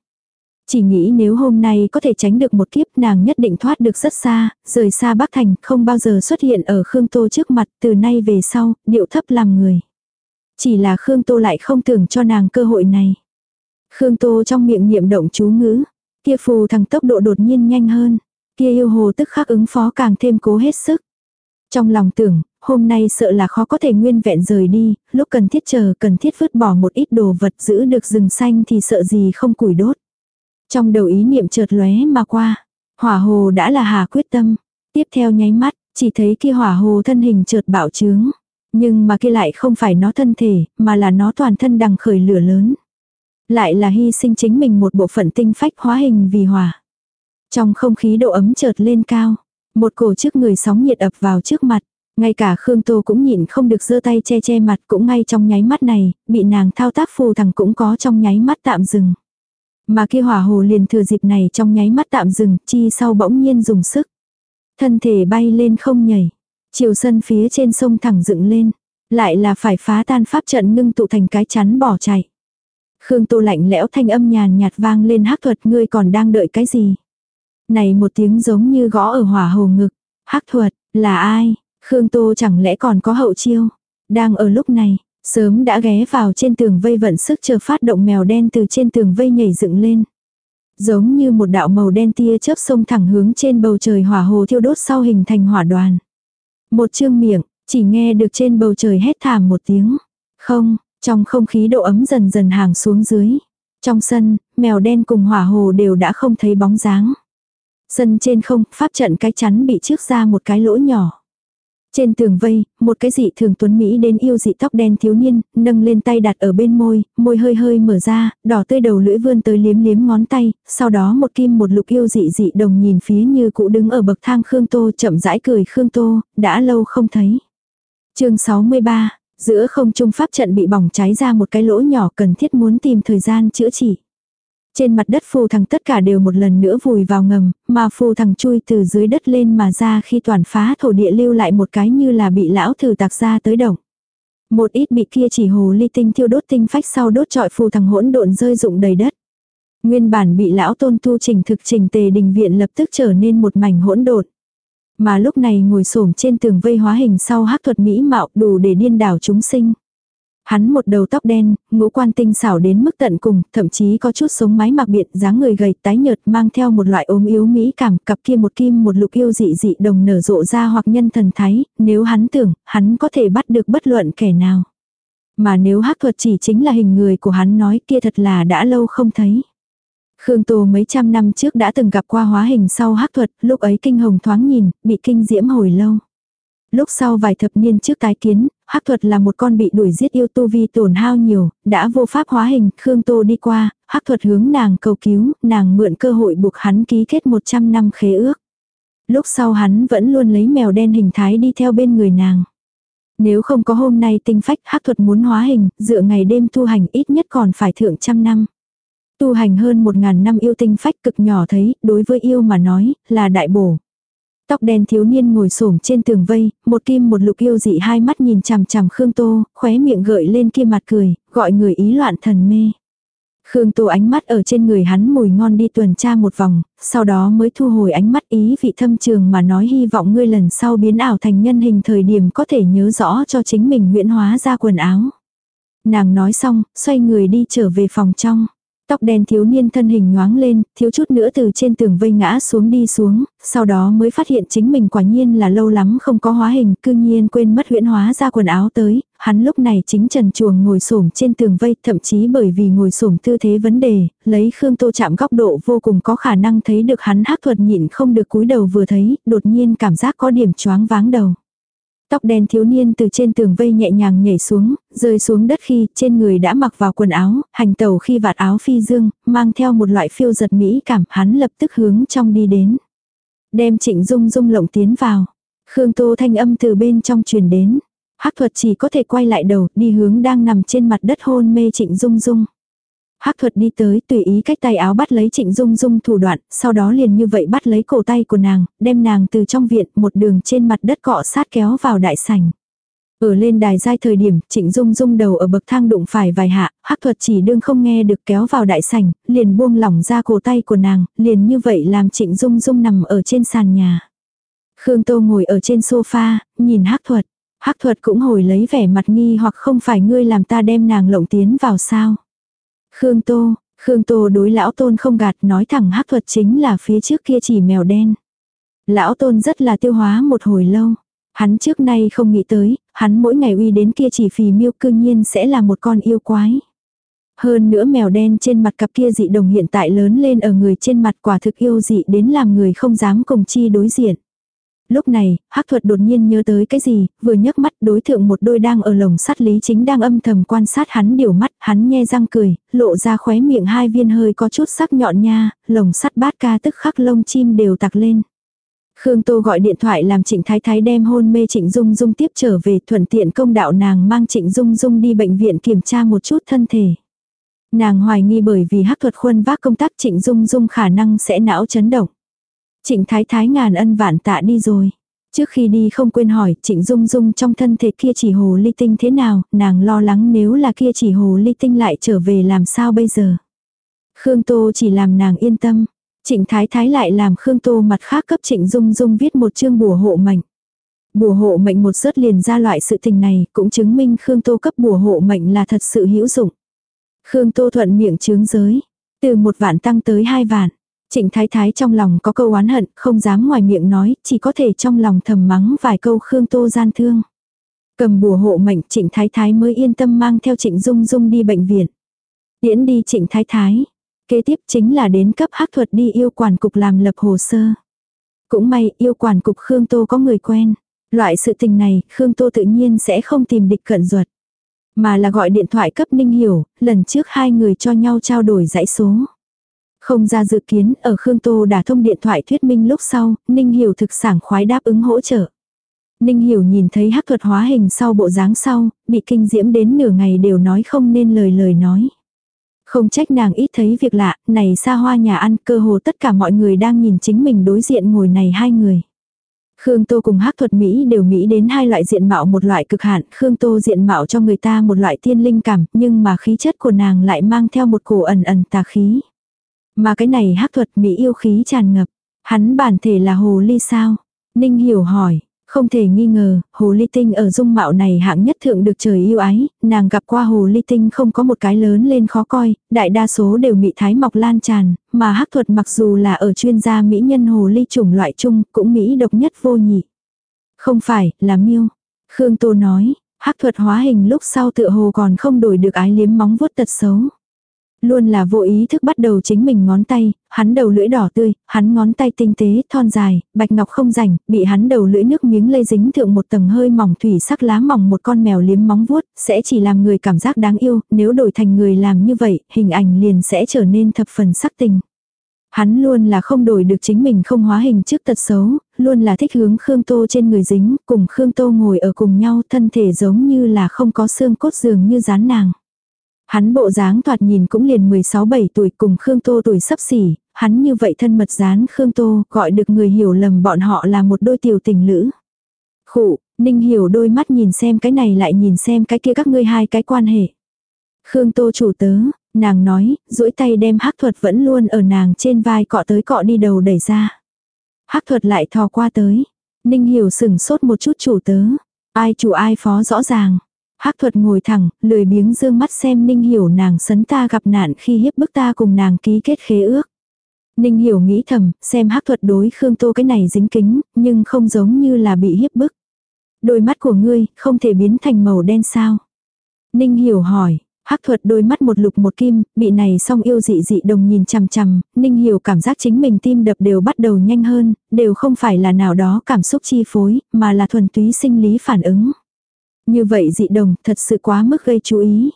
Chỉ nghĩ nếu hôm nay có thể tránh được một kiếp nàng nhất định thoát được rất xa, rời xa Bắc Thành, không bao giờ xuất hiện ở Khương Tô trước mặt, từ nay về sau, điệu thấp làm người. Chỉ là Khương Tô lại không tưởng cho nàng cơ hội này. Khương Tô trong miệng niệm động chú ngữ, kia phù thằng tốc độ đột nhiên nhanh hơn, kia yêu hồ tức khắc ứng phó càng thêm cố hết sức. Trong lòng tưởng, hôm nay sợ là khó có thể nguyên vẹn rời đi, lúc cần thiết chờ cần thiết vứt bỏ một ít đồ vật giữ được rừng xanh thì sợ gì không củi đốt. Trong đầu ý niệm chợt lóe mà qua, hỏa hồ đã là hà quyết tâm. Tiếp theo nháy mắt, chỉ thấy kia hỏa hồ thân hình chợt bạo trướng. Nhưng mà kia lại không phải nó thân thể, mà là nó toàn thân đằng khởi lửa lớn. Lại là hy sinh chính mình một bộ phận tinh phách hóa hình vì hỏa. Trong không khí độ ấm chợt lên cao. Một cổ trước người sóng nhiệt ập vào trước mặt. Ngay cả Khương Tô cũng nhịn không được giơ tay che che mặt cũng ngay trong nháy mắt này, bị nàng thao tác phù thằng cũng có trong nháy mắt tạm dừng. Mà kia hỏa hồ liền thừa dịp này trong nháy mắt tạm dừng, chi sau bỗng nhiên dùng sức. Thân thể bay lên không nhảy. Chiều sân phía trên sông thẳng dựng lên. Lại là phải phá tan pháp trận ngưng tụ thành cái chắn bỏ chạy. Khương Tô lạnh lẽo thanh âm nhàn nhạt vang lên hắc thuật ngươi còn đang đợi cái gì. Này một tiếng giống như gõ ở hỏa hồ ngực. hắc thuật, là ai? Khương Tô chẳng lẽ còn có hậu chiêu? Đang ở lúc này, sớm đã ghé vào trên tường vây vận sức chờ phát động mèo đen từ trên tường vây nhảy dựng lên. Giống như một đạo màu đen tia chớp sông thẳng hướng trên bầu trời hỏa hồ thiêu đốt sau hình thành hỏa đoàn. Một chương miệng, chỉ nghe được trên bầu trời hét thảm một tiếng. Không, trong không khí độ ấm dần dần hàng xuống dưới. Trong sân, mèo đen cùng hỏa hồ đều đã không thấy bóng dáng. Sân trên không, pháp trận cái chắn bị trước ra một cái lỗ nhỏ. Trên tường vây, một cái dị thường tuấn Mỹ đến yêu dị tóc đen thiếu niên, nâng lên tay đặt ở bên môi, môi hơi hơi mở ra, đỏ tươi đầu lưỡi vươn tới liếm liếm ngón tay, sau đó một kim một lục yêu dị dị đồng nhìn phía như cụ đứng ở bậc thang Khương Tô chậm rãi cười Khương Tô, đã lâu không thấy. chương 63, giữa không trung pháp trận bị bỏng cháy ra một cái lỗ nhỏ cần thiết muốn tìm thời gian chữa trị. Trên mặt đất phù thằng tất cả đều một lần nữa vùi vào ngầm, mà phù thằng chui từ dưới đất lên mà ra khi toàn phá thổ địa lưu lại một cái như là bị lão thử tạc ra tới động. Một ít bị kia chỉ hồ ly tinh thiêu đốt tinh phách sau đốt trọi phù thằng hỗn độn rơi rụng đầy đất. Nguyên bản bị lão tôn tu trình thực trình tề đình viện lập tức trở nên một mảnh hỗn độn. Mà lúc này ngồi xổm trên tường vây hóa hình sau hắc thuật mỹ mạo đủ để điên đảo chúng sinh. Hắn một đầu tóc đen, ngũ quan tinh xảo đến mức tận cùng, thậm chí có chút sống mái mặc biện, dáng người gầy tái nhợt mang theo một loại ốm yếu mỹ cảm, cặp kia một kim một lục yêu dị dị đồng nở rộ ra hoặc nhân thần thái, nếu hắn tưởng, hắn có thể bắt được bất luận kẻ nào. Mà nếu hắc thuật chỉ chính là hình người của hắn nói kia thật là đã lâu không thấy. Khương Tô mấy trăm năm trước đã từng gặp qua hóa hình sau hắc thuật, lúc ấy kinh hồng thoáng nhìn, bị kinh diễm hồi lâu. Lúc sau vài thập niên trước tái kiến, hắc thuật là một con bị đuổi giết yêu tu vi tổn hao nhiều, đã vô pháp hóa hình, Khương Tô đi qua, hắc thuật hướng nàng cầu cứu, nàng mượn cơ hội buộc hắn ký kết 100 năm khế ước. Lúc sau hắn vẫn luôn lấy mèo đen hình thái đi theo bên người nàng. Nếu không có hôm nay tinh phách hắc thuật muốn hóa hình, dựa ngày đêm tu hành ít nhất còn phải thượng trăm năm. Tu hành hơn một ngàn năm yêu tinh phách cực nhỏ thấy, đối với yêu mà nói, là đại bổ. Tóc đen thiếu niên ngồi xổm trên tường vây, một kim một lục yêu dị hai mắt nhìn chằm chằm Khương Tô, khóe miệng gợi lên kia mặt cười, gọi người ý loạn thần mê. Khương Tô ánh mắt ở trên người hắn mùi ngon đi tuần tra một vòng, sau đó mới thu hồi ánh mắt ý vị thâm trường mà nói hy vọng ngươi lần sau biến ảo thành nhân hình thời điểm có thể nhớ rõ cho chính mình nguyễn hóa ra quần áo. Nàng nói xong, xoay người đi trở về phòng trong. Tóc đen thiếu niên thân hình nhoáng lên, thiếu chút nữa từ trên tường vây ngã xuống đi xuống, sau đó mới phát hiện chính mình quả nhiên là lâu lắm không có hóa hình, cư nhiên quên mất huyễn hóa ra quần áo tới, hắn lúc này chính trần chuồng ngồi xổm trên tường vây, thậm chí bởi vì ngồi xổm tư thế vấn đề, lấy Khương Tô chạm góc độ vô cùng có khả năng thấy được hắn hắc thuật nhịn không được cúi đầu vừa thấy, đột nhiên cảm giác có điểm choáng váng đầu. Tóc đen thiếu niên từ trên tường vây nhẹ nhàng nhảy xuống, rơi xuống đất khi trên người đã mặc vào quần áo, hành tẩu khi vạt áo phi dương, mang theo một loại phiêu giật mỹ cảm, hắn lập tức hướng trong đi đến. Đem trịnh dung dung lộng tiến vào. Khương Tô thanh âm từ bên trong truyền đến. hắc thuật chỉ có thể quay lại đầu, đi hướng đang nằm trên mặt đất hôn mê trịnh dung dung. Hắc thuật đi tới tùy ý cách tay áo bắt lấy trịnh dung dung thủ đoạn, sau đó liền như vậy bắt lấy cổ tay của nàng, đem nàng từ trong viện một đường trên mặt đất cọ sát kéo vào đại sảnh. Ở lên đài giai thời điểm, Trịnh Dung Dung đầu ở bậc thang đụng phải vài hạ, hắc thuật chỉ đương không nghe được kéo vào đại sảnh, liền buông lỏng ra cổ tay của nàng, liền như vậy làm Trịnh Dung Dung nằm ở trên sàn nhà. Khương Tô ngồi ở trên sofa, nhìn hắc thuật. Hắc thuật cũng hồi lấy vẻ mặt nghi hoặc không phải ngươi làm ta đem nàng lộng tiến vào sao. Khương Tô, Khương Tô đối lão tôn không gạt nói thẳng hắc thuật chính là phía trước kia chỉ mèo đen. Lão tôn rất là tiêu hóa một hồi lâu. Hắn trước nay không nghĩ tới, hắn mỗi ngày uy đến kia chỉ phì miêu cương nhiên sẽ là một con yêu quái. Hơn nữa mèo đen trên mặt cặp kia dị đồng hiện tại lớn lên ở người trên mặt quả thực yêu dị đến làm người không dám cùng chi đối diện. Lúc này, hắc thuật đột nhiên nhớ tới cái gì, vừa nhấc mắt đối thượng một đôi đang ở lồng sắt lý chính đang âm thầm quan sát hắn điều mắt, hắn nhe răng cười, lộ ra khóe miệng hai viên hơi có chút sắc nhọn nha, lồng sắt bát ca tức khắc lông chim đều tặc lên. Khương Tô gọi điện thoại làm Trịnh Thái Thái đem hôn mê Trịnh Dung Dung tiếp trở về thuận tiện công đạo nàng mang Trịnh Dung Dung đi bệnh viện kiểm tra một chút thân thể. Nàng hoài nghi bởi vì hắc thuật khuân vác công tác Trịnh Dung Dung khả năng sẽ não chấn động. Trịnh Thái Thái ngàn ân vạn tạ đi rồi. Trước khi đi không quên hỏi Trịnh Dung Dung trong thân thể kia chỉ hồ ly tinh thế nào, nàng lo lắng nếu là kia chỉ hồ ly tinh lại trở về làm sao bây giờ. Khương Tô chỉ làm nàng yên tâm. Trịnh Thái Thái lại làm Khương Tô mặt khác cấp Trịnh Dung Dung viết một chương bùa hộ mệnh. Bùa hộ mệnh một rớt liền ra loại sự tình này, cũng chứng minh Khương Tô cấp bùa hộ mệnh là thật sự hữu dụng. Khương Tô thuận miệng chướng giới, từ một vạn tăng tới hai vạn. Trịnh Thái Thái trong lòng có câu oán hận, không dám ngoài miệng nói, chỉ có thể trong lòng thầm mắng vài câu Khương Tô gian thương. Cầm bùa hộ mệnh Trịnh Thái Thái mới yên tâm mang theo Trịnh Dung Dung đi bệnh viện. Điễn đi Trịnh Thái Thái. Kế tiếp chính là đến cấp hắc thuật đi yêu quản cục làm lập hồ sơ. Cũng may yêu quản cục Khương Tô có người quen. Loại sự tình này Khương Tô tự nhiên sẽ không tìm địch cận ruột. Mà là gọi điện thoại cấp Ninh Hiểu, lần trước hai người cho nhau trao đổi dãy số. Không ra dự kiến, ở Khương Tô đã thông điện thoại thuyết minh lúc sau, Ninh Hiểu thực sảng khoái đáp ứng hỗ trợ. Ninh Hiểu nhìn thấy hắc thuật hóa hình sau bộ dáng sau, bị kinh diễm đến nửa ngày đều nói không nên lời lời nói. Không trách nàng ít thấy việc lạ, này xa hoa nhà ăn cơ hồ tất cả mọi người đang nhìn chính mình đối diện ngồi này hai người. Khương Tô cùng hắc thuật Mỹ đều Mỹ đến hai loại diện mạo một loại cực hạn, Khương Tô diện mạo cho người ta một loại tiên linh cảm, nhưng mà khí chất của nàng lại mang theo một cổ ẩn ẩn tà khí. Mà cái này hắc thuật Mỹ yêu khí tràn ngập. Hắn bản thể là hồ ly sao? Ninh hiểu hỏi. Không thể nghi ngờ, hồ ly tinh ở dung mạo này hạng nhất thượng được trời yêu ái, nàng gặp qua hồ ly tinh không có một cái lớn lên khó coi, đại đa số đều mị thái mọc lan tràn, mà hắc thuật mặc dù là ở chuyên gia mỹ nhân hồ ly chủng loại chung, cũng mỹ độc nhất vô nhị. Không phải, là miêu. Khương Tô nói, hắc thuật hóa hình lúc sau tựa hồ còn không đổi được ái liếm móng vuốt tật xấu. Luôn là vô ý thức bắt đầu chính mình ngón tay, hắn đầu lưỡi đỏ tươi, hắn ngón tay tinh tế, thon dài, bạch ngọc không rảnh, bị hắn đầu lưỡi nước miếng lây dính thượng một tầng hơi mỏng thủy sắc lá mỏng một con mèo liếm móng vuốt, sẽ chỉ làm người cảm giác đáng yêu, nếu đổi thành người làm như vậy, hình ảnh liền sẽ trở nên thập phần sắc tình. Hắn luôn là không đổi được chính mình không hóa hình trước tật xấu, luôn là thích hướng Khương Tô trên người dính, cùng Khương Tô ngồi ở cùng nhau thân thể giống như là không có xương cốt dường như dán nàng. Hắn bộ dáng thoạt nhìn cũng liền 16-17 tuổi cùng Khương Tô tuổi sắp xỉ, hắn như vậy thân mật dán Khương Tô gọi được người hiểu lầm bọn họ là một đôi tiểu tình lữ. Khụ, Ninh hiểu đôi mắt nhìn xem cái này lại nhìn xem cái kia các ngươi hai cái quan hệ. Khương Tô chủ tớ, nàng nói, duỗi tay đem hắc thuật vẫn luôn ở nàng trên vai cọ tới cọ đi đầu đẩy ra. hắc thuật lại thò qua tới. Ninh hiểu sừng sốt một chút chủ tớ. Ai chủ ai phó rõ ràng. Hắc thuật ngồi thẳng, lười biếng dương mắt xem Ninh Hiểu nàng sấn ta gặp nạn khi hiếp bức ta cùng nàng ký kết khế ước. Ninh Hiểu nghĩ thầm, xem hắc thuật đối Khương Tô cái này dính kính, nhưng không giống như là bị hiếp bức. Đôi mắt của ngươi, không thể biến thành màu đen sao? Ninh Hiểu hỏi, hắc thuật đôi mắt một lục một kim, bị này song yêu dị dị đồng nhìn chằm chằm, Ninh Hiểu cảm giác chính mình tim đập đều bắt đầu nhanh hơn, đều không phải là nào đó cảm xúc chi phối, mà là thuần túy sinh lý phản ứng. Như vậy dị đồng thật sự quá mức gây chú ý.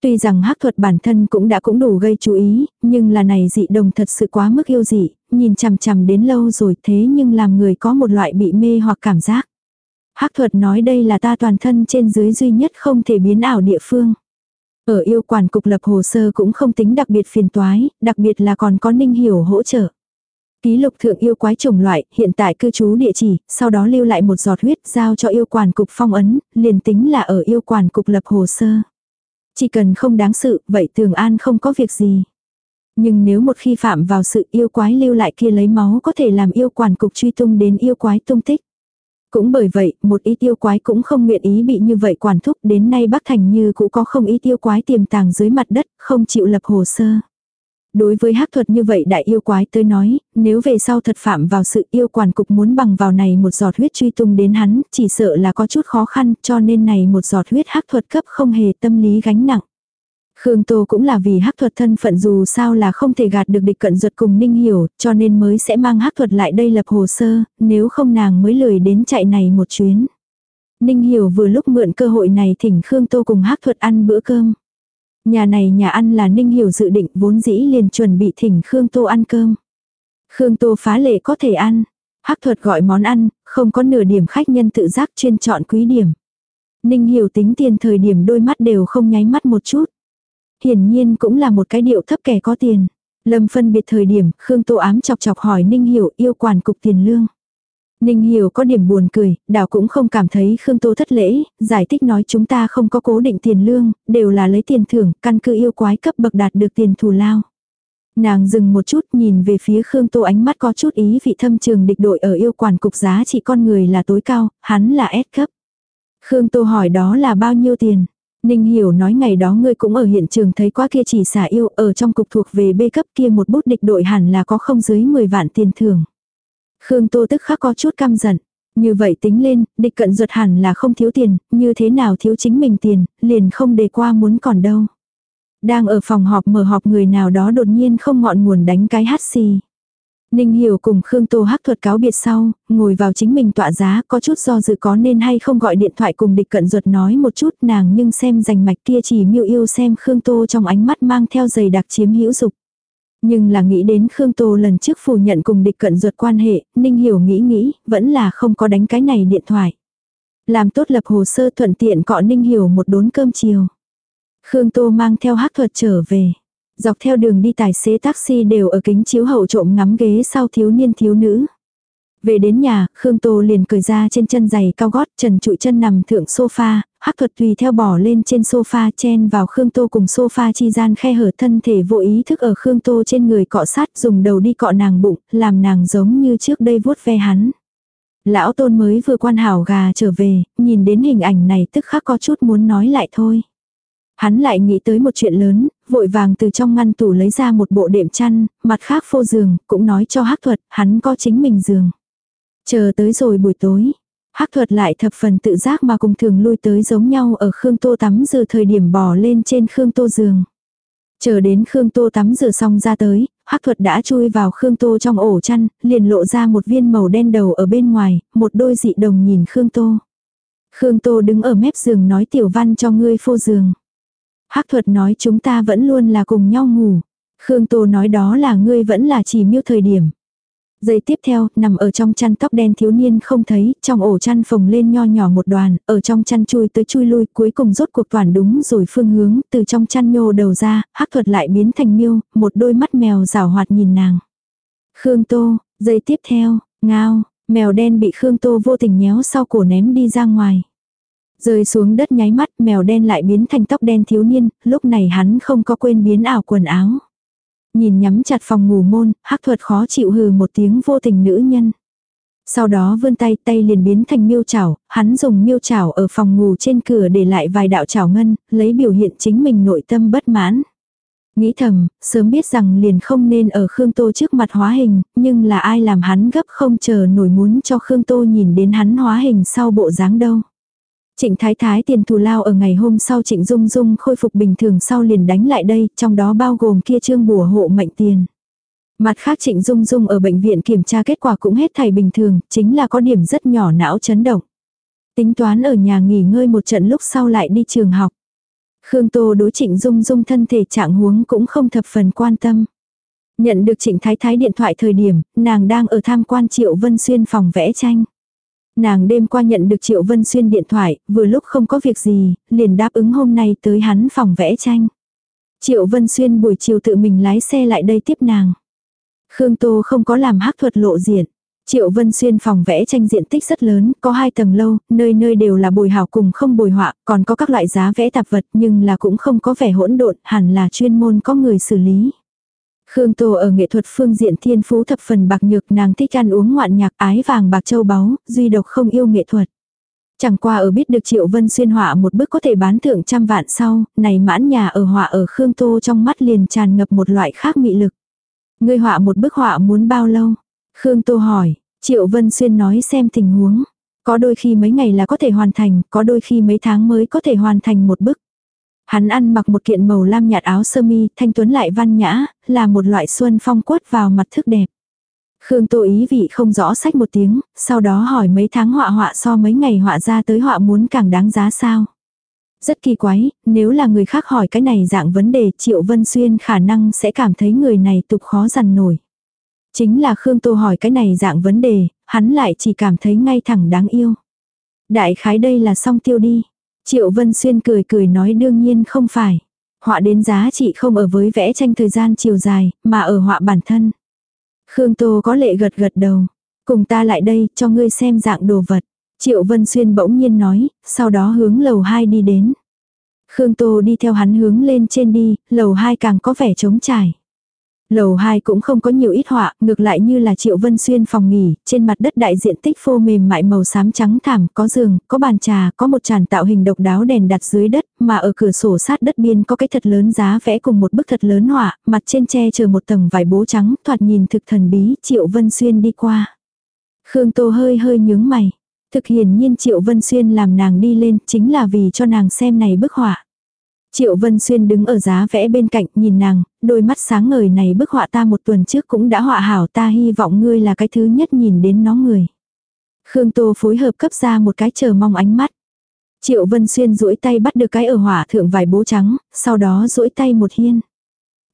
Tuy rằng hắc thuật bản thân cũng đã cũng đủ gây chú ý, nhưng là này dị đồng thật sự quá mức yêu dị, nhìn chằm chằm đến lâu rồi thế nhưng làm người có một loại bị mê hoặc cảm giác. hắc thuật nói đây là ta toàn thân trên dưới duy nhất không thể biến ảo địa phương. Ở yêu quản cục lập hồ sơ cũng không tính đặc biệt phiền toái, đặc biệt là còn có ninh hiểu hỗ trợ. Ký lục thượng yêu quái chủng loại, hiện tại cư trú địa chỉ, sau đó lưu lại một giọt huyết giao cho yêu quản cục phong ấn, liền tính là ở yêu quản cục lập hồ sơ. Chỉ cần không đáng sự, vậy tường an không có việc gì. Nhưng nếu một khi phạm vào sự yêu quái lưu lại kia lấy máu có thể làm yêu quản cục truy tung đến yêu quái tung tích. Cũng bởi vậy, một ít yêu quái cũng không nguyện ý bị như vậy quản thúc đến nay Bắc Thành như cũng có không ít yêu quái tiềm tàng dưới mặt đất, không chịu lập hồ sơ. Đối với hắc thuật như vậy đại yêu quái tới nói, nếu về sau thật phạm vào sự yêu quản cục muốn bằng vào này một giọt huyết truy tung đến hắn, chỉ sợ là có chút khó khăn cho nên này một giọt huyết hắc thuật cấp không hề tâm lý gánh nặng. Khương Tô cũng là vì hắc thuật thân phận dù sao là không thể gạt được địch cận ruột cùng Ninh Hiểu, cho nên mới sẽ mang hắc thuật lại đây lập hồ sơ, nếu không nàng mới lười đến chạy này một chuyến. Ninh Hiểu vừa lúc mượn cơ hội này thỉnh Khương Tô cùng hắc thuật ăn bữa cơm. Nhà này nhà ăn là Ninh Hiểu dự định vốn dĩ liền chuẩn bị thỉnh Khương Tô ăn cơm. Khương Tô phá lệ có thể ăn. Hắc thuật gọi món ăn, không có nửa điểm khách nhân tự giác chuyên chọn quý điểm. Ninh Hiểu tính tiền thời điểm đôi mắt đều không nháy mắt một chút. Hiển nhiên cũng là một cái điệu thấp kẻ có tiền. Lâm phân biệt thời điểm, Khương Tô ám chọc chọc hỏi Ninh Hiểu yêu quản cục tiền lương. Ninh Hiểu có điểm buồn cười, đảo cũng không cảm thấy Khương Tô thất lễ, giải thích nói chúng ta không có cố định tiền lương, đều là lấy tiền thưởng, căn cứ yêu quái cấp bậc đạt được tiền thù lao. Nàng dừng một chút nhìn về phía Khương Tô ánh mắt có chút ý vị thâm trường địch đội ở yêu quản cục giá trị con người là tối cao, hắn là S cấp. Khương Tô hỏi đó là bao nhiêu tiền? Ninh Hiểu nói ngày đó ngươi cũng ở hiện trường thấy qua kia chỉ xả yêu ở trong cục thuộc về B cấp kia một bút địch đội hẳn là có không dưới 10 vạn tiền thưởng. Khương Tô tức khắc có chút căm giận. Như vậy tính lên, địch cận ruột hẳn là không thiếu tiền, như thế nào thiếu chính mình tiền, liền không đề qua muốn còn đâu. Đang ở phòng họp mở họp người nào đó đột nhiên không ngọn nguồn đánh cái hát xì. Ninh Hiểu cùng Khương Tô Hắc thuật cáo biệt sau, ngồi vào chính mình tọa giá có chút do dự có nên hay không gọi điện thoại cùng địch cận ruột nói một chút nàng nhưng xem rành mạch kia chỉ miêu yêu xem Khương Tô trong ánh mắt mang theo giày đặc chiếm hữu dục. Nhưng là nghĩ đến Khương Tô lần trước phủ nhận cùng địch cận ruột quan hệ, Ninh Hiểu nghĩ nghĩ, vẫn là không có đánh cái này điện thoại. Làm tốt lập hồ sơ thuận tiện cọ Ninh Hiểu một đốn cơm chiều. Khương Tô mang theo hắc thuật trở về. Dọc theo đường đi tài xế taxi đều ở kính chiếu hậu trộm ngắm ghế sau thiếu niên thiếu nữ. Về đến nhà, Khương Tô liền cởi ra trên chân giày cao gót, trần trụi chân nằm thượng sofa, hắc thuật tùy theo bỏ lên trên sofa chen vào Khương Tô cùng sofa chi gian khe hở thân thể vô ý thức ở Khương Tô trên người cọ sát dùng đầu đi cọ nàng bụng, làm nàng giống như trước đây vuốt ve hắn. Lão tôn mới vừa quan hảo gà trở về, nhìn đến hình ảnh này tức khắc có chút muốn nói lại thôi. Hắn lại nghĩ tới một chuyện lớn, vội vàng từ trong ngăn tủ lấy ra một bộ đệm chăn, mặt khác phô giường, cũng nói cho hắc thuật, hắn có chính mình giường. Chờ tới rồi buổi tối, hắc thuật lại thập phần tự giác mà cùng thường lui tới giống nhau ở Khương Tô tắm rửa thời điểm bò lên trên Khương Tô giường. Chờ đến Khương Tô tắm rửa xong ra tới, hắc thuật đã chui vào Khương Tô trong ổ chăn, liền lộ ra một viên màu đen đầu ở bên ngoài, một đôi dị đồng nhìn Khương Tô. Khương Tô đứng ở mép giường nói tiểu văn cho ngươi phô giường. Hắc thuật nói chúng ta vẫn luôn là cùng nhau ngủ. Khương Tô nói đó là ngươi vẫn là chỉ miêu thời điểm. Giây tiếp theo, nằm ở trong chăn tóc đen thiếu niên không thấy, trong ổ chăn phồng lên nho nhỏ một đoàn, ở trong chăn chui tới chui lui, cuối cùng rốt cuộc toàn đúng rồi phương hướng, từ trong chăn nhô đầu ra, hắc thuật lại biến thành miêu, một đôi mắt mèo rào hoạt nhìn nàng. Khương Tô, giây tiếp theo, ngao, mèo đen bị Khương Tô vô tình nhéo sau cổ ném đi ra ngoài. Rơi xuống đất nháy mắt mèo đen lại biến thành tóc đen thiếu niên, lúc này hắn không có quên biến ảo quần áo. Nhìn nhắm chặt phòng ngủ môn, hắc thuật khó chịu hừ một tiếng vô tình nữ nhân. Sau đó vươn tay tay liền biến thành miêu chảo, hắn dùng miêu chảo ở phòng ngủ trên cửa để lại vài đạo chảo ngân, lấy biểu hiện chính mình nội tâm bất mãn. Nghĩ thầm, sớm biết rằng liền không nên ở Khương Tô trước mặt hóa hình, nhưng là ai làm hắn gấp không chờ nổi muốn cho Khương Tô nhìn đến hắn hóa hình sau bộ dáng đâu. Trịnh Thái Thái tiền thù lao ở ngày hôm sau Trịnh Dung Dung khôi phục bình thường sau liền đánh lại đây, trong đó bao gồm kia trương bùa hộ mệnh tiền. Mặt khác Trịnh Dung Dung ở bệnh viện kiểm tra kết quả cũng hết thảy bình thường, chính là có điểm rất nhỏ não chấn động. Tính toán ở nhà nghỉ ngơi một trận lúc sau lại đi trường học. Khương Tô đối Trịnh Dung Dung thân thể trạng huống cũng không thập phần quan tâm. Nhận được Trịnh Thái Thái điện thoại thời điểm, nàng đang ở tham quan Triệu Vân Xuyên phòng vẽ tranh. Nàng đêm qua nhận được Triệu Vân Xuyên điện thoại, vừa lúc không có việc gì, liền đáp ứng hôm nay tới hắn phòng vẽ tranh. Triệu Vân Xuyên buổi chiều tự mình lái xe lại đây tiếp nàng. Khương Tô không có làm hắc thuật lộ diện. Triệu Vân Xuyên phòng vẽ tranh diện tích rất lớn, có hai tầng lâu, nơi nơi đều là bồi hảo cùng không bồi họa, còn có các loại giá vẽ tạp vật nhưng là cũng không có vẻ hỗn độn, hẳn là chuyên môn có người xử lý. Khương Tô ở nghệ thuật phương diện thiên phú thập phần bạc nhược nàng thích ăn uống ngoạn nhạc ái vàng bạc châu báu, duy độc không yêu nghệ thuật. Chẳng qua ở biết được Triệu Vân Xuyên họa một bức có thể bán thượng trăm vạn sau, này mãn nhà ở họa ở Khương Tô trong mắt liền tràn ngập một loại khác mị lực. Ngươi họa một bức họa muốn bao lâu? Khương Tô hỏi, Triệu Vân Xuyên nói xem tình huống. Có đôi khi mấy ngày là có thể hoàn thành, có đôi khi mấy tháng mới có thể hoàn thành một bức. Hắn ăn mặc một kiện màu lam nhạt áo sơ mi, thanh tuấn lại văn nhã, là một loại xuân phong quất vào mặt thức đẹp. Khương Tô ý vị không rõ sách một tiếng, sau đó hỏi mấy tháng họa họa so mấy ngày họa ra tới họa muốn càng đáng giá sao. Rất kỳ quái, nếu là người khác hỏi cái này dạng vấn đề Triệu Vân Xuyên khả năng sẽ cảm thấy người này tục khó dằn nổi. Chính là Khương Tô hỏi cái này dạng vấn đề, hắn lại chỉ cảm thấy ngay thẳng đáng yêu. Đại khái đây là song tiêu đi. Triệu Vân Xuyên cười cười nói đương nhiên không phải. Họa đến giá trị không ở với vẽ tranh thời gian chiều dài, mà ở họa bản thân. Khương Tô có lệ gật gật đầu. Cùng ta lại đây, cho ngươi xem dạng đồ vật. Triệu Vân Xuyên bỗng nhiên nói, sau đó hướng lầu 2 đi đến. Khương Tô đi theo hắn hướng lên trên đi, lầu 2 càng có vẻ trống trải. Lầu 2 cũng không có nhiều ít họa, ngược lại như là Triệu Vân Xuyên phòng nghỉ, trên mặt đất đại diện tích phô mềm mại màu xám trắng thảm, có giường, có bàn trà, có một tràn tạo hình độc đáo đèn đặt dưới đất, mà ở cửa sổ sát đất biên có cái thật lớn giá vẽ cùng một bức thật lớn họa, mặt trên che chờ một tầng vải bố trắng, thoạt nhìn thực thần bí, Triệu Vân Xuyên đi qua. Khương Tô hơi hơi nhướng mày. Thực hiển nhiên Triệu Vân Xuyên làm nàng đi lên chính là vì cho nàng xem này bức họa. Triệu Vân Xuyên đứng ở giá vẽ bên cạnh nhìn nàng, đôi mắt sáng ngời này bức họa ta một tuần trước cũng đã họa hảo ta hy vọng ngươi là cái thứ nhất nhìn đến nó người. Khương Tô phối hợp cấp ra một cái chờ mong ánh mắt. Triệu Vân Xuyên duỗi tay bắt được cái ở hỏa thượng vài bố trắng, sau đó duỗi tay một hiên.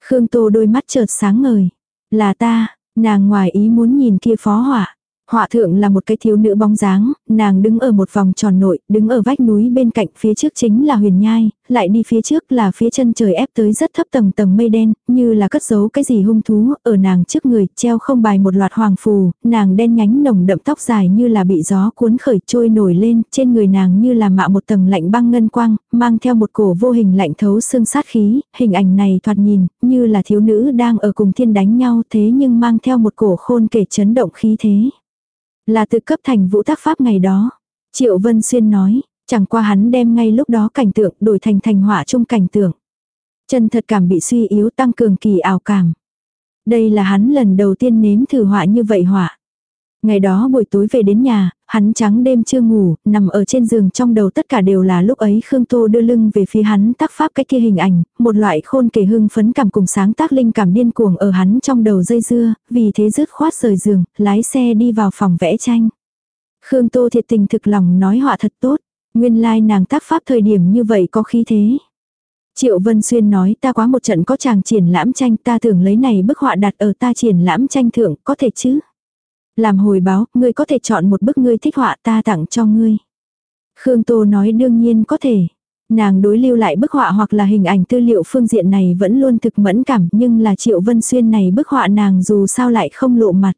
Khương Tô đôi mắt chợt sáng ngời. Là ta, nàng ngoài ý muốn nhìn kia phó hỏa. Họa thượng là một cái thiếu nữ bóng dáng, nàng đứng ở một vòng tròn nội, đứng ở vách núi bên cạnh phía trước chính là huyền nhai, lại đi phía trước là phía chân trời ép tới rất thấp tầng tầng mây đen, như là cất giấu cái gì hung thú, ở nàng trước người treo không bài một loạt hoàng phù, nàng đen nhánh nồng đậm tóc dài như là bị gió cuốn khởi trôi nổi lên, trên người nàng như là mạ một tầng lạnh băng ngân quang, mang theo một cổ vô hình lạnh thấu xương sát khí, hình ảnh này thoạt nhìn, như là thiếu nữ đang ở cùng thiên đánh nhau thế nhưng mang theo một cổ khôn kể chấn động khí thế. Là từ cấp thành vũ tác pháp ngày đó. Triệu Vân Xuyên nói, chẳng qua hắn đem ngay lúc đó cảnh tượng đổi thành thành họa chung cảnh tượng. Chân thật cảm bị suy yếu tăng cường kỳ ảo cảm. Đây là hắn lần đầu tiên nếm thử họa như vậy họa. Ngày đó buổi tối về đến nhà, hắn trắng đêm chưa ngủ, nằm ở trên giường trong đầu tất cả đều là lúc ấy Khương Tô đưa lưng về phía hắn tác pháp cái kia hình ảnh, một loại khôn kể hưng phấn cảm cùng sáng tác linh cảm điên cuồng ở hắn trong đầu dây dưa, vì thế dứt khoát rời giường, lái xe đi vào phòng vẽ tranh. Khương Tô thiệt tình thực lòng nói họa thật tốt, nguyên lai like nàng tác pháp thời điểm như vậy có khí thế. Triệu Vân Xuyên nói ta quá một trận có chàng triển lãm tranh ta tưởng lấy này bức họa đặt ở ta triển lãm tranh thượng có thể chứ. Làm hồi báo, ngươi có thể chọn một bức ngươi thích họa ta tặng cho ngươi. Khương Tô nói đương nhiên có thể. Nàng đối lưu lại bức họa hoặc là hình ảnh tư liệu phương diện này vẫn luôn thực mẫn cảm nhưng là Triệu Vân Xuyên này bức họa nàng dù sao lại không lộ mặt.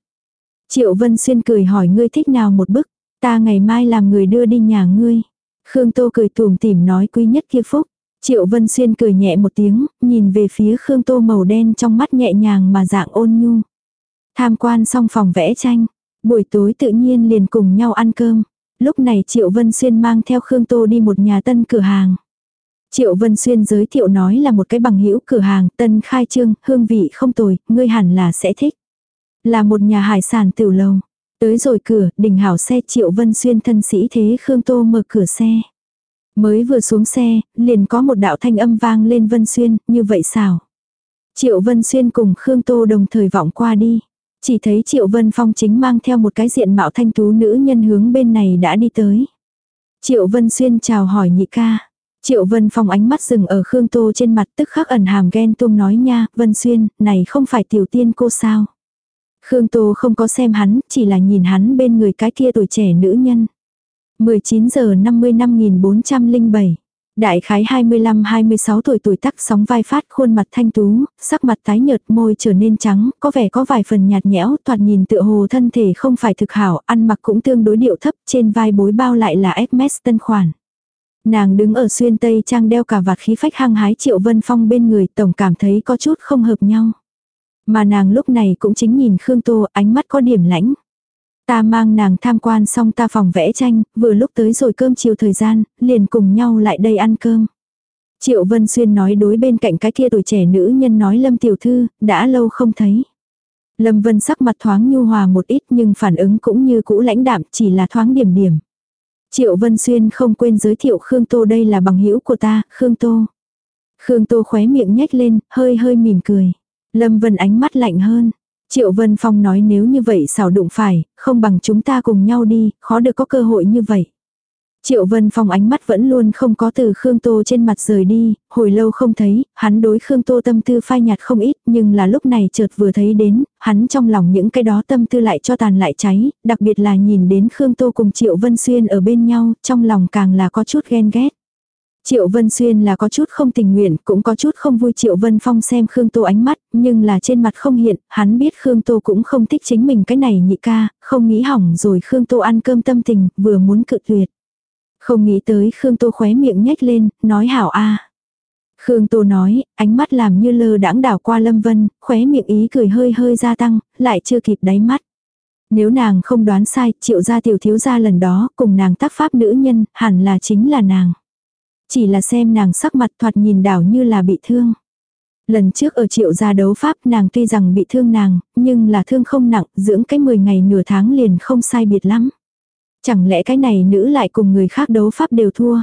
Triệu Vân Xuyên cười hỏi ngươi thích nào một bức, ta ngày mai làm người đưa đi nhà ngươi. Khương Tô cười tùm tìm nói quý nhất kia phúc. Triệu Vân Xuyên cười nhẹ một tiếng, nhìn về phía Khương Tô màu đen trong mắt nhẹ nhàng mà dạng ôn nhu. Tham quan xong phòng vẽ tranh, buổi tối tự nhiên liền cùng nhau ăn cơm. Lúc này Triệu Vân Xuyên mang theo Khương Tô đi một nhà tân cửa hàng. Triệu Vân Xuyên giới thiệu nói là một cái bằng hữu cửa hàng tân khai trương, hương vị không tồi, ngươi hẳn là sẽ thích. Là một nhà hải sản tiểu lầu. Tới rồi cửa, đỉnh hảo xe Triệu Vân Xuyên thân sĩ thế Khương Tô mở cửa xe. Mới vừa xuống xe, liền có một đạo thanh âm vang lên Vân Xuyên, như vậy sao? Triệu Vân Xuyên cùng Khương Tô đồng thời vọng qua đi. Chỉ thấy Triệu Vân Phong chính mang theo một cái diện mạo thanh tú nữ nhân hướng bên này đã đi tới. Triệu Vân Xuyên chào hỏi nhị ca. Triệu Vân Phong ánh mắt dừng ở Khương Tô trên mặt tức khắc ẩn hàm ghen tuông nói nha, Vân Xuyên, này không phải tiểu tiên cô sao. Khương Tô không có xem hắn, chỉ là nhìn hắn bên người cái kia tuổi trẻ nữ nhân. 19 giờ 50 năm 1407 Đại khái 25-26 tuổi tuổi tắc sóng vai phát khuôn mặt thanh tú, sắc mặt tái nhợt môi trở nên trắng, có vẻ có vài phần nhạt nhẽo, thoạt nhìn tựa hồ thân thể không phải thực hảo, ăn mặc cũng tương đối điệu thấp, trên vai bối bao lại là Hermes tân khoản. Nàng đứng ở xuyên tây trang đeo cả vạt khí phách hăng hái triệu vân phong bên người tổng cảm thấy có chút không hợp nhau. Mà nàng lúc này cũng chính nhìn Khương Tô ánh mắt có điểm lãnh. Ta mang nàng tham quan xong ta phòng vẽ tranh, vừa lúc tới rồi cơm chiều thời gian, liền cùng nhau lại đây ăn cơm. Triệu Vân Xuyên nói đối bên cạnh cái kia tuổi trẻ nữ nhân nói Lâm Tiểu Thư, đã lâu không thấy. Lâm Vân sắc mặt thoáng nhu hòa một ít nhưng phản ứng cũng như cũ lãnh đạm chỉ là thoáng điểm điểm. Triệu Vân Xuyên không quên giới thiệu Khương Tô đây là bằng hữu của ta, Khương Tô. Khương Tô khóe miệng nhếch lên, hơi hơi mỉm cười. Lâm Vân ánh mắt lạnh hơn. Triệu Vân Phong nói nếu như vậy xảo đụng phải, không bằng chúng ta cùng nhau đi, khó được có cơ hội như vậy. Triệu Vân Phong ánh mắt vẫn luôn không có từ Khương Tô trên mặt rời đi, hồi lâu không thấy, hắn đối Khương Tô tâm tư phai nhạt không ít, nhưng là lúc này chợt vừa thấy đến, hắn trong lòng những cái đó tâm tư lại cho tàn lại cháy, đặc biệt là nhìn đến Khương Tô cùng Triệu Vân Xuyên ở bên nhau, trong lòng càng là có chút ghen ghét. Triệu Vân Xuyên là có chút không tình nguyện, cũng có chút không vui Triệu Vân Phong xem Khương Tô ánh mắt, nhưng là trên mặt không hiện, hắn biết Khương Tô cũng không thích chính mình cái này nhị ca, không nghĩ hỏng rồi Khương Tô ăn cơm tâm tình, vừa muốn cự tuyệt. Không nghĩ tới Khương Tô khóe miệng nhếch lên, nói hảo a. Khương Tô nói, ánh mắt làm như lơ đãng đảo qua Lâm Vân, khóe miệng ý cười hơi hơi gia tăng, lại chưa kịp đáy mắt. Nếu nàng không đoán sai, triệu gia tiểu thiếu gia lần đó, cùng nàng tác pháp nữ nhân, hẳn là chính là nàng. Chỉ là xem nàng sắc mặt thoạt nhìn đảo như là bị thương. Lần trước ở triệu gia đấu pháp nàng tuy rằng bị thương nàng, nhưng là thương không nặng, dưỡng cái 10 ngày nửa tháng liền không sai biệt lắm. Chẳng lẽ cái này nữ lại cùng người khác đấu pháp đều thua.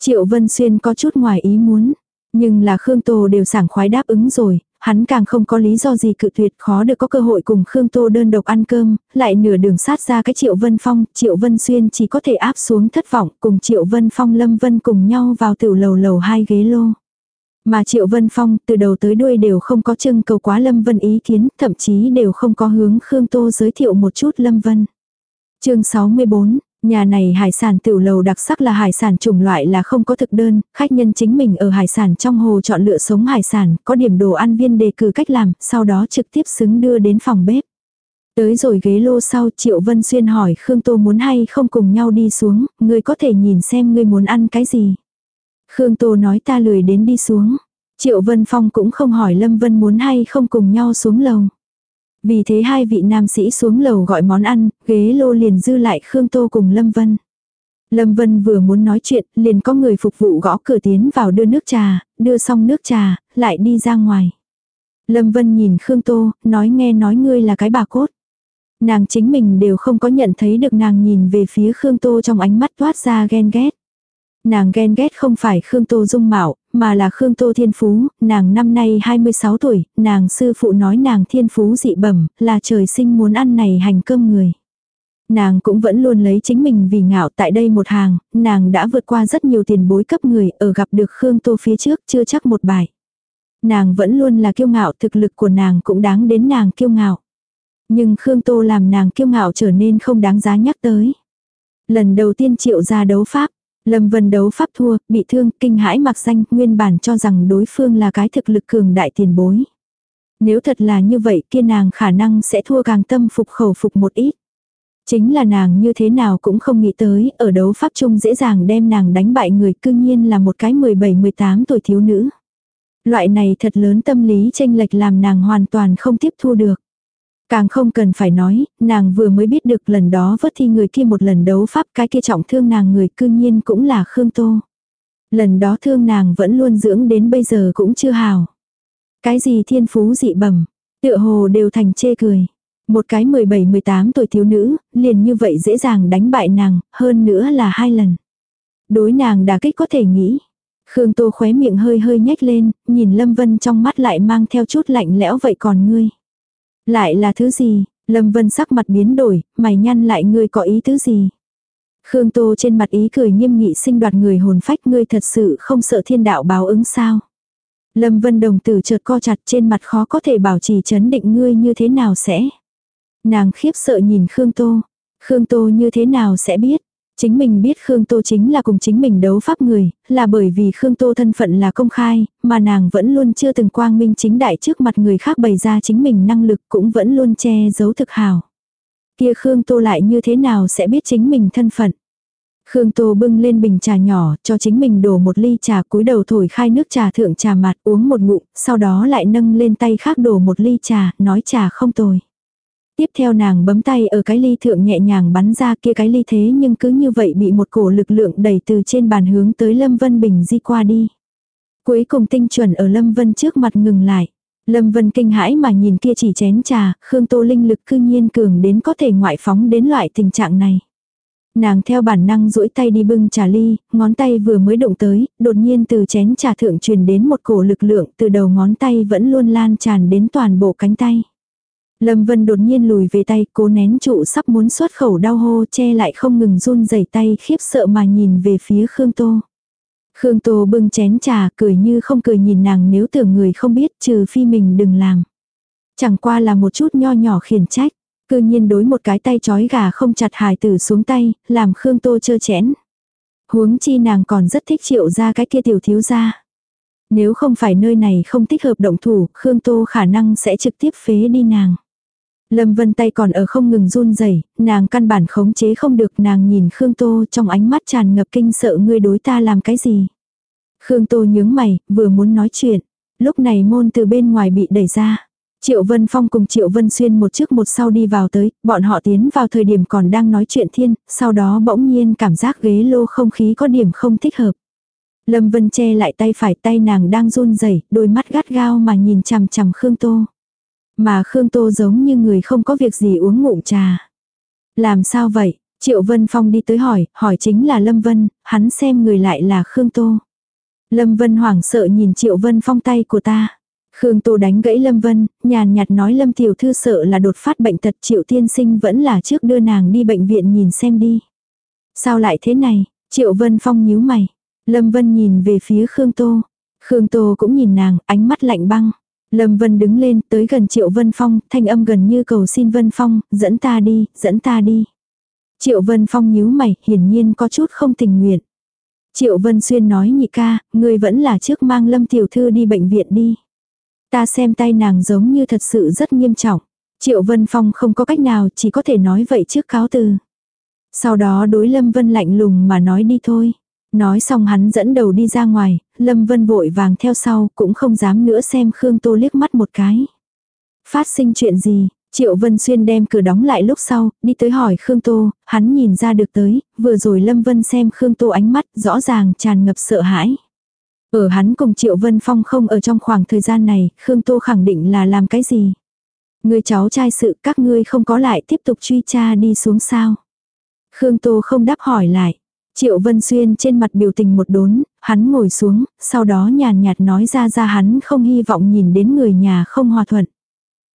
Triệu Vân Xuyên có chút ngoài ý muốn. Nhưng là Khương Tô đều sảng khoái đáp ứng rồi, hắn càng không có lý do gì cự tuyệt khó được có cơ hội cùng Khương Tô đơn độc ăn cơm, lại nửa đường sát ra cái Triệu Vân Phong, Triệu Vân Xuyên chỉ có thể áp xuống thất vọng cùng Triệu Vân Phong Lâm Vân cùng nhau vào tiểu lầu lầu hai ghế lô. Mà Triệu Vân Phong từ đầu tới đuôi đều không có trưng cầu quá Lâm Vân ý kiến, thậm chí đều không có hướng Khương Tô giới thiệu một chút Lâm Vân chương 64, nhà này hải sản tiểu lầu đặc sắc là hải sản chủng loại là không có thực đơn, khách nhân chính mình ở hải sản trong hồ chọn lựa sống hải sản, có điểm đồ ăn viên đề cử cách làm, sau đó trực tiếp xứng đưa đến phòng bếp. Tới rồi ghế lô sau Triệu Vân Xuyên hỏi Khương Tô muốn hay không cùng nhau đi xuống, ngươi có thể nhìn xem ngươi muốn ăn cái gì. Khương Tô nói ta lười đến đi xuống. Triệu Vân Phong cũng không hỏi Lâm Vân muốn hay không cùng nhau xuống lầu. Vì thế hai vị nam sĩ xuống lầu gọi món ăn, ghế lô liền dư lại Khương Tô cùng Lâm Vân. Lâm Vân vừa muốn nói chuyện, liền có người phục vụ gõ cửa tiến vào đưa nước trà, đưa xong nước trà, lại đi ra ngoài. Lâm Vân nhìn Khương Tô, nói nghe nói ngươi là cái bà cốt. Nàng chính mình đều không có nhận thấy được nàng nhìn về phía Khương Tô trong ánh mắt toát ra ghen ghét. Nàng ghen ghét không phải Khương Tô dung mạo, mà là Khương Tô Thiên Phú, nàng năm nay 26 tuổi, nàng sư phụ nói nàng Thiên Phú dị bẩm, là trời sinh muốn ăn này hành cơm người. Nàng cũng vẫn luôn lấy chính mình vì ngạo tại đây một hàng, nàng đã vượt qua rất nhiều tiền bối cấp người ở gặp được Khương Tô phía trước chưa chắc một bài. Nàng vẫn luôn là kiêu ngạo thực lực của nàng cũng đáng đến nàng kiêu ngạo. Nhưng Khương Tô làm nàng kiêu ngạo trở nên không đáng giá nhắc tới. Lần đầu tiên triệu ra đấu pháp, Lâm Vân đấu pháp thua, bị thương, kinh hãi mặc danh, nguyên bản cho rằng đối phương là cái thực lực cường đại tiền bối. Nếu thật là như vậy kia nàng khả năng sẽ thua càng tâm phục khẩu phục một ít. Chính là nàng như thế nào cũng không nghĩ tới, ở đấu pháp chung dễ dàng đem nàng đánh bại người cư nhiên là một cái 17-18 tuổi thiếu nữ. Loại này thật lớn tâm lý tranh lệch làm nàng hoàn toàn không tiếp thu được. Càng không cần phải nói, nàng vừa mới biết được lần đó vớt thi người kia một lần đấu pháp cái kia trọng thương nàng người cư nhiên cũng là Khương Tô. Lần đó thương nàng vẫn luôn dưỡng đến bây giờ cũng chưa hào. Cái gì thiên phú dị bẩm tựa hồ đều thành chê cười. Một cái 17-18 tuổi thiếu nữ, liền như vậy dễ dàng đánh bại nàng, hơn nữa là hai lần. Đối nàng đã kích có thể nghĩ. Khương Tô khóe miệng hơi hơi nhếch lên, nhìn Lâm Vân trong mắt lại mang theo chút lạnh lẽo vậy còn ngươi. Lại là thứ gì? Lâm Vân sắc mặt biến đổi, mày nhăn lại ngươi có ý thứ gì? Khương Tô trên mặt ý cười nghiêm nghị sinh đoạt người hồn phách ngươi thật sự không sợ thiên đạo báo ứng sao? Lâm Vân đồng tử chợt co chặt trên mặt khó có thể bảo trì chấn định ngươi như thế nào sẽ? Nàng khiếp sợ nhìn Khương Tô. Khương Tô như thế nào sẽ biết? Chính mình biết Khương Tô chính là cùng chính mình đấu pháp người, là bởi vì Khương Tô thân phận là công khai, mà nàng vẫn luôn chưa từng quang minh chính đại trước mặt người khác bày ra chính mình năng lực cũng vẫn luôn che giấu thực hào. Kia Khương Tô lại như thế nào sẽ biết chính mình thân phận. Khương Tô bưng lên bình trà nhỏ, cho chính mình đổ một ly trà cúi đầu thổi khai nước trà thượng trà mặt uống một ngụm, sau đó lại nâng lên tay khác đổ một ly trà, nói trà không tồi. Tiếp theo nàng bấm tay ở cái ly thượng nhẹ nhàng bắn ra kia cái ly thế nhưng cứ như vậy bị một cổ lực lượng đẩy từ trên bàn hướng tới Lâm Vân Bình di qua đi. Cuối cùng tinh chuẩn ở Lâm Vân trước mặt ngừng lại. Lâm Vân kinh hãi mà nhìn kia chỉ chén trà, Khương Tô linh lực cư nhiên cường đến có thể ngoại phóng đến loại tình trạng này. Nàng theo bản năng duỗi tay đi bưng trà ly, ngón tay vừa mới động tới, đột nhiên từ chén trà thượng truyền đến một cổ lực lượng từ đầu ngón tay vẫn luôn lan tràn đến toàn bộ cánh tay. Lâm Vân đột nhiên lùi về tay, cố nén trụ sắp muốn xuất khẩu đau hô che lại không ngừng run rẩy tay khiếp sợ mà nhìn về phía Khương Tô. Khương Tô bưng chén trà cười như không cười nhìn nàng nếu tưởng người không biết trừ phi mình đừng làm. Chẳng qua là một chút nho nhỏ khiển trách. Cư nhiên đối một cái tay chói gà không chặt hài tử xuống tay, làm Khương Tô chơ chẽn. Huống chi nàng còn rất thích triệu ra cái kia tiểu thiếu ra. Nếu không phải nơi này không thích hợp động thủ, Khương Tô khả năng sẽ trực tiếp phế đi nàng. Lâm Vân tay còn ở không ngừng run rẩy, nàng căn bản khống chế không được nàng nhìn Khương Tô trong ánh mắt tràn ngập kinh sợ ngươi đối ta làm cái gì. Khương Tô nhướng mày, vừa muốn nói chuyện. Lúc này môn từ bên ngoài bị đẩy ra. Triệu Vân Phong cùng Triệu Vân Xuyên một trước một sau đi vào tới, bọn họ tiến vào thời điểm còn đang nói chuyện thiên, sau đó bỗng nhiên cảm giác ghế lô không khí có điểm không thích hợp. Lâm Vân che lại tay phải tay nàng đang run rẩy đôi mắt gắt gao mà nhìn chằm chằm Khương Tô. Mà Khương Tô giống như người không có việc gì uống ngụm trà. Làm sao vậy? Triệu Vân Phong đi tới hỏi, hỏi chính là Lâm Vân, hắn xem người lại là Khương Tô. Lâm Vân hoảng sợ nhìn Triệu Vân Phong tay của ta. Khương Tô đánh gãy Lâm Vân, nhàn nhạt nói Lâm Tiểu Thư sợ là đột phát bệnh tật Triệu Tiên Sinh vẫn là trước đưa nàng đi bệnh viện nhìn xem đi. Sao lại thế này? Triệu Vân Phong nhíu mày. Lâm Vân nhìn về phía Khương Tô. Khương Tô cũng nhìn nàng, ánh mắt lạnh băng. Lâm Vân đứng lên tới gần Triệu Vân Phong, thanh âm gần như cầu xin Vân Phong, dẫn ta đi, dẫn ta đi. Triệu Vân Phong nhíu mày, hiển nhiên có chút không tình nguyện. Triệu Vân Xuyên nói nhị ca, người vẫn là trước mang Lâm Tiểu Thư đi bệnh viện đi. Ta xem tay nàng giống như thật sự rất nghiêm trọng. Triệu Vân Phong không có cách nào chỉ có thể nói vậy trước cáo từ. Sau đó đối Lâm Vân lạnh lùng mà nói đi thôi. Nói xong hắn dẫn đầu đi ra ngoài, Lâm Vân vội vàng theo sau cũng không dám nữa xem Khương Tô liếc mắt một cái. Phát sinh chuyện gì, Triệu Vân Xuyên đem cửa đóng lại lúc sau, đi tới hỏi Khương Tô, hắn nhìn ra được tới, vừa rồi Lâm Vân xem Khương Tô ánh mắt rõ ràng tràn ngập sợ hãi. Ở hắn cùng Triệu Vân Phong không ở trong khoảng thời gian này, Khương Tô khẳng định là làm cái gì. Người cháu trai sự các ngươi không có lại tiếp tục truy tra đi xuống sao. Khương Tô không đáp hỏi lại. Triệu Vân Xuyên trên mặt biểu tình một đốn, hắn ngồi xuống, sau đó nhàn nhạt nói ra ra hắn không hy vọng nhìn đến người nhà không hòa thuận.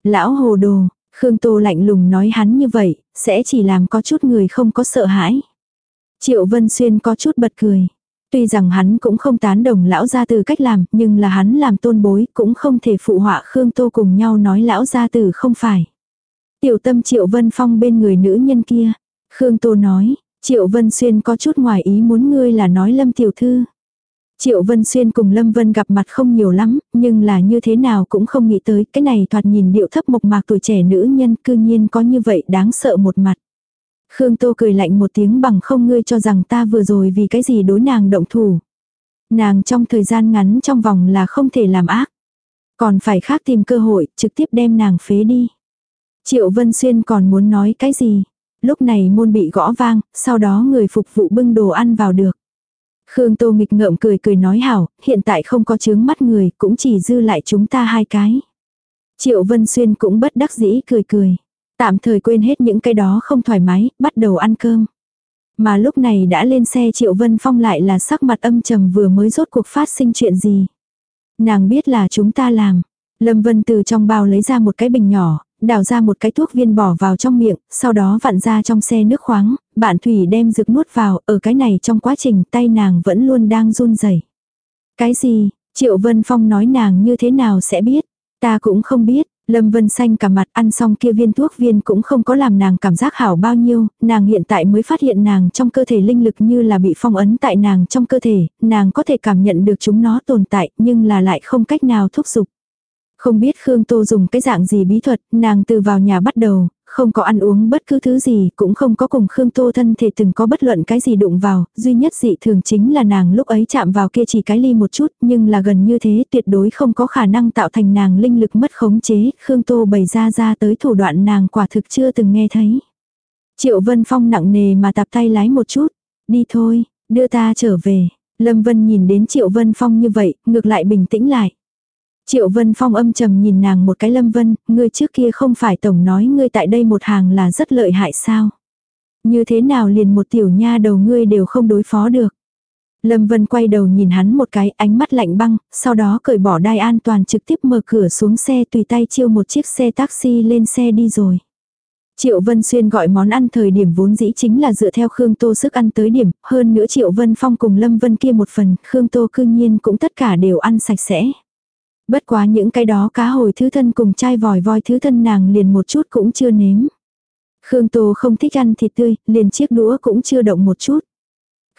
Lão hồ đồ, Khương Tô lạnh lùng nói hắn như vậy, sẽ chỉ làm có chút người không có sợ hãi. Triệu Vân Xuyên có chút bật cười. Tuy rằng hắn cũng không tán đồng lão gia từ cách làm, nhưng là hắn làm tôn bối cũng không thể phụ họa Khương Tô cùng nhau nói lão gia từ không phải. Tiểu tâm Triệu Vân Phong bên người nữ nhân kia. Khương Tô nói, Triệu Vân Xuyên có chút ngoài ý muốn ngươi là nói Lâm Tiểu Thư. Triệu Vân Xuyên cùng Lâm Vân gặp mặt không nhiều lắm, nhưng là như thế nào cũng không nghĩ tới cái này thoạt nhìn điệu thấp mộc mạc tuổi trẻ nữ nhân cư nhiên có như vậy đáng sợ một mặt. Khương Tô cười lạnh một tiếng bằng không ngươi cho rằng ta vừa rồi vì cái gì đối nàng động thủ. Nàng trong thời gian ngắn trong vòng là không thể làm ác. Còn phải khác tìm cơ hội trực tiếp đem nàng phế đi. Triệu Vân Xuyên còn muốn nói cái gì? Lúc này môn bị gõ vang, sau đó người phục vụ bưng đồ ăn vào được. Khương Tô nghịch ngợm cười cười nói hảo, hiện tại không có chướng mắt người, cũng chỉ dư lại chúng ta hai cái. Triệu Vân Xuyên cũng bất đắc dĩ cười cười. Tạm thời quên hết những cái đó không thoải mái, bắt đầu ăn cơm. Mà lúc này đã lên xe Triệu Vân Phong lại là sắc mặt âm trầm vừa mới rốt cuộc phát sinh chuyện gì. Nàng biết là chúng ta làm. Lâm Vân từ trong bao lấy ra một cái bình nhỏ, đào ra một cái thuốc viên bỏ vào trong miệng, sau đó vặn ra trong xe nước khoáng, bạn Thủy đem dược nuốt vào, ở cái này trong quá trình tay nàng vẫn luôn đang run rẩy. Cái gì? Triệu Vân Phong nói nàng như thế nào sẽ biết? Ta cũng không biết, Lâm Vân Xanh cả mặt ăn xong kia viên thuốc viên cũng không có làm nàng cảm giác hảo bao nhiêu, nàng hiện tại mới phát hiện nàng trong cơ thể linh lực như là bị phong ấn tại nàng trong cơ thể, nàng có thể cảm nhận được chúng nó tồn tại nhưng là lại không cách nào thúc giục. Không biết Khương Tô dùng cái dạng gì bí thuật, nàng từ vào nhà bắt đầu, không có ăn uống bất cứ thứ gì, cũng không có cùng Khương Tô thân thể từng có bất luận cái gì đụng vào, duy nhất dị thường chính là nàng lúc ấy chạm vào kia chỉ cái ly một chút, nhưng là gần như thế tuyệt đối không có khả năng tạo thành nàng linh lực mất khống chế, Khương Tô bày ra ra tới thủ đoạn nàng quả thực chưa từng nghe thấy. Triệu Vân Phong nặng nề mà tạp tay lái một chút, đi thôi, đưa ta trở về. Lâm Vân nhìn đến Triệu Vân Phong như vậy, ngược lại bình tĩnh lại. Triệu Vân Phong âm trầm nhìn nàng một cái Lâm Vân, ngươi trước kia không phải tổng nói ngươi tại đây một hàng là rất lợi hại sao? Như thế nào liền một tiểu nha đầu ngươi đều không đối phó được? Lâm Vân quay đầu nhìn hắn một cái ánh mắt lạnh băng, sau đó cởi bỏ đai an toàn trực tiếp mở cửa xuống xe tùy tay chiêu một chiếc xe taxi lên xe đi rồi. Triệu Vân Xuyên gọi món ăn thời điểm vốn dĩ chính là dựa theo Khương Tô sức ăn tới điểm, hơn nữa Triệu Vân Phong cùng Lâm Vân kia một phần, Khương Tô cương nhiên cũng tất cả đều ăn sạch sẽ. Bất quá những cái đó cá hồi thứ thân cùng chai vòi voi thứ thân nàng liền một chút cũng chưa nếm. Khương Tô không thích ăn thịt tươi, liền chiếc đũa cũng chưa động một chút.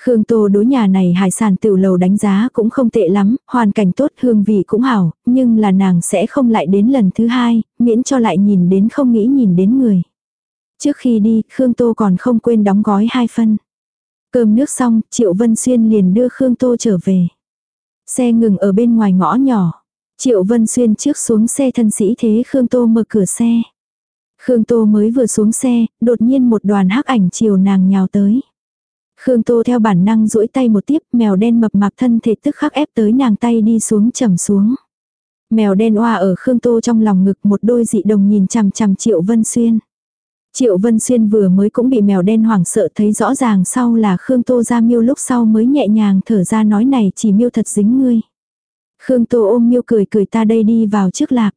Khương Tô đối nhà này hải sản tiểu lầu đánh giá cũng không tệ lắm, hoàn cảnh tốt hương vị cũng hảo, nhưng là nàng sẽ không lại đến lần thứ hai, miễn cho lại nhìn đến không nghĩ nhìn đến người. Trước khi đi, Khương Tô còn không quên đóng gói hai phân. Cơm nước xong, Triệu Vân Xuyên liền đưa Khương Tô trở về. Xe ngừng ở bên ngoài ngõ nhỏ. Triệu Vân Xuyên trước xuống xe thân sĩ thế Khương Tô mở cửa xe. Khương Tô mới vừa xuống xe, đột nhiên một đoàn hắc ảnh chiều nàng nhào tới. Khương Tô theo bản năng duỗi tay một tiếp, mèo đen mập mạp thân thể tức khắc ép tới nàng tay đi xuống trầm xuống. Mèo đen oa ở Khương Tô trong lòng ngực một đôi dị đồng nhìn chằm chằm Triệu Vân Xuyên. Triệu Vân Xuyên vừa mới cũng bị mèo đen hoảng sợ thấy rõ ràng sau là Khương Tô ra miêu lúc sau mới nhẹ nhàng thở ra nói này chỉ miêu thật dính ngươi. Khương Tô ôm miêu cười cười ta đây đi vào trước lạp.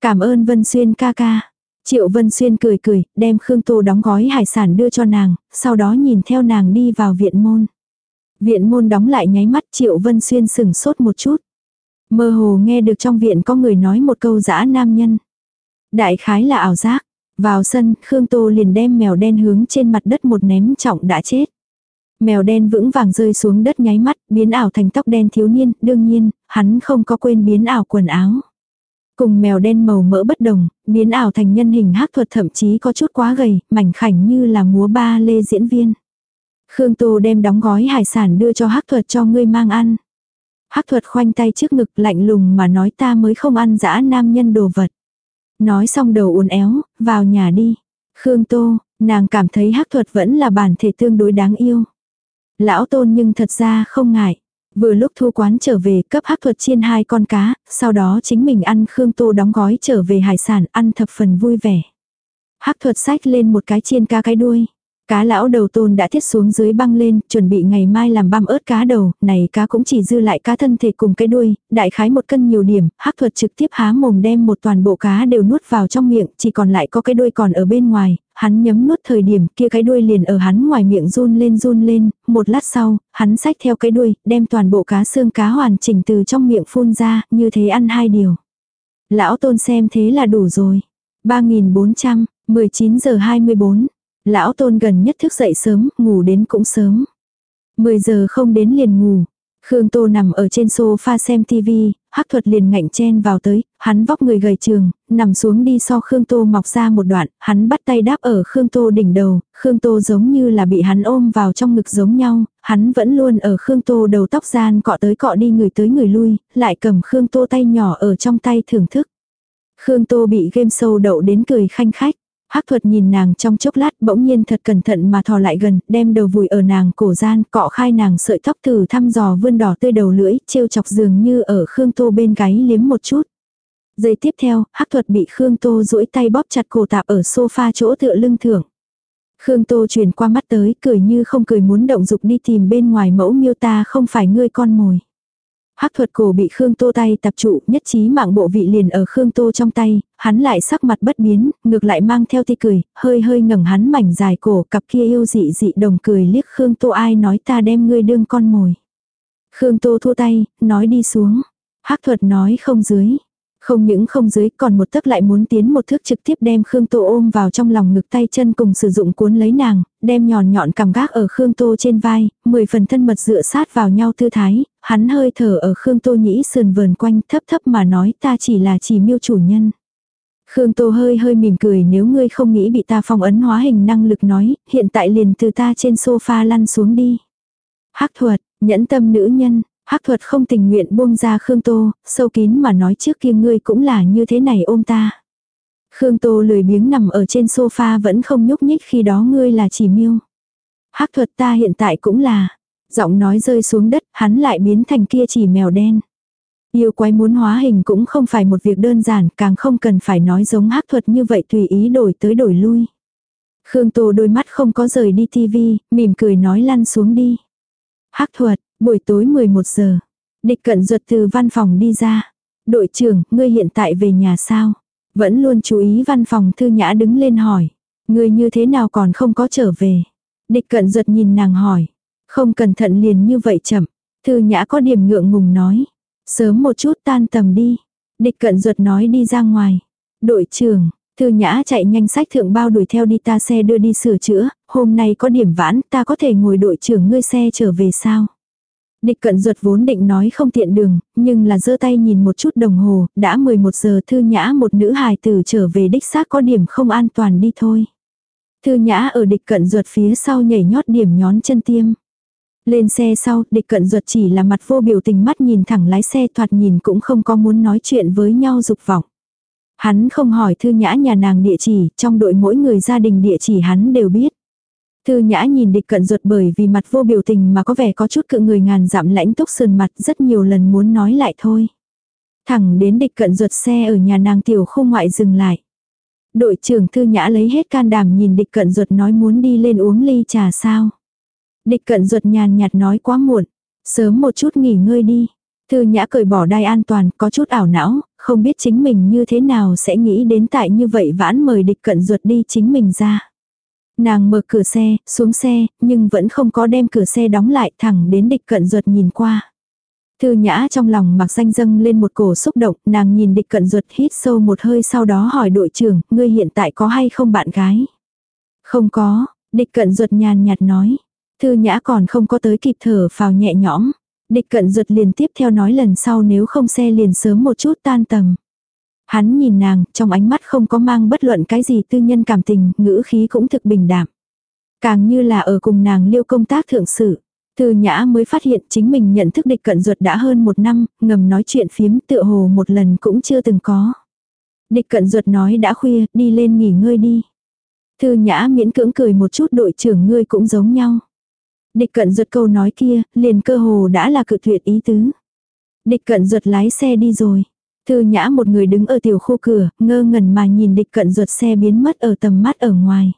Cảm ơn Vân Xuyên ca ca. Triệu Vân Xuyên cười cười, đem Khương Tô đóng gói hải sản đưa cho nàng, sau đó nhìn theo nàng đi vào viện môn. Viện môn đóng lại nháy mắt Triệu Vân Xuyên sừng sốt một chút. Mơ hồ nghe được trong viện có người nói một câu dã nam nhân. Đại khái là ảo giác. Vào sân, Khương Tô liền đem mèo đen hướng trên mặt đất một ném trọng đã chết. Mèo đen vững vàng rơi xuống đất nháy mắt, biến ảo thành tóc đen thiếu niên, đương nhiên, hắn không có quên biến ảo quần áo. Cùng mèo đen màu mỡ bất đồng, biến ảo thành nhân hình hắc thuật thậm chí có chút quá gầy, mảnh khảnh như là múa ba lê diễn viên. Khương Tô đem đóng gói hải sản đưa cho hắc thuật cho ngươi mang ăn. Hắc thuật khoanh tay trước ngực lạnh lùng mà nói ta mới không ăn dã nam nhân đồ vật. Nói xong đầu uốn éo, vào nhà đi. Khương Tô, nàng cảm thấy hắc thuật vẫn là bản thể tương đối đáng yêu. Lão tôn nhưng thật ra không ngại. Vừa lúc thu quán trở về cấp hắc thuật chiên hai con cá, sau đó chính mình ăn Khương Tô đóng gói trở về hải sản ăn thập phần vui vẻ. Hắc thuật sách lên một cái chiên cá cái đuôi. Cá lão đầu tôn đã thiết xuống dưới băng lên, chuẩn bị ngày mai làm băm ớt cá đầu, này cá cũng chỉ dư lại cá thân thể cùng cái đuôi, đại khái một cân nhiều điểm, hắc thuật trực tiếp há mồm đem một toàn bộ cá đều nuốt vào trong miệng, chỉ còn lại có cái đuôi còn ở bên ngoài, hắn nhấm nuốt thời điểm kia cái đuôi liền ở hắn ngoài miệng run lên run lên, một lát sau, hắn xách theo cái đuôi, đem toàn bộ cá xương cá hoàn chỉnh từ trong miệng phun ra, như thế ăn hai điều. Lão tôn xem thế là đủ rồi. 3.400, 19 giờ 24. Lão tôn gần nhất thức dậy sớm, ngủ đến cũng sớm. 10 giờ không đến liền ngủ. Khương Tô nằm ở trên sofa xem tivi, hắc thuật liền ngạnh chen vào tới, hắn vóc người gầy trường, nằm xuống đi so Khương Tô mọc ra một đoạn, hắn bắt tay đáp ở Khương Tô đỉnh đầu, Khương Tô giống như là bị hắn ôm vào trong ngực giống nhau, hắn vẫn luôn ở Khương Tô đầu tóc gian cọ tới cọ đi người tới người lui, lại cầm Khương Tô tay nhỏ ở trong tay thưởng thức. Khương Tô bị game sâu đậu đến cười khanh khách. Hắc thuật nhìn nàng trong chốc lát bỗng nhiên thật cẩn thận mà thò lại gần, đem đầu vùi ở nàng cổ gian, cọ khai nàng sợi tóc thử thăm dò vươn đỏ tươi đầu lưỡi, trêu chọc dường như ở Khương Tô bên gáy liếm một chút. Giây tiếp theo, Hắc thuật bị Khương Tô duỗi tay bóp chặt cổ tạp ở sofa chỗ tựa lưng thưởng. Khương Tô truyền qua mắt tới, cười như không cười muốn động dục đi tìm bên ngoài mẫu miêu ta không phải ngươi con mồi. Hắc thuật cổ bị Khương Tô tay tập trụ, nhất trí mạng bộ vị liền ở Khương Tô trong tay, hắn lại sắc mặt bất biến, ngược lại mang theo tia cười, hơi hơi ngẩng hắn mảnh dài cổ, cặp kia yêu dị dị đồng cười liếc Khương Tô ai nói ta đem ngươi đương con mồi. Khương Tô thua tay, nói đi xuống. Hắc thuật nói không dưới. Không những không dưới còn một thức lại muốn tiến một thước trực tiếp đem Khương Tô ôm vào trong lòng ngực tay chân cùng sử dụng cuốn lấy nàng, đem nhọn nhọn cằm gác ở Khương Tô trên vai, mười phần thân mật dựa sát vào nhau tư thái, hắn hơi thở ở Khương Tô nhĩ sườn vườn quanh thấp thấp mà nói ta chỉ là chỉ miêu chủ nhân. Khương Tô hơi hơi mỉm cười nếu ngươi không nghĩ bị ta phong ấn hóa hình năng lực nói, hiện tại liền từ ta trên sofa lăn xuống đi. Hắc thuật, nhẫn tâm nữ nhân, Hắc thuật không tình nguyện buông ra Khương Tô, sâu kín mà nói trước kia ngươi cũng là như thế này ôm ta. Khương Tô lười biếng nằm ở trên sofa vẫn không nhúc nhích khi đó ngươi là chỉ miêu. Hắc thuật ta hiện tại cũng là. Giọng nói rơi xuống đất, hắn lại biến thành kia chỉ mèo đen. Yêu quái muốn hóa hình cũng không phải một việc đơn giản, càng không cần phải nói giống hắc thuật như vậy tùy ý đổi tới đổi lui. Khương Tô đôi mắt không có rời đi tivi, mỉm cười nói lăn xuống đi. Hắc thuật, Buổi tối 11 giờ, địch cận ruột từ văn phòng đi ra. Đội trưởng, ngươi hiện tại về nhà sao? Vẫn luôn chú ý văn phòng thư nhã đứng lên hỏi. Ngươi như thế nào còn không có trở về? Địch cận ruột nhìn nàng hỏi. Không cẩn thận liền như vậy chậm. Thư nhã có điểm ngượng ngùng nói. Sớm một chút tan tầm đi. Địch cận ruột nói đi ra ngoài. Đội trưởng, Thư nhã chạy nhanh sách thượng bao đuổi theo đi ta xe đưa đi sửa chữa, hôm nay có điểm vãn ta có thể ngồi đội trưởng ngươi xe trở về sao? Địch cận ruột vốn định nói không tiện đường, nhưng là giơ tay nhìn một chút đồng hồ, đã 11 giờ thư nhã một nữ hài tử trở về đích xác có điểm không an toàn đi thôi. Thư nhã ở địch cận ruột phía sau nhảy nhót điểm nhón chân tiêm. Lên xe sau, địch cận ruột chỉ là mặt vô biểu tình mắt nhìn thẳng lái xe thoạt nhìn cũng không có muốn nói chuyện với nhau dục vọng. Hắn không hỏi thư nhã nhà nàng địa chỉ, trong đội mỗi người gia đình địa chỉ hắn đều biết. Thư nhã nhìn địch cận ruột bởi vì mặt vô biểu tình mà có vẻ có chút cự người ngàn dặm lãnh túc sườn mặt rất nhiều lần muốn nói lại thôi. Thẳng đến địch cận ruột xe ở nhà nàng tiểu khu ngoại dừng lại. Đội trưởng thư nhã lấy hết can đảm nhìn địch cận ruột nói muốn đi lên uống ly trà sao. Địch cận ruột nhàn nhạt nói quá muộn. Sớm một chút nghỉ ngơi đi. Thư nhã cởi bỏ đai an toàn, có chút ảo não, không biết chính mình như thế nào sẽ nghĩ đến tại như vậy vãn mời địch cận ruột đi chính mình ra. Nàng mở cửa xe, xuống xe, nhưng vẫn không có đem cửa xe đóng lại thẳng đến địch cận ruột nhìn qua. Thư nhã trong lòng mặc danh dâng lên một cổ xúc động, nàng nhìn địch cận ruột hít sâu một hơi sau đó hỏi đội trưởng, ngươi hiện tại có hay không bạn gái? Không có, địch cận ruột nhàn nhạt nói. Thư nhã còn không có tới kịp thở phào nhẹ nhõm. Địch cận ruột liền tiếp theo nói lần sau nếu không xe liền sớm một chút tan tầm. Hắn nhìn nàng, trong ánh mắt không có mang bất luận cái gì tư nhân cảm tình, ngữ khí cũng thực bình đạm. Càng như là ở cùng nàng liêu công tác thượng sự. Từ nhã mới phát hiện chính mình nhận thức địch cận ruột đã hơn một năm, ngầm nói chuyện phiếm tựa hồ một lần cũng chưa từng có. Địch cận ruột nói đã khuya, đi lên nghỉ ngơi đi. Thư nhã miễn cưỡng cười một chút đội trưởng ngươi cũng giống nhau. Địch cận ruột câu nói kia, liền cơ hồ đã là cự tuyệt ý tứ. Địch cận ruột lái xe đi rồi. Thư nhã một người đứng ở tiểu khu cửa, ngơ ngẩn mà nhìn địch cận ruột xe biến mất ở tầm mắt ở ngoài.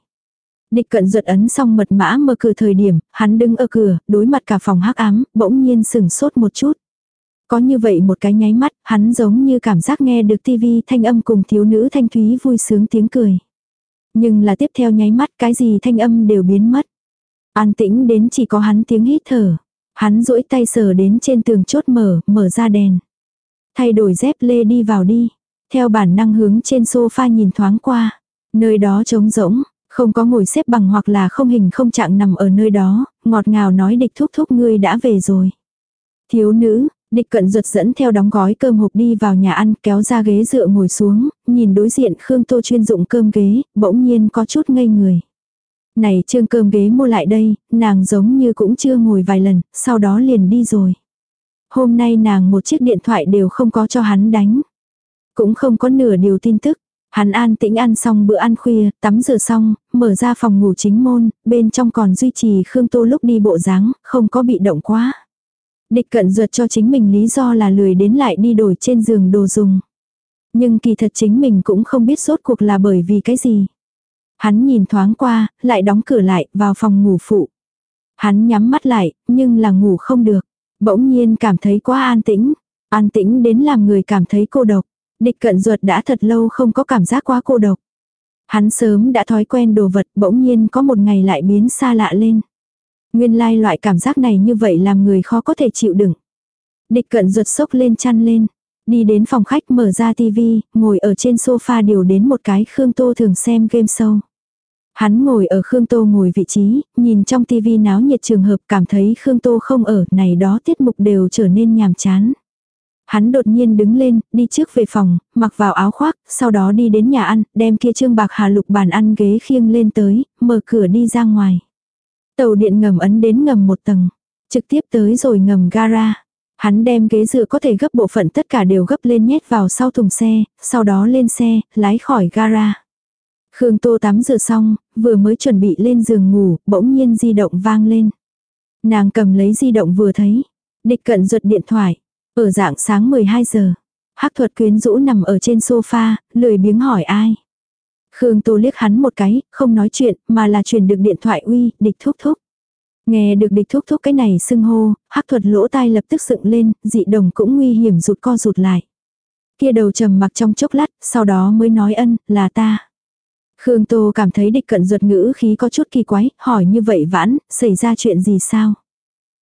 Địch cận ruột ấn xong mật mã mở cửa thời điểm, hắn đứng ở cửa, đối mặt cả phòng hắc ám, bỗng nhiên sừng sốt một chút. Có như vậy một cái nháy mắt, hắn giống như cảm giác nghe được tivi thanh âm cùng thiếu nữ thanh thúy vui sướng tiếng cười. Nhưng là tiếp theo nháy mắt cái gì thanh âm đều biến mất. An tĩnh đến chỉ có hắn tiếng hít thở. Hắn duỗi tay sờ đến trên tường chốt mở, mở ra đèn. Thay đổi dép lê đi vào đi. Theo bản năng hướng trên sofa nhìn thoáng qua. Nơi đó trống rỗng, không có ngồi xếp bằng hoặc là không hình không trạng nằm ở nơi đó, ngọt ngào nói địch thúc thúc ngươi đã về rồi. Thiếu nữ, địch cận ruột dẫn theo đóng gói cơm hộp đi vào nhà ăn kéo ra ghế dựa ngồi xuống, nhìn đối diện Khương Tô chuyên dụng cơm ghế, bỗng nhiên có chút ngây người. Này trương cơm ghế mua lại đây, nàng giống như cũng chưa ngồi vài lần, sau đó liền đi rồi. Hôm nay nàng một chiếc điện thoại đều không có cho hắn đánh. Cũng không có nửa điều tin tức. Hắn an tĩnh ăn xong bữa ăn khuya, tắm rửa xong, mở ra phòng ngủ chính môn, bên trong còn duy trì Khương Tô lúc đi bộ dáng, không có bị động quá. Địch cận ruột cho chính mình lý do là lười đến lại đi đổi trên giường đồ dùng. Nhưng kỳ thật chính mình cũng không biết sốt cuộc là bởi vì cái gì. Hắn nhìn thoáng qua, lại đóng cửa lại, vào phòng ngủ phụ. Hắn nhắm mắt lại, nhưng là ngủ không được. Bỗng nhiên cảm thấy quá an tĩnh. An tĩnh đến làm người cảm thấy cô độc. Địch cận ruột đã thật lâu không có cảm giác quá cô độc. Hắn sớm đã thói quen đồ vật bỗng nhiên có một ngày lại biến xa lạ lên. Nguyên lai loại cảm giác này như vậy làm người khó có thể chịu đựng. Địch cận ruột sốc lên chăn lên. Đi đến phòng khách mở ra tivi, ngồi ở trên sofa điều đến một cái Khương Tô thường xem game show. Hắn ngồi ở Khương Tô ngồi vị trí, nhìn trong tivi náo nhiệt trường hợp cảm thấy Khương Tô không ở, này đó tiết mục đều trở nên nhàm chán. Hắn đột nhiên đứng lên, đi trước về phòng, mặc vào áo khoác, sau đó đi đến nhà ăn, đem kia trương bạc hà lục bàn ăn ghế khiêng lên tới, mở cửa đi ra ngoài. Tàu điện ngầm ấn đến ngầm một tầng, trực tiếp tới rồi ngầm gara. Hắn đem ghế dựa có thể gấp bộ phận tất cả đều gấp lên nhét vào sau thùng xe, sau đó lên xe, lái khỏi gara. Khương Tô tắm rửa xong, vừa mới chuẩn bị lên giường ngủ, bỗng nhiên di động vang lên. Nàng cầm lấy di động vừa thấy. Địch cận ruột điện thoại. Ở dạng sáng 12 giờ. Hắc thuật quyến rũ nằm ở trên sofa, lười biếng hỏi ai. Khương Tô liếc hắn một cái, không nói chuyện, mà là truyền được điện thoại uy, địch thúc thúc. Nghe được địch thúc thúc cái này xưng hô, hắc thuật lỗ tai lập tức dựng lên, dị đồng cũng nguy hiểm rụt co rụt lại. Kia đầu trầm mặc trong chốc lát, sau đó mới nói ân, là ta. Khương Tô cảm thấy địch cận ruột ngữ khí có chút kỳ quái, hỏi như vậy vãn, xảy ra chuyện gì sao?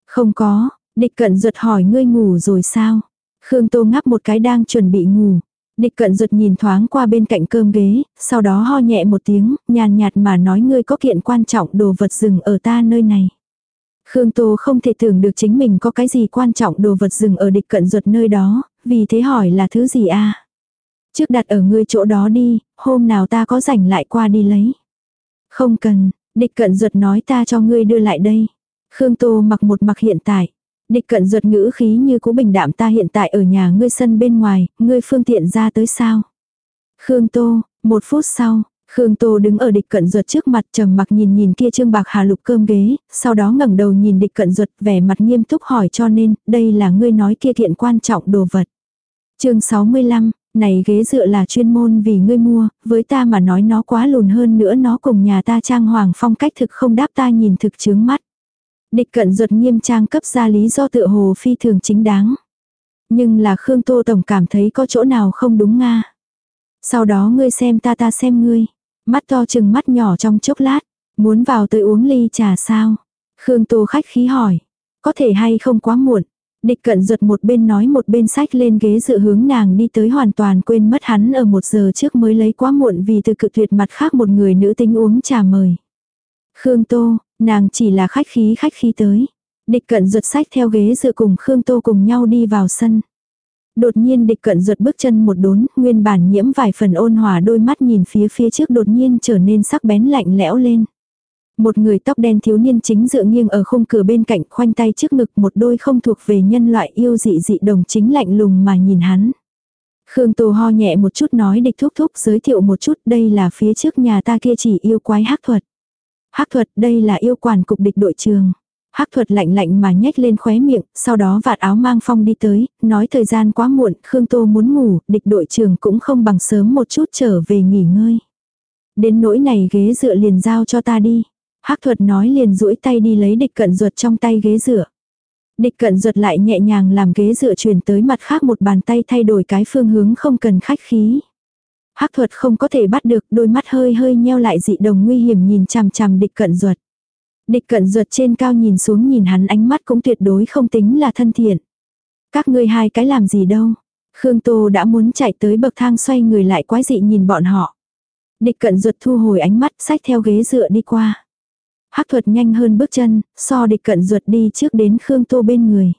Không có, địch cận ruột hỏi ngươi ngủ rồi sao? Khương Tô ngáp một cái đang chuẩn bị ngủ. Địch cận ruột nhìn thoáng qua bên cạnh cơm ghế, sau đó ho nhẹ một tiếng, nhàn nhạt mà nói ngươi có kiện quan trọng đồ vật rừng ở ta nơi này. Khương Tô không thể tưởng được chính mình có cái gì quan trọng đồ vật rừng ở địch cận ruột nơi đó, vì thế hỏi là thứ gì a Trước đặt ở ngươi chỗ đó đi, hôm nào ta có rảnh lại qua đi lấy. Không cần, địch cận ruột nói ta cho ngươi đưa lại đây. Khương Tô mặc một mặc hiện tại. Địch cận ruột ngữ khí như cũ bình đạm ta hiện tại ở nhà ngươi sân bên ngoài, ngươi phương tiện ra tới sao. Khương Tô, một phút sau, Khương Tô đứng ở địch cận ruột trước mặt trầm mặc nhìn nhìn kia trương bạc hà lục cơm ghế, sau đó ngẩng đầu nhìn địch cận ruột vẻ mặt nghiêm túc hỏi cho nên, đây là ngươi nói kia kiện quan trọng đồ vật. chương 65, này ghế dựa là chuyên môn vì ngươi mua, với ta mà nói nó quá lùn hơn nữa nó cùng nhà ta trang hoàng phong cách thực không đáp ta nhìn thực chướng mắt. Địch cận ruột nghiêm trang cấp ra lý do tựa hồ phi thường chính đáng. Nhưng là Khương Tô Tổng cảm thấy có chỗ nào không đúng nga. Sau đó ngươi xem ta ta xem ngươi. Mắt to chừng mắt nhỏ trong chốc lát. Muốn vào tới uống ly trà sao? Khương Tô khách khí hỏi. Có thể hay không quá muộn. Địch cận ruột một bên nói một bên sách lên ghế dự hướng nàng đi tới hoàn toàn quên mất hắn ở một giờ trước mới lấy quá muộn vì từ cự tuyệt mặt khác một người nữ tính uống trà mời. Khương Tô, nàng chỉ là khách khí khách khí tới. Địch cận ruột sách theo ghế dự cùng Khương Tô cùng nhau đi vào sân. Đột nhiên địch cận ruột bước chân một đốn, nguyên bản nhiễm vài phần ôn hòa đôi mắt nhìn phía phía trước đột nhiên trở nên sắc bén lạnh lẽo lên. Một người tóc đen thiếu niên chính dựa nghiêng ở khung cửa bên cạnh khoanh tay trước ngực một đôi không thuộc về nhân loại yêu dị dị đồng chính lạnh lùng mà nhìn hắn. Khương Tô ho nhẹ một chút nói địch thúc thúc giới thiệu một chút đây là phía trước nhà ta kia chỉ yêu quái hắc thuật. Hắc thuật đây là yêu quản cục địch đội trường. Hắc thuật lạnh lạnh mà nhếch lên khóe miệng, sau đó vạt áo mang phong đi tới, nói thời gian quá muộn, Khương Tô muốn ngủ, địch đội trường cũng không bằng sớm một chút trở về nghỉ ngơi. Đến nỗi này ghế dựa liền giao cho ta đi. Hắc thuật nói liền duỗi tay đi lấy địch cận ruột trong tay ghế dựa. Địch cận ruột lại nhẹ nhàng làm ghế dựa chuyển tới mặt khác một bàn tay thay đổi cái phương hướng không cần khách khí. Hắc thuật không có thể bắt được, đôi mắt hơi hơi nheo lại dị đồng nguy hiểm nhìn chằm chằm địch cận ruột. Địch cận ruột trên cao nhìn xuống nhìn hắn ánh mắt cũng tuyệt đối không tính là thân thiện. Các ngươi hai cái làm gì đâu. Khương Tô đã muốn chạy tới bậc thang xoay người lại quái dị nhìn bọn họ. Địch cận ruột thu hồi ánh mắt sách theo ghế dựa đi qua. Hắc thuật nhanh hơn bước chân, so địch cận ruột đi trước đến Khương Tô bên người.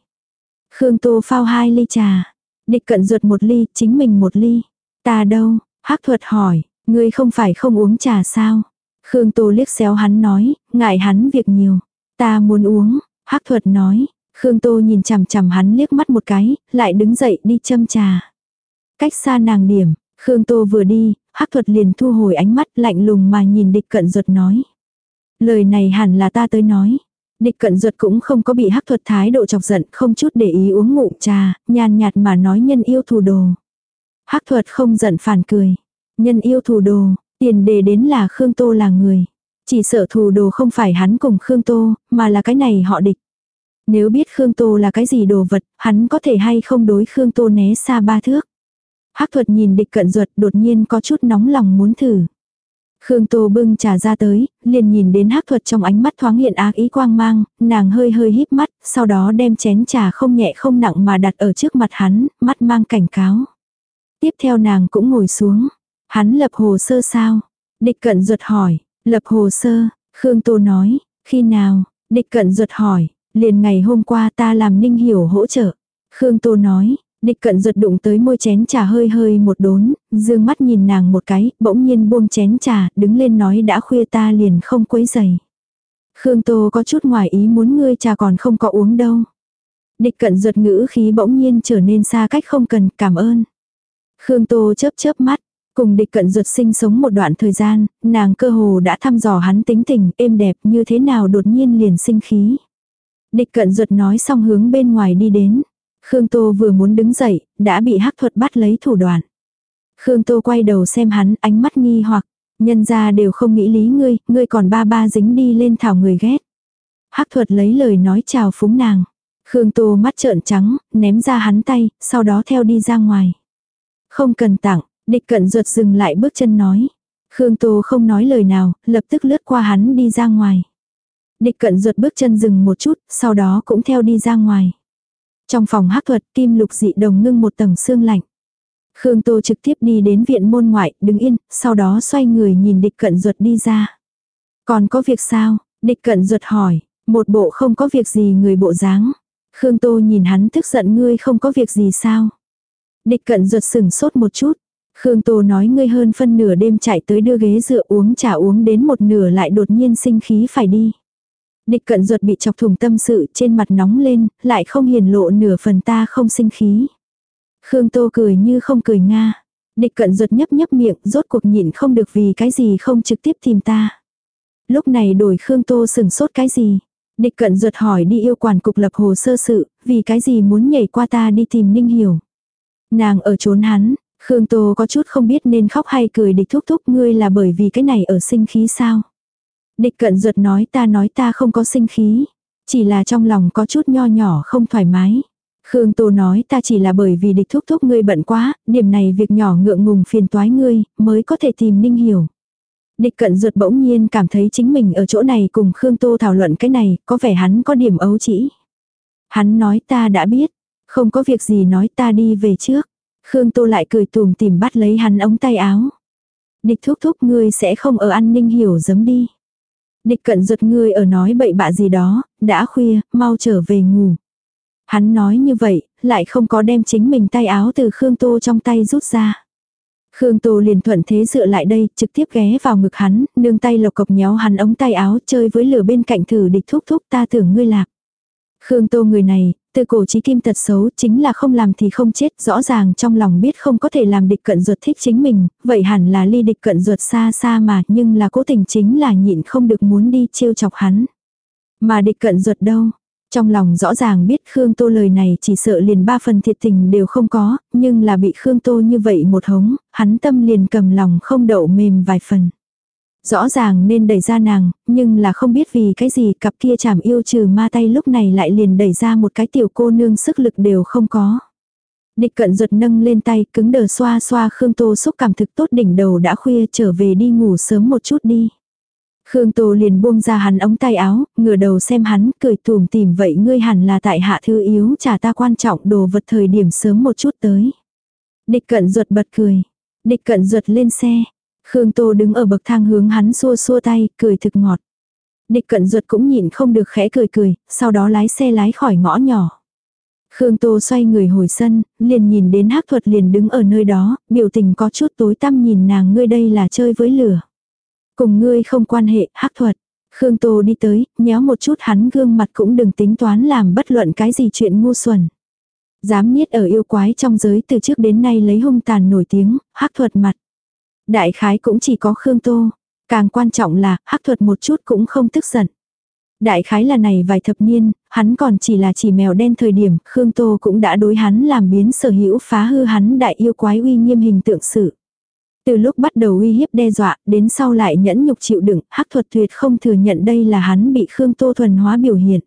Khương Tô phao hai ly trà. Địch cận ruột một ly, chính mình một ly. Ta đâu? Hắc thuật hỏi, ngươi không phải không uống trà sao? Khương Tô liếc xéo hắn nói, ngại hắn việc nhiều. Ta muốn uống, Hắc thuật nói. Khương Tô nhìn chằm chằm hắn liếc mắt một cái, lại đứng dậy đi châm trà. Cách xa nàng điểm, Khương Tô vừa đi, Hắc thuật liền thu hồi ánh mắt lạnh lùng mà nhìn địch cận ruột nói. Lời này hẳn là ta tới nói. Địch cận ruột cũng không có bị hắc thuật thái độ chọc giận, không chút để ý uống ngụm trà, nhàn nhạt mà nói nhân yêu thù đồ. Hắc thuật không giận phản cười. Nhân yêu thù đồ, tiền đề đến là Khương Tô là người. Chỉ sợ thù đồ không phải hắn cùng Khương Tô, mà là cái này họ địch. Nếu biết Khương Tô là cái gì đồ vật, hắn có thể hay không đối Khương Tô né xa ba thước. Hắc thuật nhìn địch cận ruột đột nhiên có chút nóng lòng muốn thử. Khương Tô bưng trà ra tới, liền nhìn đến hắc thuật trong ánh mắt thoáng hiện ác ý quang mang, nàng hơi hơi híp mắt, sau đó đem chén trà không nhẹ không nặng mà đặt ở trước mặt hắn, mắt mang cảnh cáo. Tiếp theo nàng cũng ngồi xuống. Hắn lập hồ sơ sao? Địch cận ruột hỏi, lập hồ sơ, Khương Tô nói, khi nào? Địch cận ruột hỏi, liền ngày hôm qua ta làm ninh hiểu hỗ trợ. Khương Tô nói, Địch cận ruột đụng tới môi chén trà hơi hơi một đốn, dương mắt nhìn nàng một cái, bỗng nhiên buông chén trà, đứng lên nói đã khuya ta liền không quấy giày. Khương Tô có chút ngoài ý muốn ngươi trà còn không có uống đâu. Địch cận ruột ngữ khí bỗng nhiên trở nên xa cách không cần cảm ơn. Khương Tô chớp chớp mắt, cùng địch cận ruột sinh sống một đoạn thời gian, nàng cơ hồ đã thăm dò hắn tính tình, êm đẹp như thế nào đột nhiên liền sinh khí. Địch cận ruột nói xong hướng bên ngoài đi đến. Khương Tô vừa muốn đứng dậy, đã bị hắc thuật bắt lấy thủ đoạn. Khương Tô quay đầu xem hắn, ánh mắt nghi hoặc, nhân ra đều không nghĩ lý ngươi, ngươi còn ba ba dính đi lên thảo người ghét. Hắc thuật lấy lời nói chào phúng nàng. Khương Tô mắt trợn trắng, ném ra hắn tay, sau đó theo đi ra ngoài. Không cần tặng, địch cận ruột dừng lại bước chân nói. Khương Tô không nói lời nào, lập tức lướt qua hắn đi ra ngoài. Địch cận ruột bước chân dừng một chút, sau đó cũng theo đi ra ngoài. Trong phòng hắc thuật kim lục dị đồng ngưng một tầng xương lạnh. Khương Tô trực tiếp đi đến viện môn ngoại, đứng yên, sau đó xoay người nhìn địch cận ruột đi ra. Còn có việc sao? Địch cận ruột hỏi, một bộ không có việc gì người bộ dáng. Khương Tô nhìn hắn tức giận ngươi không có việc gì sao? Địch cận ruột sừng sốt một chút. Khương Tô nói ngươi hơn phân nửa đêm chạy tới đưa ghế dựa uống trà uống đến một nửa lại đột nhiên sinh khí phải đi. Địch cận ruột bị chọc thủng tâm sự trên mặt nóng lên, lại không hiền lộ nửa phần ta không sinh khí. Khương Tô cười như không cười nga. Địch cận ruột nhấp nhấp miệng rốt cuộc nhịn không được vì cái gì không trực tiếp tìm ta. Lúc này đổi Khương Tô sừng sốt cái gì. Địch cận ruột hỏi đi yêu quản cục lập hồ sơ sự, vì cái gì muốn nhảy qua ta đi tìm Ninh Hiểu. Nàng ở trốn hắn, Khương Tô có chút không biết nên khóc hay cười địch thúc thúc ngươi là bởi vì cái này ở sinh khí sao. Địch cận ruột nói ta nói ta không có sinh khí. Chỉ là trong lòng có chút nho nhỏ không thoải mái. Khương Tô nói ta chỉ là bởi vì địch thúc thúc ngươi bận quá, điểm này việc nhỏ ngượng ngùng phiền toái ngươi, mới có thể tìm Ninh Hiểu. Địch cận ruột bỗng nhiên cảm thấy chính mình ở chỗ này cùng Khương Tô thảo luận cái này, có vẻ hắn có điểm ấu chỉ. Hắn nói ta đã biết, không có việc gì nói ta đi về trước. Khương Tô lại cười tùm tìm bắt lấy hắn ống tay áo. Địch thúc thúc ngươi sẽ không ở an ninh hiểu giấm đi. Địch cận giật ngươi ở nói bậy bạ gì đó, đã khuya, mau trở về ngủ. Hắn nói như vậy, lại không có đem chính mình tay áo từ Khương Tô trong tay rút ra. Khương Tô liền thuận thế dựa lại đây, trực tiếp ghé vào ngực hắn, nương tay lộc cộc nhéo hắn ống tay áo chơi với lửa bên cạnh thử địch thúc thúc ta tưởng ngươi lạc. Khương Tô người này, từ cổ chí kim tật xấu chính là không làm thì không chết, rõ ràng trong lòng biết không có thể làm địch cận ruột thích chính mình, vậy hẳn là ly địch cận ruột xa xa mà, nhưng là cố tình chính là nhịn không được muốn đi trêu chọc hắn. Mà địch cận ruột đâu? Trong lòng rõ ràng biết Khương Tô lời này chỉ sợ liền ba phần thiệt tình đều không có, nhưng là bị Khương Tô như vậy một hống, hắn tâm liền cầm lòng không đậu mềm vài phần. Rõ ràng nên đẩy ra nàng, nhưng là không biết vì cái gì cặp kia chảm yêu trừ ma tay lúc này lại liền đẩy ra một cái tiểu cô nương sức lực đều không có. Địch cận ruột nâng lên tay cứng đờ xoa xoa Khương Tô xúc cảm thực tốt đỉnh đầu đã khuya trở về đi ngủ sớm một chút đi. Khương Tô liền buông ra hắn ống tay áo, ngửa đầu xem hắn, cười tùm tìm vậy ngươi hẳn là tại hạ thư yếu trả ta quan trọng đồ vật thời điểm sớm một chút tới. Địch cận ruột bật cười. Địch cận ruột lên xe, Khương Tô đứng ở bậc thang hướng hắn xua xua tay, cười thực ngọt. Địch cận ruột cũng nhìn không được khẽ cười cười, sau đó lái xe lái khỏi ngõ nhỏ. Khương Tô xoay người hồi sân, liền nhìn đến hắc thuật liền đứng ở nơi đó, biểu tình có chút tối tăm nhìn nàng ngươi đây là chơi với lửa. Cùng ngươi không quan hệ, hắc thuật. Khương Tô đi tới, nhéo một chút hắn gương mặt cũng đừng tính toán làm bất luận cái gì chuyện ngu xuẩn. Dám niết ở yêu quái trong giới từ trước đến nay lấy hung tàn nổi tiếng, hắc thuật mặt. Đại khái cũng chỉ có Khương Tô. Càng quan trọng là, hắc thuật một chút cũng không tức giận. Đại khái là này vài thập niên, hắn còn chỉ là chỉ mèo đen thời điểm, Khương Tô cũng đã đối hắn làm biến sở hữu phá hư hắn đại yêu quái uy nghiêm hình tượng sự. Từ lúc bắt đầu uy hiếp đe dọa, đến sau lại nhẫn nhục chịu đựng, hắc thuật tuyệt không thừa nhận đây là hắn bị Khương Tô thuần hóa biểu hiện.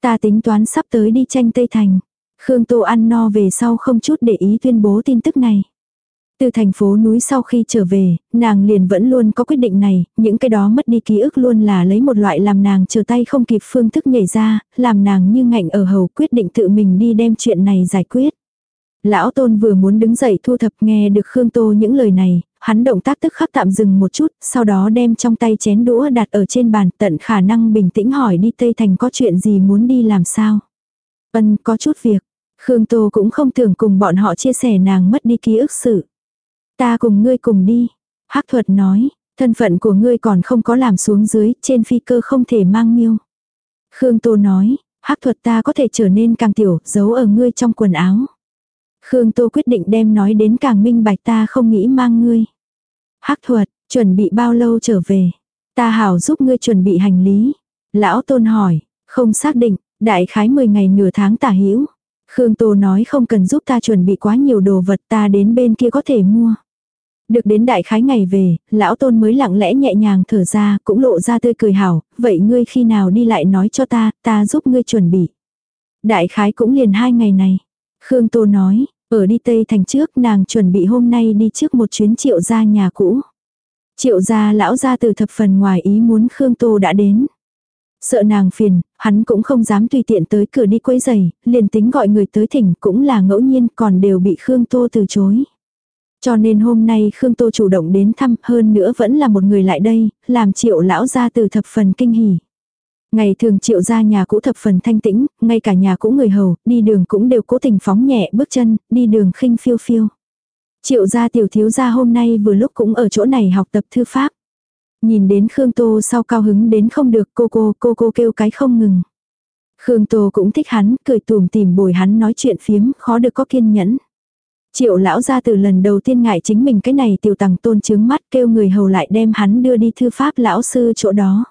Ta tính toán sắp tới đi tranh Tây Thành. Khương Tô ăn no về sau không chút để ý tuyên bố tin tức này. Từ thành phố núi sau khi trở về, nàng liền vẫn luôn có quyết định này, những cái đó mất đi ký ức luôn là lấy một loại làm nàng chờ tay không kịp phương thức nhảy ra, làm nàng như ngạnh ở hầu quyết định tự mình đi đem chuyện này giải quyết. Lão tôn vừa muốn đứng dậy thu thập nghe được Khương Tô những lời này, hắn động tác tức khắc tạm dừng một chút, sau đó đem trong tay chén đũa đặt ở trên bàn tận khả năng bình tĩnh hỏi đi Tây Thành có chuyện gì muốn đi làm sao. Ân có chút việc, Khương Tô cũng không tưởng cùng bọn họ chia sẻ nàng mất đi ký ức sự. Ta cùng ngươi cùng đi. Hắc thuật nói, thân phận của ngươi còn không có làm xuống dưới, trên phi cơ không thể mang miêu. Khương Tô nói, Hắc thuật ta có thể trở nên càng tiểu, giấu ở ngươi trong quần áo. Khương Tô quyết định đem nói đến càng minh bạch ta không nghĩ mang ngươi. Hắc thuật, chuẩn bị bao lâu trở về? Ta hảo giúp ngươi chuẩn bị hành lý. Lão Tôn hỏi, không xác định, đại khái 10 ngày nửa tháng tả hữu Khương Tô nói không cần giúp ta chuẩn bị quá nhiều đồ vật ta đến bên kia có thể mua. Được đến đại khái ngày về, lão tôn mới lặng lẽ nhẹ nhàng thở ra, cũng lộ ra tươi cười hảo, vậy ngươi khi nào đi lại nói cho ta, ta giúp ngươi chuẩn bị. Đại khái cũng liền hai ngày này. Khương Tô nói, ở đi Tây Thành trước nàng chuẩn bị hôm nay đi trước một chuyến triệu gia nhà cũ. Triệu gia lão gia từ thập phần ngoài ý muốn Khương Tô đã đến. Sợ nàng phiền, hắn cũng không dám tùy tiện tới cửa đi quấy giày, liền tính gọi người tới thỉnh cũng là ngẫu nhiên còn đều bị Khương Tô từ chối. Cho nên hôm nay Khương Tô chủ động đến thăm hơn nữa vẫn là một người lại đây, làm triệu lão gia từ thập phần kinh hỉ. Ngày thường triệu gia nhà cũ thập phần thanh tĩnh, ngay cả nhà cũ người hầu, đi đường cũng đều cố tình phóng nhẹ bước chân, đi đường khinh phiêu phiêu. Triệu gia tiểu thiếu gia hôm nay vừa lúc cũng ở chỗ này học tập thư pháp. Nhìn đến Khương Tô sau cao hứng đến không được cô cô cô cô kêu cái không ngừng. Khương Tô cũng thích hắn, cười tùm tìm bồi hắn nói chuyện phiếm, khó được có kiên nhẫn. Triệu lão ra từ lần đầu tiên ngại chính mình cái này tiểu tằng tôn chướng mắt kêu người hầu lại đem hắn đưa đi thư pháp lão sư chỗ đó.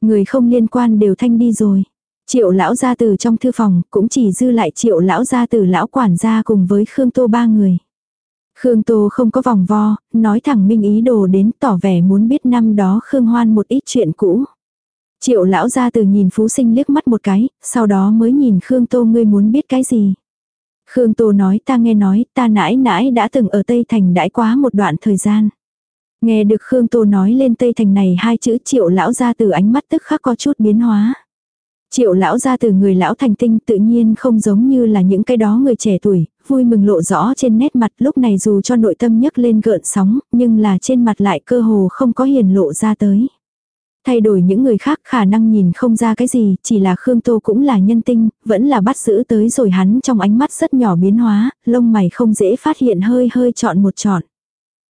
Người không liên quan đều thanh đi rồi. Triệu lão ra từ trong thư phòng cũng chỉ dư lại triệu lão ra từ lão quản gia cùng với Khương Tô ba người. Khương Tô không có vòng vo, nói thẳng minh ý đồ đến tỏ vẻ muốn biết năm đó Khương Hoan một ít chuyện cũ. Triệu lão ra từ nhìn Phú Sinh liếc mắt một cái, sau đó mới nhìn Khương Tô ngươi muốn biết cái gì. Khương Tô nói ta nghe nói ta nãi nãi đã từng ở Tây Thành đãi quá một đoạn thời gian. Nghe được Khương Tô nói lên Tây Thành này hai chữ triệu lão ra từ ánh mắt tức khắc có chút biến hóa. Triệu lão ra từ người lão thành tinh tự nhiên không giống như là những cái đó người trẻ tuổi, vui mừng lộ rõ trên nét mặt lúc này dù cho nội tâm nhấc lên gợn sóng, nhưng là trên mặt lại cơ hồ không có hiền lộ ra tới. Thay đổi những người khác khả năng nhìn không ra cái gì, chỉ là Khương Tô cũng là nhân tinh, vẫn là bắt giữ tới rồi hắn trong ánh mắt rất nhỏ biến hóa, lông mày không dễ phát hiện hơi hơi chọn một chọn.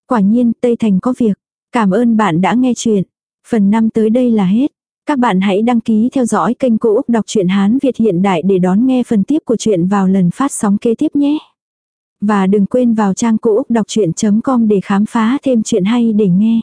Quả nhiên, Tây Thành có việc. Cảm ơn bạn đã nghe chuyện. Phần 5 tới đây là hết. Các bạn hãy đăng ký theo dõi kênh Cô Úc Đọc truyện Hán Việt hiện đại để đón nghe phần tiếp của chuyện vào lần phát sóng kế tiếp nhé. Và đừng quên vào trang Cô Úc Đọc Chuyện.com để khám phá thêm chuyện hay để nghe.